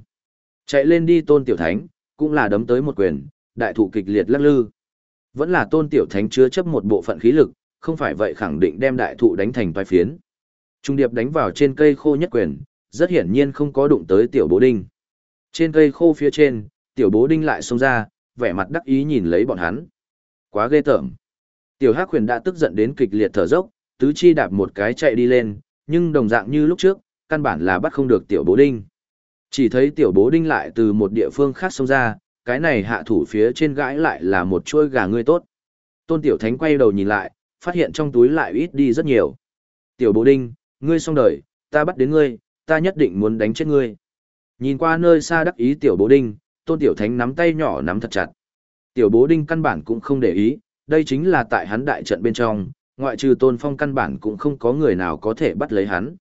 Chạy lên đi tôn tiểu thánh, cũng là đấm tới một quyền, đại thụ kịch liệt lắc lư. Vẫn là tôn tiểu thánh chứa chấp một bộ phận khí lực, không phải vậy khẳng định đem đại thụ đánh thành toai phiến. Trung điệp đánh vào trên cây khô nhất quyền, rất hiển nhiên không có đụng tới tiểu bố đinh. Trên cây khô phía trên, tiểu bố đinh lại xông ra, vẻ mặt đắc ý nhìn lấy bọn hắn. Quá ghê tởm. Tiểu Hắc Huyền đã tức giận đến kịch liệt thở dốc, tứ chi đạp một cái chạy đi lên, nhưng đồng dạng như lúc trước, căn bản là bắt không được tiểu bố đinh. Chỉ thấy tiểu bố đinh lại từ một địa phương khác xông ra, cái này hạ thủ phía trên gãi lại là một chuôi gà ngươi tốt. Tôn Tiểu Thánh quay đầu nhìn lại, phát hiện trong túi lại ít đi rất nhiều. Tiểu bố đinh, ngươi xong đời, ta bắt đến ngươi, ta nhất định muốn đánh chết ngươi. Nhìn qua nơi xa đắc ý tiểu bố đinh, tôn tiểu thánh nắm tay nhỏ nắm thật chặt. Tiểu bố đinh căn bản cũng không để ý, đây chính là tại hắn đại trận bên trong, ngoại trừ tôn phong căn bản cũng không có người nào có thể bắt lấy hắn.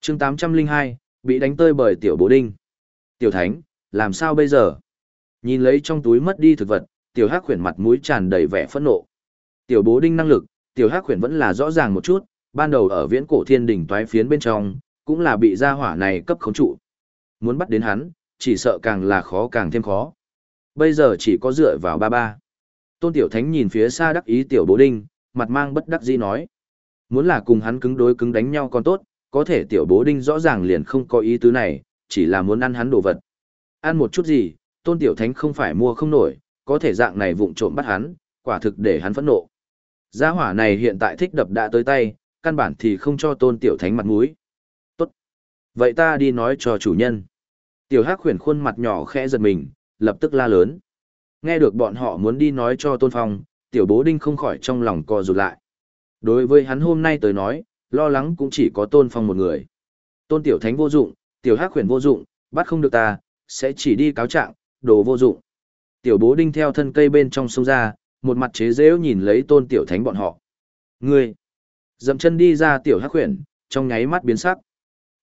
chương 802, bị đánh tơi bởi tiểu bố đinh. Tiểu thánh, làm sao bây giờ? Nhìn lấy trong túi mất đi thực vật, tiểu hắc khuyển mặt mũi tràn đầy vẻ phẫn nộ. Tiểu bố đinh năng lực, tiểu hắc khuyển vẫn là rõ ràng một chút, ban đầu ở viễn cổ thiên đỉnh toái phiến bên trong, cũng là bị gia hỏa này cấp khống trụ. Muốn bắt đến hắn, chỉ sợ càng là khó càng thêm khó. Bây giờ chỉ có dựa vào ba ba. Tôn Tiểu Thánh nhìn phía xa đắc ý Tiểu Bố Đinh, mặt mang bất đắc dĩ nói. Muốn là cùng hắn cứng đối cứng đánh nhau còn tốt, có thể Tiểu Bố Đinh rõ ràng liền không có ý tứ này, chỉ là muốn ăn hắn đồ vật. Ăn một chút gì, Tôn Tiểu Thánh không phải mua không nổi, có thể dạng này vụng trộm bắt hắn, quả thực để hắn phẫn nộ. Gia hỏa này hiện tại thích đập đã tới tay, căn bản thì không cho Tôn Tiểu Thánh mặt mũi. Vậy ta đi nói cho chủ nhân. Tiểu Hắc khuyển khuôn mặt nhỏ khẽ giật mình, lập tức la lớn. Nghe được bọn họ muốn đi nói cho Tôn Phong, tiểu bố đinh không khỏi trong lòng co rụt lại. Đối với hắn hôm nay tới nói, lo lắng cũng chỉ có Tôn Phong một người. Tôn Tiểu Thánh vô dụng, Tiểu Hắc khuyển vô dụng, bắt không được ta, sẽ chỉ đi cáo trạng, đồ vô dụng. Tiểu bố đinh theo thân cây bên trong sông ra, một mặt chế giễu nhìn lấy Tôn Tiểu Thánh bọn họ. Ngươi! Dậm chân đi ra Tiểu Hắc khuyển, trong nháy mắt biến sắc.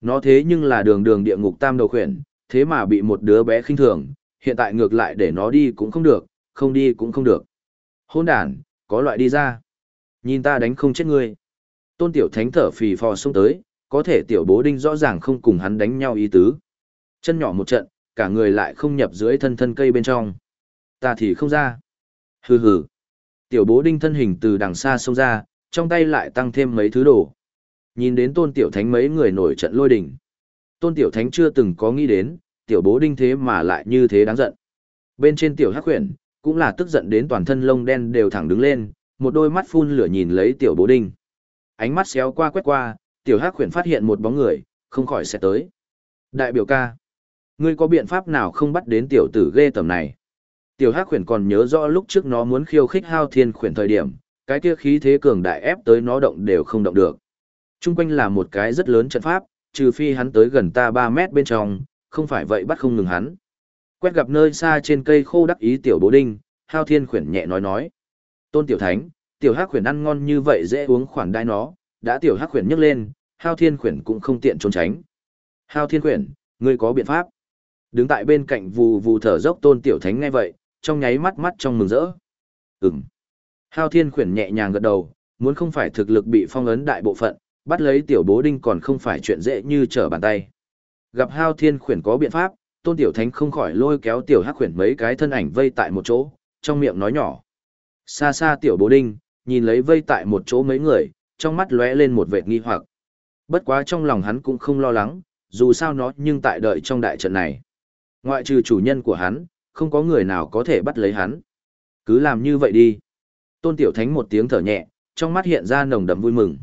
Nó thế nhưng là đường đường địa ngục tam đầu khuyển, thế mà bị một đứa bé khinh thường, hiện tại ngược lại để nó đi cũng không được, không đi cũng không được. Hôn đàn, có loại đi ra. Nhìn ta đánh không chết ngươi. Tôn tiểu thánh thở phì phò xông tới, có thể tiểu bố đinh rõ ràng không cùng hắn đánh nhau ý tứ. Chân nhỏ một trận, cả người lại không nhập dưới thân thân cây bên trong. Ta thì không ra. Hừ hừ. Tiểu bố đinh thân hình từ đằng xa xông ra, trong tay lại tăng thêm mấy thứ đồ. Nhìn đến tôn tiểu thánh mấy người nổi trận lôi đình, Tôn tiểu thánh chưa từng có nghĩ đến, tiểu bố đinh thế mà lại như thế đáng giận. Bên trên tiểu hắc huyền, cũng là tức giận đến toàn thân lông đen đều thẳng đứng lên, một đôi mắt phun lửa nhìn lấy tiểu bố đinh. Ánh mắt xéo qua quét qua, tiểu hắc huyền phát hiện một bóng người, không khỏi sẽ tới. Đại biểu ca, ngươi có biện pháp nào không bắt đến tiểu tử ghê tầm này? Tiểu hắc huyền còn nhớ rõ lúc trước nó muốn khiêu khích hao thiên khuyển thời điểm, cái kia khí thế cường đại ép tới nó động đều không động được. Trung quanh là một cái rất lớn trận pháp, trừ phi hắn tới gần ta 3 mét bên trong, không phải vậy bắt không ngừng hắn. Quét gặp nơi xa trên cây khô đắc ý tiểu bố đinh, hao thiên khuyển nhẹ nói nói. Tôn tiểu thánh, tiểu hắc khuyển ăn ngon như vậy dễ uống khoản đai nó, đã tiểu hắc khuyển nhấc lên, hao thiên khuyển cũng không tiện trốn tránh. Hao thiên khuyển, ngươi có biện pháp. Đứng tại bên cạnh vù vù thở dốc tôn tiểu thánh ngay vậy, trong nháy mắt mắt trong mừng rỡ. Ừm. Hao thiên khuyển nhẹ nhàng gật đầu, muốn không phải thực lực bị phong ấn đại bộ phận, bắt lấy tiểu bố đinh còn không phải chuyện dễ như trở bàn tay. Gặp hao thiên khuyển có biện pháp, tôn tiểu thánh không khỏi lôi kéo tiểu hắc khuyển mấy cái thân ảnh vây tại một chỗ, trong miệng nói nhỏ. Xa xa tiểu bố đinh, nhìn lấy vây tại một chỗ mấy người, trong mắt lóe lên một vệt nghi hoặc. Bất quá trong lòng hắn cũng không lo lắng, dù sao nó nhưng tại đợi trong đại trận này. Ngoại trừ chủ nhân của hắn, không có người nào có thể bắt lấy hắn. Cứ làm như vậy đi. Tôn Tiểu Thánh một tiếng thở nhẹ, trong mắt hiện ra nồng đậm vui mừng.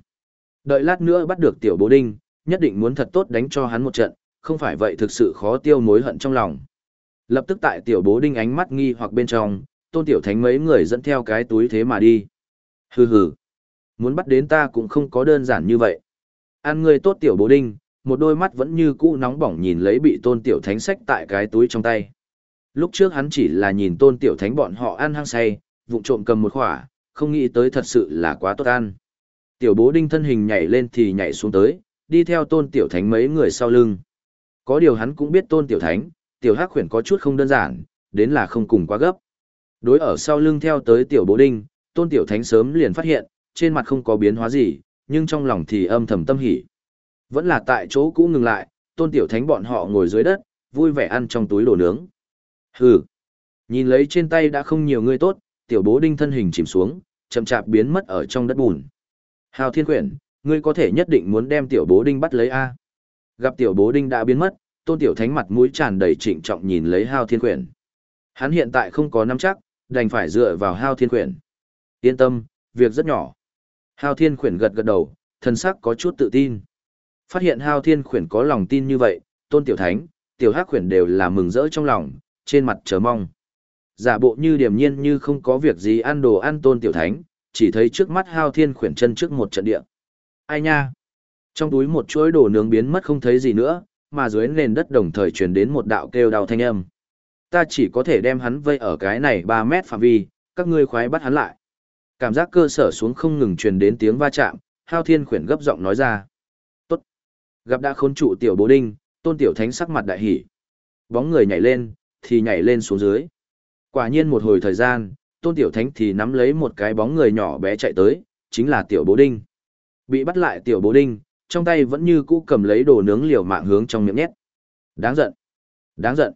Đợi lát nữa bắt được Tiểu Bố Đinh, nhất định muốn thật tốt đánh cho hắn một trận, không phải vậy thực sự khó tiêu mối hận trong lòng. Lập tức tại Tiểu Bố Đinh ánh mắt nghi hoặc bên trong, Tôn Tiểu Thánh mấy người dẫn theo cái túi thế mà đi. Hừ hừ. Muốn bắt đến ta cũng không có đơn giản như vậy. Ăn người tốt Tiểu Bố Đinh, một đôi mắt vẫn như cũ nóng bỏng nhìn lấy bị Tôn Tiểu Thánh xách tại cái túi trong tay. Lúc trước hắn chỉ là nhìn tôn tiểu thánh bọn họ ăn hăng say, vụng trộm cầm một khỏa, không nghĩ tới thật sự là quá tốt ăn. Tiểu bố đinh thân hình nhảy lên thì nhảy xuống tới, đi theo tôn tiểu thánh mấy người sau lưng. Có điều hắn cũng biết tôn tiểu thánh, tiểu hắc khuyển có chút không đơn giản, đến là không cùng quá gấp. Đối ở sau lưng theo tới tiểu bố đinh, tôn tiểu thánh sớm liền phát hiện, trên mặt không có biến hóa gì, nhưng trong lòng thì âm thầm tâm hỉ. Vẫn là tại chỗ cũ ngừng lại, tôn tiểu thánh bọn họ ngồi dưới đất, vui vẻ ăn trong túi đồ nướng. Hừ. Nhìn lấy trên tay đã không nhiều người tốt, tiểu bố đinh thân hình chìm xuống, chậm chạp biến mất ở trong đất bùn. Hào thiên quyển, ngươi có thể nhất định muốn đem tiểu bố đinh bắt lấy A. Gặp tiểu bố đinh đã biến mất, tôn tiểu thánh mặt mũi tràn đầy trịnh trọng nhìn lấy hao thiên quyển. Hắn hiện tại không có nắm chắc, đành phải dựa vào hao thiên quyển. Yên tâm, việc rất nhỏ. Hao thiên quyển gật gật đầu, thân sắc có chút tự tin. Phát hiện hao thiên quyển có lòng tin như vậy, tôn tiểu thánh, tiểu hắc quyển đều là mừng rỡ trong lòng, trên mặt chờ mong. Giả bộ như điềm nhiên như không có việc gì ăn đồ ăn tôn tiểu thánh, chỉ thấy trước mắt hao thiên khuyển chân trước một trận địa. Ai nha? Trong túi một chuỗi đồ nướng biến mất không thấy gì nữa, mà dưới nền đất đồng thời truyền đến một đạo kêu đau thanh âm. Ta chỉ có thể đem hắn vây ở cái này 3 mét phạm vi, các ngươi khoái bắt hắn lại. Cảm giác cơ sở xuống không ngừng truyền đến tiếng va chạm, hao thiên khuyển gấp giọng nói ra. Tốt. Gặp đã khốn trụ tiểu bố đinh, tôn tiểu thánh sắc mặt đại hỉ. Bóng người nhảy lên, thì nhảy lên xuống dưới. Quả nhiên một hồi thời gian, Tôn Tiểu Thánh thì nắm lấy một cái bóng người nhỏ bé chạy tới, chính là Tiểu Bố Đinh. Bị bắt lại Tiểu Bố Đinh, trong tay vẫn như cũ cầm lấy đồ nướng liều mạng hướng trong miệng nhét. Đáng giận! Đáng giận!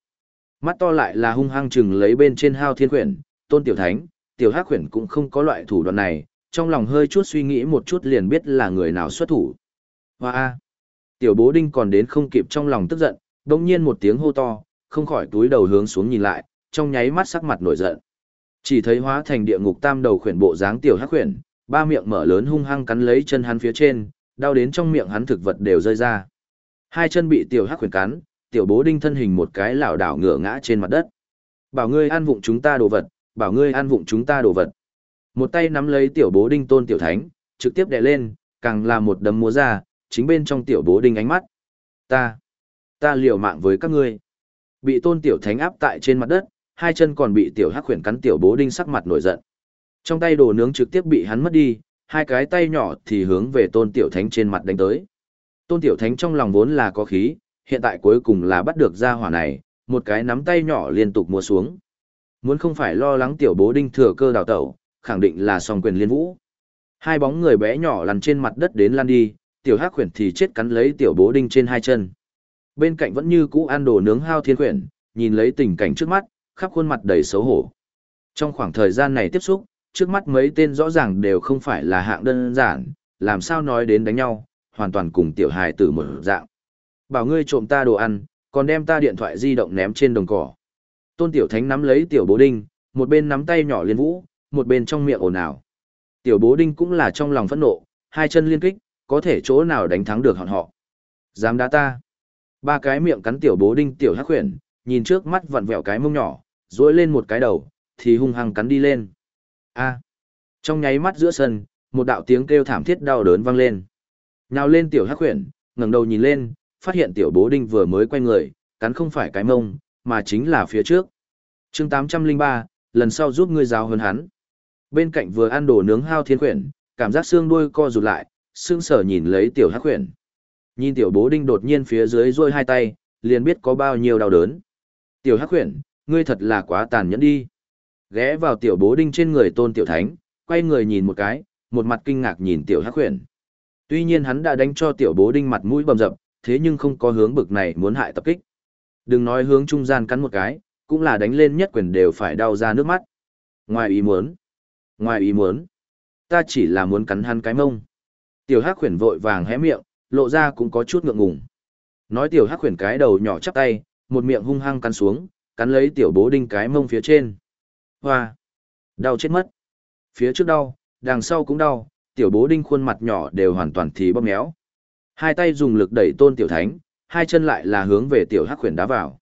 Mắt to lại là hung hăng chừng lấy bên trên hao thiên quyển, Tôn Tiểu Thánh, Tiểu Hắc quyển cũng không có loại thủ đoạn này, trong lòng hơi chút suy nghĩ một chút liền biết là người nào xuất thủ. Hoa! Wow. Tiểu Bố Đinh còn đến không kịp trong lòng tức giận, đồng nhiên một tiếng hô to, không khỏi túi đầu hướng xuống nhìn lại, trong nháy mắt sắc mặt nổi giận. Chỉ thấy hóa thành địa ngục tam đầu khuyển bộ dáng tiểu hắc khuyển, ba miệng mở lớn hung hăng cắn lấy chân hắn phía trên, đau đến trong miệng hắn thực vật đều rơi ra. Hai chân bị tiểu hắc khuyển cắn, tiểu bố đinh thân hình một cái lảo đảo ngửa ngã trên mặt đất. Bảo ngươi ăn vụng chúng ta đồ vật, bảo ngươi ăn vụng chúng ta đồ vật. Một tay nắm lấy tiểu bố đinh tôn tiểu thánh, trực tiếp đè lên, càng là một đấm múa ra, chính bên trong tiểu bố đinh ánh mắt. Ta, ta liều mạng với các ngươi. Bị tôn tiểu thánh áp tại trên mặt đất, hai chân còn bị tiểu hắc khuyển cắn tiểu bố đinh sắc mặt nổi giận. Trong tay đồ nướng trực tiếp bị hắn mất đi, hai cái tay nhỏ thì hướng về tôn tiểu thánh trên mặt đánh tới. Tôn tiểu thánh trong lòng vốn là có khí, hiện tại cuối cùng là bắt được ra hỏa này, một cái nắm tay nhỏ liên tục mua xuống. Muốn không phải lo lắng tiểu bố đinh thừa cơ đào tẩu, khẳng định là song quyền liên vũ. Hai bóng người bé nhỏ lăn trên mặt đất đến lăn đi, tiểu hắc khuyển thì chết cắn lấy tiểu bố đinh trên hai chân. Bên cạnh vẫn như cũ ăn đồ nướng hao thiên quyển, nhìn lấy tình cảnh trước mắt, khắp khuôn mặt đầy xấu hổ. Trong khoảng thời gian này tiếp xúc, trước mắt mấy tên rõ ràng đều không phải là hạng đơn giản, làm sao nói đến đánh nhau, hoàn toàn cùng tiểu hài tử một dạng. Bảo ngươi trộm ta đồ ăn, còn đem ta điện thoại di động ném trên đồng cỏ. Tôn tiểu thánh nắm lấy tiểu bố đinh, một bên nắm tay nhỏ liên vũ, một bên trong miệng ồn ào. Tiểu bố đinh cũng là trong lòng phẫn nộ, hai chân liên kích, có thể chỗ nào đánh thắng được hòn họ. Dám đá ta. Ba cái miệng cắn tiểu bố đinh tiểu hắc khuyển, nhìn trước mắt vặn vẹo cái mông nhỏ, dỗi lên một cái đầu, thì hung hăng cắn đi lên. A. Trong nháy mắt giữa sân, một đạo tiếng kêu thảm thiết đau đớn vang lên. Nhào lên tiểu hắc khuyển, ngẩng đầu nhìn lên, phát hiện tiểu bố đinh vừa mới quay người, cắn không phải cái mông, mà chính là phía trước. chương 803, lần sau giúp ngươi giáo hơn hắn. Bên cạnh vừa ăn đồ nướng hao thiên khuyển, cảm giác xương đuôi co rụt lại, xương sở nhìn lấy tiểu hắc khuyển. Nhìn tiểu bố đinh đột nhiên phía dưới rôi hai tay, liền biết có bao nhiêu đau đớn. Tiểu hắc khuyển, ngươi thật là quá tàn nhẫn đi. Ghé vào tiểu bố đinh trên người tôn tiểu thánh, quay người nhìn một cái, một mặt kinh ngạc nhìn tiểu hắc khuyển. Tuy nhiên hắn đã đánh cho tiểu bố đinh mặt mũi bầm dập, thế nhưng không có hướng bực này muốn hại tập kích. Đừng nói hướng trung gian cắn một cái, cũng là đánh lên nhất quyền đều phải đau ra nước mắt. Ngoài ý muốn. Ngoài ý muốn. ta chỉ là muốn cắn hắn cái mông. Tiểu Hắc khuyển vội vàng hé miệng, lộ ra cũng có chút ngượng ngùng. Nói tiểu Hắc khuyển cái đầu nhỏ chắp tay, một miệng hung hăng cắn xuống, cắn lấy tiểu bố đinh cái mông phía trên. Hoa! Đau chết mất. Phía trước đau, đằng sau cũng đau, tiểu bố đinh khuôn mặt nhỏ đều hoàn toàn thì bóp méo. Hai tay dùng lực đẩy tôn tiểu thánh, hai chân lại là hướng về tiểu hắc khuyển đá vào.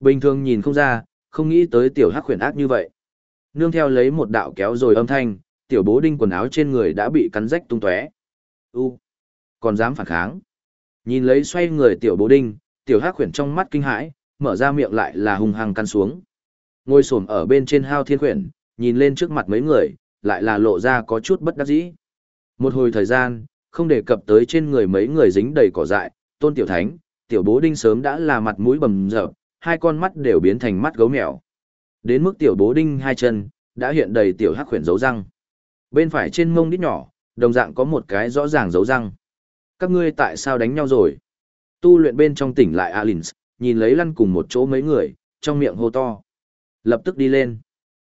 Bình thường nhìn không ra, không nghĩ tới tiểu hắc khuyển ác như vậy. Nương theo lấy một đạo kéo rồi âm thanh, tiểu bố đinh quần áo trên người đã bị cắn rách tung tóe. U, còn dám phản kháng. Nhìn lấy xoay người tiểu bố đinh, tiểu hắc khuyển trong mắt kinh hãi, mở ra miệng lại là hung hăng căn xuống. Ngồi xổm ở bên trên hao thiên khuyển, nhìn lên trước mặt mấy người, lại là lộ ra có chút bất đắc dĩ. Một hồi thời gian, không đề cập tới trên người mấy người dính đầy cỏ dại, tôn tiểu thánh, tiểu bố đinh sớm đã là mặt mũi bầm dở, hai con mắt đều biến thành mắt gấu mèo. Đến mức tiểu bố đinh hai chân, đã hiện đầy tiểu hắc khuyển dấu răng. Bên phải trên mông đít nhỏ, đồng dạng có một cái rõ ràng dấu răng. Các ngươi tại sao đánh nhau rồi? Tu luyện bên trong tỉnh lại Alins, nhìn lấy lăn cùng một chỗ mấy người, trong miệng hô to. Lập tức đi lên.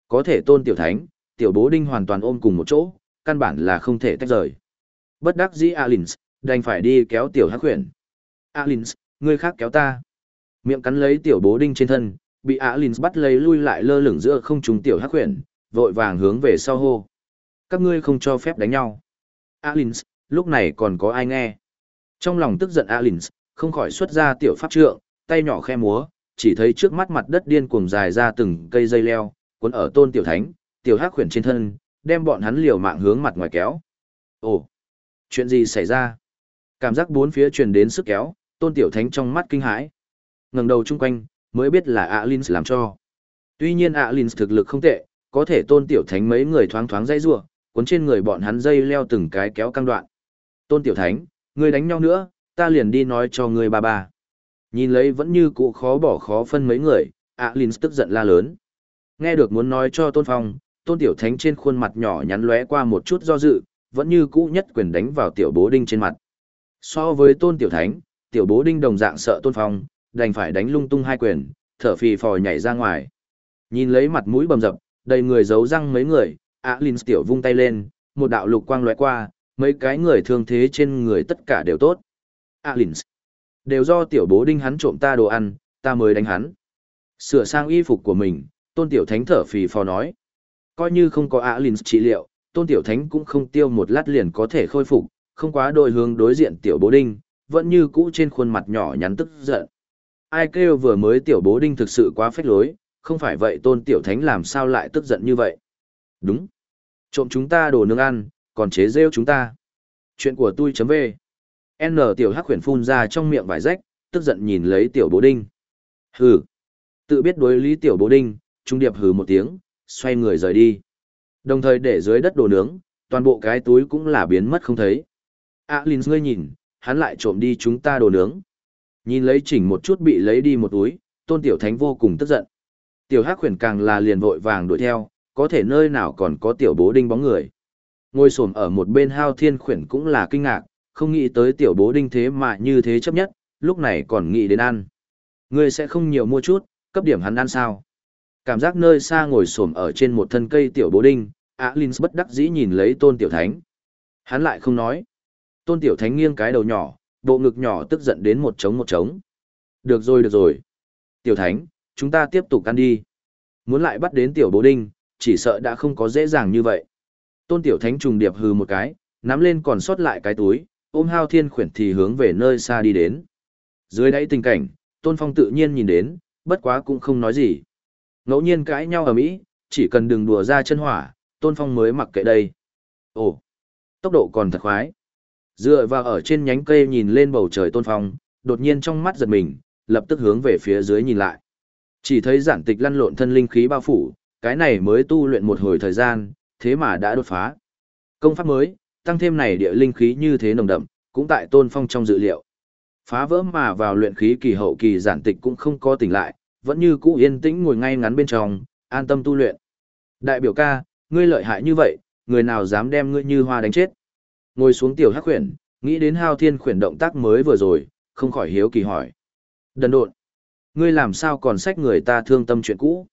Có thể tôn tiểu thánh, tiểu bố đinh hoàn toàn ôm cùng một chỗ, căn bản là không thể tách rời. Bất đắc dĩ Alins, đành phải đi kéo tiểu hắc khuyển. Alins, người khác kéo ta. Miệng cắn lấy tiểu bố đinh trên thân, bị Alins bắt lấy lui lại lơ lửng giữa không trung tiểu hắc khuyển, vội vàng hướng về sau hô. Các ngươi không cho phép đánh nhau. Alins, lúc này còn có ai nghe? Trong lòng tức giận Alins, không khỏi xuất ra tiểu pháp trượng, tay nhỏ khe múa, chỉ thấy trước mắt mặt đất điên cuồng dài ra từng cây dây leo, cuốn ở tôn tiểu thánh, tiểu hắc khuyển trên thân, đem bọn hắn liều mạng hướng mặt ngoài kéo. Ồ, chuyện gì xảy ra? Cảm giác bốn phía truyền đến sức kéo, tôn tiểu thánh trong mắt kinh hãi. ngẩng đầu chung quanh, mới biết là Alins làm cho. Tuy nhiên Alins thực lực không tệ, có thể tôn tiểu thánh mấy người thoáng thoáng dây rua, cuốn trên người bọn hắn dây leo từng cái kéo căng đoạn. Tôn tiểu thánh, ngươi đánh nhau nữa, ta liền đi nói cho ngươi ba ba. Nhìn lấy vẫn như cũ khó bỏ khó phân mấy người, Alins tức giận la lớn. Nghe được muốn nói cho Tôn Phong, Tôn Tiểu Thánh trên khuôn mặt nhỏ nhắn lóe qua một chút do dự, vẫn như cũ nhất quyền đánh vào Tiểu Bố Đinh trên mặt. So với Tôn Tiểu Thánh, Tiểu Bố Đinh đồng dạng sợ Tôn Phong, đành phải đánh lung tung hai quyền, thở phì phò nhảy ra ngoài. Nhìn lấy mặt mũi bầm dập, đầy người giấu răng mấy người, Alins Tiểu vung tay lên, một đạo lục quang lóe qua, mấy cái người thương thế trên người tất cả đều tốt. Alins Đều do tiểu bố đinh hắn trộm ta đồ ăn, ta mới đánh hắn. Sửa sang y phục của mình, tôn tiểu thánh thở phì phò nói. Coi như không có Alin trị liệu, tôn tiểu thánh cũng không tiêu một lát liền có thể khôi phục, không quá đôi hướng đối diện tiểu bố đinh, vẫn như cũ trên khuôn mặt nhỏ nhắn tức giận. Ai kêu vừa mới tiểu bố đinh thực sự quá phách lối, không phải vậy tôn tiểu thánh làm sao lại tức giận như vậy. Đúng. Trộm chúng ta đồ nướng ăn, còn chế rêu chúng ta. Chuyện của tôi chấm về. N tiểu hắc khuyển phun ra trong miệng vải rách, tức giận nhìn lấy tiểu bố đinh. Hừ. Tự biết đối lý tiểu bố đinh, trung điệp hừ một tiếng, xoay người rời đi. Đồng thời để dưới đất đồ nướng, toàn bộ cái túi cũng là biến mất không thấy. À Linh ngươi nhìn, hắn lại trộm đi chúng ta đồ nướng. Nhìn lấy chỉnh một chút bị lấy đi một túi, tôn tiểu thánh vô cùng tức giận. Tiểu hắc khuyển càng là liền vội vàng đuổi theo, có thể nơi nào còn có tiểu bố đinh bóng người. Ngồi xổm ở một bên hao thiên khuyển cũng là kinh ngạc, không nghĩ tới tiểu bố đinh thế mà như thế chấp nhất, lúc này còn nghĩ đến ăn. Ngươi sẽ không nhiều mua chút, cấp điểm hắn ăn sao. Cảm giác nơi xa ngồi xổm ở trên một thân cây tiểu bố đinh, Alins bất đắc dĩ nhìn lấy tôn tiểu thánh. Hắn lại không nói. Tôn tiểu thánh nghiêng cái đầu nhỏ, bộ ngực nhỏ tức giận đến một trống một trống. Được rồi được rồi. Tiểu thánh, chúng ta tiếp tục ăn đi. Muốn lại bắt đến tiểu bố đinh, chỉ sợ đã không có dễ dàng như vậy. Tôn tiểu thánh trùng điệp hừ một cái, nắm lên còn sót lại cái túi, ôm hao thiên khuyển thì hướng về nơi xa đi đến. Dưới đáy tình cảnh, Tôn Phong tự nhiên nhìn đến, bất quá cũng không nói gì. Ngẫu nhiên cãi nhau ở mỹ, chỉ cần đừng đùa ra chân hỏa, Tôn Phong mới mặc kệ đây. Ồ, tốc độ còn thật khoái. Dựa vào ở trên nhánh cây nhìn lên bầu trời Tôn Phong, đột nhiên trong mắt giật mình, lập tức hướng về phía dưới nhìn lại. Chỉ thấy giản tịch lăn lộn thân linh khí bao phủ, cái này mới tu luyện một hồi thời gian, thế mà đã đột phá. Công pháp mới, tăng thêm này địa linh khí như thế nồng đậm, cũng tại Tôn Phong trong dự liệu. Phá vỡ mà vào luyện khí kỳ hậu kỳ giản tịch cũng không có tỉnh lại, vẫn như cũ yên tĩnh ngồi ngay ngắn bên trong, an tâm tu luyện. Đại biểu ca, ngươi lợi hại như vậy, người nào dám đem ngươi như hoa đánh chết. Ngồi xuống tiểu hắc khuyển, nghĩ đến hao thiên khuyển động tác mới vừa rồi, không khỏi hiếu kỳ hỏi. Đần độn, ngươi làm sao còn sách người ta thương tâm chuyện cũ.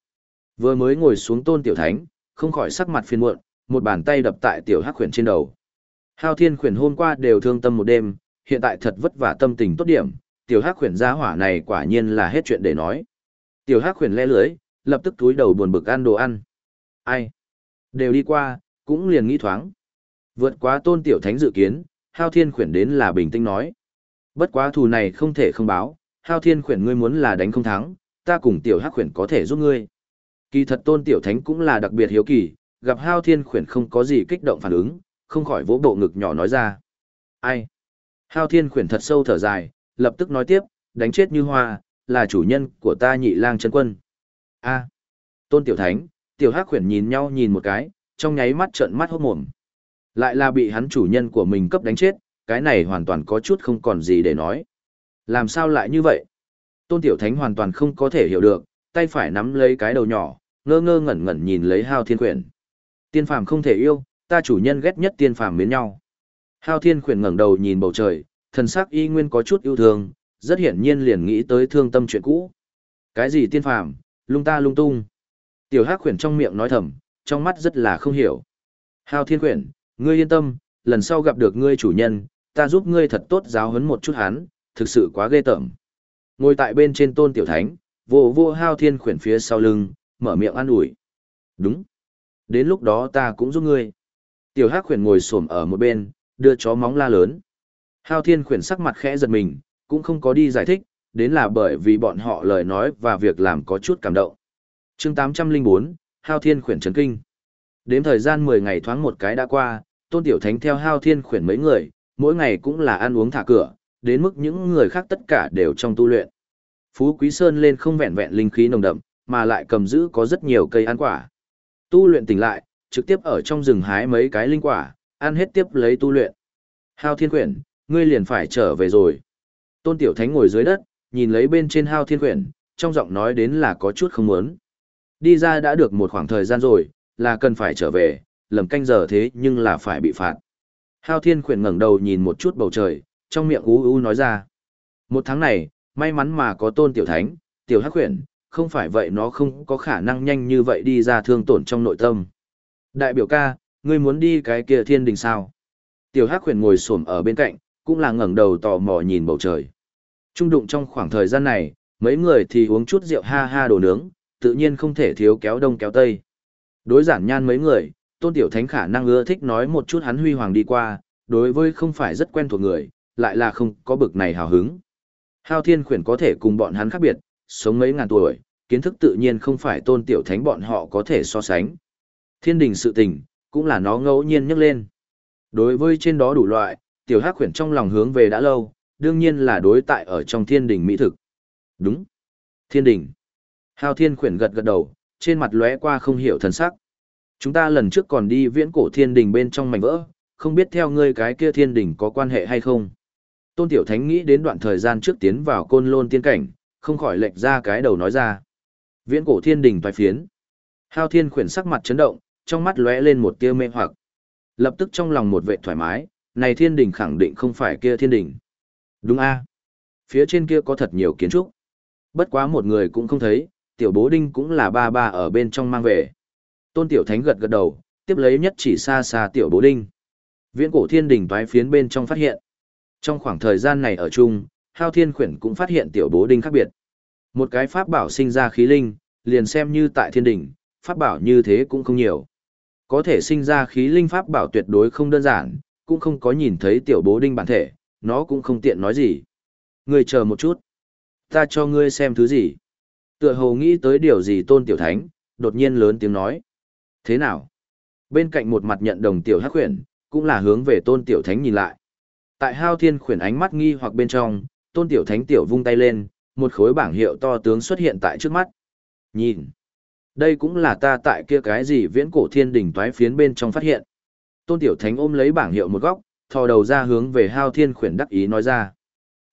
Vừa mới ngồi xuống tôn tiểu thánh, không khỏi sắc mặt phiền muộn, một bàn tay đập tại tiểu hắc khuyển trên đầu. Hao thiên khuyển hôm qua đều thương tâm một đêm, hiện tại thật vất vả tâm tình tốt điểm, tiểu hắc khuyển gia hỏa này quả nhiên là hết chuyện để nói. Tiểu hắc khuyển lẽ lưới, lập tức túi đầu buồn bực ăn đồ ăn. Ai? Đều đi qua, cũng liền nghĩ thoáng. Vượt quá tôn tiểu thánh dự kiến, hao thiên khuyển đến là bình tĩnh nói. Bất quá thù này không thể không báo, hao thiên khuyển ngươi muốn là đánh không thắng, ta cùng tiểu hắc khuyển có thể giúp ngươi. Kỳ thật tôn tiểu thánh cũng là đặc biệt hiếu kỳ, gặp hao thiên khuyển không có gì kích động phản ứng, không khỏi vỗ bộ ngực nhỏ nói ra. Ai? Hao thiên khuyển thật sâu thở dài, lập tức nói tiếp, đánh chết như hoa, là chủ nhân của ta nhị lang chân quân. A. Tôn tiểu thánh, tiểu hắc khuyển nhìn nhau nhìn một cái, trong nháy mắt trợn mắt hốt mồm. Lại là bị hắn chủ nhân của mình cấp đánh chết, cái này hoàn toàn có chút không còn gì để nói. Làm sao lại như vậy? Tôn Tiểu Thánh hoàn toàn không có thể hiểu được, tay phải nắm lấy cái đầu nhỏ, ngơ ngơ ngẩn ngẩn nhìn lấy Hao Thiên Quyển. Tiên phàm không thể yêu, ta chủ nhân ghét nhất tiên phàm miến nhau. Hao Thiên Quyển ngẩng đầu nhìn bầu trời, thần sắc y nguyên có chút yêu thương, rất hiển nhiên liền nghĩ tới thương tâm chuyện cũ. Cái gì tiên phàm, lung ta lung tung. Tiểu Hắc Quyển trong miệng nói thầm, trong mắt rất là không hiểu. Hao Thiên Quyển, ngươi yên tâm, lần sau gặp được ngươi chủ nhân, ta giúp ngươi thật tốt giáo huấn một chút hắn, thực sự quá ghê tởm. Ngồi tại bên trên tôn tiểu thánh, vô vô hao thiên khuyển phía sau lưng, mở miệng an ủi. Đúng. Đến lúc đó ta cũng giúp ngươi. Tiểu hắc khuyển ngồi xổm ở một bên, đưa chó móng la lớn. Hao thiên khuyển sắc mặt khẽ giật mình, cũng không có đi giải thích, đến là bởi vì bọn họ lời nói và việc làm có chút cảm động. chương 804, Hao thiên khuyển chấn kinh. Đến thời gian 10 ngày thoáng một cái đã qua, tôn tiểu thánh theo hao thiên khuyển mấy người, mỗi ngày cũng là ăn uống thả cửa, đến mức những người khác tất cả đều trong tu luyện. Phú Quý Sơn lên không vẹn vẹn linh khí nồng đậm, mà lại cầm giữ có rất nhiều cây ăn quả. Tu luyện tỉnh lại, trực tiếp ở trong rừng hái mấy cái linh quả, ăn hết tiếp lấy tu luyện. Hao Thiên Quyển, ngươi liền phải trở về rồi. Tôn Tiểu Thánh ngồi dưới đất, nhìn lấy bên trên Hao Thiên Quyển, trong giọng nói đến là có chút không muốn. Đi ra đã được một khoảng thời gian rồi, là cần phải trở về, lầm canh giờ thế nhưng là phải bị phạt. Hao Thiên Quyển ngẩng đầu nhìn một chút bầu trời, trong miệng ú ú nói ra. Một tháng này, may mắn mà có tôn tiểu thánh, tiểu hắc Quyển, không phải vậy nó không có khả năng nhanh như vậy đi ra thương tổn trong nội tâm. Đại biểu ca, ngươi muốn đi cái kia thiên đình sao? Tiểu hắc huyền ngồi xổm ở bên cạnh, cũng là ngẩng đầu tò mò nhìn bầu trời. Trung đụng trong khoảng thời gian này, mấy người thì uống chút rượu ha ha đồ nướng, tự nhiên không thể thiếu kéo đông kéo tây. Đối giản nhan mấy người, tôn tiểu thánh khả năng ưa thích nói một chút hắn huy hoàng đi qua, đối với không phải rất quen thuộc người, lại là không có bực này hào hứng. Hao thiên khuyển có thể cùng bọn hắn khác biệt, sống mấy ngàn tuổi, kiến thức tự nhiên không phải tôn tiểu thánh bọn họ có thể so sánh. Thiên đình sự tình, cũng là nó ngẫu nhiên nhắc lên. Đối với trên đó đủ loại, tiểu hắc khuyển trong lòng hướng về đã lâu, đương nhiên là đối tại ở trong thiên đình mỹ thực. Đúng. Thiên đình. Hao thiên khuyển gật gật đầu, trên mặt lóe qua không hiểu thần sắc. Chúng ta lần trước còn đi viễn cổ thiên đình bên trong mảnh vỡ, không biết theo ngươi cái kia thiên đình có quan hệ hay không. Tôn Tiểu Thánh nghĩ đến đoạn thời gian trước tiến vào côn lôn tiên cảnh, không khỏi lệch ra cái đầu nói ra. Viễn cổ thiên đình toài phiến. Hao thiên khuyển sắc mặt chấn động, trong mắt lóe lên một tia mê hoặc. Lập tức trong lòng một vệ thoải mái, này thiên đình khẳng định không phải kia thiên đình. Đúng a Phía trên kia có thật nhiều kiến trúc. Bất quá một người cũng không thấy, tiểu bố đinh cũng là ba ba ở bên trong mang về. Tôn tiểu thánh gật gật đầu, tiếp lấy nhất chỉ xa xa tiểu bố đinh. Viễn cổ thiên đình toái phiến bên trong phát hiện. Trong khoảng thời gian này ở chung, Hao Thiên Khuyển cũng phát hiện tiểu bố đinh khác biệt. Một cái pháp bảo sinh ra khí linh, liền xem như tại thiên đình pháp bảo như thế cũng không nhiều. Có thể sinh ra khí linh pháp bảo tuyệt đối không đơn giản, cũng không có nhìn thấy tiểu bố đinh bản thể, nó cũng không tiện nói gì. Ngươi chờ một chút. Ta cho ngươi xem thứ gì. Tựa hồ nghĩ tới điều gì tôn tiểu thánh, đột nhiên lớn tiếng nói. Thế nào? Bên cạnh một mặt nhận đồng tiểu hắc khuyển, cũng là hướng về tôn tiểu thánh nhìn lại. Tại hao thiên khuyển ánh mắt nghi hoặc bên trong, tôn tiểu thánh tiểu vung tay lên, một khối bảng hiệu to tướng xuất hiện tại trước mắt. Nhìn! Đây cũng là ta tại kia cái gì viễn cổ thiên đỉnh toái phiến bên trong phát hiện. Tôn tiểu thánh ôm lấy bảng hiệu một góc, thò đầu ra hướng về hao thiên khuyển đắc ý nói ra.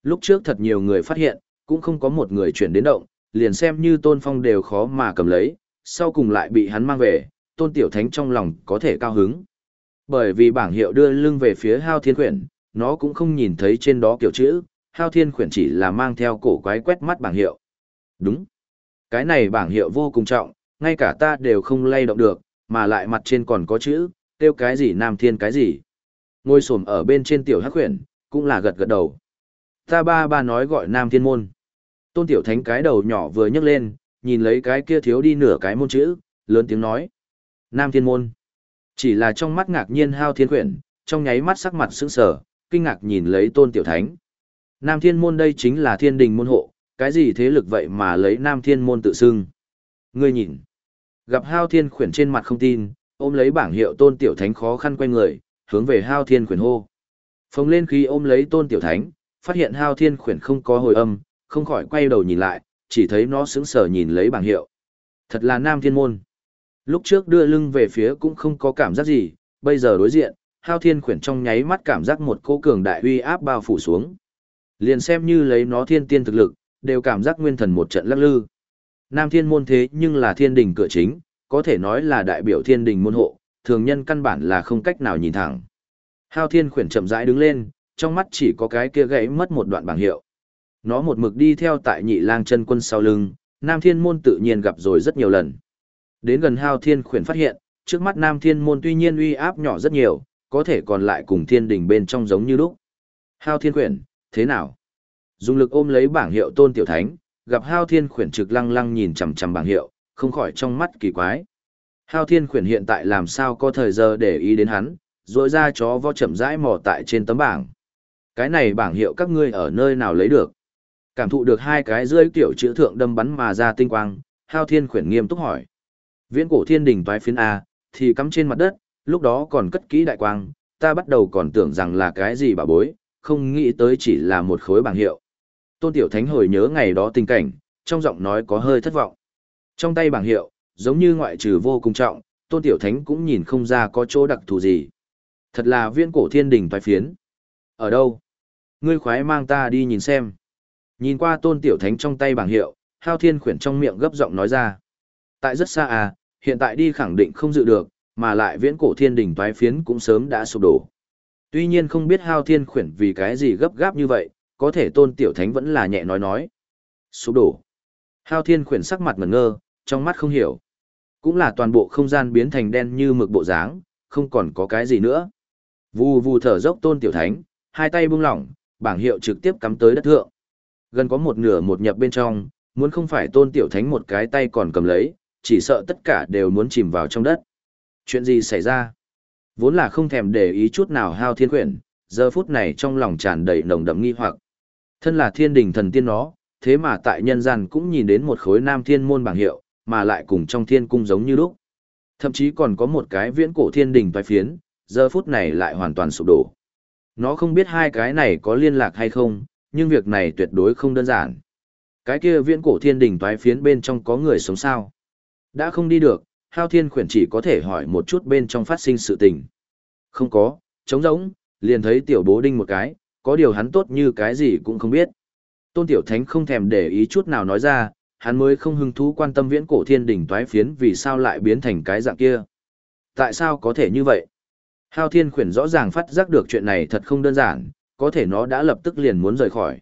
Lúc trước thật nhiều người phát hiện, cũng không có một người chuyển đến động, liền xem như tôn phong đều khó mà cầm lấy, sau cùng lại bị hắn mang về, tôn tiểu thánh trong lòng có thể cao hứng. Bởi vì bảng hiệu đưa lưng về phía hao thiên khuyển, nó cũng không nhìn thấy trên đó kiểu chữ, hao thiên khuyển chỉ là mang theo cổ quái quét mắt bảng hiệu. Đúng. Cái này bảng hiệu vô cùng trọng, ngay cả ta đều không lay động được, mà lại mặt trên còn có chữ, Tiêu cái gì nam thiên cái gì. Ngôi sổm ở bên trên tiểu hắc huyền, cũng là gật gật đầu. Ta ba ba nói gọi nam thiên môn. Tôn tiểu thánh cái đầu nhỏ vừa nhấc lên, nhìn lấy cái kia thiếu đi nửa cái môn chữ, lớn tiếng nói. Nam thiên môn. Chỉ là trong mắt ngạc nhiên hao thiên quyển, trong nháy mắt sắc mặt sững sờ, kinh ngạc nhìn lấy tôn tiểu thánh. Nam thiên môn đây chính là thiên đình môn hộ, cái gì thế lực vậy mà lấy nam thiên môn tự xưng. Ngươi nhìn. Gặp hao thiên khuyển trên mặt không tin, ôm lấy bảng hiệu tôn tiểu thánh khó khăn quay người, hướng về hao thiên khuyển hô. Phồng lên khi ôm lấy tôn tiểu thánh, phát hiện hao thiên khuyển không có hồi âm, không khỏi quay đầu nhìn lại, chỉ thấy nó sững sờ nhìn lấy bảng hiệu. Thật là nam thiên môn. Lúc trước đưa lưng về phía cũng không có cảm giác gì, bây giờ đối diện, hao thiên khuyển trong nháy mắt cảm giác một cỗ cường đại uy áp bao phủ xuống. Liền xem như lấy nó thiên tiên thực lực, đều cảm giác nguyên thần một trận lắc lư. Nam thiên môn thế nhưng là thiên đình cửa chính, có thể nói là đại biểu thiên đình môn hộ, thường nhân căn bản là không cách nào nhìn thẳng. Hao thiên khuyển chậm rãi đứng lên, trong mắt chỉ có cái kia gãy mất một đoạn bảng hiệu. Nó một mực đi theo tại nhị lang chân quân sau lưng, Nam Thiên Môn tự nhiên gặp rồi rất nhiều lần. Đến gần Hao Thiên khuyển phát hiện, trước mắt Nam Thiên Môn tuy nhiên uy áp nhỏ rất nhiều, có thể còn lại cùng thiên đình bên trong giống như lúc. Hao Thiên khuyển, thế nào? Dùng lực ôm lấy bảng hiệu Tôn Tiểu Thánh, gặp Hao Thiên khuyển trực lăng lăng nhìn chằm chằm bảng hiệu, không khỏi trong mắt kỳ quái. Hao Thiên khuyển hiện tại làm sao có thời giờ để ý đến hắn, rỗi ra chó vo chậm rãi mò tại trên tấm bảng. Cái này bảng hiệu các ngươi ở nơi nào lấy được? Cảm thụ được hai cái rơi tiểu chữ thượng đâm bắn mà ra tinh quang, Hao Thiên khuyển nghiêm túc hỏi. Viễn cổ thiên đình toái phiến A, thì cắm trên mặt đất, lúc đó còn cất kỹ đại quang, ta bắt đầu còn tưởng rằng là cái gì bà bối, không nghĩ tới chỉ là một khối bảng hiệu. Tôn Tiểu Thánh hồi nhớ ngày đó tình cảnh, trong giọng nói có hơi thất vọng. Trong tay bảng hiệu, giống như ngoại trừ vô cùng trọng, Tôn Tiểu Thánh cũng nhìn không ra có chỗ đặc thù gì. Thật là viên cổ thiên đình toái phiến. Ở đâu? Ngươi khoái mang ta đi nhìn xem. Nhìn qua Tôn Tiểu Thánh trong tay bảng hiệu, Hao Thiên khuyển trong miệng gấp giọng nói ra. Tại rất xa à, hiện tại đi khẳng định không dự được, mà lại viễn cổ thiên đình toái phiến cũng sớm đã sụp đổ. Tuy nhiên không biết Hao Thiên khuyển vì cái gì gấp gáp như vậy, có thể Tôn Tiểu Thánh vẫn là nhẹ nói nói. Sụp đổ. Hao Thiên khuyển sắc mặt ngẩn ngơ, trong mắt không hiểu. Cũng là toàn bộ không gian biến thành đen như mực bộ dáng, không còn có cái gì nữa. Vù vù thở dốc tôn tiểu thánh, hai tay buông lỏng, bảng hiệu trực tiếp cắm tới đất thượng. Gần có một nửa một nhập bên trong, muốn không phải tôn tiểu thánh một cái tay còn cầm lấy, chỉ sợ tất cả đều muốn chìm vào trong đất. Chuyện gì xảy ra? Vốn là không thèm để ý chút nào hao thiên quyển, giờ phút này trong lòng tràn đầy nồng đậm nghi hoặc. Thân là thiên đình thần tiên nó, thế mà tại nhân gian cũng nhìn đến một khối nam thiên môn bảng hiệu, mà lại cùng trong thiên cung giống như lúc. Thậm chí còn có một cái viễn cổ thiên đình toái phiến, giờ phút này lại hoàn toàn sụp đổ. Nó không biết hai cái này có liên lạc hay không, nhưng việc này tuyệt đối không đơn giản. Cái kia viễn cổ thiên đình toái phiến bên trong có người sống sao? Đã không đi được, Hao Thiên khuyển chỉ có thể hỏi một chút bên trong phát sinh sự tình. Không có, trống rỗng, liền thấy tiểu bố đinh một cái, có điều hắn tốt như cái gì cũng không biết. Tôn Tiểu Thánh không thèm để ý chút nào nói ra, hắn mới không hứng thú quan tâm viễn cổ thiên đỉnh toái phiến vì sao lại biến thành cái dạng kia. Tại sao có thể như vậy? Hao thiên khuyển rõ ràng phát giác được chuyện này thật không đơn giản, có thể nó đã lập tức liền muốn rời khỏi.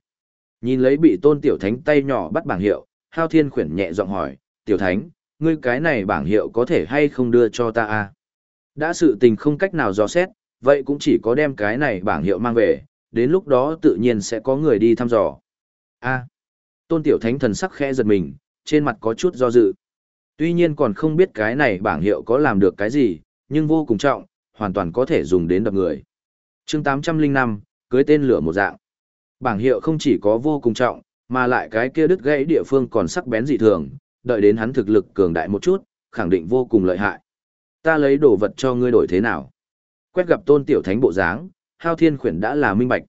Nhìn lấy bị tôn tiểu thánh tay nhỏ bắt bảng hiệu, hao thiên khuyển nhẹ giọng hỏi, tiểu thánh, ngươi cái này bảng hiệu có thể hay không đưa cho ta a Đã sự tình không cách nào dò xét, vậy cũng chỉ có đem cái này bảng hiệu mang về, đến lúc đó tự nhiên sẽ có người đi thăm dò. a Tôn Tiểu Thánh thần sắc khẽ giật mình, trên mặt có chút do dự. Tuy nhiên còn không biết cái này bảng hiệu có làm được cái gì, nhưng vô cùng trọng, hoàn toàn có thể dùng đến đập người. chương 805, cưới tên lửa một dạng. Bảng hiệu không chỉ có vô cùng trọng, mà lại cái kia đứt gãy địa phương còn sắc bén dị thường, đợi đến hắn thực lực cường đại một chút, khẳng định vô cùng lợi hại. Ta lấy đồ vật cho ngươi đổi thế nào? Quét gặp tôn tiểu thánh bộ dáng, hao thiên khuyển đã là minh bạch.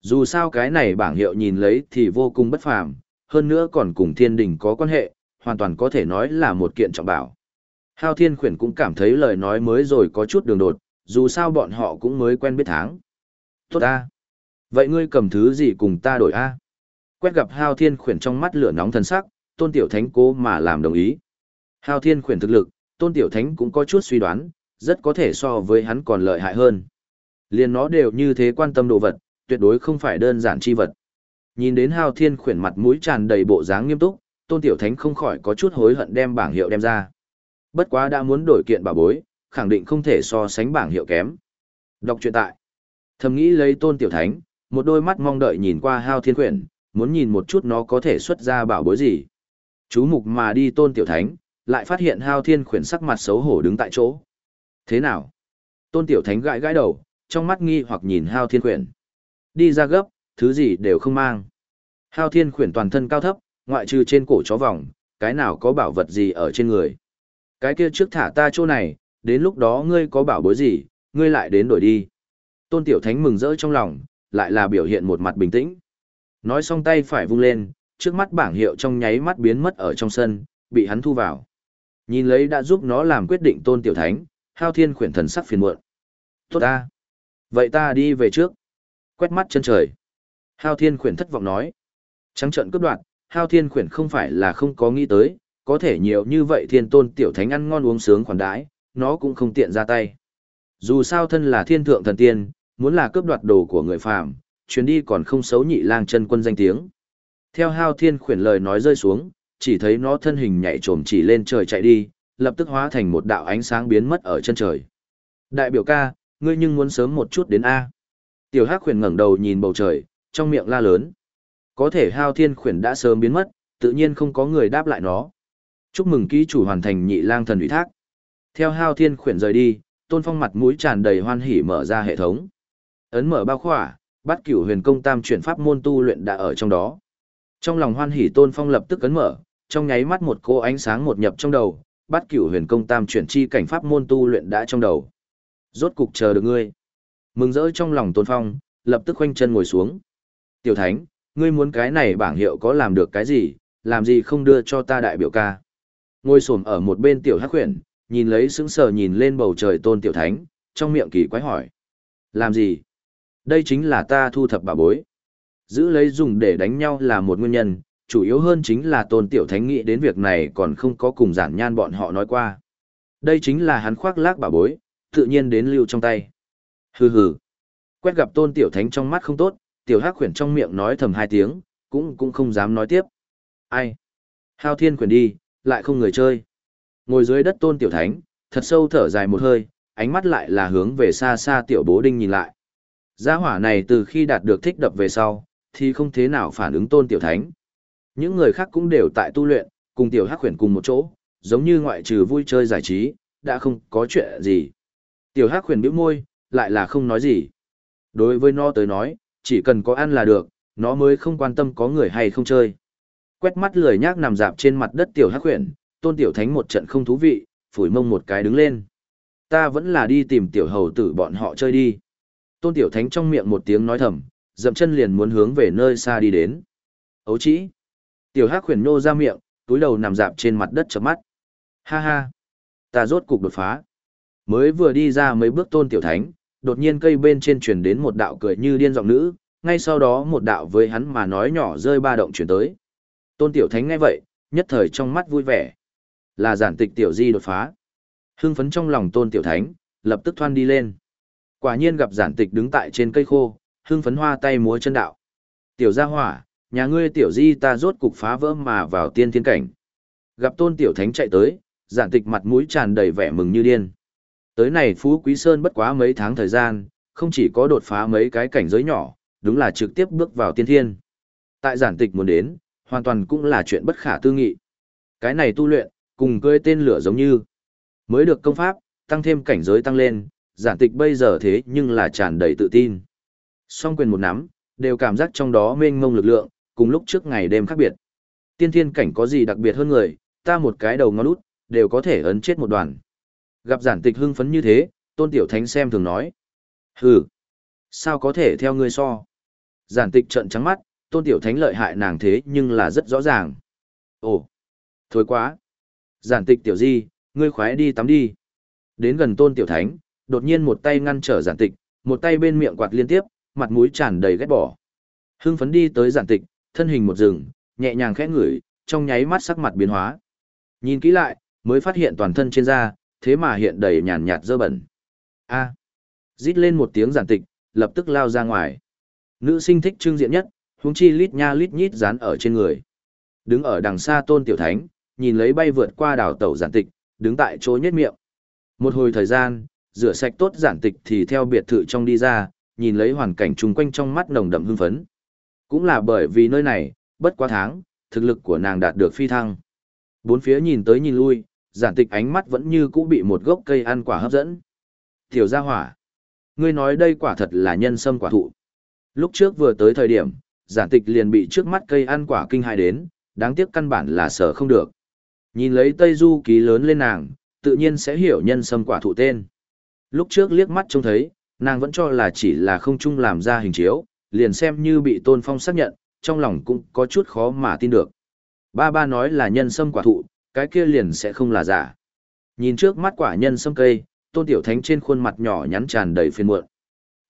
Dù sao cái này bảng hiệu nhìn lấy thì vô cùng bất phàm, hơn nữa còn cùng thiên đình có quan hệ, hoàn toàn có thể nói là một kiện trọng bảo. Hao thiên khuyển cũng cảm thấy lời nói mới rồi có chút đường đột, dù sao bọn họ cũng mới quen biết tháng. Tốt a Vậy ngươi cầm thứ gì cùng ta đổi a Quét gặp hao thiên khuyển trong mắt lửa nóng thần sắc, tôn tiểu thánh cố mà làm đồng ý. Hao thiên khuyển thực lực, tôn tiểu thánh cũng có chút suy đoán, rất có thể so với hắn còn lợi hại hơn liền nó đều như thế quan tâm đồ vật, tuyệt đối không phải đơn giản chi vật. Nhìn đến Hào Thiên khuyển mặt mũi tràn đầy bộ dáng nghiêm túc, Tôn Tiểu Thánh không khỏi có chút hối hận đem bảng hiệu đem ra. Bất quá đã muốn đổi kiện bảo bối, khẳng định không thể so sánh bảng hiệu kém. Đọc truyện tại. Thầm nghĩ lấy tôn tiểu thánh, một đôi mắt mong đợi nhìn qua Hào thiên quyển, muốn nhìn một chút nó có thể xuất ra bảo bối gì. Chú mục mà đi tôn tiểu thánh, lại phát hiện Hào thiên khuyển sắc mặt xấu hổ đứng tại chỗ. Thế nào? Tôn tiểu thánh gãi gãi đầu, trong mắt nghi hoặc nhìn hao thiên khuyển. Đi ra gấp, thứ gì đều không mang. Hao thiên khuyển toàn thân cao thấp, ngoại trừ trên cổ chó vòng, cái nào có bảo vật gì ở trên người. Cái kia trước thả ta chỗ này, đến lúc đó ngươi có bảo bối gì, ngươi lại đến đổi đi. Tôn tiểu thánh mừng rỡ trong lòng, lại là biểu hiện một mặt bình tĩnh. Nói xong tay phải vung lên, trước mắt bảng hiệu trong nháy mắt biến mất ở trong sân, bị hắn thu vào. Nhìn lấy đã giúp nó làm quyết định tôn tiểu thánh, hao thiên khuyển thần sắc phiền muộn. Tốt ta. Vậy ta đi về trước. Quét mắt chân trời. Hao thiên khuyển thất vọng nói. Trắng trận cướp đoạt, hao thiên khuyển không phải là không có nghĩ tới, có thể nhiều như vậy thiên tôn tiểu thánh ăn ngon uống sướng khoản đãi, nó cũng không tiện ra tay. Dù sao thân là thiên thượng thần tiên, muốn là cướp đoạt đồ của người phàm, chuyến đi còn không xấu nhị lang chân quân danh tiếng. Theo hao thiên khuyển lời nói rơi xuống, chỉ thấy nó thân hình nhảy trồm chỉ lên trời chạy đi, lập tức hóa thành một đạo ánh sáng biến mất ở chân trời. Đại biểu ca, ngươi nhưng muốn sớm một chút đến A. Tiểu Hắc khuyển ngẩng đầu nhìn bầu trời, trong miệng la lớn. Có thể hao thiên khuyển đã sớm biến mất, tự nhiên không có người đáp lại nó. Chúc mừng ký chủ hoàn thành nhị lang thần ủy thác. Theo hao thiên khuyển rời đi, tôn phong mặt mũi tràn đầy hoan hỉ mở ra hệ thống. Ấn mở bao khỏa, bắt cửu huyền công tam chuyển pháp môn tu luyện đã ở trong đó. Trong lòng hoan hỉ tôn phong lập tức ấn mở, trong nháy mắt một cô ánh sáng một nhập trong đầu, bắt cửu huyền công tam chuyển chi cảnh pháp môn tu luyện đã trong đầu. Rốt cục chờ được ngươi. Mừng rỡ trong lòng tôn phong, lập tức khoanh chân ngồi xuống. Tiểu thánh, ngươi muốn cái này bảng hiệu có làm được cái gì, làm gì không đưa cho ta đại biểu ca. Ngồi xổm ở một bên tiểu hắc huyền, nhìn lấy sững sờ nhìn lên bầu trời tôn tiểu thánh, trong miệng kỳ quái hỏi. Làm gì? Đây chính là ta thu thập bà bối. Giữ lấy dùng để đánh nhau là một nguyên nhân, chủ yếu hơn chính là tôn tiểu thánh nghĩ đến việc này còn không có cùng giản nhan bọn họ nói qua. Đây chính là hắn khoác lác bà bối, tự nhiên đến lưu trong tay. Hừ hừ. Quét gặp tôn tiểu thánh trong mắt không tốt, tiểu hắc khuyển trong miệng nói thầm hai tiếng, cũng cũng không dám nói tiếp. Ai? Hao thiên khuyển đi, lại không người chơi. Ngồi dưới đất tôn tiểu thánh, thật sâu thở dài một hơi, ánh mắt lại là hướng về xa xa tiểu bố đinh nhìn lại. Gia hỏa này từ khi đạt được thích đập về sau, thì không thế nào phản ứng tôn tiểu thánh. Những người khác cũng đều tại tu luyện, cùng tiểu hắc khuyển cùng một chỗ, giống như ngoại trừ vui chơi giải trí, đã không có chuyện gì. Tiểu hắc khuyển bĩu môi, lại là không nói gì. Đối với nó tới nói, chỉ cần có ăn là được, nó mới không quan tâm có người hay không chơi. Quét mắt lười nhác nằm dạp trên mặt đất tiểu hắc khuyển, tôn tiểu thánh một trận không thú vị, phủi mông một cái đứng lên. Ta vẫn là đi tìm tiểu hầu tử bọn họ chơi đi. Tôn tiểu thánh trong miệng một tiếng nói thầm, dậm chân liền muốn hướng về nơi xa đi đến. Ấu chỉ. Tiểu hắc khuyển nô ra miệng, túi đầu nằm dạp trên mặt đất chớp mắt. Ha ha. Ta rốt cục đột phá. Mới vừa đi ra mấy bước tôn tiểu thánh, đột nhiên cây bên trên truyền đến một đạo cười như điên giọng nữ, ngay sau đó một đạo với hắn mà nói nhỏ rơi ba động chuyển tới. Tôn tiểu thánh nghe vậy, nhất thời trong mắt vui vẻ. Là giản tịch tiểu di đột phá. Hưng phấn trong lòng tôn tiểu thánh, lập tức thoan đi lên. Quả nhiên gặp giản tịch đứng tại trên cây khô, hưng phấn hoa tay múa chân đạo. Tiểu gia hỏa, nhà ngươi tiểu di ta rốt cục phá vỡ mà vào tiên thiên cảnh. Gặp tôn tiểu thánh chạy tới, giản tịch mặt mũi tràn đầy vẻ mừng như điên. Tới này Phú Quý Sơn bất quá mấy tháng thời gian, không chỉ có đột phá mấy cái cảnh giới nhỏ, đúng là trực tiếp bước vào tiên thiên. Tại giản tịch muốn đến, hoàn toàn cũng là chuyện bất khả tư nghị. Cái này tu luyện, cùng cưỡi tên lửa giống như. Mới được công pháp, tăng thêm cảnh giới tăng lên, giản tịch bây giờ thế nhưng là tràn đầy tự tin. Song quyền một nắm, đều cảm giác trong đó mênh mông lực lượng, cùng lúc trước ngày đêm khác biệt. Tiên thiên cảnh có gì đặc biệt hơn người, ta một cái đầu ngón út, đều có thể ấn chết một đoàn. Gặp giản tịch hưng phấn như thế, tôn tiểu thánh xem thường nói. Hừ, sao có thể theo ngươi so? Giản tịch trợn trắng mắt, tôn tiểu thánh lợi hại nàng thế nhưng là rất rõ ràng. Ồ, thôi quá. Giản tịch tiểu di, ngươi khoái đi tắm đi. Đến gần tôn tiểu thánh, đột nhiên một tay ngăn trở giản tịch, một tay bên miệng quạt liên tiếp, mặt mũi tràn đầy ghét bỏ. Hưng phấn đi tới giản tịch, thân hình một rừng, nhẹ nhàng khẽ ngửi, trong nháy mắt sắc mặt biến hóa. Nhìn kỹ lại, mới phát hiện toàn thân trên da, thế mà hiện đầy nhàn nhạt dơ bẩn. A. Rít lên một tiếng giản tịch, lập tức lao ra ngoài. Nữ sinh thích trưng diện nhất, huống chi lít nha lít nhít dán ở trên người. Đứng ở đằng xa tôn tiểu thánh, nhìn lấy bay vượt qua đảo tàu giản tịch, đứng tại chỗ nhếch miệng. Một hồi thời gian, rửa sạch tốt giản tịch thì theo biệt thự trong đi ra, nhìn lấy hoàn cảnh chung quanh trong mắt nồng đậm hưng phấn. Cũng là bởi vì nơi này, bất quá tháng, thực lực của nàng đạt được phi thăng. Bốn phía nhìn tới nhìn lui, giản tịch ánh mắt vẫn như cũ bị một gốc cây ăn quả hấp dẫn. Tiểu gia hỏa. Ngươi nói đây quả thật là nhân sâm quả thụ. Lúc trước vừa tới thời điểm, giản tịch liền bị trước mắt cây ăn quả kinh hại đến, đáng tiếc căn bản là sở không được. Nhìn lấy Tây Du ký lớn lên nàng, tự nhiên sẽ hiểu nhân sâm quả thụ tên. Lúc trước liếc mắt trông thấy, nàng vẫn cho là chỉ là không chung làm ra hình chiếu, liền xem như bị tôn phong xác nhận, trong lòng cũng có chút khó mà tin được. Ba ba nói là nhân sâm quả thụ, cái kia liền sẽ không là giả. Nhìn trước mắt quả nhân sâm cây, tôn tiểu thánh trên khuôn mặt nhỏ nhắn tràn đầy phiền muộn.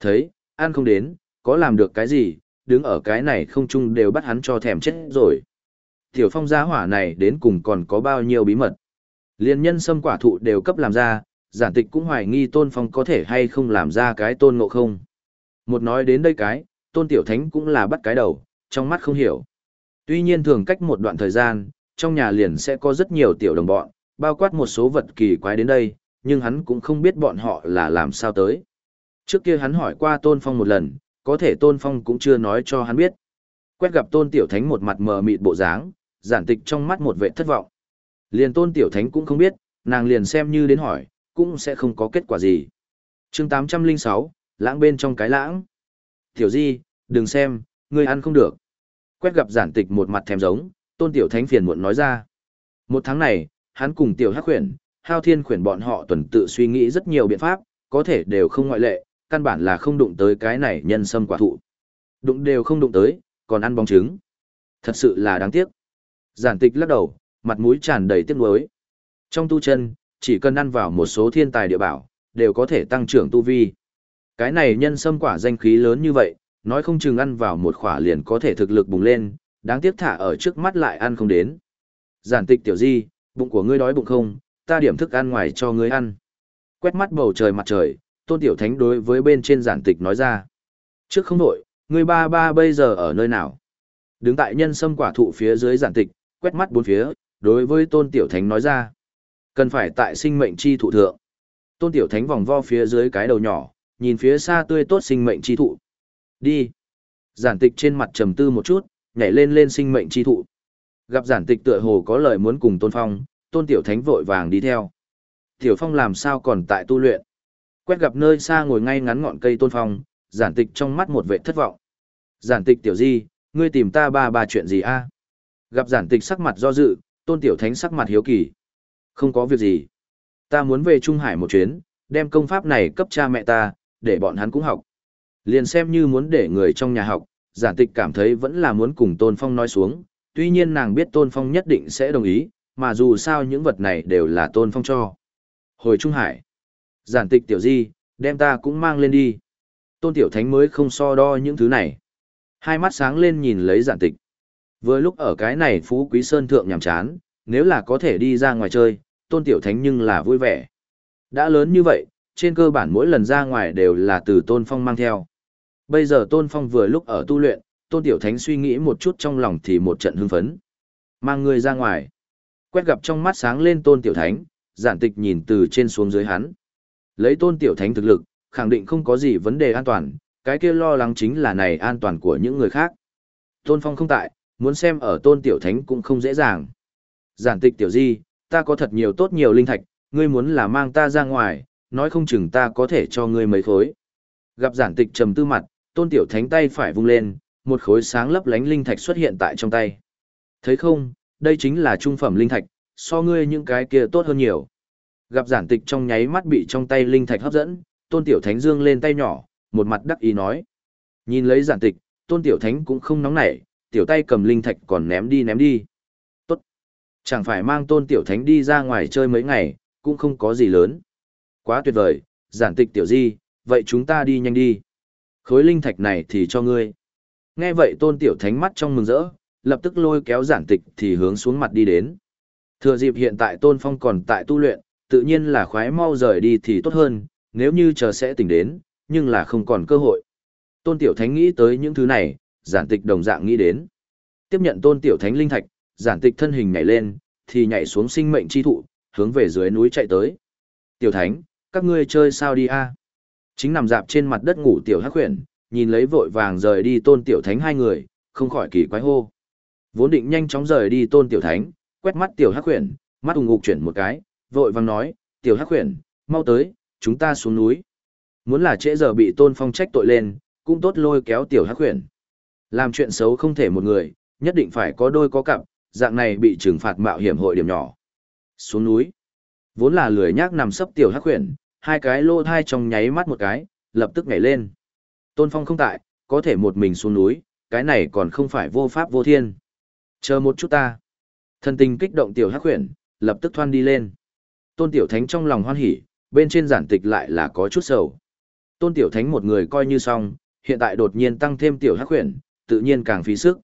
Thấy, ăn không đến, có làm được cái gì, đứng ở cái này không chung đều bắt hắn cho thèm chết rồi. Tiểu phong gia hỏa này đến cùng còn có bao nhiêu bí mật. Liên nhân sâm quả thụ đều cấp làm ra, giản tịch cũng hoài nghi tôn phong có thể hay không làm ra cái tôn ngộ không. Một nói đến đây cái, tôn tiểu thánh cũng là bắt cái đầu, trong mắt không hiểu. Tuy nhiên thường cách một đoạn thời gian, trong nhà liền sẽ có rất nhiều tiểu đồng bọn, bao quát một số vật kỳ quái đến đây, nhưng hắn cũng không biết bọn họ là làm sao tới. Trước kia hắn hỏi qua Tôn Phong một lần, có thể Tôn Phong cũng chưa nói cho hắn biết. Quét gặp Tôn Tiểu Thánh một mặt mờ mịt bộ dáng, giản tịch trong mắt một vệ thất vọng. Liền Tôn Tiểu Thánh cũng không biết, nàng liền xem như đến hỏi, cũng sẽ không có kết quả gì. chương 806, lãng bên trong cái lãng. Tiểu Di, đừng xem, ngươi ăn không được. Quét gặp giản tịch một mặt thèm giống, Tôn Tiểu Thánh phiền muộn nói ra. Một tháng này, hắn cùng Tiểu Hắc Khuyển, Hao Thiên Khuyển bọn họ tuần tự suy nghĩ rất nhiều biện pháp, có thể đều không ngoại lệ, căn bản là không đụng tới cái này nhân sâm quả thụ. Đụng đều không đụng tới, còn ăn bóng trứng. Thật sự là đáng tiếc. Giản tịch lắc đầu, mặt mũi tràn đầy tiếc nuối. Trong tu chân, chỉ cần ăn vào một số thiên tài địa bảo, đều có thể tăng trưởng tu vi. Cái này nhân sâm quả danh khí lớn như vậy, nói không chừng ăn vào một khỏa liền có thể thực lực bùng lên, đáng tiếc thả ở trước mắt lại ăn không đến. Giản tịch tiểu di, bụng của ngươi đói bụng không, ta điểm thức ăn ngoài cho ngươi ăn. Quét mắt bầu trời mặt trời, tôn tiểu thánh đối với bên trên giản tịch nói ra. Trước không đổi, ngươi ba ba bây giờ ở nơi nào? Đứng tại nhân sâm quả thụ phía dưới giản tịch, quét mắt bốn phía, đối với tôn tiểu thánh nói ra. Cần phải tại sinh mệnh chi thụ thượng. Tôn tiểu thánh vòng vo phía dưới cái đầu nhỏ, nhìn phía xa tươi tốt sinh mệnh chi thụ. Đi. Giản tịch trên mặt trầm tư một chút, nhảy lên lên sinh mệnh chi thụ. Gặp giản tịch tựa hồ có lời muốn cùng tôn phong, tôn tiểu thánh vội vàng đi theo. Tiểu phong làm sao còn tại tu luyện. Quét gặp nơi xa ngồi ngay ngắn ngọn cây tôn phong, giản tịch trong mắt một vệ thất vọng. Giản tịch tiểu di, ngươi tìm ta ba ba chuyện gì a? Gặp giản tịch sắc mặt do dự, tôn tiểu thánh sắc mặt hiếu kỳ. Không có việc gì. Ta muốn về Trung Hải một chuyến, đem công pháp này cấp cha mẹ ta, để bọn hắn cũng học. Liền xem như muốn để người trong nhà học, giản tịch cảm thấy vẫn là muốn cùng Tôn Phong nói xuống, tuy nhiên nàng biết Tôn Phong nhất định sẽ đồng ý, mà dù sao những vật này đều là Tôn Phong cho. Hồi Trung Hải, giản tịch tiểu di, đem ta cũng mang lên đi. Tôn Tiểu Thánh mới không so đo những thứ này. Hai mắt sáng lên nhìn lấy giản tịch. Vừa lúc ở cái này Phú Quý Sơn Thượng nhàm chán, nếu là có thể đi ra ngoài chơi, Tôn Tiểu Thánh nhưng là vui vẻ. Đã lớn như vậy, trên cơ bản mỗi lần ra ngoài đều là từ Tôn Phong mang theo. Bây giờ Tôn Phong vừa lúc ở tu luyện, Tôn Tiểu Thánh suy nghĩ một chút trong lòng thì một trận hưng phấn. Mang người ra ngoài. Quét gặp trong mắt sáng lên Tôn Tiểu Thánh, giản tịch nhìn từ trên xuống dưới hắn. Lấy Tôn Tiểu Thánh thực lực, khẳng định không có gì vấn đề an toàn, cái kia lo lắng chính là này an toàn của những người khác. Tôn Phong không tại, muốn xem ở Tôn Tiểu Thánh cũng không dễ dàng. Giản tịch Tiểu Di, ta có thật nhiều tốt nhiều linh thạch, ngươi muốn là mang ta ra ngoài, nói không chừng ta có thể cho ngươi mấy khối. Gặp giản tịch trầm tư mặt, tôn tiểu thánh tay phải vung lên, một khối sáng lấp lánh linh thạch xuất hiện tại trong tay. Thấy không, đây chính là trung phẩm linh thạch, so ngươi những cái kia tốt hơn nhiều. Gặp giản tịch trong nháy mắt bị trong tay linh thạch hấp dẫn, tôn tiểu thánh dương lên tay nhỏ, một mặt đắc ý nói. Nhìn lấy giản tịch, tôn tiểu thánh cũng không nóng nảy, tiểu tay cầm linh thạch còn ném đi ném đi. Tốt. Chẳng phải mang tôn tiểu thánh đi ra ngoài chơi mấy ngày, cũng không có gì lớn. Quá tuyệt vời, giản tịch tiểu di, vậy chúng ta đi nhanh đi. Khối linh thạch này thì cho ngươi. Nghe vậy tôn tiểu thánh mắt trong mừng rỡ, lập tức lôi kéo giản tịch thì hướng xuống mặt đi đến. Thừa dịp hiện tại tôn phong còn tại tu luyện, tự nhiên là khoái mau rời đi thì tốt hơn, nếu như chờ sẽ tỉnh đến, nhưng là không còn cơ hội. Tôn tiểu thánh nghĩ tới những thứ này, giản tịch đồng dạng nghĩ đến. Tiếp nhận tôn tiểu thánh linh thạch, giản tịch thân hình nhảy lên, thì nhảy xuống sinh mệnh chi thụ, hướng về dưới núi chạy tới. Tiểu thánh, các ngươi chơi sao đi a? Chính nằm dạp trên mặt đất ngủ tiểu hắc huyền, nhìn lấy vội vàng rời đi tôn tiểu thánh hai người, không khỏi kỳ quái hô. Vốn định nhanh chóng rời đi tôn tiểu thánh, quét mắt tiểu hắc huyền, mắt ủng ngục chuyển một cái, vội vàng nói, tiểu hắc huyền, mau tới, chúng ta xuống núi. Muốn là trễ giờ bị tôn phong trách tội lên, cũng tốt lôi kéo tiểu hắc huyền. Làm chuyện xấu không thể một người, nhất định phải có đôi có cặp, dạng này bị trừng phạt mạo hiểm hội điểm nhỏ. Xuống núi. Vốn là lười nhác nằm sấp tiểu hắc huyền, hai cái lô thai trong nháy mắt một cái, lập tức nhảy lên. Tôn Phong không tại, có thể một mình xuống núi, cái này còn không phải vô pháp vô thiên. Chờ một chút ta. thần tình kích động tiểu hắc huyền, lập tức thoan đi lên. Tôn Tiểu Thánh trong lòng hoan hỉ, bên trên giản tịch lại là có chút sầu. Tôn Tiểu Thánh một người coi như xong, hiện tại đột nhiên tăng thêm tiểu hắc huyền, tự nhiên càng phí sức.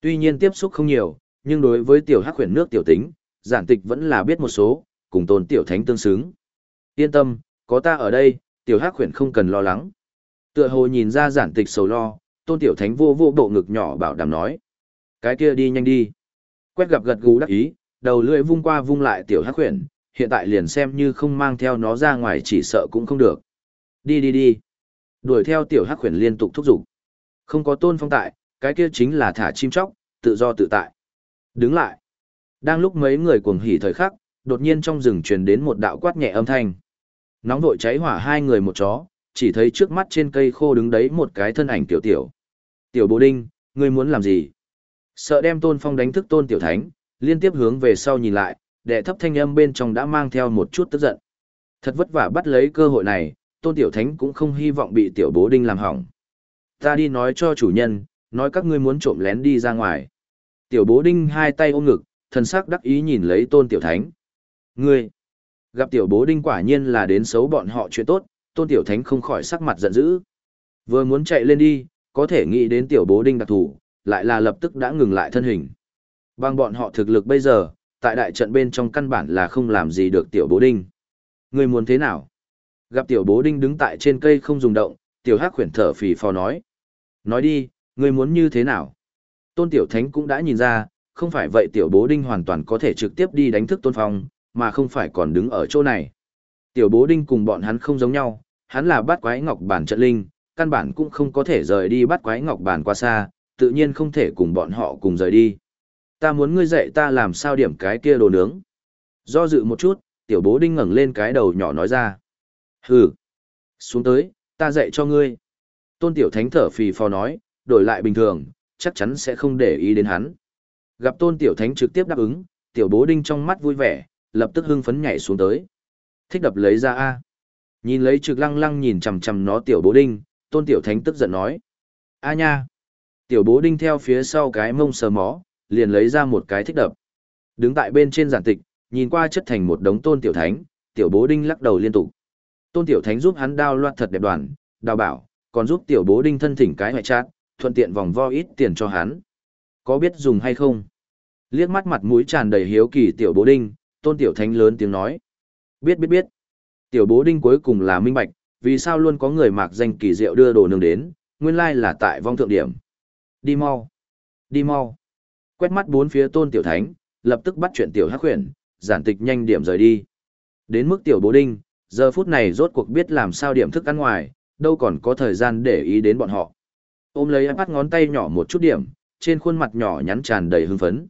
Tuy nhiên tiếp xúc không nhiều, nhưng đối với tiểu hắc huyền nước tiểu tính, giản tịch vẫn là biết một số, cùng tôn tiểu thánh tương xứng. Yên tâm, có ta ở đây, tiểu hắc huyền không cần lo lắng. Tựa hồ nhìn ra giản tịch sầu lo, tôn tiểu thánh vô vô bộ ngực nhỏ bảo đảm nói. Cái kia đi nhanh đi. Quét gặp gật gù đắc ý, đầu lưỡi vung qua vung lại tiểu hắc huyền, hiện tại liền xem như không mang theo nó ra ngoài chỉ sợ cũng không được. Đi đi đi. Đuổi theo tiểu hắc huyền liên tục thúc giục. Không có tôn phong tại, cái kia chính là thả chim chóc, tự do tự tại. Đứng lại. Đang lúc mấy người cuồng hỉ thời khắc, đột nhiên trong rừng truyền đến một đạo quát nhẹ âm thanh. Nóng vội cháy hỏa hai người một chó, chỉ thấy trước mắt trên cây khô đứng đấy một cái thân ảnh tiểu tiểu. Tiểu bố đinh, ngươi muốn làm gì? Sợ đem tôn phong đánh thức tôn tiểu thánh, liên tiếp hướng về sau nhìn lại, đệ thấp thanh âm bên trong đã mang theo một chút tức giận. Thật vất vả bắt lấy cơ hội này, tôn tiểu thánh cũng không hy vọng bị tiểu bố đinh làm hỏng. Ta đi nói cho chủ nhân, nói các ngươi muốn trộm lén đi ra ngoài. Tiểu bố đinh hai tay ôm ngực, thần sắc đắc ý nhìn lấy tôn tiểu thánh. Ngươi, gặp tiểu bố đinh quả nhiên là đến xấu bọn họ chuyện tốt, tôn tiểu thánh không khỏi sắc mặt giận dữ. Vừa muốn chạy lên đi, có thể nghĩ đến tiểu bố đinh đặc thủ, lại là lập tức đã ngừng lại thân hình. Bằng bọn họ thực lực bây giờ, tại đại trận bên trong căn bản là không làm gì được tiểu bố đinh. người muốn thế nào? Gặp tiểu bố đinh đứng tại trên cây không dùng động, tiểu hắc khuyển thở phì phò nói. Nói đi, người muốn như thế nào? Tôn tiểu thánh cũng đã nhìn ra, không phải vậy tiểu bố đinh hoàn toàn có thể trực tiếp đi đánh thức tôn phong, mà không phải còn đứng ở chỗ này. Tiểu bố đinh cùng bọn hắn không giống nhau, hắn là bắt quái ngọc bản trận linh, căn bản cũng không có thể rời đi bắt quái ngọc bản qua xa, tự nhiên không thể cùng bọn họ cùng rời đi. Ta muốn ngươi dạy ta làm sao điểm cái kia đồ nướng. Do dự một chút, tiểu bố đinh ngẩng lên cái đầu nhỏ nói ra. Hừ, xuống tới, ta dạy cho ngươi. Tôn tiểu thánh thở phì phò nói, đổi lại bình thường, chắc chắn sẽ không để ý đến hắn. Gặp tôn tiểu thánh trực tiếp đáp ứng, tiểu bố đinh trong mắt vui vẻ, lập tức hưng phấn nhảy xuống tới. Thích đập lấy ra A. Nhìn lấy trực lăng lăng nhìn chằm chằm nó tiểu bố đinh, tôn tiểu thánh tức giận nói. A nha. Tiểu bố đinh theo phía sau cái mông sờ mó, liền lấy ra một cái thích đập. Đứng tại bên trên giản tịch, nhìn qua chất thành một đống tôn tiểu thánh, tiểu bố đinh lắc đầu liên tục. Tôn tiểu thánh giúp hắn đao loạt thật đẹp đoàn, đào bảo, còn giúp tiểu bố đinh thân thỉnh cái ngoại chát, thuận tiện vòng vo ít tiền cho hắn. Có biết dùng hay không? Liếc mắt mặt mũi tràn đầy hiếu kỳ tiểu bố đinh, tôn tiểu thánh lớn tiếng nói. Biết biết biết. Tiểu bố đinh cuối cùng là minh bạch, vì sao luôn có người mạc danh kỳ diệu đưa đồ nương đến, nguyên lai là tại vong thượng điểm. Đi mau. Đi mau. Quét mắt bốn phía tôn tiểu thánh, lập tức bắt chuyện tiểu hắc huyền, giản tịch nhanh điểm rời đi. Đến mức tiểu bố đinh, giờ phút này rốt cuộc biết làm sao điểm thức ăn ngoài, đâu còn có thời gian để ý đến bọn họ. Ôm lấy bắt ngón tay nhỏ một chút điểm, trên khuôn mặt nhỏ nhắn tràn đầy hưng phấn.